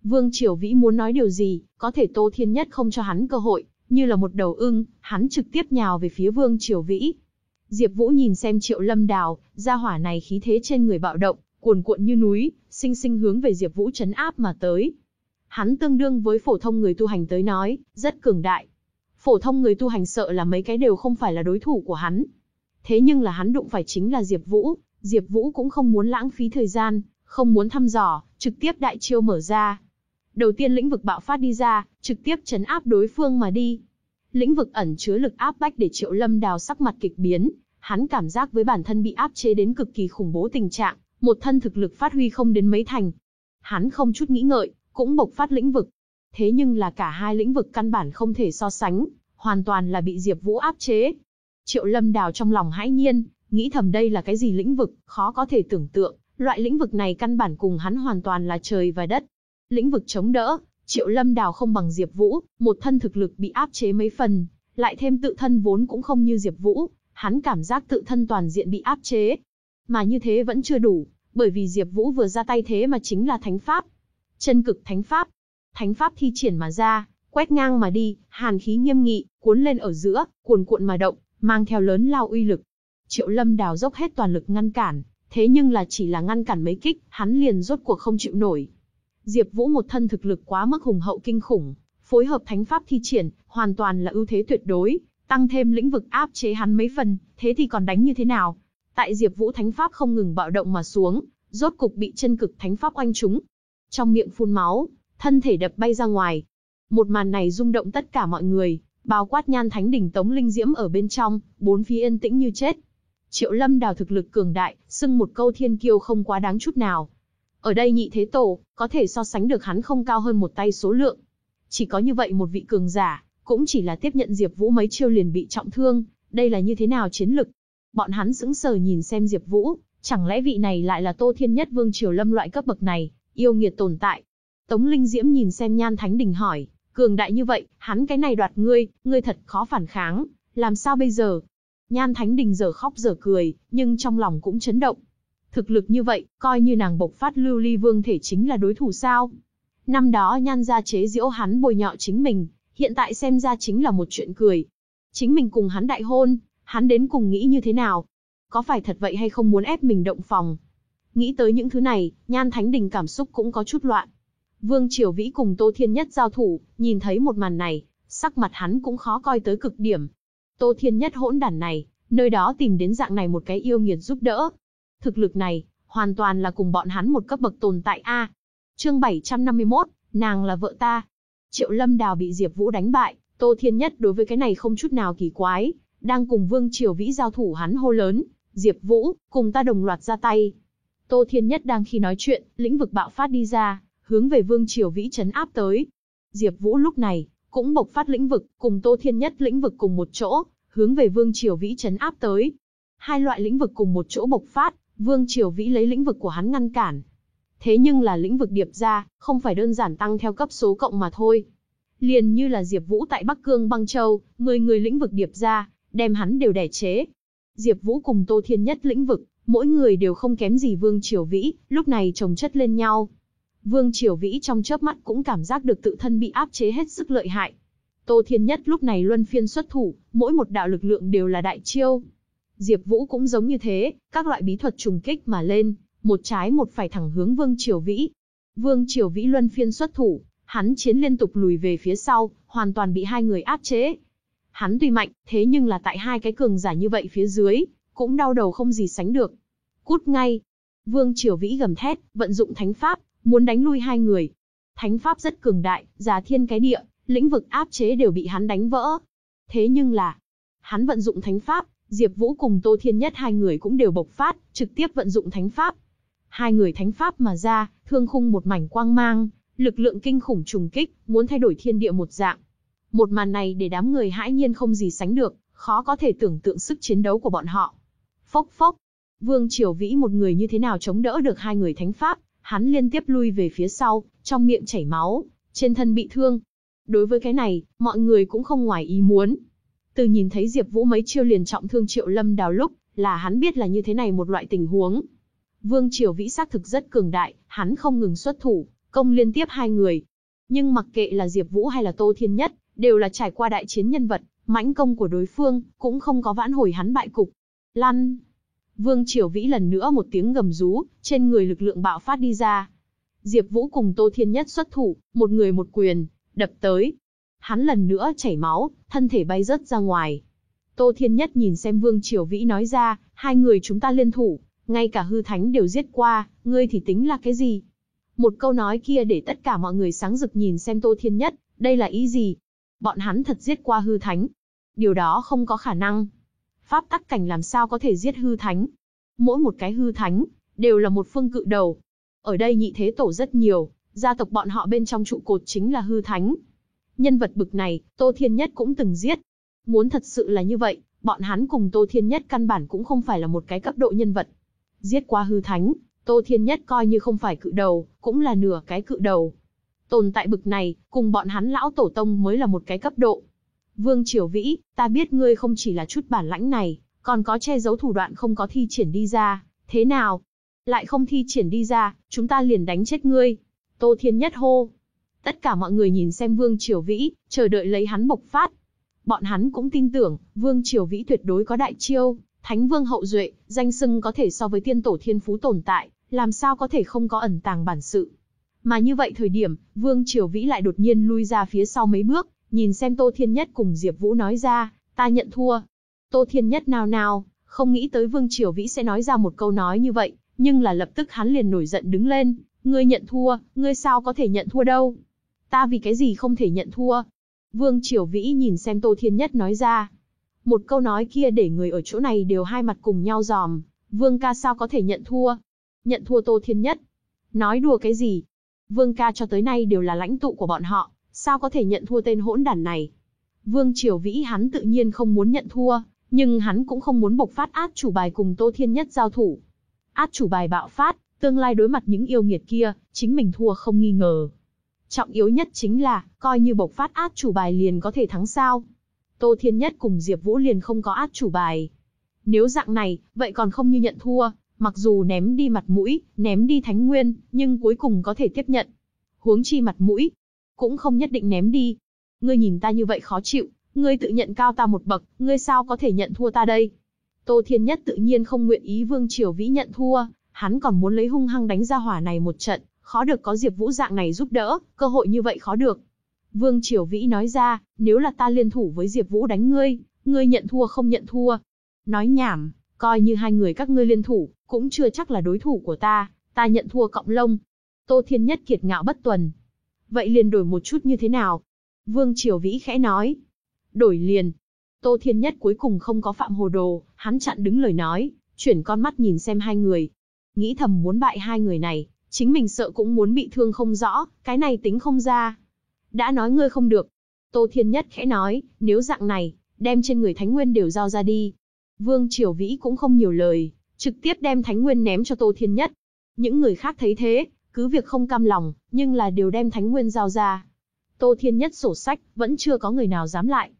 Vương Triều Vĩ muốn nói điều gì, có thể Tô Thiên Nhất không cho hắn cơ hội, như là một đầu ưng, hắn trực tiếp nhào về phía Vương Triều Vĩ. Diệp Vũ nhìn xem Triệu Lâm Đào, gia hỏa này khí thế trên người bạo động, cuồn cuộn như núi, sinh sinh hướng về Diệp Vũ trấn áp mà tới. Hắn tương đương với phổ thông người tu hành tới nói, rất cường đại. Phổ thông người tu hành sợ là mấy cái đều không phải là đối thủ của hắn. Thế nhưng là hắn đụng phải chính là Diệp Vũ, Diệp Vũ cũng không muốn lãng phí thời gian, không muốn thăm dò, trực tiếp đại chiêu mở ra. Đầu tiên lĩnh vực bạo phát đi ra, trực tiếp trấn áp đối phương mà đi. Lĩnh vực ẩn chứa lực áp bách để Triệu Lâm Đào sắc mặt kịch biến, hắn cảm giác với bản thân bị áp chế đến cực kỳ khủng bố tình trạng, một thân thực lực phát huy không đến mấy thành. Hắn không chút nghĩ ngợi, cũng bộc phát lĩnh vực. Thế nhưng là cả hai lĩnh vực căn bản không thể so sánh, hoàn toàn là bị Diệp Vũ áp chế. Triệu Lâm Đào trong lòng hãi nhiên, nghĩ thầm đây là cái gì lĩnh vực, khó có thể tưởng tượng, loại lĩnh vực này căn bản cùng hắn hoàn toàn là trời và đất. Lĩnh vực chống đỡ, Triệu Lâm Đào không bằng Diệp Vũ, một thân thực lực bị áp chế mấy phần, lại thêm tự thân vốn cũng không như Diệp Vũ, hắn cảm giác tự thân toàn diện bị áp chế. Mà như thế vẫn chưa đủ, bởi vì Diệp Vũ vừa ra tay thế mà chính là thánh pháp. Chân cực thánh pháp. Thánh pháp thi triển mà ra, quét ngang mà đi, hàn khí nghiêm nghị, cuốn lên ở giữa, cuồn cuộn mà động, mang theo lớn lao uy lực. Triệu Lâm Đào dốc hết toàn lực ngăn cản, thế nhưng là chỉ là ngăn cản mấy kích, hắn liền rốt cuộc không chịu nổi. Diệp Vũ một thân thực lực quá mức hùng hậu kinh khủng, phối hợp thánh pháp thi triển, hoàn toàn là ưu thế tuyệt đối, tăng thêm lĩnh vực áp chế hắn mấy phần, thế thì còn đánh như thế nào? Tại Diệp Vũ thánh pháp không ngừng bạo động mà xuống, rốt cục bị chân cực thánh pháp oanh trúng. Trong miệng phun máu, thân thể đập bay ra ngoài. Một màn này rung động tất cả mọi người, bao quát Nhan Thánh đỉnh Tống Linh Diễm ở bên trong, bốn phía yên tĩnh như chết. Triệu Lâm Đào thực lực cường đại, xưng một câu thiên kiêu không quá đáng chút nào. Ở đây nhị thế tổ, có thể so sánh được hắn không cao hơn một tay số lượng. Chỉ có như vậy một vị cường giả, cũng chỉ là tiếp nhận Diệp Vũ mấy chiêu liền bị trọng thương, đây là như thế nào chiến lực? Bọn hắn sững sờ nhìn xem Diệp Vũ, chẳng lẽ vị này lại là Tô Thiên Nhất Vương Triều Lâm loại cấp bậc này, yêu nghiệt tồn tại. Tống Linh Diễm nhìn xem Nhan Thánh Đình hỏi, cường đại như vậy, hắn cái này đoạt ngươi, ngươi thật khó phản kháng, làm sao bây giờ? Nhan Thánh Đình giờ khóc giờ cười, nhưng trong lòng cũng chấn động. Thực lực như vậy, coi như nàng bộc phát lưu ly vương thể chính là đối thủ sao? Năm đó Nhan gia chế giễu hắn bồi nhọ chính mình, hiện tại xem ra chính là một chuyện cười. Chính mình cùng hắn đại hôn, hắn đến cùng nghĩ như thế nào? Có phải thật vậy hay không muốn ép mình động phòng? Nghĩ tới những thứ này, Nhan Thánh Đình cảm xúc cũng có chút loạn. Vương Triều Vĩ cùng Tô Thiên Nhất giao thủ, nhìn thấy một màn này, sắc mặt hắn cũng khó coi tới cực điểm. Tô Thiên Nhất hỗn đản này, nơi đó tìm đến dạng này một cái yêu nghiệt giúp đỡ. Thực lực này, hoàn toàn là cùng bọn hắn một cấp bậc tồn tại a. Chương 751, nàng là vợ ta. Triệu Lâm Đào bị Diệp Vũ đánh bại, Tô Thiên Nhất đối với cái này không chút nào kỳ quái, đang cùng Vương Triều Vĩ giao thủ hắn hô lớn, "Diệp Vũ, cùng ta đồng loạt ra tay." Tô Thiên Nhất đang khi nói chuyện, lĩnh vực bạo phát đi ra, hướng về Vương Triều Vĩ chấn áp tới. Diệp Vũ lúc này cũng bộc phát lĩnh vực, cùng Tô Thiên Nhất lĩnh vực cùng một chỗ, hướng về Vương Triều Vĩ chấn áp tới. Hai loại lĩnh vực cùng một chỗ bộc phát, Vương Triều Vĩ lấy lĩnh vực của hắn ngăn cản. Thế nhưng là lĩnh vực điệp ra, không phải đơn giản tăng theo cấp số cộng mà thôi. Liền như là Diệp Vũ tại Bắc Cương Băng Châu, 10 người lĩnh vực điệp ra, đem hắn đều đè chế. Diệp Vũ cùng Tô Thiên Nhất lĩnh vực, mỗi người đều không kém gì Vương Triều Vĩ, lúc này chồng chất lên nhau. Vương Triều Vĩ trong chớp mắt cũng cảm giác được tự thân bị áp chế hết sức lợi hại. Tô Thiên Nhất lúc này luân phiên xuất thủ, mỗi một đạo lực lượng đều là đại chiêu. Diệp Vũ cũng giống như thế, các loại bí thuật trùng kích mà lên, một trái một phải thẳng hướng Vương Triều Vĩ. Vương Triều Vĩ luân phiên xuất thủ, hắn chiến liên tục lùi về phía sau, hoàn toàn bị hai người áp chế. Hắn tuy mạnh, thế nhưng là tại hai cái cường giả như vậy phía dưới, cũng đau đầu không gì sánh được. Cút ngay. Vương Triều Vĩ gầm thét, vận dụng thánh pháp, muốn đánh lui hai người. Thánh pháp rất cường đại, giá thiên cái địa, lĩnh vực áp chế đều bị hắn đánh vỡ. Thế nhưng là, hắn vận dụng thánh pháp, Diệp Vũ cùng Tô Thiên Nhất hai người cũng đều bộc phát, trực tiếp vận dụng thánh pháp. Hai người thánh pháp mà ra, thương khung một mảnh quang mang, lực lượng kinh khủng trùng kích, muốn thay đổi thiên địa một dạng. Một màn này để đám người hãi nhiên không gì sánh được, khó có thể tưởng tượng sức chiến đấu của bọn họ. Phốc phốc, Vương Triều Vĩ một người như thế nào chống đỡ được hai người thánh pháp, hắn liên tiếp lui về phía sau, trong miệng chảy máu, trên thân bị thương. Đối với cái này, mọi người cũng không ngoài ý muốn. Từ nhìn thấy Diệp Vũ mấy chiêu liền trọng thương Triệu Lâm Đào lúc, là hắn biết là như thế này một loại tình huống. Vương Triều Vĩ xác thực rất cường đại, hắn không ngừng xuất thủ, công liên tiếp hai người. Nhưng mặc kệ là Diệp Vũ hay là Tô Thiên Nhất, đều là trải qua đại chiến nhân vật, mãnh công của đối phương cũng không có vãn hồi hắn bại cục. Lăn. Vương Triều Vĩ lần nữa một tiếng gầm rú, trên người lực lượng bạo phát đi ra. Diệp Vũ cùng Tô Thiên Nhất xuất thủ, một người một quyền, đập tới. Hắn lần nữa chảy máu, thân thể bay rớt ra ngoài. Tô Thiên Nhất nhìn xem Vương Triều Vĩ nói ra, hai người chúng ta liên thủ, ngay cả hư thánh đều giết qua, ngươi thì tính là cái gì? Một câu nói kia để tất cả mọi người sáng rực nhìn xem Tô Thiên Nhất, đây là ý gì? Bọn hắn thật giết qua hư thánh. Điều đó không có khả năng. Pháp tắc cảnh làm sao có thể giết hư thánh? Mỗi một cái hư thánh, đều là một phương cự đầu. Ở đây nhị thế tổ rất nhiều, gia tộc bọn họ bên trong trụ cột chính là hư thánh. Nhân vật bực này, Tô Thiên Nhất cũng từng giết. Muốn thật sự là như vậy, bọn hắn cùng Tô Thiên Nhất căn bản cũng không phải là một cái cấp độ nhân vật. Giết qua hư thánh, Tô Thiên Nhất coi như không phải cự đầu, cũng là nửa cái cự đầu. Tồn tại bực này, cùng bọn hắn lão tổ tông mới là một cái cấp độ. Vương Triều Vĩ, ta biết ngươi không chỉ là chút bản lãnh này, còn có che giấu thủ đoạn không có thi triển đi ra, thế nào? Lại không thi triển đi ra, chúng ta liền đánh chết ngươi. Tô Thiên Nhất hô. Tất cả mọi người nhìn xem Vương Triều Vĩ, chờ đợi lấy hắn bộc phát. Bọn hắn cũng tin tưởng, Vương Triều Vĩ tuyệt đối có đại chiêu, Thánh Vương hậu duệ, danh xưng có thể so với tiên tổ thiên phú tồn tại, làm sao có thể không có ẩn tàng bản sự. Mà như vậy thời điểm, Vương Triều Vĩ lại đột nhiên lui ra phía sau mấy bước, nhìn xem Tô Thiên Nhất cùng Diệp Vũ nói ra, ta nhận thua. Tô Thiên Nhất nào nào, không nghĩ tới Vương Triều Vĩ sẽ nói ra một câu nói như vậy, nhưng là lập tức hắn liền nổi giận đứng lên, ngươi nhận thua, ngươi sao có thể nhận thua đâu? Ta vì cái gì không thể nhận thua? Vương Triều Vĩ nhìn xem Tô Thiên Nhất nói ra. Một câu nói kia để người ở chỗ này đều hai mặt cùng nhau giòm, Vương ca sao có thể nhận thua? Nhận thua Tô Thiên Nhất. Nói đùa cái gì? Vương ca cho tới nay đều là lãnh tụ của bọn họ, sao có thể nhận thua tên hỗn đản này? Vương Triều Vĩ hắn tự nhiên không muốn nhận thua, nhưng hắn cũng không muốn bộc phát át chủ bài cùng Tô Thiên Nhất giao thủ. Át chủ bài bạo phát, tương lai đối mặt những yêu nghiệt kia, chính mình thua không nghi ngờ. Trọng yếu nhất chính là, coi như bộc phát át chủ bài liền có thể thắng sao. Tô Thiên Nhất cùng Diệp Vũ liền không có át chủ bài. Nếu dạng này, vậy còn không như nhận thua, mặc dù ném đi mặt mũi, ném đi thánh nguyên, nhưng cuối cùng có thể tiếp nhận. Huống chi mặt mũi, cũng không nhất định ném đi. Ngươi nhìn ta như vậy khó chịu, ngươi tự nhận cao ta một bậc, ngươi sao có thể nhận thua ta đây? Tô Thiên Nhất tự nhiên không nguyện ý Vương Triều Vĩ nhận thua, hắn còn muốn lấy hung hăng đánh ra hỏa này một trận, khó được có Diệp Vũ dạng này giúp đỡ, cơ hội như vậy khó được. Vương Triều Vĩ nói ra, nếu là ta liên thủ với Diệp Vũ đánh ngươi, ngươi nhận thua không nhận thua. Nói nhảm, coi như hai người các ngươi liên thủ, cũng chưa chắc là đối thủ của ta, ta nhận thua cộng lông. Tô Thiên Nhất kiệt ngạo bất tuần. Vậy liền đổi một chút như thế nào? Vương Triều Vĩ khẽ nói. Đổi liền. Tô Thiên Nhất cuối cùng không có phạm hồ đồ, hắn chặn đứng lời nói, chuyển con mắt nhìn xem hai người. nghĩ thầm muốn bại hai người này, chính mình sợ cũng muốn bị thương không rõ, cái này tính không ra. Đã nói ngươi không được. Tô Thiên Nhất khẽ nói, nếu dạng này, đem trên người Thánh Nguyên đều giao ra đi. Vương Triều Vĩ cũng không nhiều lời, trực tiếp đem Thánh Nguyên ném cho Tô Thiên Nhất. Những người khác thấy thế, cứ việc không cam lòng, nhưng là đều đem Thánh Nguyên giao ra. Tô Thiên Nhất sổ sách, vẫn chưa có người nào dám lại.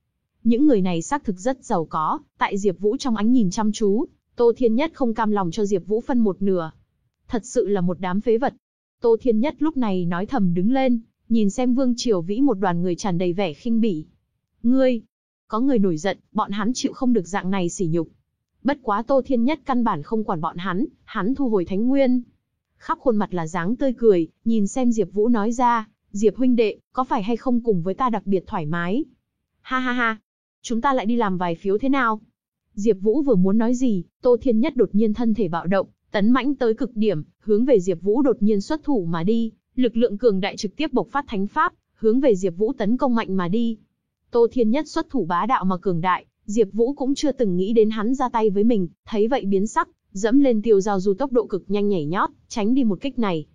Những người này xác thực rất giàu có, tại Diệp Vũ trong ánh nhìn chăm chú, Tô Thiên Nhất không cam lòng cho Diệp Vũ phân một nửa. Thật sự là một đám phế vật. Tô Thiên Nhất lúc này nói thầm đứng lên, nhìn xem Vương Triều Vĩ một đoàn người tràn đầy vẻ khinh bỉ. Ngươi, có người nổi giận, bọn hắn chịu không được dạng này sỉ nhục. Bất quá Tô Thiên Nhất căn bản không quản bọn hắn, hắn thu hồi Thánh Nguyên. Khắp khuôn mặt là dáng tươi cười, nhìn xem Diệp Vũ nói ra, Diệp huynh đệ, có phải hay không cùng với ta đặc biệt thoải mái? Ha ha ha, chúng ta lại đi làm vài phiếu thế nào? Diệp Vũ vừa muốn nói gì, Tô Thiên Nhất đột nhiên thân thể bạo động, tấn mãnh tới cực điểm, hướng về Diệp Vũ đột nhiên xuất thủ mà đi, lực lượng cường đại trực tiếp bộc phát thánh pháp, hướng về Diệp Vũ tấn công mạnh mà đi. Tô Thiên Nhất xuất thủ bá đạo mà cường đại, Diệp Vũ cũng chưa từng nghĩ đến hắn ra tay với mình, thấy vậy biến sắc, dẫm lên tiêu giao du tốc độ cực nhanh nhảy nhót, tránh đi một kích này.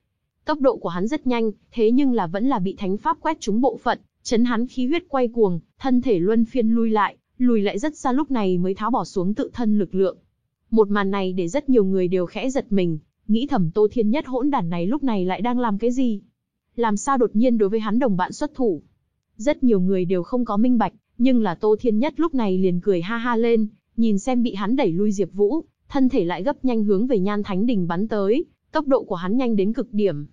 Tốc độ của hắn rất nhanh, thế nhưng là vẫn là bị thánh pháp quét trúng bộ phận, chấn hắn khí huyết quay cuồng, thân thể luân phiên lui lại, lùi lại rất xa lúc này mới tháo bỏ xuống tự thân lực lượng. Một màn này để rất nhiều người đều khẽ giật mình, nghĩ thầm Tô Thiên Nhất hỗn đản này lúc này lại đang làm cái gì? Làm sao đột nhiên đối với hắn đồng bạn xuất thủ? Rất nhiều người đều không có minh bạch, nhưng là Tô Thiên Nhất lúc này liền cười ha ha lên, nhìn xem bị hắn đẩy lui Diệp Vũ, thân thể lại gấp nhanh hướng về Nhan Thánh Đình bắn tới, tốc độ của hắn nhanh đến cực điểm.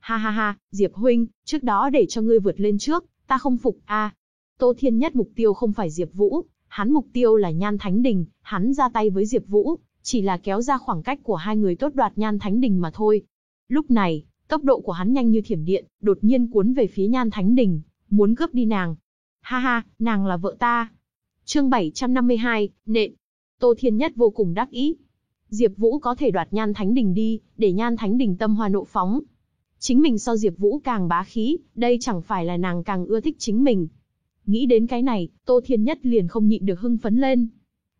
Ha ha ha, Diệp huynh, trước đó để cho ngươi vượt lên trước, ta không phục a. Tô Thiên Nhất mục tiêu không phải Diệp Vũ, hắn mục tiêu là Nhan Thánh Đình, hắn ra tay với Diệp Vũ, chỉ là kéo ra khoảng cách của hai người tốt đoạt Nhan Thánh Đình mà thôi. Lúc này, tốc độ của hắn nhanh như thiểm điện, đột nhiên cuốn về phía Nhan Thánh Đình, muốn cướp đi nàng. Ha ha, nàng là vợ ta. Chương 752, nện. Tô Thiên Nhất vô cùng đắc ý. Diệp Vũ có thể đoạt Nhan Thánh Đình đi, để Nhan Thánh Đình tâm hoa nộ phóng. Chính mình so Diệp Vũ càng bá khí, đây chẳng phải là nàng càng ưa thích chính mình. Nghĩ đến cái này, Tô Thiên Nhất liền không nhịn được hưng phấn lên.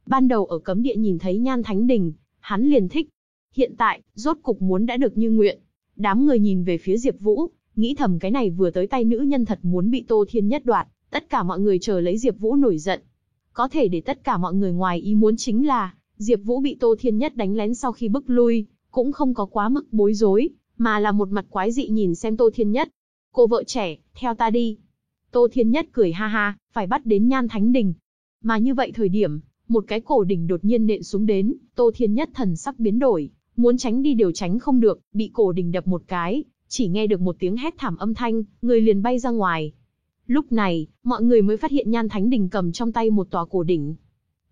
Ban đầu ở cấm địa nhìn thấy Nhan Thánh Đình, hắn liền thích. Hiện tại, rốt cục muốn đã được như nguyện. Đám người nhìn về phía Diệp Vũ, nghĩ thầm cái này vừa tới tay nữ nhân thật muốn bị Tô Thiên Nhất đoạt, tất cả mọi người chờ lấy Diệp Vũ nổi giận. Có thể để tất cả mọi người ngoài ý muốn chính là, Diệp Vũ bị Tô Thiên Nhất đánh lén sau khi bức lui, cũng không có quá mức bối rối, mà là một mặt quái dị nhìn xem Tô Thiên Nhất. Cô vợ trẻ, theo ta đi. Tô Thiên Nhất cười ha ha, phải bắt đến Nhan Thánh Đình. Mà như vậy thời điểm, một cái cổ đỉnh đột nhiên nện xuống đến, Tô Thiên Nhất thần sắc biến đổi, muốn tránh đi đều tránh không được, bị cổ đỉnh đập một cái, chỉ nghe được một tiếng hét thảm âm thanh, người liền bay ra ngoài. Lúc này, mọi người mới phát hiện Nhan Thánh Đình cầm trong tay một tòa cổ đỉnh.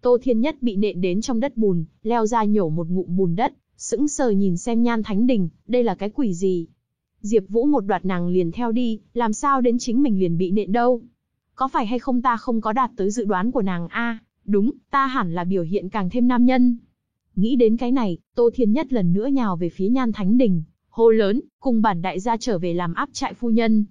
Tô Thiên Nhất bị nện đến trong đất bùn, leo ra nhổ một ngụm bùn đất, sững sờ nhìn xem Nhan Thánh Đình, đây là cái quỷ gì? Diệp Vũ một đoạt nàng liền theo đi, làm sao đến chính mình liền bị nện đâu? Có phải hay không ta không có đạt tới dự đoán của nàng a? đúng, ta hẳn là biểu hiện càng thêm nam nhân. Nghĩ đến cái này, Tô Thiên Nhất lần nữa nhào về phía Nhan Thánh Đình, hô lớn, cùng bản đại gia trở về làm áp trại phu nhân.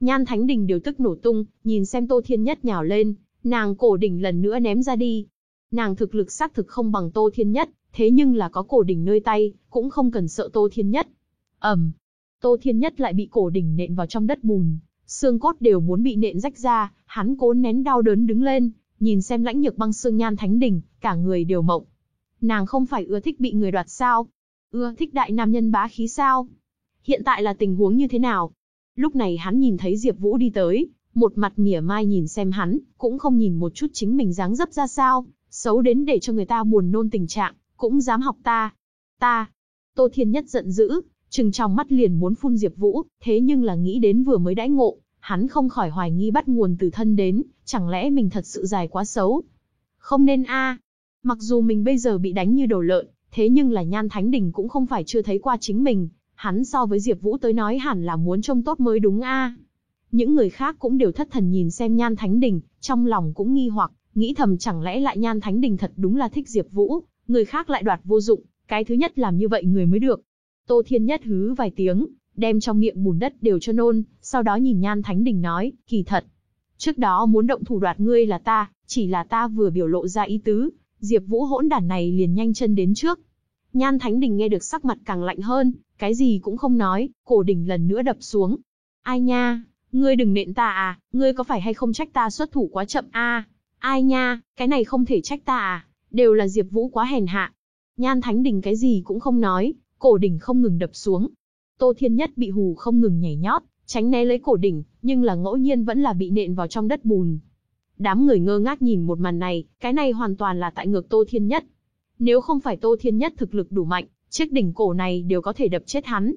Nhan Thánh Đình điều tức nổ tung, nhìn xem Tô Thiên Nhất nhào lên, nàng cổ đỉnh lần nữa ném ra đi. Nàng thực lực xác thực không bằng Tô Thiên Nhất, thế nhưng là có cổ đỉnh nơi tay, cũng không cần sợ Tô Thiên Nhất. Ầm, Tô Thiên Nhất lại bị cổ đỉnh nện vào trong đất bùn, xương cốt đều muốn bị nện rách ra, hắn cố nén đau đớn đứng lên, nhìn xem lãnh nhược băng xương nhan thánh đỉnh, cả người đều mộng. Nàng không phải ưa thích bị người đoạt sao? Ưa thích đại nam nhân bá khí sao? Hiện tại là tình huống như thế nào? Lúc này hắn nhìn thấy Diệp Vũ đi tới, một mặt mỉa mai nhìn xem hắn, cũng không nhìn một chút chính mình dáng dấp ra sao, xấu đến để cho người ta buồn nôn tình trạng, cũng dám học ta. Ta. Tô Thiên Nhất giận dữ, trừng trong mắt liền muốn phun Diệp Vũ, thế nhưng là nghĩ đến vừa mới đãi ngộ, hắn không khỏi hoài nghi bắt nguồn từ thân đến, chẳng lẽ mình thật sự dài quá xấu? Không nên a. Mặc dù mình bây giờ bị đánh như đồ lợn, thế nhưng là Nhan Thánh Đình cũng không phải chưa thấy qua chính mình, hắn so với Diệp Vũ tới nói hẳn là muốn trông tốt mới đúng a. Những người khác cũng đều thất thần nhìn xem Nhan Thánh Đình, trong lòng cũng nghi hoặc, nghĩ thầm chẳng lẽ lại Nhan Thánh Đình thật đúng là thích Diệp Vũ, người khác lại đoạt vô dụng, cái thứ nhất làm như vậy người mới được. Tô Thiên Nhất hứ vài tiếng, đem trong miệng bùn đất đều cho nôn, sau đó nhìn Nhan Thánh Đình nói, kỳ thật. Trước đó muốn động thủ đoạt ngươi là ta, chỉ là ta vừa biểu lộ ra ý tứ, Diệp Vũ hỗn đản này liền nhanh chân đến trước. Nhan Thánh Đình nghe được sắc mặt càng lạnh hơn, cái gì cũng không nói, cổ đỉnh lần nữa đập xuống. Ai nha, ngươi đừng nện ta à, ngươi có phải hay không trách ta xuất thủ quá chậm a? Ai nha, cái này không thể trách ta à, đều là Diệp Vũ quá hèn hạ. Nhan Thánh Đình cái gì cũng không nói, cổ đỉnh không ngừng đập xuống. Tô Thiên Nhất bị hù không ngừng nhảy nhót, tránh né lấy cổ đỉnh, nhưng là ngẫu nhiên vẫn là bị nện vào trong đất bùn. Đám người ngơ ngác nhìn một màn này, cái này hoàn toàn là tại ngược Tô Thiên Nhất. Nếu không phải Tô Thiên Nhất thực lực đủ mạnh, chiếc đỉnh cổ này đều có thể đập chết hắn.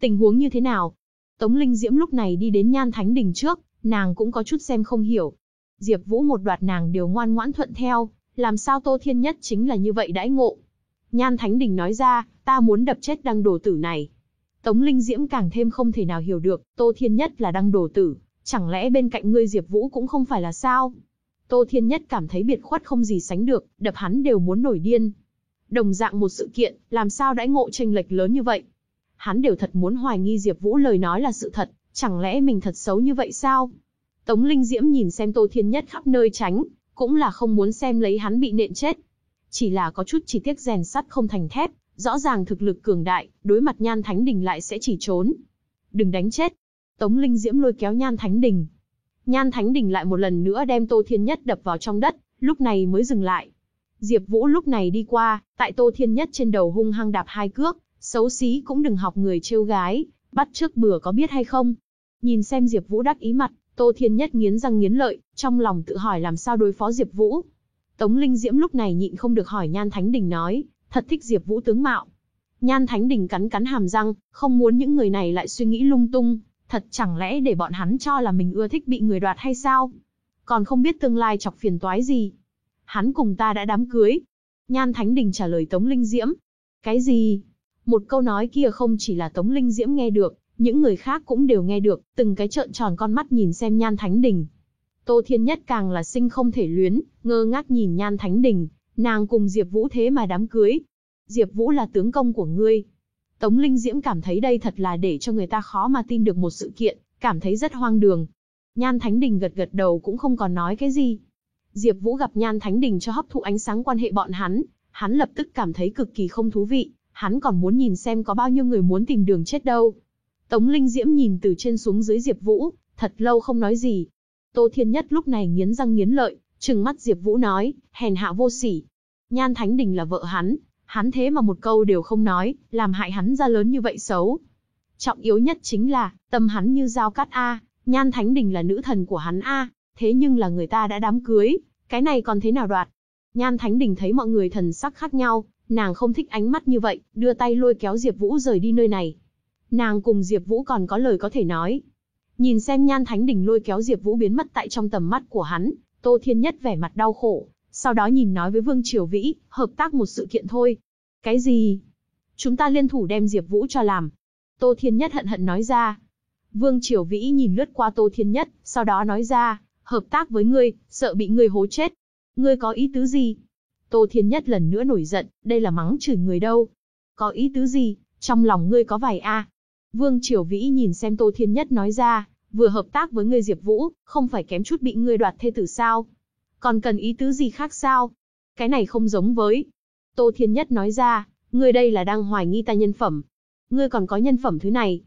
Tình huống như thế nào? Tống Linh Diễm lúc này đi đến Nhan Thánh đỉnh trước, nàng cũng có chút xem không hiểu. Diệp Vũ một đoạt nàng đều ngoan ngoãn thuận theo, làm sao Tô Thiên Nhất chính là như vậy đãi ngộ. Nhan Thánh Đình nói ra, ta muốn đập chết đăng đồ tử này. Tống Linh Diễm càng thêm không thể nào hiểu được, Tô Thiên Nhất là đăng đồ tử, chẳng lẽ bên cạnh ngươi Diệp Vũ cũng không phải là sao? Tô Thiên Nhất cảm thấy biệt khuất không gì sánh được, đập hắn đều muốn nổi điên. Đồng dạng một sự kiện, làm sao đãi ngộ chênh lệch lớn như vậy? Hắn đều thật muốn hoài nghi Diệp Vũ lời nói là sự thật, chẳng lẽ mình thật xấu như vậy sao? Tống Linh Diễm nhìn xem Tô Thiên Nhất khắp nơi tránh, cũng là không muốn xem lấy hắn bị nện chết. Chỉ là có chút chỉ tiếc rèn sắt không thành thép, rõ ràng thực lực cường đại, đối mặt Nhan Thánh Đình lại sẽ chỉ trốn. Đừng đánh chết. Tống Linh Diễm lôi kéo Nhan Thánh Đình. Nhan Thánh Đình lại một lần nữa đem Tô Thiên Nhất đập vào trong đất, lúc này mới dừng lại. Diệp Vũ lúc này đi qua, tại Tô Thiên Nhất trên đầu hung hăng đạp hai cước, xấu xí cũng đừng học người trêu gái, bắt trước bừa có biết hay không. Nhìn xem Diệp Vũ đắc ý mặt, Tô Thiên Nhất nghiến răng nghiến lợi, trong lòng tự hỏi làm sao đối phó Diệp Vũ. Tống Linh Diễm lúc này nhịn không được hỏi Nhan Thánh Đình nói, thật thích Diệp Vũ tướng mạo. Nhan Thánh Đình cắn cắn hàm răng, không muốn những người này lại suy nghĩ lung tung, thật chẳng lẽ để bọn hắn cho là mình ưa thích bị người đoạt hay sao? Còn không biết tương lai chọc phiền toái gì. Hắn cùng ta đã đám cưới. Nhan Thánh Đình trả lời Tống Linh Diễm. Cái gì? Một câu nói kia không chỉ là Tống Linh Diễm nghe được, những người khác cũng đều nghe được, từng cái trợn tròn con mắt nhìn xem Nhan Thánh Đình. Tô Thiên Nhất càng là sinh không thể luyến, ngơ ngác nhìn Nhan Thánh Đình, nàng cùng Diệp Vũ thế mà đám cưới. Diệp Vũ là tướng công của ngươi. Tống Linh Diễm cảm thấy đây thật là để cho người ta khó mà tin được một sự kiện, cảm thấy rất hoang đường. Nhan Thánh Đình gật gật đầu cũng không còn nói cái gì. Diệp Vũ gặp Nhan Thánh Đình cho hấp thụ ánh sáng quan hệ bọn hắn, hắn lập tức cảm thấy cực kỳ không thú vị, hắn còn muốn nhìn xem có bao nhiêu người muốn tìm đường chết đâu. Tống Linh Diễm nhìn từ trên xuống dưới Diệp Vũ, thật lâu không nói gì. Tô Thiên Nhất lúc này nghiến răng nghiến lợi, trừng mắt Diệp Vũ nói, hèn hạ vô sỉ. Nhan Thánh Đình là vợ hắn, hắn thế mà một câu đều không nói, làm hại hắn ra lớn như vậy xấu. Trọng yếu nhất chính là, tâm hắn như dao cắt a, Nhan Thánh Đình là nữ thần của hắn a, thế nhưng là người ta đã đám cưới, cái này còn thế nào đoạt? Nhan Thánh Đình thấy mọi người thần sắc khác nhau, nàng không thích ánh mắt như vậy, đưa tay lôi kéo Diệp Vũ rời đi nơi này. Nàng cùng Diệp Vũ còn có lời có thể nói. Nhìn xem Nhan Thánh Đình lôi kéo Diệp Vũ biến mất tại trong tầm mắt của hắn, Tô Thiên Nhất vẻ mặt đau khổ, sau đó nhìn nói với Vương Triều Vĩ, hợp tác một sự kiện thôi. Cái gì? Chúng ta liên thủ đem Diệp Vũ cho làm. Tô Thiên Nhất hận hận nói ra. Vương Triều Vĩ nhìn lướt qua Tô Thiên Nhất, sau đó nói ra, hợp tác với ngươi, sợ bị ngươi hố chết. Ngươi có ý tứ gì? Tô Thiên Nhất lần nữa nổi giận, đây là mắng chửi người đâu. Có ý tứ gì, trong lòng ngươi có vài a? Vương Triều Vĩ nhìn xem Tô Thiên Nhất nói ra, vừa hợp tác với ngươi Diệp Vũ, không phải kém chút bị ngươi đoạt thê tử sao? Còn cần ý tứ gì khác sao? Cái này không giống với. Tô Thiên Nhất nói ra, ngươi đây là đang hoài nghi ta nhân phẩm. Ngươi còn có nhân phẩm thứ này.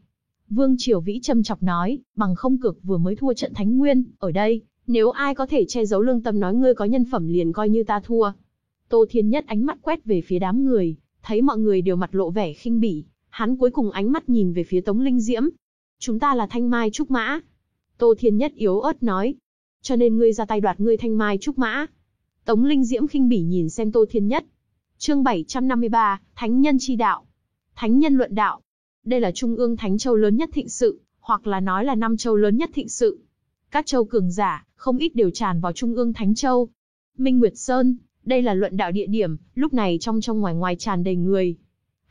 Vương Triều Vĩ châm chọc nói, bằng không cực vừa mới thua trận Thánh Nguyên, ở đây, nếu ai có thể che giấu lương tâm nói ngươi có nhân phẩm liền coi như ta thua. Tô Thiên Nhất ánh mắt quét về phía đám người, thấy mọi người đều mặt lộ vẻ khinh bỉ, hắn cuối cùng ánh mắt nhìn về phía Tống Linh Diễm. Chúng ta là Thanh Mai Trúc Mã. Tô Thiên Nhất yếu ớt nói. Cho nên ngươi ra tay đoạt ngươi Thanh Mai Trúc Mã. Tống Linh Diễm khinh bỉ nhìn xem Tô Thiên Nhất. Chương 753, Thánh Nhân Chi Đạo. Thánh Nhân Luận Đạo. Đây là trung ương Thánh Châu lớn nhất thịnh sự, hoặc là nói là năm châu lớn nhất thịnh sự. Các châu cường giả, không ít đều tràn vào trung ương Thánh Châu. Minh Nguyệt Sơn, đây là luận đạo địa điểm, lúc này trong trong ngoài ngoài tràn đầy người.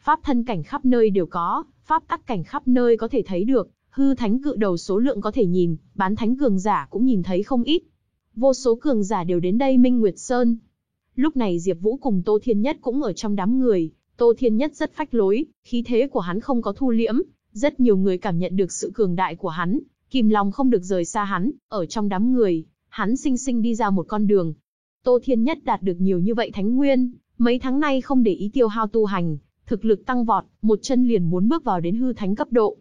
Pháp thân cảnh khắp nơi đều có, pháp tắc cảnh khắp nơi có thể thấy được, hư thánh cự đầu số lượng có thể nhìn, bán thánh cường giả cũng nhìn thấy không ít. Vô số cường giả đều đến đây Minh Nguyệt Sơn. Lúc này Diệp Vũ cùng Tô Thiên Nhất cũng ở trong đám người, Tô Thiên Nhất rất phách lối, khí thế của hắn không có thu liễm, rất nhiều người cảm nhận được sự cường đại của hắn, kìm lòng không được rời xa hắn, ở trong đám người, hắn sinh sinh đi ra một con đường. Tô Thiên Nhất đạt được nhiều như vậy thánh nguyên, mấy tháng nay không để ý tiêu hao tu hành, thực lực tăng vọt, một chân liền muốn bước vào đến hư thánh cấp độ.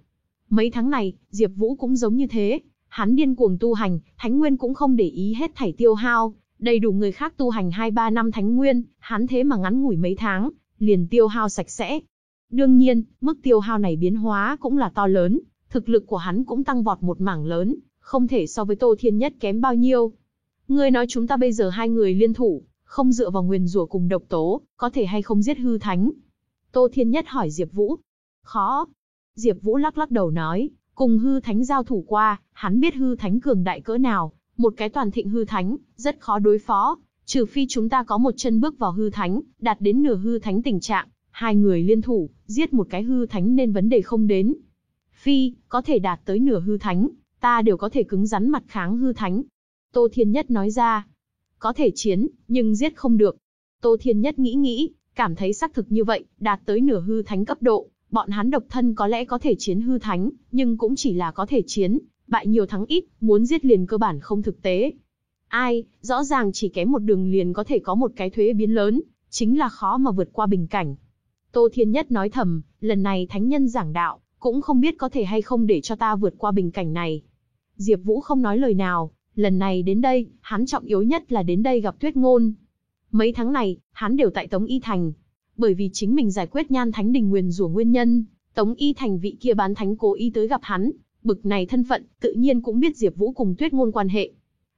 Mấy tháng này, Diệp Vũ cũng giống như thế, hắn điên cuồng tu hành, thánh nguyên cũng không để ý hết thảy tiêu hao, đầy đủ người khác tu hành 2-3 năm thánh nguyên, hắn thế mà ngắn ngủi mấy tháng, liền tiêu hao sạch sẽ. Đương nhiên, mức tiêu hao này biến hóa cũng là to lớn, thực lực của hắn cũng tăng vọt một mảng lớn, không thể so với Tô Thiên Nhất kém bao nhiêu. Ngươi nói chúng ta bây giờ hai người liên thủ, không dựa vào nguyên rủa cùng độc tố, có thể hay không giết hư thánh? Tô Thiên Nhất hỏi Diệp Vũ. Khó. Diệp Vũ lắc lắc đầu nói, cùng hư thánh giao thủ qua, hắn biết hư thánh cường đại cỡ nào, một cái toàn thịnh hư thánh, rất khó đối phó, trừ phi chúng ta có một chân bước vào hư thánh, đạt đến nửa hư thánh tình trạng, hai người liên thủ, giết một cái hư thánh nên vấn đề không đến. Phi, có thể đạt tới nửa hư thánh, ta đều có thể cứng rắn mặt kháng hư thánh. Tô Thiên Nhất nói ra, có thể chiến, nhưng giết không được. Tô Thiên Nhất nghĩ nghĩ, cảm thấy xác thực như vậy, đạt tới nửa hư thánh cấp độ, bọn hắn độc thân có lẽ có thể chiến hư thánh, nhưng cũng chỉ là có thể chiến, bại nhiều thắng ít, muốn giết liền cơ bản không thực tế. Ai, rõ ràng chỉ kém một đường liền có thể có một cái thuế biến lớn, chính là khó mà vượt qua bình cảnh. Tô Thiên Nhất nói thầm, lần này thánh nhân giảng đạo, cũng không biết có thể hay không để cho ta vượt qua bình cảnh này. Diệp Vũ không nói lời nào, lần này đến đây, hắn trọng yếu nhất là đến đây gặp Tuyết Ngôn. Mấy tháng này, hắn đều tại Tống Y Thành. Bởi vì chính mình giải quyết nhan thánh đình nguyên rủa nguyên nhân, Tống Y Thành vị kia bán thánh cố ý tới gặp hắn, bực này thân phận, tự nhiên cũng biết Diệp Vũ cùng Tuyết Ngôn quan hệ.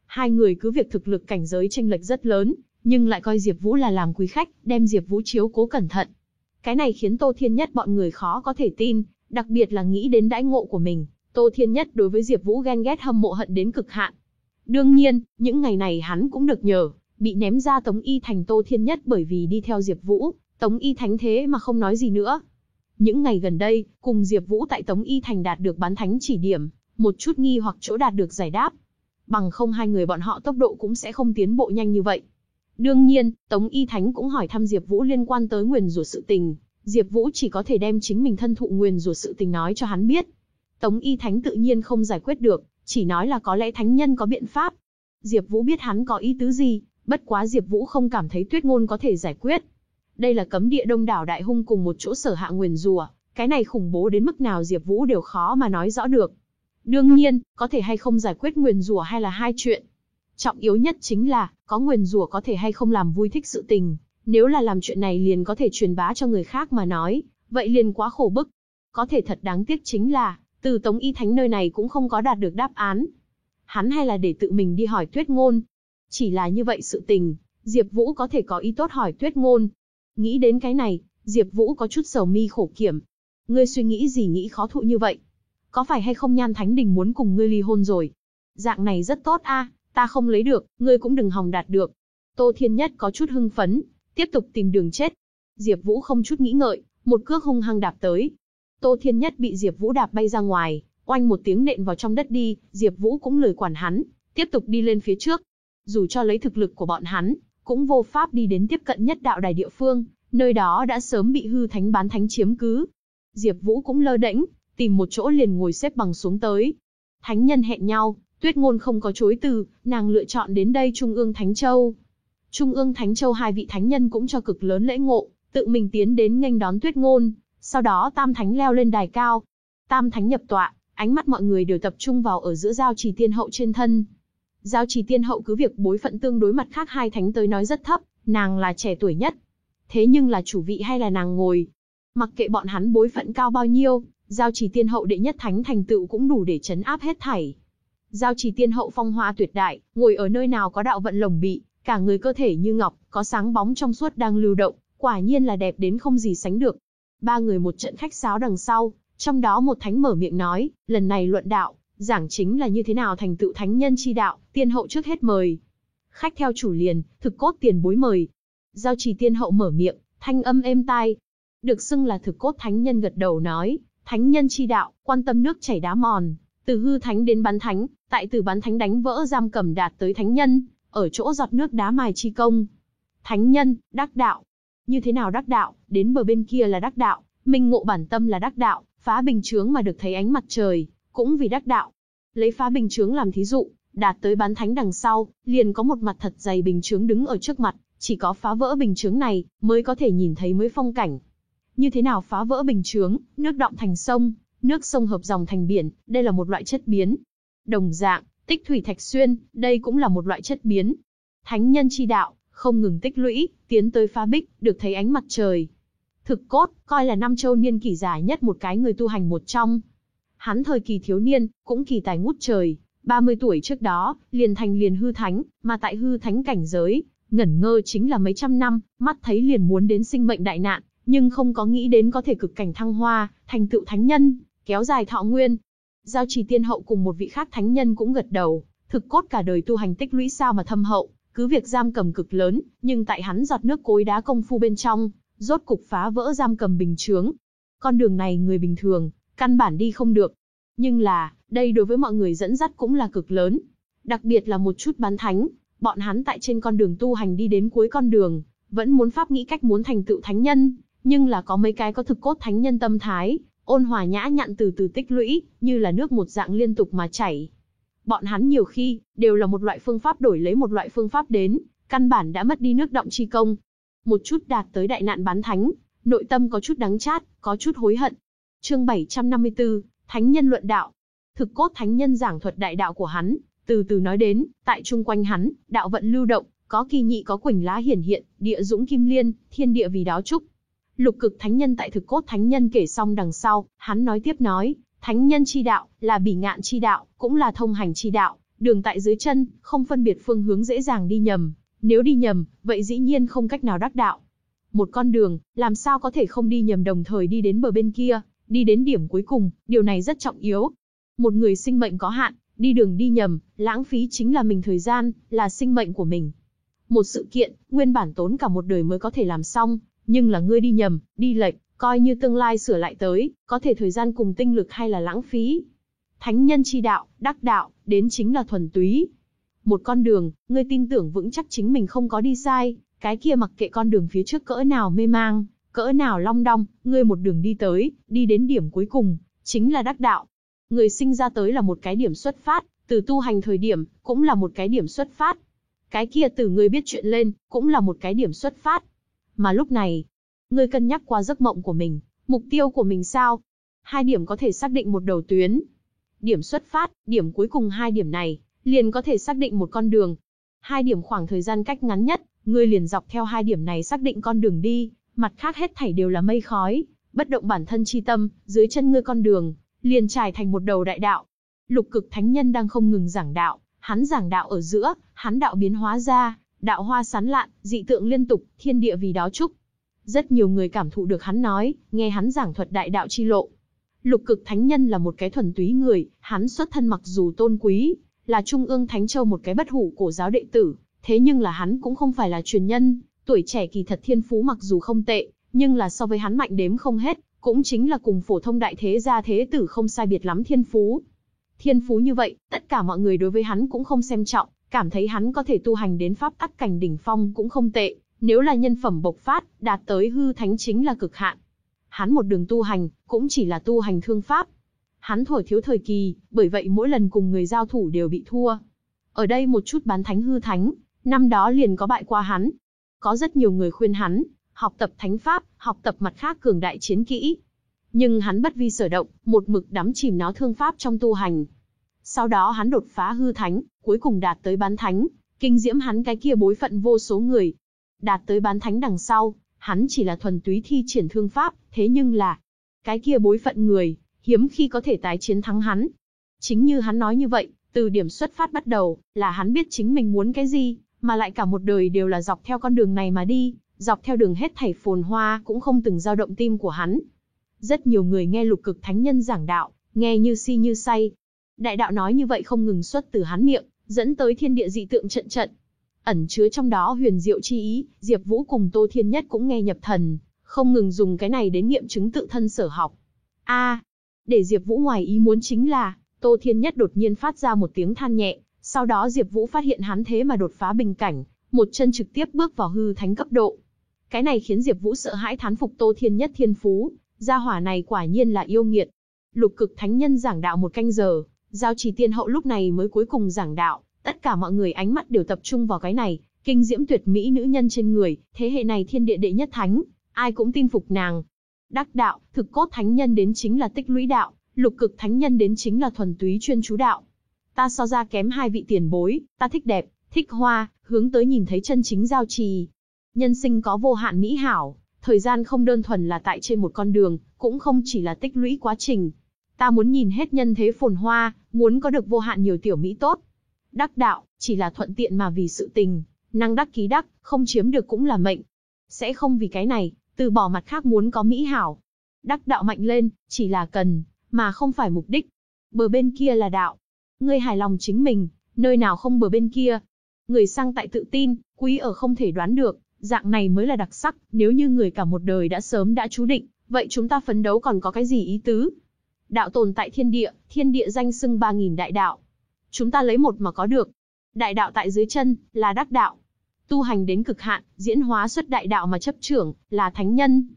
Hai người cứ việc thực lực cảnh giới chênh lệch rất lớn, nhưng lại coi Diệp Vũ là làm quý khách, đem Diệp Vũ chiếu cố cẩn thận. Cái này khiến Tô Thiên Nhất bọn người khó có thể tin, đặc biệt là nghĩ đến đãi ngộ của mình, Tô Thiên Nhất đối với Diệp Vũ ghen ghét hâm mộ hận đến cực hạn. Đương nhiên, những ngày này hắn cũng được nhờ, bị ném ra Tống Y Thành Tô Thiên Nhất bởi vì đi theo Diệp Vũ, Tống Y Thánh thế mà không nói gì nữa. Những ngày gần đây, cùng Diệp Vũ tại Tống Y Thành đạt được bán thánh chỉ điểm, một chút nghi hoặc chỗ đạt được giải đáp. Bằng không hai người bọn họ tốc độ cũng sẽ không tiến bộ nhanh như vậy. Đương nhiên, Tống Y Thánh cũng hỏi thăm Diệp Vũ liên quan tới nguyền rủa sự tình, Diệp Vũ chỉ có thể đem chính mình thân thụ nguyền rủa sự tình nói cho hắn biết. Tống Y Thánh tự nhiên không giải quyết được, chỉ nói là có lẽ thánh nhân có biện pháp. Diệp Vũ biết hắn có ý tứ gì, bất quá Diệp Vũ không cảm thấy Tuyết Ngôn có thể giải quyết. Đây là cấm địa đông đảo đại hung cùng một chỗ sở hạ nguyền rủa, cái này khủng bố đến mức nào Diệp Vũ đều khó mà nói rõ được. Đương nhiên, có thể hay không giải quyết nguyền rủa hay là hai chuyện. Trọng yếu nhất chính là, có nguyền rủa có thể hay không làm vui thích sự tình, nếu là làm chuyện này liền có thể truyền bá cho người khác mà nói, vậy liền quá khổ bức. Có thể thật đáng tiếc chính là, từ Tống Y Thánh nơi này cũng không có đạt được đáp án. Hắn hay là để tự mình đi hỏi Tuyết Ngôn. Chỉ là như vậy sự tình, Diệp Vũ có thể có ý tốt hỏi Tuyết Ngôn. Nghĩ đến cái này, Diệp Vũ có chút sầu mi khổ kiểm. Ngươi suy nghĩ gì nghĩ khó thụ như vậy? Có phải hay không Nhan Thánh Đình muốn cùng ngươi ly hôn rồi? Dạng này rất tốt a, ta không lấy được, ngươi cũng đừng hòng đạt được. Tô Thiên Nhất có chút hưng phấn, tiếp tục tìm đường chết. Diệp Vũ không chút nghĩ ngợi, một cước hung hăng đạp tới. Tô Thiên Nhất bị Diệp Vũ đạp bay ra ngoài, oanh một tiếng nện vào trong đất đi, Diệp Vũ cũng lười quản hắn, tiếp tục đi lên phía trước. Dù cho lấy thực lực của bọn hắn, cũng vô pháp đi đến tiếp cận nhất đạo đài địa phương, nơi đó đã sớm bị hư thánh bán thánh chiếm cứ. Diệp Vũ cũng lơ đễnh, tìm một chỗ liền ngồi xếp bằng xuống tới. Thánh nhân hẹn nhau, Tuyết Ngôn không có chối từ, nàng lựa chọn đến đây Trung ương Thánh Châu. Trung ương Thánh Châu hai vị thánh nhân cũng cho cực lớn lễ ngộ, tự mình tiến đến nghênh đón Tuyết Ngôn, sau đó Tam Thánh leo lên đài cao. Tam Thánh nhập tọa, ánh mắt mọi người đều tập trung vào ở giữa giao trì tiên hậu trên thân. Giao trì tiên hậu cứ việc bối phận tương đối mặt khác hai thánh tới nói rất thấp, nàng là trẻ tuổi nhất. Thế nhưng là chủ vị hay là nàng ngồi. Mặc kệ bọn hắn bối phận cao bao nhiêu, giao trì tiên hậu đệ nhất thánh thành tựu cũng đủ để chấn áp hết thảy. Giao trì tiên hậu phong hoa tuyệt đại, ngồi ở nơi nào có đạo vận lồng bị, cả người cơ thể như ngọc, có sáng bóng trong suốt đang lưu động, quả nhiên là đẹp đến không gì sánh được. Ba người một trận khách sáo đằng sau, trong đó một thánh mở miệng nói, lần này luận đạo, giảng chính là như thế nào thành tựu thánh nhân chi đạo, tiên hậu trước hết mời. Khách theo chủ liền, thực cốt tiền bối mời. Giao trì tiên hậu mở miệng, thanh âm êm tai. Được xưng là thực cốt thánh nhân gật đầu nói, thánh nhân chi đạo, quan tâm nước chảy đá mòn, từ hư thánh đến bán thánh, tại từ bán thánh đánh vỡ giam cầm đạt tới thánh nhân, ở chỗ giọt nước đá mài chi công. Thánh nhân, đắc đạo. Như thế nào đắc đạo, đến bờ bên kia là đắc đạo, minh ngộ bản tâm là đắc đạo, phá bình chướng mà được thấy ánh mặt trời, cũng vì đắc đạo. Lấy phá bình chướng làm thí dụ, đạt tới bán thánh đằng sau, liền có một mặt thật dày bình chướng đứng ở trước mặt, chỉ có phá vỡ bình chướng này, mới có thể nhìn thấy mới phong cảnh. như thế nào phá vỡ bình chướng, nước động thành sông, nước sông hợp dòng thành biển, đây là một loại chất biến. Đồng dạng, tích thủy thạch xuyên, đây cũng là một loại chất biến. Thánh nhân chi đạo, không ngừng tích lũy, tiến tới phá bích, được thấy ánh mặt trời. Thực cốt, coi là năm châu niên kỷ dài nhất một cái người tu hành một trong. Hắn thời kỳ thiếu niên, cũng kỳ tài ngút trời, 30 tuổi trước đó, liền thành liền hư thánh, mà tại hư thánh cảnh giới, ngẩn ngơ chính là mấy trăm năm, mắt thấy liền muốn đến sinh mệnh đại nạn, nhưng không có nghĩ đến có thể cực cảnh thăng hoa, thành tựu thánh nhân, kéo dài thọ nguyên. Giao trì tiên hậu cùng một vị khác thánh nhân cũng gật đầu, thực cốt cả đời tu hành tích lũy sao mà thâm hậu, cứ việc giam cầm cực lớn, nhưng tại hắn giọt nước cối đá công phu bên trong, rốt cục phá vỡ giam cầm bình chướng. Con đường này người bình thường, căn bản đi không được. Nhưng là, đây đối với mọi người dẫn dắt cũng là cực lớn. Đặc biệt là một chút bán thánh, bọn hắn tại trên con đường tu hành đi đến cuối con đường, vẫn muốn pháp nghĩ cách muốn thành tựu thánh nhân, nhưng là có mấy cái có thực cốt thánh nhân tâm thái, ôn hòa nhã nhặn từ từ tích lũy, như là nước một dạng liên tục mà chảy. Bọn hắn nhiều khi, đều là một loại phương pháp đổi lấy một loại phương pháp đến, căn bản đã mất đi nước động chi công. Một chút đạt tới đại nạn bán thánh, nội tâm có chút đắng chát, có chút hối hận. Chương 754, Thánh nhân luận đạo. Thực cốt thánh nhân giảng thuật đại đạo của hắn, từ từ nói đến, tại chung quanh hắn, đạo vận lưu động, có kỳ nhị có quỳnh lá hiển hiện, địa dũng kim liên, thiên địa vì đó chúc. Lục cực thánh nhân tại thực cốt thánh nhân kể xong đằng sau, hắn nói tiếp nói, thánh nhân chi đạo, là bỉ ngạn chi đạo, cũng là thông hành chi đạo, đường tại dưới chân, không phân biệt phương hướng dễ dàng đi nhầm. Nếu đi nhầm, vậy dĩ nhiên không cách nào đắc đạo. Một con đường, làm sao có thể không đi nhầm đồng thời đi đến bờ bên kia, đi đến điểm cuối cùng, điều này rất trọng yếu. Một người sinh mệnh có hạn, đi đường đi nhầm, lãng phí chính là mình thời gian, là sinh mệnh của mình. Một sự kiện, nguyên bản tốn cả một đời mới có thể làm xong, nhưng là ngươi đi nhầm, đi lệch, coi như tương lai sửa lại tới, có thể thời gian cùng tinh lực hay là lãng phí. Thánh nhân chi đạo, đắc đạo, đến chính là thuần túy. Một con đường, ngươi tin tưởng vững chắc chính mình không có đi sai, cái kia mặc kệ con đường phía trước cỡ nào mê mang, cỡ nào long đong, ngươi một đường đi tới, đi đến điểm cuối cùng, chính là đắc đạo. Người sinh ra tới là một cái điểm xuất phát, từ tu hành thời điểm, cũng là một cái điểm xuất phát. Cái kia từ người biết chuyện lên, cũng là một cái điểm xuất phát. Mà lúc này, ngươi cân nhắc qua giấc mộng của mình, mục tiêu của mình sao? Hai điểm có thể xác định một đầu tuyến. Điểm xuất phát, điểm cuối cùng hai điểm này, liền có thể xác định một con đường. Hai điểm khoảng thời gian cách ngắn nhất, ngươi liền dọc theo hai điểm này xác định con đường đi, mặt khác hết thảy đều là mây khói, bất động bản thân chi tâm, dưới chân ngươi con đường, liền trải thành một đầu đại đạo. Lục cực thánh nhân đang không ngừng giảng đạo, hắn giảng đạo ở giữa, hắn đạo biến hóa ra, đạo hoa sán lạn, dị tượng liên tục, thiên địa vì đó chúc. Rất nhiều người cảm thụ được hắn nói, nghe hắn giảng thuật đại đạo chi lộ. Lục cực thánh nhân là một cái thuần túy người, hắn xuất thân mặc dù tôn quý, là trung ương thánh châu một cái bất hủ cổ giáo đệ tử, thế nhưng là hắn cũng không phải là truyền nhân, tuổi trẻ kỳ thật thiên phú mặc dù không tệ, nhưng là so với hắn mạnh đếm không hết, cũng chính là cùng phổ thông đại thế gia thế tử không sai biệt lắm thiên phú. Thiên phú như vậy, tất cả mọi người đối với hắn cũng không xem trọng, cảm thấy hắn có thể tu hành đến pháp tắc cảnh đỉnh phong cũng không tệ, nếu là nhân phẩm bộc phát, đạt tới hư thánh chính là cực hạn. Hắn một đường tu hành, cũng chỉ là tu hành thương pháp. Hắn thổi thiếu thời kỳ, bởi vậy mỗi lần cùng người giao thủ đều bị thua. Ở đây một chút bán thánh hư thánh, năm đó liền có bại qua hắn. Có rất nhiều người khuyên hắn, học tập thánh pháp, học tập mặt khác cường đại chiến kỹ. Nhưng hắn bất vi sở động, một mực đắm chìm nó thương pháp trong tu hành. Sau đó hắn đột phá hư thánh, cuối cùng đạt tới bán thánh, kinh diễm hắn cái kia bối phận vô số người. Đạt tới bán thánh đằng sau, hắn chỉ là thuần túy thi triển thương pháp, thế nhưng là, cái kia bối phận người, hiếm khi có thể tái chiến thắng hắn. Chính như hắn nói như vậy, từ điểm xuất phát bắt đầu, là hắn biết chính mình muốn cái gì, mà lại cả một đời đều là dọc theo con đường này mà đi, dọc theo đường hết thảy phồn hoa cũng không từng dao động tim của hắn. Rất nhiều người nghe lục cực thánh nhân giảng đạo, nghe như si như say. Đại đạo nói như vậy không ngừng xuất từ hắn miệng, dẫn tới thiên địa dị tượng trận trận. Ẩn chứa trong đó huyền diệu chi ý, Diệp Vũ cùng Tô Thiên Nhất cũng nghe nhập thần, không ngừng dùng cái này đến nghiệm chứng tự thân sở học. A, để Diệp Vũ ngoài ý muốn chính là, Tô Thiên Nhất đột nhiên phát ra một tiếng than nhẹ, sau đó Diệp Vũ phát hiện hắn thế mà đột phá bình cảnh, một chân trực tiếp bước vào hư thánh cấp độ. Cái này khiến Diệp Vũ sợ hãi thán phục Tô Thiên Nhất thiên phú, gia hỏa này quả nhiên là yêu nghiệt. Lục Cực Thánh Nhân giảng đạo một canh giờ, Giao Trì Tiên Hậu lúc này mới cuối cùng giảng đạo, tất cả mọi người ánh mắt đều tập trung vào cái này, kinh diễm tuyệt mỹ nữ nhân trên người, thế hệ này thiên địa đệ nhất thánh, ai cũng tin phục nàng. Đắc đạo, thực cốt thánh nhân đến chính là tích lũy đạo, lục cực thánh nhân đến chính là thuần túy chuyên chú đạo. Ta so ra kém hai vị tiền bối, ta thích đẹp, thích hoa, hướng tới nhìn thấy chân chính giao trì. Nhân sinh có vô hạn mỹ hảo, thời gian không đơn thuần là tại trên một con đường, cũng không chỉ là tích lũy quá trình. Ta muốn nhìn hết nhân thế phồn hoa, muốn có được vô hạn nhiều tiểu mỹ tốt. Đắc đạo, chỉ là thuận tiện mà vì sự tình, năng đắc ký đắc, không chiếm được cũng là mệnh. Sẽ không vì cái này, từ bỏ mặt khác muốn có mỹ hảo. Đắc đạo mạnh lên, chỉ là cần, mà không phải mục đích. Bờ bên kia là đạo. Ngươi hài lòng chính mình, nơi nào không bờ bên kia. Người sang tại tự tin, quý ở không thể đoán được, dạng này mới là đặc sắc, nếu như người cả một đời đã sớm đã chú định, vậy chúng ta phấn đấu còn có cái gì ý tứ? Đạo tồn tại thiên địa, thiên địa danh xưng 3.000 đại đạo. Chúng ta lấy một mà có được. Đại đạo tại dưới chân, là đắc đạo. Tu hành đến cực hạn, diễn hóa xuất đại đạo mà chấp trưởng, là thánh nhân.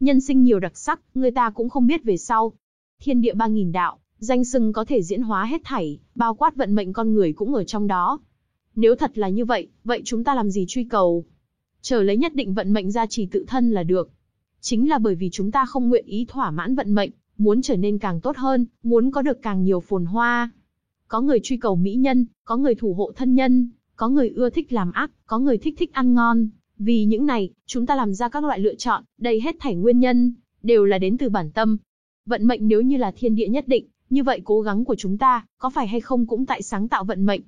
Nhân sinh nhiều đặc sắc, người ta cũng không biết về sau. Thiên địa 3.000 đạo, danh xưng có thể diễn hóa hết thảy, bao quát vận mệnh con người cũng ở trong đó. Nếu thật là như vậy, vậy chúng ta làm gì truy cầu? Chờ lấy nhất định vận mệnh ra chỉ tự thân là được. Chính là bởi vì chúng ta không nguyện ý thỏa mãn vận mệnh, muốn trở nên càng tốt hơn, muốn có được càng nhiều phồn hoa. Có người truy cầu mỹ nhân, có người thủ hộ thân nhân, có người ưa thích làm ác, có người thích thích ăn ngon. Vì những này, chúng ta làm ra các loại lựa chọn, đây hết thảy nguyên nhân, đều là đến từ bản tâm. Vận mệnh nếu như là thiên địa nhất định, như vậy cố gắng của chúng ta, có phải hay không cũng tại sáng tạo vận mệnh.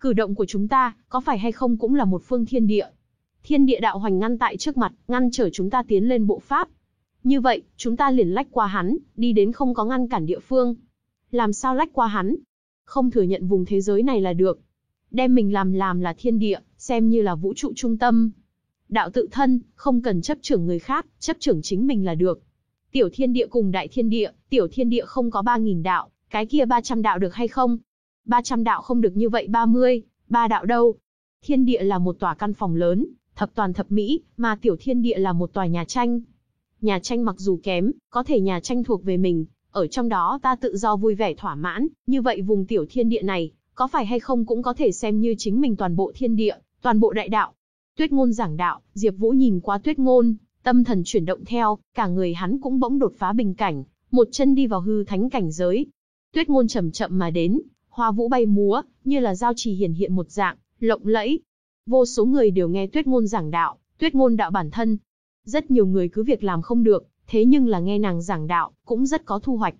Cử động của chúng ta, có phải hay không cũng là một phương thiên địa. Thiên địa đạo hoành ngăn tại trước mặt, ngăn trở chúng ta tiến lên bộ pháp. Như vậy, chúng ta liền lách qua hắn, đi đến không có ngăn cản địa phương. Làm sao lách qua hắn? Không thừa nhận vùng thế giới này là được. Đem mình làm làm là thiên địa, xem như là vũ trụ trung tâm. Đạo tự thân, không cần chấp trưởng người khác, chấp trưởng chính mình là được. Tiểu thiên địa cùng đại thiên địa, tiểu thiên địa không có 3.000 đạo, cái kia 300 đạo được hay không? 300 đạo không được như vậy 30, ba đạo đâu? Thiên địa là một tòa căn phòng lớn, thập toàn thập mỹ, mà tiểu thiên địa là một tòa nhà tranh. Nhà tranh mặc dù kém, có thể nhà tranh thuộc về mình, ở trong đó ta tự do vui vẻ thỏa mãn, như vậy vùng tiểu thiên địa này, có phải hay không cũng có thể xem như chính mình toàn bộ thiên địa, toàn bộ đại đạo. Tuyết ngôn giảng đạo, Diệp Vũ nhìn qua tuyết ngôn, tâm thần chuyển động theo, cả người hắn cũng bỗng đột phá bình cảnh, một chân đi vào hư thánh cảnh giới. Tuyết ngôn chậm chậm mà đến, hoa vũ bay múa, như là giao trì hiển hiện một dạng, lộng lẫy. Vô số người đều nghe tuyết ngôn giảng đạo, tuyết ngôn đạo bản thân. Rất nhiều người cứ việc làm không được, thế nhưng là nghe nàng giảng đạo, cũng rất có thu hoạch.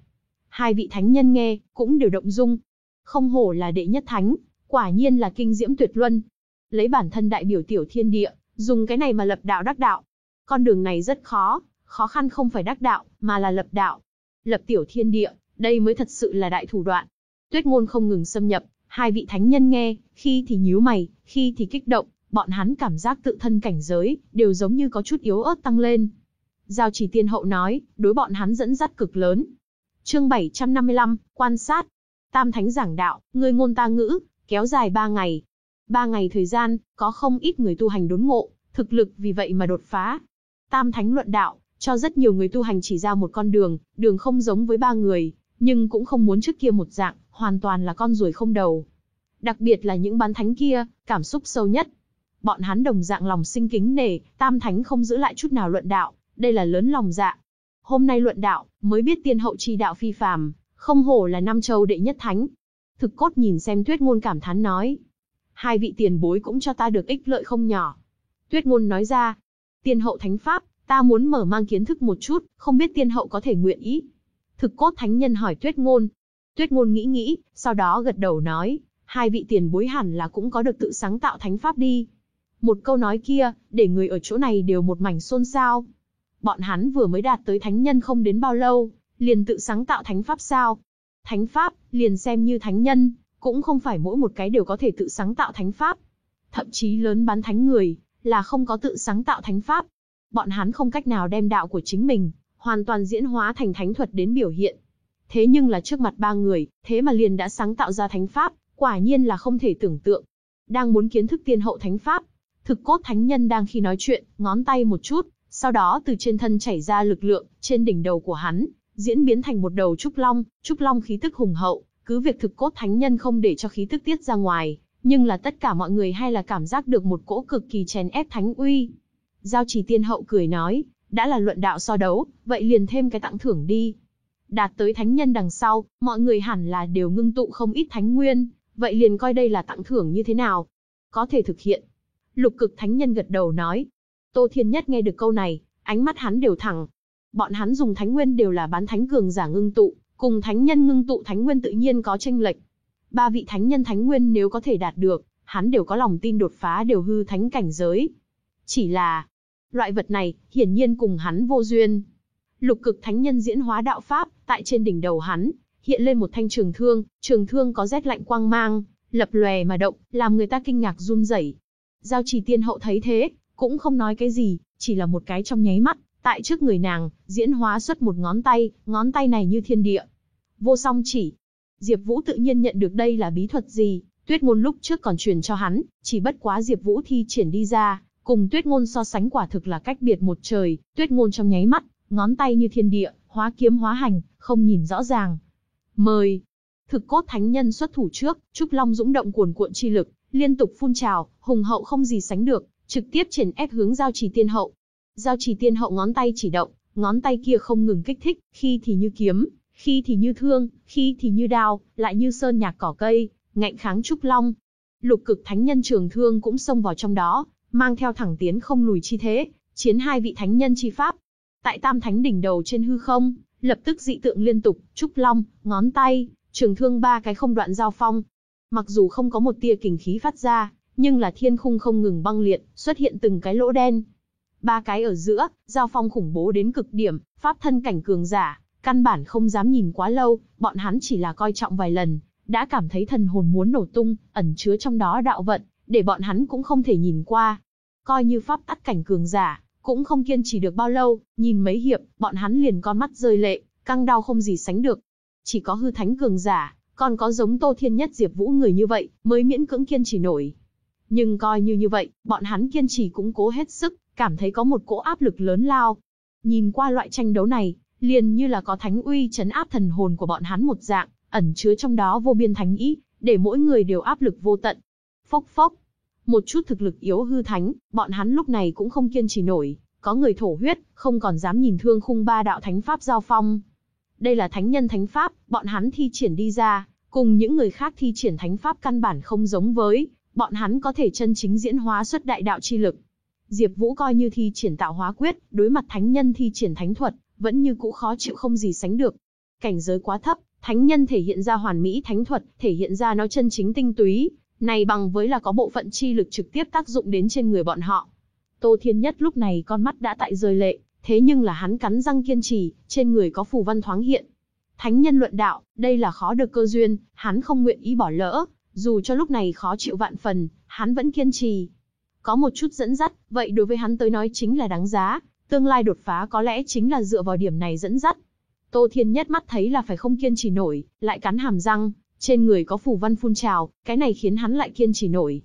Hai vị thánh nhân nghe, cũng đều động dung. Không hổ là đệ nhất thánh, quả nhiên là kinh diễm tuyệt luân. Lấy bản thân đại biểu tiểu thiên địa, dùng cái này mà lập đạo đắc đạo. Con đường này rất khó, khó khăn không phải đắc đạo, mà là lập đạo. Lập tiểu thiên địa, đây mới thật sự là đại thủ đoạn. Tuyết ngôn không ngừng xâm nhập, hai vị thánh nhân nghe, khi thì nhíu mày, khi thì kích động, bọn hắn cảm giác tự thân cảnh giới, đều giống như có chút yếu ớt tăng lên. Giao chỉ tiên hậu nói, đối bọn hắn dẫn dắt cực lớn. Chương 755, quan sát. Tam thánh giảng đạo, người ngôn ta ngữ, kéo dài ba ngày. Ba ngày thời gian, có không ít người tu hành đốn ngộ, thực lực vì vậy mà đột phá. Tam thánh luận đạo, cho rất nhiều người tu hành chỉ ra một con đường, đường không giống với ba người, nhưng cũng không muốn trước kia một dạng, hoàn toàn là con ruồi không đầu. Đặc biệt là những bán thánh kia, cảm xúc sâu nhất. Bọn hắn đồng dạng lòng sinh kính nể, tam thánh không giữ lại chút nào luận đạo, đây là lớn lòng dạ. Hôm nay luận đạo, mới biết tiên hậu chi đạo phi phàm, không hổ là năm châu đệ nhất thánh. Thực cốt nhìn xem tuyết ngôn cảm thán nói. Hai vị tiền bối cũng cho ta được ích lợi không nhỏ. Tuyết ngôn nói ra, tiên hậu thánh pháp, ta muốn mở mang kiến thức một chút, không biết tiên hậu có thể nguyện ý. Thực cốt thánh nhân hỏi tuyết ngôn. Tuyết ngôn nghĩ nghĩ, sau đó gật đầu nói, hai vị tiền bối hẳn là cũng có được tự sáng tạo thánh pháp đi. Một câu nói kia, để người ở chỗ này đều một mảnh xôn xao. Bọn hắn vừa mới đạt tới thánh nhân không đến bao lâu, liền tự sáng tạo thánh pháp sao? Thánh pháp, liền xem như thánh nhân, cũng không phải mỗi một cái đều có thể tự sáng tạo thánh pháp. Thậm chí lớn bán thánh người, là không có tự sáng tạo thánh pháp. Bọn hắn không cách nào đem đạo của chính mình, hoàn toàn diễn hóa thành thánh thuật đến biểu hiện. Thế nhưng là trước mặt ba người, thế mà liền đã sáng tạo ra thánh pháp, quả nhiên là không thể tưởng tượng. Đang muốn kiến thức tiên hậu thánh pháp, thực cốt thánh nhân đang khi nói chuyện, ngón tay một chút, sau đó từ trên thân chảy ra lực lượng, trên đỉnh đầu của hắn, diễn biến thành một đầu trúc long, trúc long khí tức hùng hậu, cứ việc thực cốt thánh nhân không để cho khí tức tiết ra ngoài, nhưng là tất cả mọi người hay là cảm giác được một cỗ cực kỳ chèn ép thánh uy. Giao trì tiên hậu cười nói, đã là luận đạo so đấu, vậy liền thêm cái tặng thưởng đi. Đạt tới thánh nhân đằng sau, mọi người hẳn là đều ngưng tụ không ít thánh nguyên, vậy liền coi đây là tặng thưởng như thế nào. Có thể thực hiện. Lục cực thánh nhân gật đầu nói. Tô Thiên Nhất nghe được câu này, ánh mắt hắn đều thẳng. Bọn hắn dùng thánh nguyên đều là bán thánh cường giả ngưng tụ, cùng thánh nhân ngưng tụ thánh nguyên tự nhiên có tranh lệch. Ba vị thánh nhân thánh nguyên nếu có thể đạt được, hắn đều có lòng tin đột phá đều hư thánh cảnh giới. Chỉ là, loại vật này, hiển nhiên cùng hắn vô duyên. Lục cực thánh nhân diễn hóa đạo pháp, tại trên đỉnh đầu hắn, hiện lên một thanh trường thương, trường thương có rét lạnh quang mang, lập lòe mà động, làm người ta kinh ngạc run rẩy. Giao trì tiên hậu thấy thế, cũng không nói cái gì, chỉ là một cái trong nháy mắt, tại trước người nàng, diễn hóa xuất một ngón tay, ngón tay này như thiên địa. Vô song chỉ. Diệp Vũ tự nhiên nhận được đây là bí thuật gì, Tuyết ngôn lúc trước còn truyền cho hắn, chỉ bất quá Diệp Vũ thi triển đi ra, cùng Tuyết ngôn so sánh quả thực là cách biệt một trời, Tuyết ngôn trong nháy mắt, ngón tay như thiên địa, hóa kiếm hóa hành, không nhìn rõ ràng. Mời. Thực cốt thánh nhân xuất thủ trước, trúc long dũng động cuồn cuộn chi lực, liên tục phun trào, hùng hậu không gì sánh được, trực tiếp triển ép hướng giao trì tiên hậu. Giao trì tiên hậu ngón tay chỉ động, ngón tay kia không ngừng kích thích, khi thì như kiếm, khi thì như thương, khi thì như đao, lại như sơn nhạc cỏ cây, ngạnh kháng trúc long. Lục cực thánh nhân trường thương cũng xông vào trong đó, mang theo thẳng tiến không lùi chi thế, chiến hai vị thánh nhân chi pháp. Tại tam thánh đỉnh đầu trên hư không, lập tức dị tượng liên tục, trúc long, ngón tay, trường thương ba cái không đoạn giao phong. Mặc dù không có một tia kình khí phát ra, nhưng là thiên khung không ngừng băng liệt, xuất hiện từng cái lỗ đen. Ba cái ở giữa, giao phong khủng bố đến cực điểm, pháp thân cảnh cường giả, căn bản không dám nhìn quá lâu, bọn hắn chỉ là coi trọng vài lần, đã cảm thấy thần hồn muốn nổ tung, ẩn chứa trong đó đạo vận, để bọn hắn cũng không thể nhìn qua. Coi như pháp tắc cảnh cường giả, cũng không kiên trì được bao lâu, nhìn mấy hiệp, bọn hắn liền con mắt rơi lệ, căng đau không gì sánh được. Chỉ có hư thánh cường giả, còn có giống Tô Thiên Nhất Diệp Vũ người như vậy, mới miễn cưỡng kiên trì nổi. Nhưng coi như như vậy, bọn hắn kiên trì cũng cố hết sức, cảm thấy có một cỗ áp lực lớn lao. Nhìn qua loại tranh đấu này, liền như là có thánh uy chấn áp thần hồn của bọn hắn một dạng, ẩn chứa trong đó vô biên thánh ý, để mỗi người đều áp lực vô tận. Phốc phốc. Một chút thực lực yếu hư thánh, bọn hắn lúc này cũng không kiên trì nổi, có người thổ huyết, không còn dám nhìn thương khung ba đạo thánh pháp giao phong. Đây là thánh nhân thánh pháp, bọn hắn thi triển đi ra, cùng những người khác thi triển thánh pháp căn bản không giống với, bọn hắn có thể chân chính diễn hóa xuất đại đạo chi lực. Diệp Vũ coi như thi triển tạo hóa quyết, đối mặt thánh nhân thi triển thánh thuật, vẫn như cũ khó chịu không gì sánh được. Cảnh giới quá thấp, thánh nhân thể hiện ra hoàn mỹ thánh thuật, thể hiện ra nó chân chính tinh túy, này bằng với là có bộ phận chi lực trực tiếp tác dụng đến trên người bọn họ. Tô Thiên Nhất lúc này con mắt đã tại rơi lệ, thế nhưng là hắn cắn răng kiên trì, trên người có phù văn thoáng hiện. Thánh nhân luận đạo, đây là khó được cơ duyên, hắn không nguyện ý bỏ lỡ, dù cho lúc này khó chịu vạn phần, hắn vẫn kiên trì. Có một chút dẫn dắt, vậy đối với hắn tới nói chính là đáng giá, tương lai đột phá có lẽ chính là dựa vào điểm này dẫn dắt. Tô Thiên Nhất mắt thấy là phải không kiên trì nổi, lại cắn hàm răng, trên người có phù văn phun trào, cái này khiến hắn lại kiên trì nổi.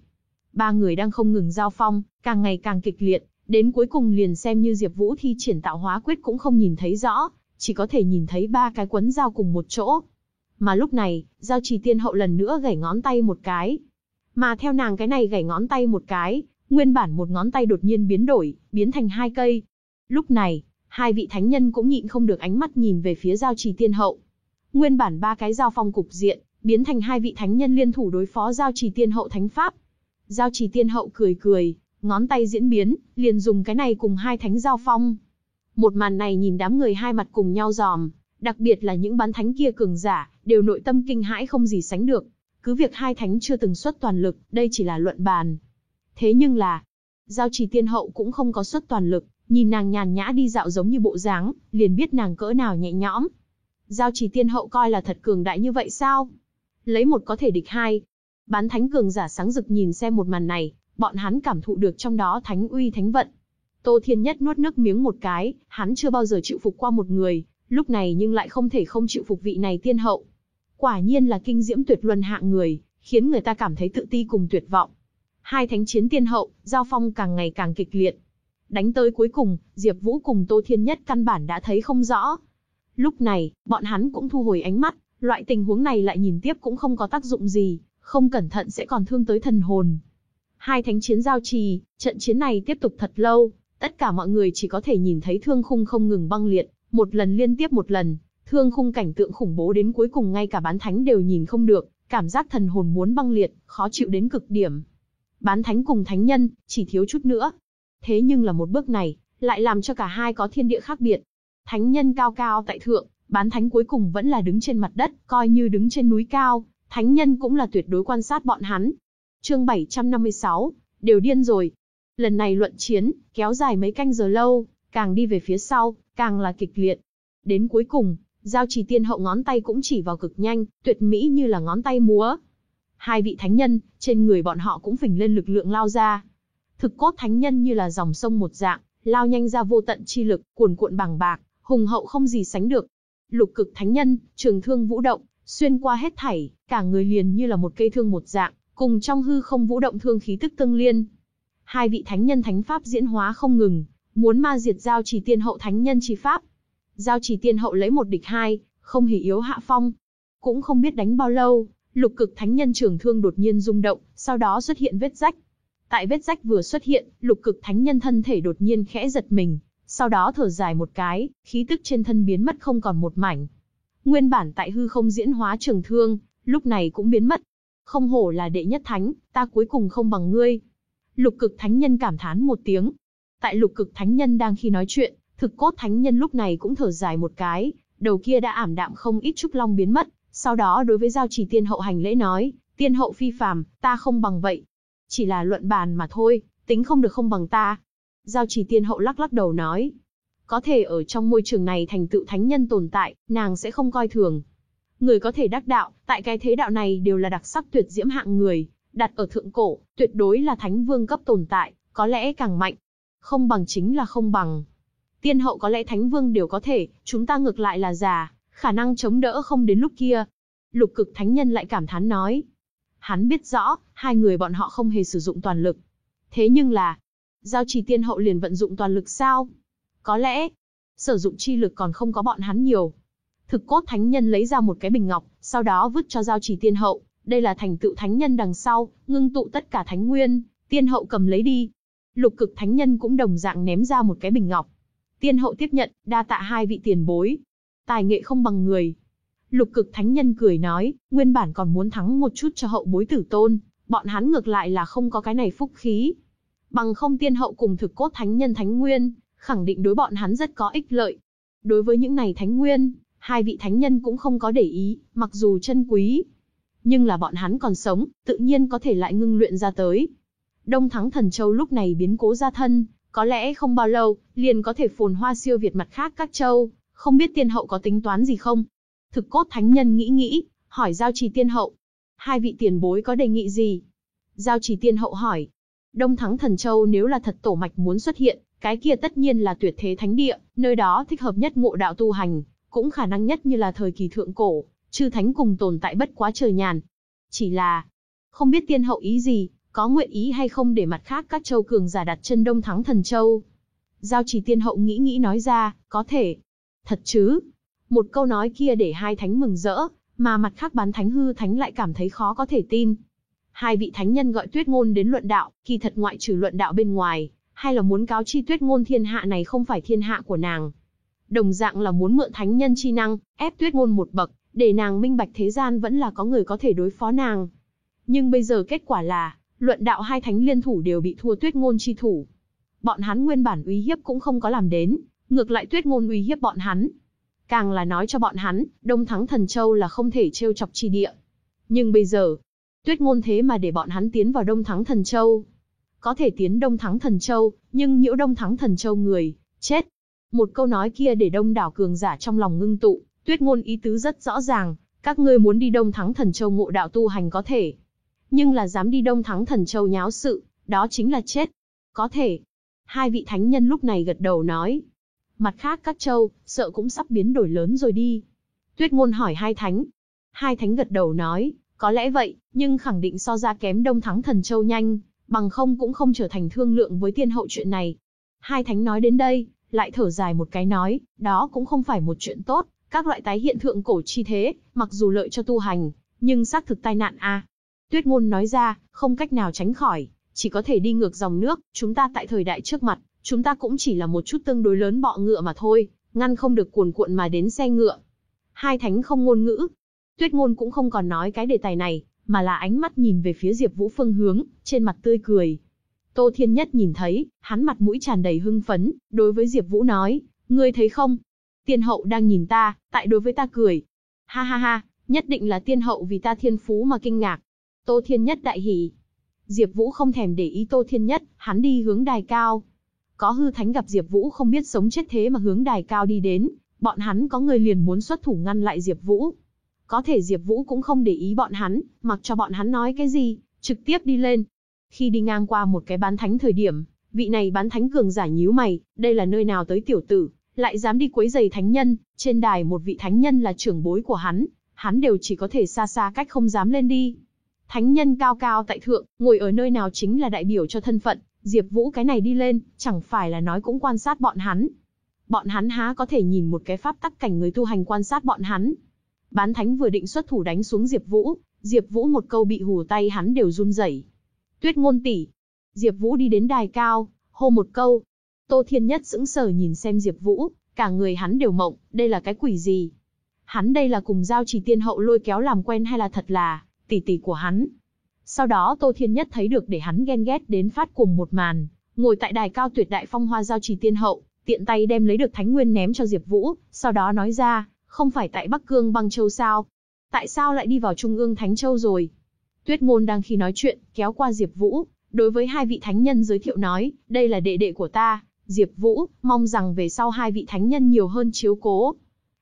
Ba người đang không ngừng giao phong, càng ngày càng kịch liệt, đến cuối cùng liền xem như Diệp Vũ thi triển tạo hóa quyết cũng không nhìn thấy rõ, chỉ có thể nhìn thấy ba cái quấn dao cùng một chỗ. Mà lúc này, giao trì tiên hậu lần nữa gảy ngón tay một cái. Mà theo nàng cái này gảy ngón tay một cái, nguyên bản một ngón tay đột nhiên biến đổi, biến thành hai cây. Lúc này, hai vị thánh nhân cũng nhịn không được ánh mắt nhìn về phía giao trì tiên hậu. Nguyên bản ba cái giao phong cục diện, biến thành hai vị thánh nhân liên thủ đối phó giao trì tiên hậu thánh pháp. Giao trì tiên hậu cười cười, ngón tay diễn biến, liền dùng cái này cùng hai thánh giao phong. Một màn này nhìn đám người hai mặt cùng nhau giòm, đặc biệt là những bán thánh kia cường giả, đều nội tâm kinh hãi không gì sánh được. Cứ việc hai thánh chưa từng xuất toàn lực, đây chỉ là luận bàn. Thế nhưng là, giao trì tiên hậu cũng không có xuất toàn lực, Nhìn nàng nhàn nhã đi dạo giống như bộ dáng, liền biết nàng cỡ nào nhẹ nhõm. Giao trì tiên hậu coi là thật cường đại như vậy sao? Lấy một có thể địch hai. Bán thánh cường giả sáng rực nhìn xem một màn này, bọn hắn cảm thụ được trong đó thánh uy thánh vận. Tô Thiên Nhất nuốt nước miếng một cái, hắn chưa bao giờ chịu phục qua một người, lúc này nhưng lại không thể không chịu phục vị này tiên hậu. Quả nhiên là kinh diễm tuyệt luân hạng người, khiến người ta cảm thấy tự ti cùng tuyệt vọng. Hai thánh chiến tiên hậu, giao phong càng ngày càng kịch liệt, Đánh tới cuối cùng, Diệp Vũ cùng Tô Thiên Nhất căn bản đã thấy không rõ. Lúc này, bọn hắn cũng thu hồi ánh mắt, loại tình huống này lại nhìn tiếp cũng không có tác dụng gì, không cẩn thận sẽ còn thương tới thần hồn. Hai thánh chiến giao trì, trận chiến này tiếp tục thật lâu, Tất cả mọi người chỉ có thể nhìn thấy thương khung không ngừng băng liệt, một lần liên tiếp một lần, thương khung cảnh tượng khủng bố đến cuối cùng ngay cả bán thánh đều nhìn không được, cảm giác thần hồn muốn băng liệt, khó chịu đến cực điểm. Bán thánh cùng thánh nhân, chỉ thiếu chút nữa. Thế nhưng là một bước này, lại làm cho cả hai có thiên địa khác biệt. Thánh nhân cao cao tại thượng, bán thánh cuối cùng vẫn là đứng trên mặt đất, coi như đứng trên núi cao, thánh nhân cũng là tuyệt đối quan sát bọn hắn. Chương 756, đều điên rồi. Lần này luận chiến, kéo dài mấy canh giờ lâu, càng đi về phía sau, càng là kịch liệt. Đến cuối cùng, giao trì tiên hậu ngón tay cũng chỉ vào cực nhanh, tuyệt mỹ như là ngón tay múa. Hai vị thánh nhân, trên người bọn họ cũng phình lên lực lượng lao ra. Thực cốt thánh nhân như là dòng sông một dạng, lao nhanh ra vô tận chi lực, cuồn cuộn bằng bạc, hùng hậu không gì sánh được. Lục cực thánh nhân, trường thương vũ động, xuyên qua hết thảy, cả người liền như là một cây thương một dạng, cùng trong hư không vũ động thương khí tức tương liên. Hai vị thánh nhân thánh pháp diễn hóa không ngừng, muốn ma diệt giao chỉ tiên hậu thánh nhân chi pháp. Giao chỉ tiên hậu lấy một địch hai, không hề yếu hạ phong. Cũng không biết đánh bao lâu, lục cực thánh nhân trường thương đột nhiên rung động, sau đó xuất hiện vết rách. Tại vết rách vừa xuất hiện, lục cực thánh nhân thân thể đột nhiên khẽ giật mình, sau đó thở dài một cái, khí tức trên thân biến mất không còn một mảnh. Nguyên bản tại hư không diễn hóa trường thương, lúc này cũng biến mất. Không hổ là đệ nhất thánh, ta cuối cùng không bằng ngươi. Lục cực thánh nhân cảm thán một tiếng. Tại lục cực thánh nhân đang khi nói chuyện, thực cốt thánh nhân lúc này cũng thở dài một cái, đầu kia đã ảm đạm không ít trúc long biến mất. Sau đó đối với giao chỉ tiên hậu hành lễ nói, tiên hậu phi phàm, ta không bằng vậy. Chỉ là luận bàn mà thôi, tính không được không bằng ta. Giao chỉ tiên hậu lắc lắc đầu nói, có thể ở trong môi trường này thành tựu thánh nhân tồn tại, nàng sẽ không coi thường. Người có thể đắc đạo, tại cái thế đạo này đều là đặc sắc tuyệt diễm hạng người, đặt ở thượng cổ, tuyệt đối là thánh vương cấp tồn tại, có lẽ càng mạnh. Không bằng chính là không bằng. Tiên hậu có lẽ thánh vương đều có thể, chúng ta ngược lại là già, khả năng chống đỡ không đến lúc kia. Lục cực thánh nhân lại cảm thán nói. Hắn biết rõ, hai người bọn họ không hề sử dụng toàn lực. Thế nhưng là, giao trì tiên hậu liền vận dụng toàn lực sao? Có lẽ, sử dụng chi lực còn không có bọn hắn nhiều. Thực cốt thánh nhân lấy ra một cái bình ngọc, sau đó vứt cho giao trì tiên hậu. Đây là thành tựu thánh nhân đằng sau, ngưng tụ tất cả thánh nguyên, tiên hậu cầm lấy đi. Lục cực thánh nhân cũng đồng dạng ném ra một cái bình ngọc. Tiên hậu tiếp nhận, đa tạ hai vị tiền bối. Tài nghệ không bằng người. Lục cực thánh nhân cười nói, nguyên bản còn muốn thắng một chút cho hậu bối tử tôn, bọn hắn ngược lại là không có cái này phúc khí. Bằng không tiên hậu cùng thực cốt thánh nhân thánh nguyên, khẳng định đối bọn hắn rất có ích lợi. Đối với những này thánh nguyên, hai vị thánh nhân cũng không có để ý, mặc dù chân quý. Nhưng là bọn hắn còn sống, tự nhiên có thể lại ngưng luyện ra tới. Đông Thắng Thần Châu lúc này biến cố ra thân, có lẽ không bao lâu, liền có thể phồn hoa siêu việt mặt khác các châu, không biết tiên hậu có tính toán gì không? Thực cốt thánh nhân nghĩ nghĩ, hỏi giao trì tiên hậu. Hai vị tiền bối có đề nghị gì? Giao trì tiên hậu hỏi. Đông Thắng Thần Châu nếu là thật tổ mạch muốn xuất hiện, cái kia tất nhiên là tuyệt thế thánh địa, nơi đó thích hợp nhất ngộ đạo tu hành, cũng khả năng nhất như là thời kỳ thượng cổ, chư thánh cùng tồn tại bất quá trời nhàn. Chỉ là, không biết tiên hậu ý gì, có nguyện ý hay không để mặt khác các châu cường giả đặt chân đông thắng thần châu. Giao chỉ tiên hậu nghĩ nghĩ nói ra, có thể. Thật chứ? Một câu nói kia để hai thánh mừng rỡ, mà mặt khác bán thánh hư thánh lại cảm thấy khó có thể tin. Hai vị thánh nhân gọi tuyết ngôn đến luận đạo, kỳ thật ngoại trừ luận đạo bên ngoài, hay là muốn cáo chi tuyết ngôn thiên hạ này không phải thiên hạ của nàng. Đồng dạng là muốn mượn thánh nhân chi năng, ép tuyết ngôn một bậc, để nàng minh bạch thế gian vẫn là có người có thể đối phó nàng. Nhưng bây giờ kết quả là, luận đạo hai thánh liên thủ đều bị thua tuyết ngôn chi thủ. Bọn hắn nguyên bản uy hiếp cũng không có làm đến, ngược lại tuyết ngôn uy hiếp bọn hắn. Càng là nói cho bọn hắn, Đông Thắng Thần Châu là không thể trêu chọc chi địa. Nhưng bây giờ, tuyết ngôn thế mà để bọn hắn tiến vào Đông Thắng Thần Châu. Có thể tiến Đông Thắng Thần Châu, nhưng nhiễu Đông Thắng Thần Châu người, chết. Một câu nói kia để đông đảo cường giả trong lòng ngưng tụ, tuyết ngôn ý tứ rất rõ ràng, các ngươi muốn đi Đông Thắng Thần Châu ngộ đạo tu hành có thể, nhưng là dám đi Đông Thắng Thần Châu nháo sự, đó chính là chết. Có thể. Hai vị thánh nhân lúc này gật đầu nói. Mặt khác các châu, sợ cũng sắp biến đổi lớn rồi đi. Tuyết ngôn hỏi hai thánh. Hai thánh gật đầu nói, có lẽ vậy, nhưng khẳng định so ra kém Đông Thắng Thần Châu nhanh, bằng không cũng không trở thành thương lượng với tiên hậu chuyện này. Hai thánh nói đến đây, lại thở dài một cái nói, đó cũng không phải một chuyện tốt, các loại tái hiện thượng cổ chi thế, mặc dù lợi cho tu hành, nhưng xác thực tai nạn a. Tuyết ngôn nói ra, không cách nào tránh khỏi, chỉ có thể đi ngược dòng nước, chúng ta tại thời đại trước mặt, chúng ta cũng chỉ là một chút tương đối lớn bọ ngựa mà thôi, ngăn không được cuồn cuộn mà đến xe ngựa. Hai thánh không ngôn ngữ. Tuyết ngôn cũng không còn nói cái đề tài này, mà là ánh mắt nhìn về phía Diệp Vũ phương hướng, trên mặt tươi cười. Tô Thiên Nhất nhìn thấy, hắn mặt mũi tràn đầy hưng phấn, đối với Diệp Vũ nói, ngươi thấy không? Tiên hậu đang nhìn ta, tại đối với ta cười. Ha ha ha, nhất định là tiên hậu vì ta thiên phú mà kinh ngạc. Tô Thiên Nhất đại hỉ. Diệp Vũ không thèm để ý Tô Thiên Nhất, hắn đi hướng đài cao. Có hư thánh gặp Diệp Vũ không biết sống chết thế mà hướng đài cao đi đến, bọn hắn có người liền muốn xuất thủ ngăn lại Diệp Vũ. Có thể Diệp Vũ cũng không để ý bọn hắn, mặc cho bọn hắn nói cái gì, trực tiếp đi lên. Khi đi ngang qua một cái bán thánh thời điểm, vị này bán thánh cường giả nhíu mày, đây là nơi nào tới tiểu tử, lại dám đi quấy rầy thánh nhân, trên đài một vị thánh nhân là trưởng bối của hắn, hắn đều chỉ có thể xa xa cách không dám lên đi. Thánh nhân cao cao tại thượng, ngồi ở nơi nào chính là đại biểu cho thân phận, Diệp Vũ cái này đi lên, chẳng phải là nói cũng quan sát bọn hắn. Bọn hắn há có thể nhìn một cái pháp tắc cảnh người tu hành quan sát bọn hắn. Bán thánh vừa định xuất thủ đánh xuống Diệp Vũ, Diệp Vũ một câu bị hù tay hắn đều run rẩy. Tuyết ngôn tỷ. Diệp Vũ đi đến đài cao, hô một câu. Tô Thiên Nhất sững sờ nhìn xem Diệp Vũ, cả người hắn đều mộng, đây là cái quỷ gì? Hắn đây là cùng giao chỉ tiên hậu lôi kéo làm quen hay là thật là tỷ tỷ của hắn? Sau đó Tô Thiên Nhất thấy được để hắn ghen ghét đến phát cùng một màn, ngồi tại đài cao tuyệt đại phong hoa giao trì tiên hậu, tiện tay đem lấy được thánh nguyên ném cho Diệp Vũ, sau đó nói ra, không phải tại Bắc Cương băng châu sao? Tại sao lại đi vào Trung ương Thánh Châu rồi? Tuyết Ngôn đang khi nói chuyện, kéo qua Diệp Vũ, đối với hai vị thánh nhân giới thiệu nói, đây là đệ đệ của ta, Diệp Vũ, mong rằng về sau hai vị thánh nhân nhiều hơn chiếu cố.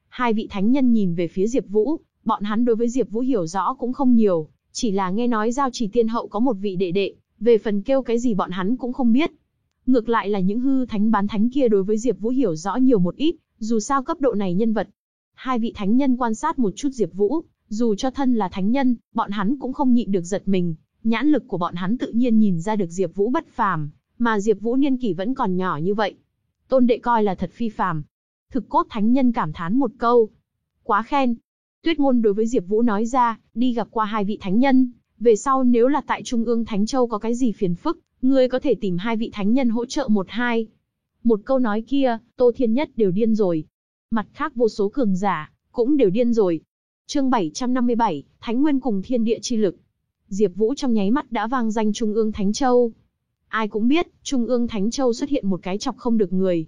Hai vị thánh nhân nhìn về phía Diệp Vũ, bọn hắn đối với Diệp Vũ hiểu rõ cũng không nhiều, chỉ là nghe nói giao chỉ tiên hậu có một vị đệ đệ, về phần kêu cái gì bọn hắn cũng không biết. Ngược lại là những hư thánh bán thánh kia đối với Diệp Vũ hiểu rõ nhiều một ít, dù sao cấp độ này nhân vật. Hai vị thánh nhân quan sát một chút Diệp Vũ, dù cho thân là thánh nhân, bọn hắn cũng không nhịn được giật mình, nhãn lực của bọn hắn tự nhiên nhìn ra được Diệp Vũ bất phàm, mà Diệp Vũ niên kỷ vẫn còn nhỏ như vậy. Tôn đệ coi là thật phi phàm. Thực cốt thánh nhân cảm thán một câu. Quá khen, Tuyết ngôn đối với Diệp Vũ nói ra, đi gặp qua hai vị thánh nhân, về sau nếu là tại Trung ương Thánh Châu có cái gì phiền phức, ngươi có thể tìm hai vị thánh nhân hỗ trợ một hai. Một câu nói kia, Tô Thiên Nhất đều điên rồi. Mặt khác vô số cường giả, cũng đều điên rồi. Chương 757, Thánh Nguyên cùng Thiên Địa chi lực. Diệp Vũ trong nháy mắt đã vang danh Trung ương Thánh Châu. Ai cũng biết, Trung ương Thánh Châu xuất hiện một cái chọc không được người.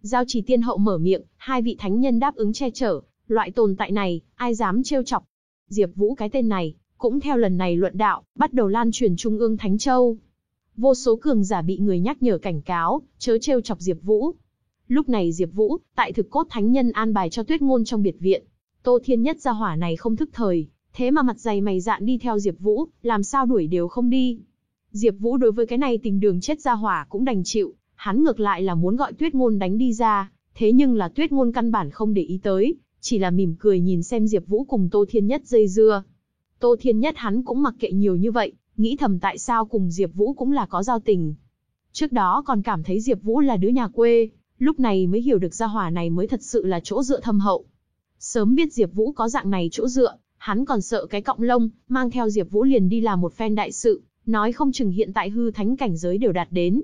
Giao Chỉ Tiên Hậu mở miệng, hai vị thánh nhân đáp ứng che chở, Loại tồn tại này, ai dám trêu chọc? Diệp Vũ cái tên này, cũng theo lần này luận đạo, bắt đầu lan truyền trung ương Thánh Châu. Vô số cường giả bị người nhắc nhở cảnh cáo, chớ trêu chọc Diệp Vũ. Lúc này Diệp Vũ, tại thực cốt thánh nhân an bài cho Tuyết Ngôn trong biệt viện. Tô Thiên Nhất gia hỏa này không thức thời, thế mà mặt dày mày dạn đi theo Diệp Vũ, làm sao đuổi đều không đi. Diệp Vũ đối với cái này tình đường chết gia hỏa cũng đành chịu, hắn ngược lại là muốn gọi Tuyết Ngôn đánh đi ra, thế nhưng là Tuyết Ngôn căn bản không để ý tới, chỉ là mỉm cười nhìn xem Diệp Vũ cùng Tô Thiên Nhất dây dưa. Tô Thiên Nhất hắn cũng mặc kệ nhiều như vậy, nghĩ thầm tại sao cùng Diệp Vũ cũng là có giao tình. Trước đó còn cảm thấy Diệp Vũ là đứa nhà quê, lúc này mới hiểu được gia hỏa này mới thật sự là chỗ dựa thâm hậu. Sớm biết Diệp Vũ có dạng này chỗ dựa, hắn còn sợ cái cọng lông, mang theo Diệp Vũ liền đi làm một phen đại sự, nói không chừng hiện tại hư thánh cảnh giới đều đạt đến.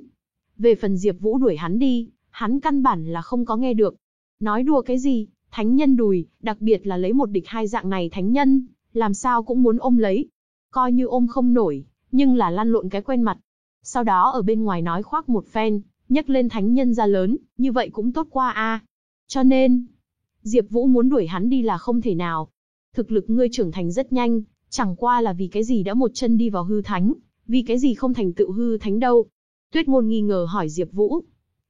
Về phần Diệp Vũ đuổi hắn đi, hắn căn bản là không có nghe được. Nói đùa cái gì, Thánh nhân đùi, đặc biệt là lấy một địch hai dạng này thánh nhân, làm sao cũng muốn ôm lấy. Coi như ôm không nổi, nhưng là lăn lộn cái quen mặt. Sau đó ở bên ngoài nói khoác một phen, nhấc lên thánh nhân ra lớn, như vậy cũng tốt qua a. Cho nên, Diệp Vũ muốn đuổi hắn đi là không thể nào. Thực lực ngươi trưởng thành rất nhanh, chẳng qua là vì cái gì đã một chân đi vào hư thánh, vì cái gì không thành tựu hư thánh đâu. Tuyết Ngôn nghi ngờ hỏi Diệp Vũ.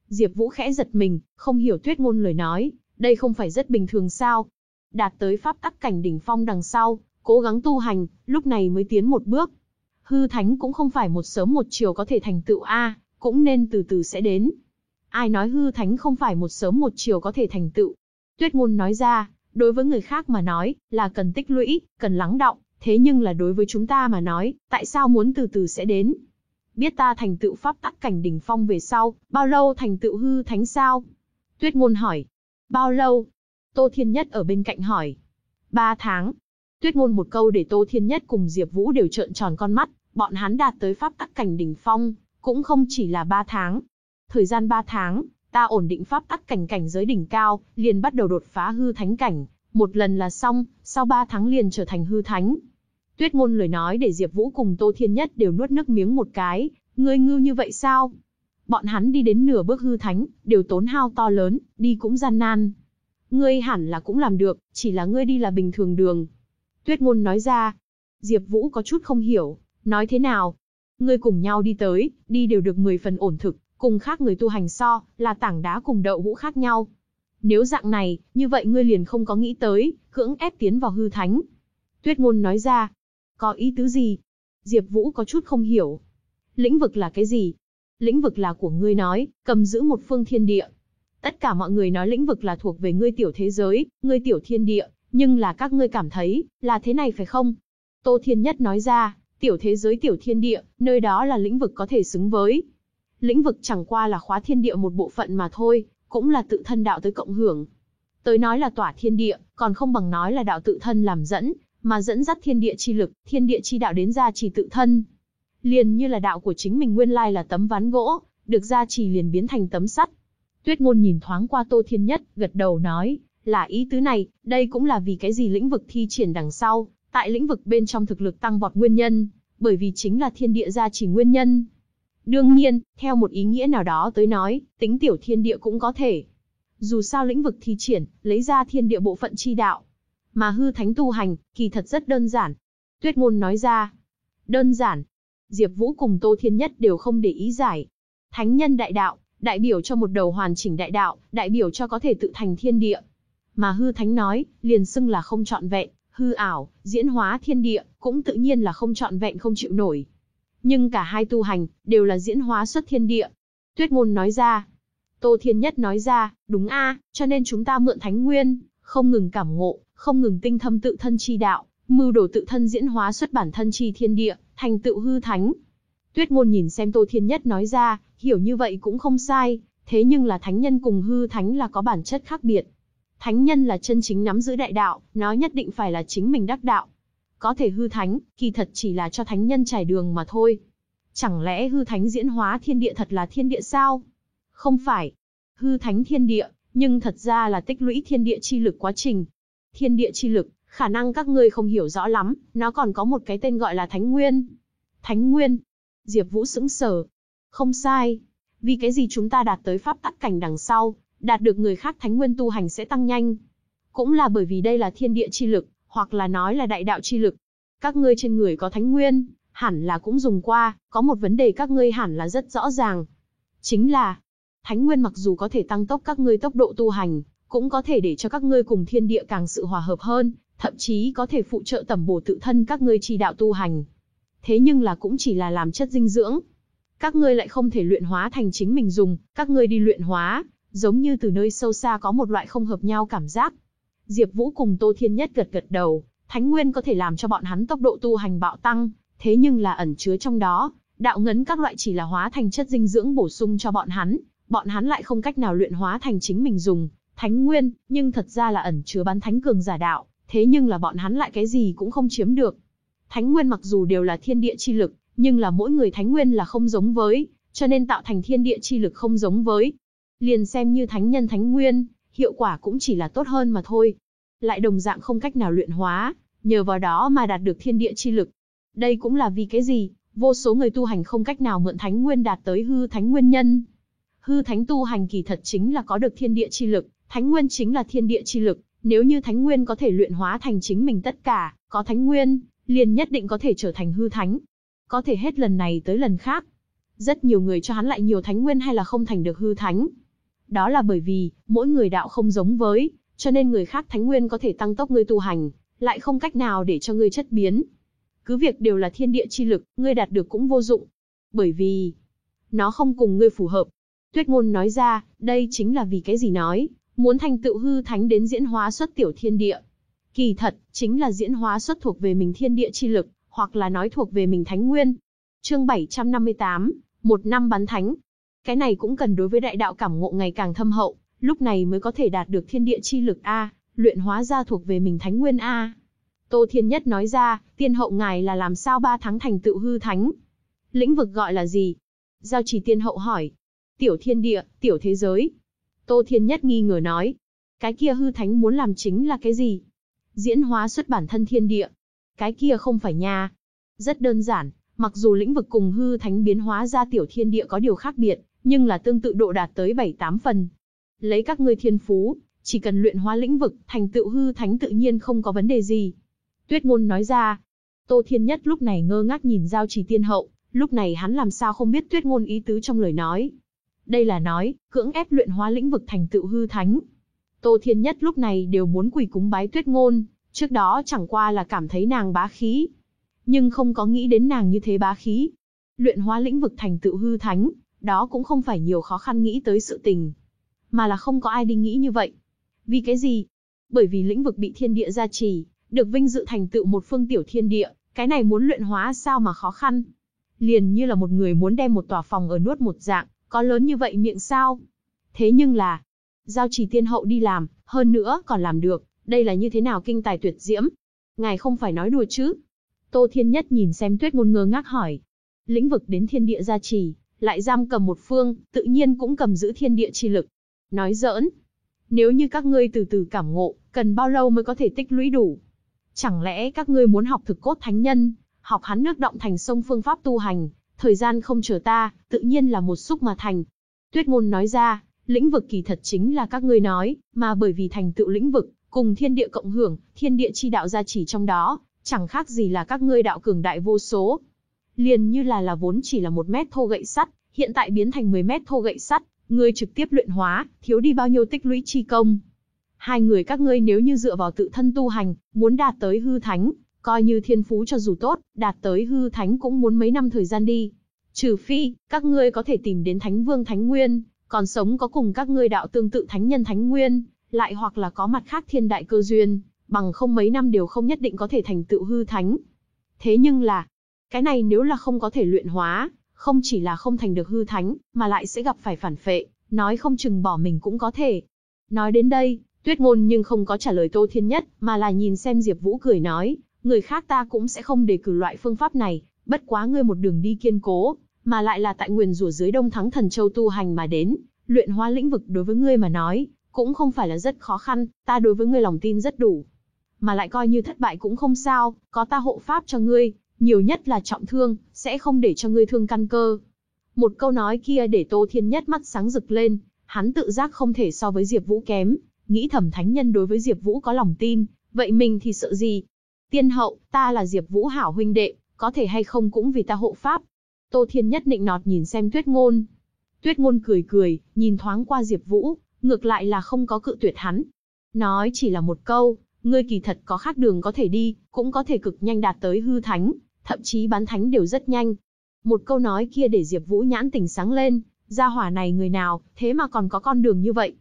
Diệp Vũ khẽ giật mình, không hiểu Tuyết Ngôn lời nói, đây không phải rất bình thường sao? Đạt tới pháp tắc cảnh đỉnh phong đằng sau, cố gắng tu hành, lúc này mới tiến một bước. Hư thánh cũng không phải một sớm một chiều có thể thành tựu a, cũng nên từ từ sẽ đến. Ai nói hư thánh không phải một sớm một chiều có thể thành tựu? Tuyết ngôn nói ra, đối với người khác mà nói, là cần tích lũy, cần lắng động, thế nhưng là đối với chúng ta mà nói, tại sao muốn từ từ sẽ đến? Biết ta thành tựu pháp tắc cảnh đỉnh phong về sau, bao lâu thành tựu hư thánh sao? Tuyết ngôn hỏi, Bao lâu? Tô Thiên Nhất ở bên cạnh hỏi. Ba tháng. Tuyết ngôn một câu để Tô Thiên Nhất cùng Diệp Vũ đều trợn tròn con mắt, bọn hắn đạt tới pháp tắc cảnh đỉnh phong, cũng không chỉ là ba tháng. Thời gian 3 tháng, ta ổn định pháp tắc cảnh cảnh giới đỉnh cao, liền bắt đầu đột phá hư thánh cảnh, một lần là xong, sau 3 tháng liền trở thành hư thánh. Tuyết ngôn lời nói để Diệp Vũ cùng Tô Thiên Nhất đều nuốt nước miếng một cái, ngươi ngưu như vậy sao? Bọn hắn đi đến nửa bước hư thánh, đều tốn hao to lớn, đi cũng gian nan. Ngươi hẳn là cũng làm được, chỉ là ngươi đi là bình thường đường. Tuyết ngôn nói ra. Diệp Vũ có chút không hiểu, nói thế nào? Ngươi cùng nhau đi tới, đi đều được 10 phần ổn thực, cùng khác người tu hành so, là tảng đá cùng đậu hũ khác nhau. Nếu dạng này, như vậy ngươi liền không có nghĩ tới, cưỡng ép tiến vào hư thánh. Tuyết ngôn nói ra. Có ý tứ gì? Diệp Vũ có chút không hiểu. Lĩnh vực là cái gì? Lĩnh vực là của ngươi nói, cầm giữ một phương thiên địa. Tất cả mọi người nói lĩnh vực là thuộc về ngươi tiểu thế giới, ngươi tiểu thiên địa, nhưng là các ngươi cảm thấy, là thế này phải không? Tô Thiên Nhất nói ra, tiểu thế giới tiểu thiên địa, nơi đó là lĩnh vực có thể xứng với. Lĩnh vực chẳng qua là khóa thiên địa một bộ phận mà thôi, cũng là tự thân đạo tới cộng hưởng. Tới nói là tỏa thiên địa, còn không bằng nói là đạo tự thân làm dẫn, mà dẫn dắt thiên địa chi lực, thiên địa chi đạo đến ra chỉ tự thân. Liền như là đạo của chính mình nguyên lai là tấm ván gỗ, được gia trì liền biến thành tấm sắt. Tuyết ngôn nhìn thoáng qua Tô Thiên Nhất, gật đầu nói, là ý tứ này, đây cũng là vì cái gì lĩnh vực thi triển đằng sau, tại lĩnh vực bên trong thực lực tăng vọt nguyên nhân, bởi vì chính là thiên địa gia trì nguyên nhân. Đương nhiên, theo một ý nghĩa nào đó tới nói, tính tiểu thiên địa cũng có thể. Dù sao lĩnh vực thi triển, lấy ra thiên địa bộ phận chi đạo. Mà hư thánh tu hành, kỳ thật rất đơn giản. Tuyết ngôn nói ra. Đơn giản. Diệp Vũ cùng Tô Thiên Nhất đều không để ý giải. Thánh nhân đại đạo, đại biểu cho một đầu hoàn chỉnh đại đạo, đại biểu cho có thể tự thành thiên địa. Mà hư thánh nói, liền xưng là không trọn vẹn, hư ảo, diễn hóa thiên địa, cũng tự nhiên là không trọn vẹn không chịu nổi. Nhưng cả hai tu hành, đều là diễn hóa xuất thiên địa. Tuyết ngôn nói ra. Tô Thiên Nhất nói ra, đúng a, cho nên chúng ta mượn thánh nguyên, không ngừng cảm ngộ, không ngừng tinh thâm tự thân chi đạo, mưu đồ tự thân diễn hóa xuất bản thân chi thiên địa, thành tựu hư thánh. Tuyết ngôn nhìn xem Tô Thiên Nhất nói ra, hiểu như vậy cũng không sai, thế nhưng là thánh nhân cùng hư thánh là có bản chất khác biệt. Thánh nhân là chân chính nắm giữ đại đạo, nó nhất định phải là chính mình đắc đạo. Có thể hư thánh, kỳ thật chỉ là cho thánh nhân trải đường mà thôi. Chẳng lẽ hư thánh diễn hóa thiên địa thật là thiên địa sao? Không phải. Hư thánh thiên địa, nhưng thật ra là tích lũy thiên địa chi lực quá trình. Thiên địa chi lực, khả năng các ngươi không hiểu rõ lắm, nó còn có một cái tên gọi là Thánh Nguyên. Thánh Nguyên. Diệp Vũ sững sờ. Không sai. Vì cái gì chúng ta đạt tới pháp tắc cảnh đằng sau, đạt được người khác Thánh Nguyên tu hành sẽ tăng nhanh? Cũng là bởi vì đây là thiên địa chi lực, hoặc là nói là đại đạo chi lực. Các ngươi trên người có Thánh Nguyên, hẳn là cũng dùng qua, có một vấn đề các ngươi hẳn là rất rõ ràng. Chính là, Thánh Nguyên mặc dù có thể tăng tốc các ngươi tốc độ tu hành, cũng có thể để cho các ngươi cùng thiên địa càng sự hòa hợp hơn, thậm chí có thể phụ trợ tẩm bổ tự thân các ngươi chi đạo tu hành. Thế nhưng là cũng chỉ là làm chất dinh dưỡng. Các ngươi lại không thể luyện hóa thành chính mình dùng, các ngươi đi luyện hóa, giống như từ nơi sâu xa có một loại không hợp nhau cảm giác. Diệp Vũ cùng Tô Thiên Nhất gật gật đầu, Thánh Nguyên có thể làm cho bọn hắn tốc độ tu hành bạo tăng, thế nhưng là ẩn chứa trong đó, đạo ngấn các loại chỉ là hóa thành chất dinh dưỡng bổ sung cho bọn hắn, bọn hắn lại không cách nào luyện hóa thành chính mình dùng, Thánh Nguyên, nhưng thật ra là ẩn chứa bán thánh cường giả đạo, thế nhưng là bọn hắn lại cái gì cũng không chiếm được. Thánh Nguyên mặc dù đều là thiên địa chi lực, nhưng là mỗi người Thánh Nguyên là không giống với, cho nên tạo thành thiên địa chi lực không giống với. Liền xem như Thánh Nhân Thánh Nguyên, hiệu quả cũng chỉ là tốt hơn mà thôi. Lại đồng dạng không cách nào luyện hóa, nhờ vào đó mà đạt được thiên địa chi lực. Đây cũng là vì cái gì? Vô số người tu hành không cách nào mượn Thánh Nguyên đạt tới hư Thánh Nguyên nhân. Hư Thánh tu hành kỳ thật chính là có được thiên địa chi lực, Thánh Nguyên chính là thiên địa chi lực, nếu như Thánh Nguyên có thể luyện hóa thành chính mình tất cả, có Thánh Nguyên, liền nhất định có thể trở thành hư thánh. Có thể hết lần này tới lần khác. Rất nhiều người cho hắn lại nhiều Thánh Nguyên hay là không thành được hư thánh. Đó là bởi vì, mỗi người đạo không giống với, cho nên người khác Thánh Nguyên có thể tăng tốc ngươi tu hành, lại không cách nào để cho ngươi chất biến. Cứ việc đều là thiên địa chi lực, ngươi đạt được cũng vô dụng. Bởi vì, nó không cùng ngươi phù hợp. Tuyết ngôn nói ra, đây chính là vì cái gì nói, muốn thành tựu hư thánh đến diễn hóa xuất tiểu thiên địa. Kỳ thật, chính là diễn hóa xuất thuộc về mình thiên địa chi lực, hoặc là nói thuộc về mình thánh nguyên. Chương 758, một năm bắn thánh. Cái này cũng cần đối với đại đạo cảm ngộ ngày càng thâm hậu, lúc này mới có thể đạt được thiên địa chi lực A, luyện hóa ra thuộc về mình thánh nguyên A. Tô Thiên Nhất nói ra, tiên hậu ngài là làm sao ba tháng thành tựu hư thánh. Lĩnh vực gọi là gì? Giao trì tiên hậu hỏi. Tiểu thiên địa, tiểu thế giới. Tô Thiên Nhất nghi ngờ nói. Cái kia hư thánh muốn làm chính là cái gì? Diễn hóa xuất bản thân thiên địa. Cái kia không phải nha. Rất đơn giản, mặc dù lĩnh vực cùng hư thánh biến hóa ra tiểu thiên địa có điều khác biệt, nhưng là tương tự độ đạt tới 7-8 phần. Lấy các ngươi thiên phú, chỉ cần luyện hóa lĩnh vực, thành tựu hư thánh tự nhiên không có vấn đề gì. Tuyết ngôn nói ra. Tô Thiên Nhất lúc này ngơ ngác nhìn giao trì tiên hậu, lúc này hắn làm sao không biết tuyết ngôn ý tứ trong lời nói. Đây là nói, cưỡng ép luyện hóa lĩnh vực thành tựu hư thánh. Tô Thiên Nhất lúc này đều muốn quỳ cúng bái tuyết ngôn, trước đó chẳng qua là cảm thấy nàng bá khí. Nhưng không có nghĩ đến nàng như thế bá khí. Luyện hóa lĩnh vực thành tựu hư thánh, đó cũng không phải nhiều khó khăn nghĩ tới sự tình. Mà là không có ai đi nghĩ như vậy. Vì cái gì? Bởi vì lĩnh vực bị thiên địa gia trì, được vinh dự thành tựu một phương tiểu thiên địa, cái này muốn luyện hóa sao mà khó khăn. Liền như là một người muốn đem một tòa phòng ở nuốt một dạng, có lớn như vậy miệng sao? Thế nhưng là, giao trì tiên hậu đi làm, hơn nữa còn làm được, đây là như thế nào kinh tài tuyệt diễm? Ngài không phải nói đùa chứ? Tô Thiên Nhất nhìn xem tuyết ngôn ngơ ngác hỏi. Lĩnh vực đến thiên địa gia trì, lại giam cầm một phương, tự nhiên cũng cầm giữ thiên địa chi lực. Nói giỡn. Nếu như các ngươi từ từ cảm ngộ, cần bao lâu mới có thể tích lũy đủ? Chẳng lẽ các ngươi muốn học thực cốt thánh nhân, học hắn nước động thành sông phương pháp tu hành, thời gian không chờ ta, tự nhiên là một xúc mà thành. Tuyết ngôn nói ra, lĩnh vực kỳ thật chính là các ngươi nói, mà bởi vì thành tựu lĩnh vực, cùng thiên địa cộng hưởng, thiên địa chi đạo gia chỉ trong đó, chẳng khác gì là các ngươi đạo cường đại vô số. Liền như là là vốn chỉ là một mét thô gậy sắt, hiện tại biến thành 10 mét thô gậy sắt, ngươi trực tiếp luyện hóa, thiếu đi bao nhiêu tích lũy chi công. Hai người các ngươi nếu như dựa vào tự thân tu hành, muốn đạt tới hư thánh, coi như thiên phú cho dù tốt, đạt tới hư thánh cũng muốn mấy năm thời gian đi. Trừ phi, các ngươi có thể tìm đến thánh vương thánh nguyên, còn sống có cùng các ngươi đạo tương tự thánh nhân thánh nguyên, lại hoặc là có mặt khác thiên đại cơ duyên, bằng không mấy năm đều không nhất định có thể thành tựu hư thánh. Thế nhưng là, cái này nếu là không có thể luyện hóa, không chỉ là không thành được hư thánh, mà lại sẽ gặp phải phản phệ, nói không chừng bỏ mình cũng có thể. Nói đến đây, tuyết ngôn nhưng không có trả lời Tô Thiên Nhất, mà là nhìn xem Diệp Vũ cười nói, người khác ta cũng sẽ không đề cử loại phương pháp này, bất quá ngươi một đường đi kiên cố, mà lại là tại nguyên rủa dưới Đông Thắng Thần Châu tu hành mà đến, luyện hóa lĩnh vực đối với ngươi mà nói, cũng không phải là rất khó khăn, ta đối với ngươi lòng tin rất đủ. Mà lại coi như thất bại cũng không sao, có ta hộ pháp cho ngươi, nhiều nhất là trọng thương, sẽ không để cho ngươi thương căn cơ. Một câu nói kia để Tô Thiên Nhất mắt sáng rực lên, hắn tự giác không thể so với Diệp Vũ kém, nghĩ thẩm thánh nhân đối với Diệp Vũ có lòng tin, vậy mình thì sợ gì? Tiên hậu, ta là Diệp Vũ hảo huynh đệ, có thể hay không cũng vì ta hộ pháp. Tô Thiên Nhất định nọt nhìn xem Tuyết Ngôn. Tuyết Ngôn cười cười, nhìn thoáng qua Diệp Vũ, ngược lại là không có cự tuyệt hắn. Nói chỉ là một câu, ngươi kỳ thật có khác đường có thể đi, cũng có thể cực nhanh đạt tới hư thánh, thậm chí bán thánh đều rất nhanh. Một câu nói kia để Diệp Vũ nhãn tỉnh sáng lên, gia hỏa này người nào, thế mà còn có con đường như vậy.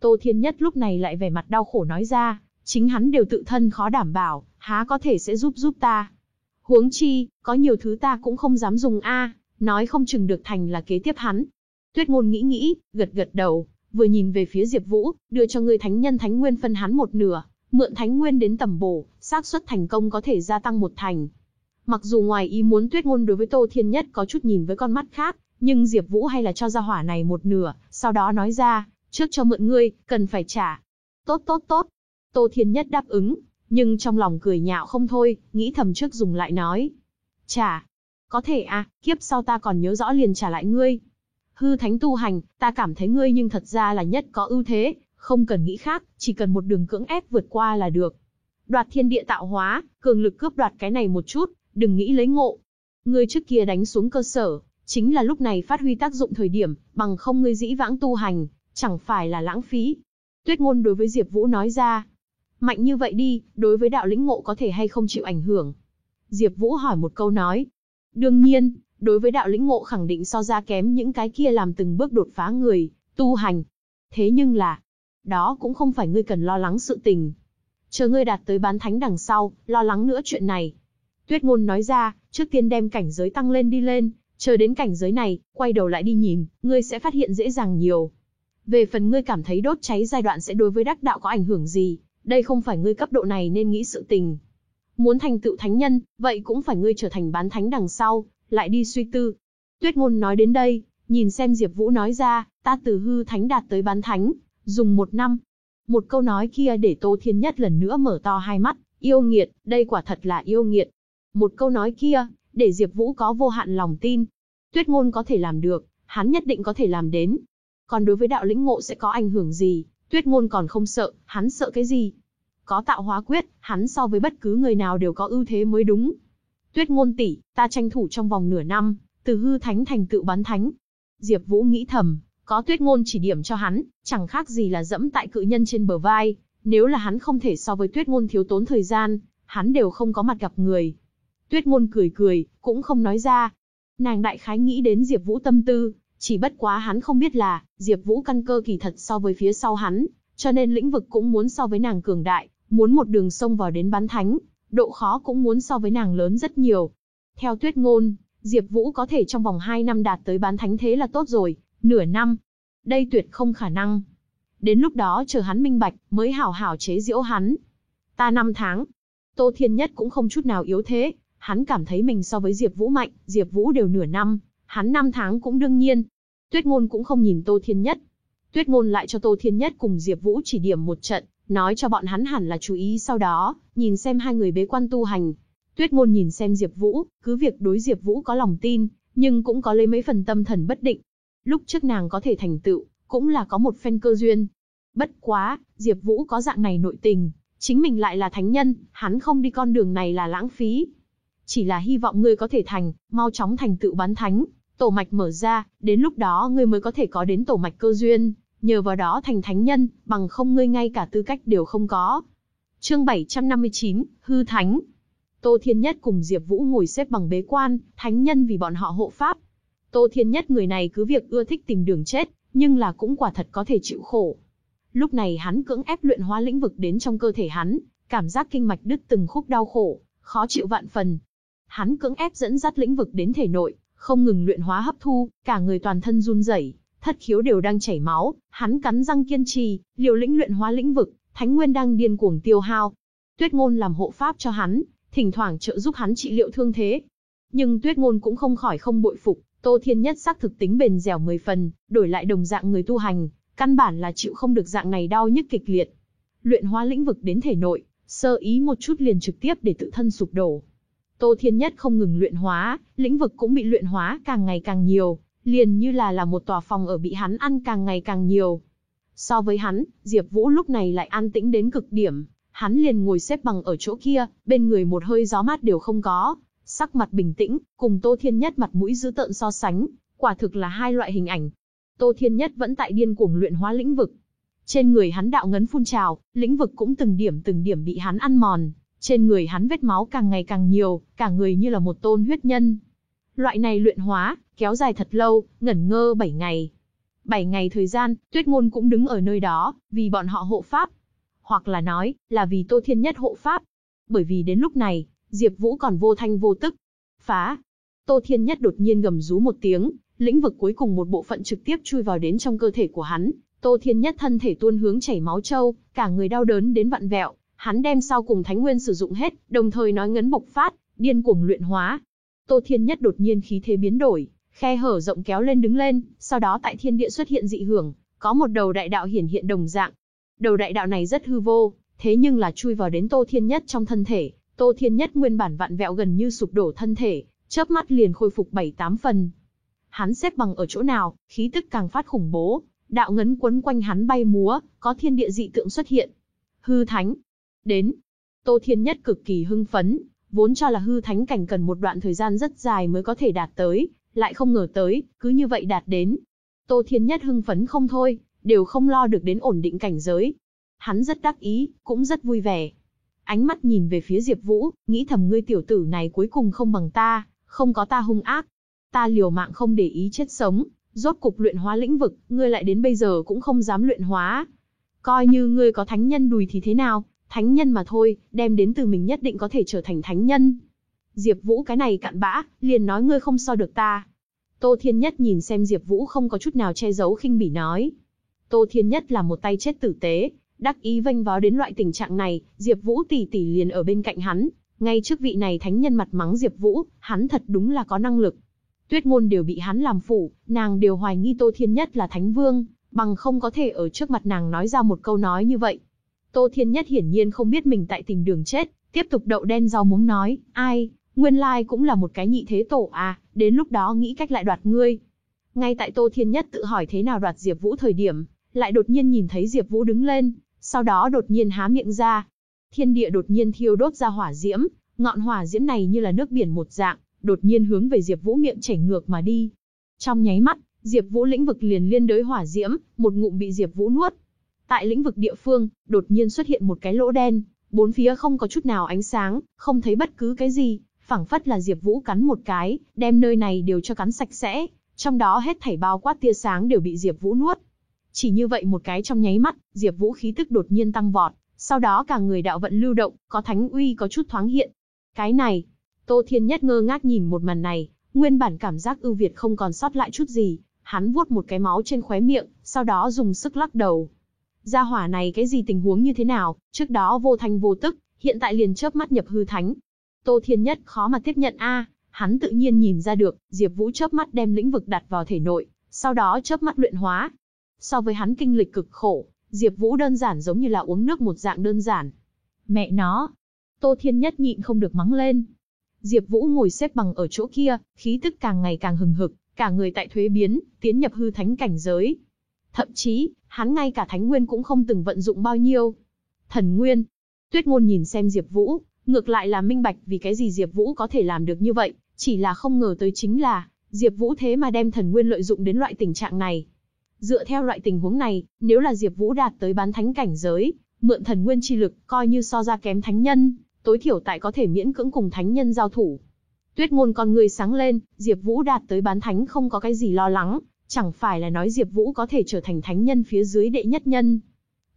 Tô Thiên Nhất lúc này lại vẻ mặt đau khổ nói ra, chính hắn đều tự thân khó đảm bảo, há có thể sẽ giúp giúp ta. Huống chi, có nhiều thứ ta cũng không dám dùng a, nói không chừng được thành là kế tiếp hắn. Tuyết ngôn nghĩ nghĩ, gật gật đầu, vừa nhìn về phía Diệp Vũ, đưa cho ngươi thánh nhân thánh nguyên phân hắn một nửa, mượn thánh nguyên đến tầm bổ, xác suất thành công có thể gia tăng một thành. Mặc dù ngoài ý muốn Tuyết ngôn đối với Tô Thiên Nhất có chút nhìn với con mắt khác, nhưng Diệp Vũ hay là cho ra hỏa này một nửa, sau đó nói ra, trước cho mượn ngươi, cần phải trả. Tốt tốt tốt. Tô Thiên Nhất đáp ứng, nhưng trong lòng cười nhạo không thôi, nghĩ thầm trước dùng lại nói. Trả. Có thể à, kiếp sau ta còn nhớ rõ liền trả lại ngươi. Hư thánh tu hành, ta cảm thấy ngươi nhưng thật ra là nhất có ưu thế, không cần nghĩ khác, chỉ cần một đường cưỡng ép vượt qua là được. Đoạt thiên địa tạo hóa, cường lực cướp đoạt cái này một chút, đừng nghĩ lấy ngộ. Ngươi trước kia đánh xuống cơ sở, chính là lúc này phát huy tác dụng thời điểm, bằng không ngươi dĩ vãng tu hành, chẳng phải là lãng phí. Tuyết ngôn đối với Diệp Vũ nói ra, mạnh như vậy đi, đối với đạo lĩnh ngộ có thể hay không chịu ảnh hưởng. Diệp Vũ hỏi một câu nói, đương nhiên, đối với đạo lĩnh ngộ khẳng định so ra kém những cái kia làm từng bước đột phá người, tu hành. Thế nhưng là, đó cũng không phải ngươi cần lo lắng sự tình. Chờ ngươi đạt tới bán thánh đằng sau, lo lắng nữa chuyện này. Tuyết ngôn nói ra, trước tiên đem cảnh giới tăng lên đi lên, chờ đến cảnh giới này, quay đầu lại đi nhìn, ngươi sẽ phát hiện dễ dàng nhiều. Về phần ngươi cảm thấy đốt cháy giai đoạn sẽ đối với đắc đạo có ảnh hưởng gì, đây không phải ngươi cấp độ này nên nghĩ sự tình. Muốn thành tựu thánh nhân, vậy cũng phải ngươi trở thành bán thánh đằng sau, lại đi suy tư. Tuyết ngôn nói đến đây, Nhìn xem Diệp Vũ nói ra, ta từ hư thánh đạt tới bán thánh, dùng một năm. Một câu nói kia để Tô Thiên Nhất lần nữa mở to hai mắt, yêu nghiệt, đây quả thật là yêu nghiệt. Một câu nói kia, để Diệp Vũ có vô hạn lòng tin. Tuyết ngôn có thể làm được, hắn nhất định có thể làm đến. Còn đối với đạo lĩnh ngộ sẽ có ảnh hưởng gì, Tuyết ngôn còn không sợ, hắn sợ cái gì? Có tạo hóa quyết, hắn so với bất cứ người nào đều có ưu thế mới đúng. Tuyết ngôn tỷ, ta tranh thủ trong vòng nửa năm, từ hư thánh thành tựu bán thánh. Diệp Vũ nghĩ thầm, có tuyết ngôn chỉ điểm cho hắn, chẳng khác gì là dẫm tại cự nhân trên bờ vai, nếu là hắn không thể so với tuyết ngôn thiếu tốn thời gian, hắn đều không có mặt gặp người. Tuyết ngôn cười cười, cũng không nói ra. Nàng đại khái nghĩ đến Diệp Vũ tâm tư, chỉ bất quá hắn không biết là, Diệp Vũ căn cơ kỳ thật so với phía sau hắn, cho nên lĩnh vực cũng muốn so với nàng cường đại, muốn một đường sông vào đến bán thánh, độ khó cũng muốn so với nàng lớn rất nhiều. Theo tuyết ngôn, Diệp Vũ có thể trong vòng 2 năm đạt tới bán thánh thế là tốt rồi, nửa năm. Đây tuyệt không khả năng. Đến lúc đó chờ hắn minh bạch, mới hảo hảo chế giễu hắn. Ta năm tháng. Tô Thiên Nhất cũng không chút nào yếu thế, hắn cảm thấy mình so với Diệp Vũ mạnh, Diệp Vũ đều nửa năm, hắn năm tháng cũng đương nhiên. Tuyết Ngôn cũng không nhìn Tô Thiên Nhất. Tuyết Ngôn lại cho Tô Thiên Nhất cùng Diệp Vũ chỉ điểm một trận, nói cho bọn hắn hẳn là chú ý sau đó, nhìn xem hai người bế quan tu hành. Tuyết Ngôn nhìn xem Diệp Vũ, cứ việc đối Diệp Vũ có lòng tin, nhưng cũng có lấy mấy phần tâm thần bất định. Lúc trước nàng có thể thành tựu, cũng là có một phen cơ duyên. Bất quá, Diệp Vũ có dạng này nội tình, chính mình lại là thánh nhân, hắn không đi con đường này là lãng phí. Chỉ là hy vọng ngươi có thể thành, mau chóng thành tựu bán thánh, tổ mạch mở ra, đến lúc đó ngươi mới có thể có đến tổ mạch cơ duyên, nhờ vào đó thành thánh nhân, bằng không ngươi ngay cả tư cách đều không có. Chương 759, hư thánh. Tô Thiên Nhất cùng Diệp Vũ ngồi xếp bằng bế quan, thánh nhân vì bọn họ hộ pháp. Tô Thiên Nhất người này cứ việc ưa thích tìm đường chết, nhưng là cũng quả thật có thể chịu khổ. Lúc này hắn cưỡng ép luyện hóa lĩnh vực đến trong cơ thể hắn, cảm giác kinh mạch đứt từng khúc đau khổ, khó chịu vạn phần. Hắn cưỡng ép dẫn dắt lĩnh vực đến thể nội, không ngừng luyện hóa hấp thu, cả người toàn thân run rẩy, thất khiếu đều đang chảy máu, hắn cắn răng kiên trì, liều lĩnh luyện hóa lĩnh vực, thánh nguyên đang điên cuồng tiêu hao. Tuyết Ngôn làm hộ pháp cho hắn, thỉnh thoảng trợ giúp hắn trị liệu thương thế. Nhưng Tuyết Ngôn cũng không khỏi không bội phục, Tô Thiên Nhất xác thực tính bền dẻo 10 phần, đổi lại đồng dạng người tu hành, căn bản là chịu không được dạng này đau nhức kịch liệt. Luyện hóa lĩnh vực đến thể nội, sơ ý một chút liền trực tiếp để tự thân sụp đổ. Tô Thiên Nhất không ngừng luyện hóa, lĩnh vực cũng bị luyện hóa càng ngày càng nhiều, liền như là là một tòa phòng ở bị hắn ăn càng ngày càng nhiều. So với hắn, Diệp Vũ lúc này lại an tĩnh đến cực điểm, hắn liền ngồi xếp bằng ở chỗ kia, bên người một hơi gió mát đều không có, sắc mặt bình tĩnh, cùng Tô Thiên Nhất mặt mũi dữ tợn so sánh, quả thực là hai loại hình ảnh. Tô Thiên Nhất vẫn tại điên cuồng luyện hóa lĩnh vực. Trên người hắn đạo ngấn phun trào, lĩnh vực cũng từng điểm từng điểm bị hắn ăn mòn, trên người hắn vết máu càng ngày càng nhiều, cả người như là một tôn huyết nhân. Loại này luyện hóa, kéo dài thật lâu, ngẩn ngơ 7 ngày. 7 ngày thời gian, Tuyết Ngôn cũng đứng ở nơi đó, vì bọn họ hộ pháp. Hoặc là nói, là vì Tô Thiên Nhất hộ pháp. Bởi vì đến lúc này, Diệp Vũ còn vô thanh vô tức. Phá! Tô Thiên Nhất đột nhiên gầm rú một tiếng, lĩnh vực cuối cùng một bộ phận trực tiếp chui vào đến trong cơ thể của hắn. Tô Thiên Nhất thân thể tuôn hướng chảy máu châu, cả người đau đớn đến vặn vẹo, hắn đem sau cùng Thánh Nguyên sử dụng hết, đồng thời nói ngấn bộc phát, điên cuồng luyện hóa. Tô Thiên Nhất đột nhiên khí thế biến đổi, khe hở rộng kéo lên đứng lên, sau đó tại thiên địa xuất hiện dị hưởng, có một đầu đại đạo hiển hiện đồng dạng. Đầu đại đạo này rất hư vô, thế nhưng là chui vào đến Tô Thiên Nhất trong thân thể, Tô Thiên Nhất nguyên bản vặn vẹo gần như sụp đổ thân thể, chớp mắt liền khôi phục 7-8 phần. Hắn xếp bằng ở chỗ nào, khí tức càng phát khủng bố, đạo ngấn quấn quanh hắn bay múa, có thiên địa dị tượng xuất hiện. Hư thánh. Đến. Tô Thiên Nhất cực kỳ hưng phấn, vốn cho là hư thánh cảnh cần một đoạn thời gian rất dài mới có thể đạt tới, lại không ngờ tới, cứ như vậy đạt đến. Tô Thiên Nhất hưng phấn không thôi, đều không lo được đến ổn định cảnh giới. Hắn rất đắc ý, cũng rất vui vẻ. Ánh mắt nhìn về phía Diệp Vũ, nghĩ thầm ngươi tiểu tử này cuối cùng không bằng ta, không có ta hung ác. Ta liều mạng không để ý chết sống, rốt cục luyện hóa lĩnh vực, ngươi lại đến bây giờ cũng không dám luyện hóa. Coi như ngươi có thánh nhân đùi thì thế nào, thánh nhân mà thôi, đem đến từ mình nhất định có thể trở thành thánh nhân. Diệp Vũ cái này cặn bã, liền nói ngươi không so được ta. Tô Thiên Nhất nhìn xem Diệp Vũ không có chút nào che giấu khinh bỉ nói. Tô Thiên Nhất là một tay chết tử tế, đắc ý vênh váo đến loại tình trạng này, Diệp Vũ tỷ tỷ liền ở bên cạnh hắn, ngay trước vị này thánh nhân mặt mắng Diệp Vũ, hắn thật đúng là có năng lực. Tuyết ngôn đều bị hắn làm phủ, nàng đều hoài nghi Tô Thiên Nhất là Thánh Vương, bằng không có thể ở trước mặt nàng nói ra một câu nói như vậy. Tô Thiên Nhất hiển nhiên không biết mình tại tìm đường chết, tiếp tục đậu đen rau muống nói, ai, nguyên lai cũng là một cái nhị thế tổ à, đến lúc đó nghĩ cách lại đoạt ngươi. Ngay tại Tô Thiên Nhất tự hỏi thế nào đoạt Diệp Vũ thời điểm, lại đột nhiên nhìn thấy Diệp Vũ đứng lên, sau đó đột nhiên há miệng ra. Thiên địa đột nhiên thiêu đốt ra hỏa diễm, ngọn hỏa diễm này như là nước biển một dạng, đột nhiên hướng về Diệp Vũ miệng chảy ngược mà đi. Trong nháy mắt, Diệp Vũ lĩnh vực liền liên đới hỏa diễm, một ngụm bị Diệp Vũ nuốt. Tại lĩnh vực địa phương, đột nhiên xuất hiện một cái lỗ đen, bốn phía không có chút nào ánh sáng, không thấy bất cứ cái gì, phảng phất là Diệp Vũ cắn một cái, đem nơi này đều cho cắn sạch sẽ, trong đó hết thảy bao quát tia sáng đều bị Diệp Vũ nuốt. Chỉ như vậy một cái trong nháy mắt, Diệp Vũ khí tức đột nhiên tăng vọt, sau đó cả người đạo vận lưu động, có thánh uy có chút thoáng hiện. Cái này, Tô Thiên Nhất ngơ ngác nhìn một màn này, nguyên bản cảm giác ưu việt không còn sót lại chút gì, hắn vuốt một cái máu trên khóe miệng, sau đó dùng sức lắc đầu. Gia hỏa này cái gì tình huống như thế nào, trước đó vô thanh vô tức, hiện tại liền chớp mắt nhập hư thánh. Tô Thiên Nhất khó mà tiếp nhận a, hắn tự nhiên nhìn ra được, Diệp Vũ chớp mắt đem lĩnh vực đặt vào thể nội, sau đó chớp mắt luyện hóa. So với hắn kinh lịch cực khổ, Diệp Vũ đơn giản giống như là uống nước một dạng đơn giản. Mẹ nó. Tô Thiên Nhất nhịn không được mắng lên. Diệp Vũ ngồi xếp bằng ở chỗ kia, khí tức càng ngày càng hừng hực, cả người tại thuế biến, tiến nhập hư thánh cảnh giới. Thậm chí, hắn ngay cả thánh nguyên cũng không từng vận dụng bao nhiêu. Thần nguyên. Tuyết Ngôn nhìn xem Diệp Vũ, ngược lại là minh bạch vì cái gì Diệp Vũ có thể làm được như vậy, chỉ là không ngờ tới chính là, Diệp Vũ thế mà đem thần nguyên lợi dụng đến loại tình trạng này. Dựa theo loại tình huống này, nếu là Diệp Vũ đạt tới bán thánh cảnh giới, mượn thần nguyên chi lực, coi như so ra kém thánh nhân, tối thiểu tại có thể miễn cưỡng cùng thánh nhân giao thủ. Tuyết ngôn con người sáng lên, Diệp Vũ đạt tới bán thánh không có cái gì lo lắng, chẳng phải là nói Diệp Vũ có thể trở thành thánh nhân phía dưới đệ nhất nhân.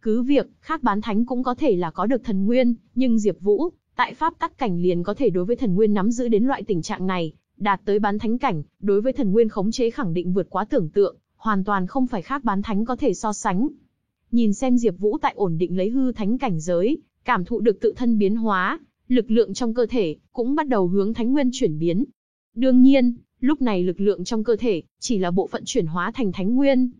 Cứ việc, khác bán thánh cũng có thể là có được thần nguyên, nhưng Diệp Vũ, tại pháp tắc cảnh liền có thể đối với thần nguyên nắm giữ đến loại tình trạng này, đạt tới bán thánh cảnh, đối với thần nguyên khống chế khẳng định vượt quá tưởng tượng, hoàn toàn không phải khác bán thánh có thể so sánh. Nhìn xem Diệp Vũ tại ổn định lấy hư thánh cảnh giới, cảm thụ được tự thân biến hóa, lực lượng trong cơ thể cũng bắt đầu hướng thánh nguyên chuyển biến. Đương nhiên, lúc này lực lượng trong cơ thể chỉ là bộ phận chuyển hóa thành thánh nguyên.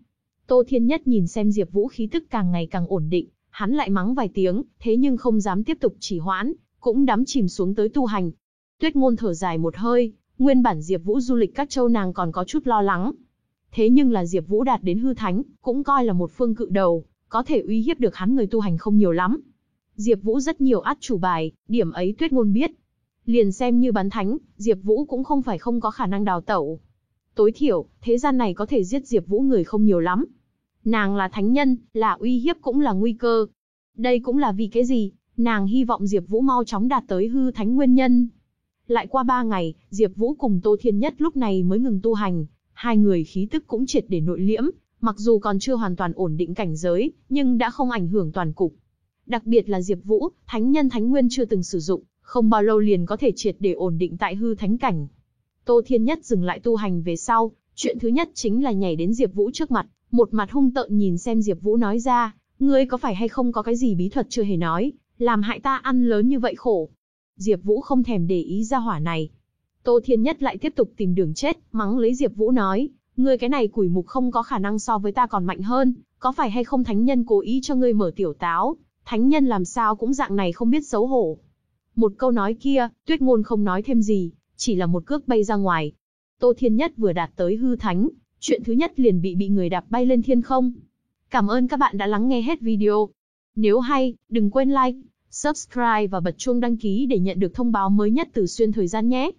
Tô Thiên Nhất nhìn xem Diệp Vũ khí tức càng ngày càng ổn định, hắn lại mắng vài tiếng, thế nhưng không dám tiếp tục chỉ hoãn, cũng đắm chìm xuống tới tu hành. Tuyết Ngôn thở dài một hơi, nguyên bản Diệp Vũ du lịch các châu nàng còn có chút lo lắng. Thế nhưng là Diệp Vũ đạt đến hư thánh, cũng coi là một phương cự đầu, có thể uy hiếp được hắn người tu hành không nhiều lắm. Diệp Vũ rất nhiều át chủ bài, điểm ấy Tuyết Ngôn biết. Liền xem như bán thánh, Diệp Vũ cũng không phải không có khả năng đào tẩu. Tối thiểu, thế gian này có thể giết Diệp Vũ người không nhiều lắm. Nàng là thánh nhân, là uy hiếp cũng là nguy cơ. Đây cũng là vì cái gì? Nàng hy vọng Diệp Vũ mau chóng đạt tới hư thánh nguyên nhân. Lại qua 3 ngày, Diệp Vũ cùng Tô Thiên Nhất lúc này mới ngừng tu hành, hai người khí tức cũng triệt để nội liễm, mặc dù còn chưa hoàn toàn ổn định cảnh giới, nhưng đã không ảnh hưởng toàn cục. Đặc biệt là Diệp Vũ, thánh nhân thánh nguyên chưa từng sử dụng, không bao lâu liền có thể triệt để ổn định tại hư thánh cảnh. Tô Thiên Nhất dừng lại tu hành về sau, chuyện thứ nhất chính là nhảy đến Diệp Vũ trước mặt, một mặt hung tợn nhìn xem Diệp Vũ nói ra, ngươi có phải hay không có cái gì bí thuật chưa hề nói, làm hại ta ăn lớn như vậy khổ. Diệp Vũ không thèm để ý ra hỏa này. Tô Thiên Nhất lại tiếp tục tìm đường chết, mắng lấy Diệp Vũ nói, ngươi cái này quỷ mục không có khả năng so với ta còn mạnh hơn, có phải hay không thánh nhân cố ý cho ngươi mở tiểu táo, thánh nhân làm sao cũng dạng này không biết xấu hổ. Một câu nói kia, Tuyết Ngôn không nói thêm gì, chỉ là một cước bay ra ngoài. Tô Thiên Nhất vừa đạt tới hư thánh, chuyện thứ nhất liền bị bị người đạp bay lên thiên không. Cảm ơn các bạn đã lắng nghe hết video. Nếu hay, đừng quên like, subscribe và bật chuông đăng ký để nhận được thông báo mới nhất từ xuyên thời gian nhé.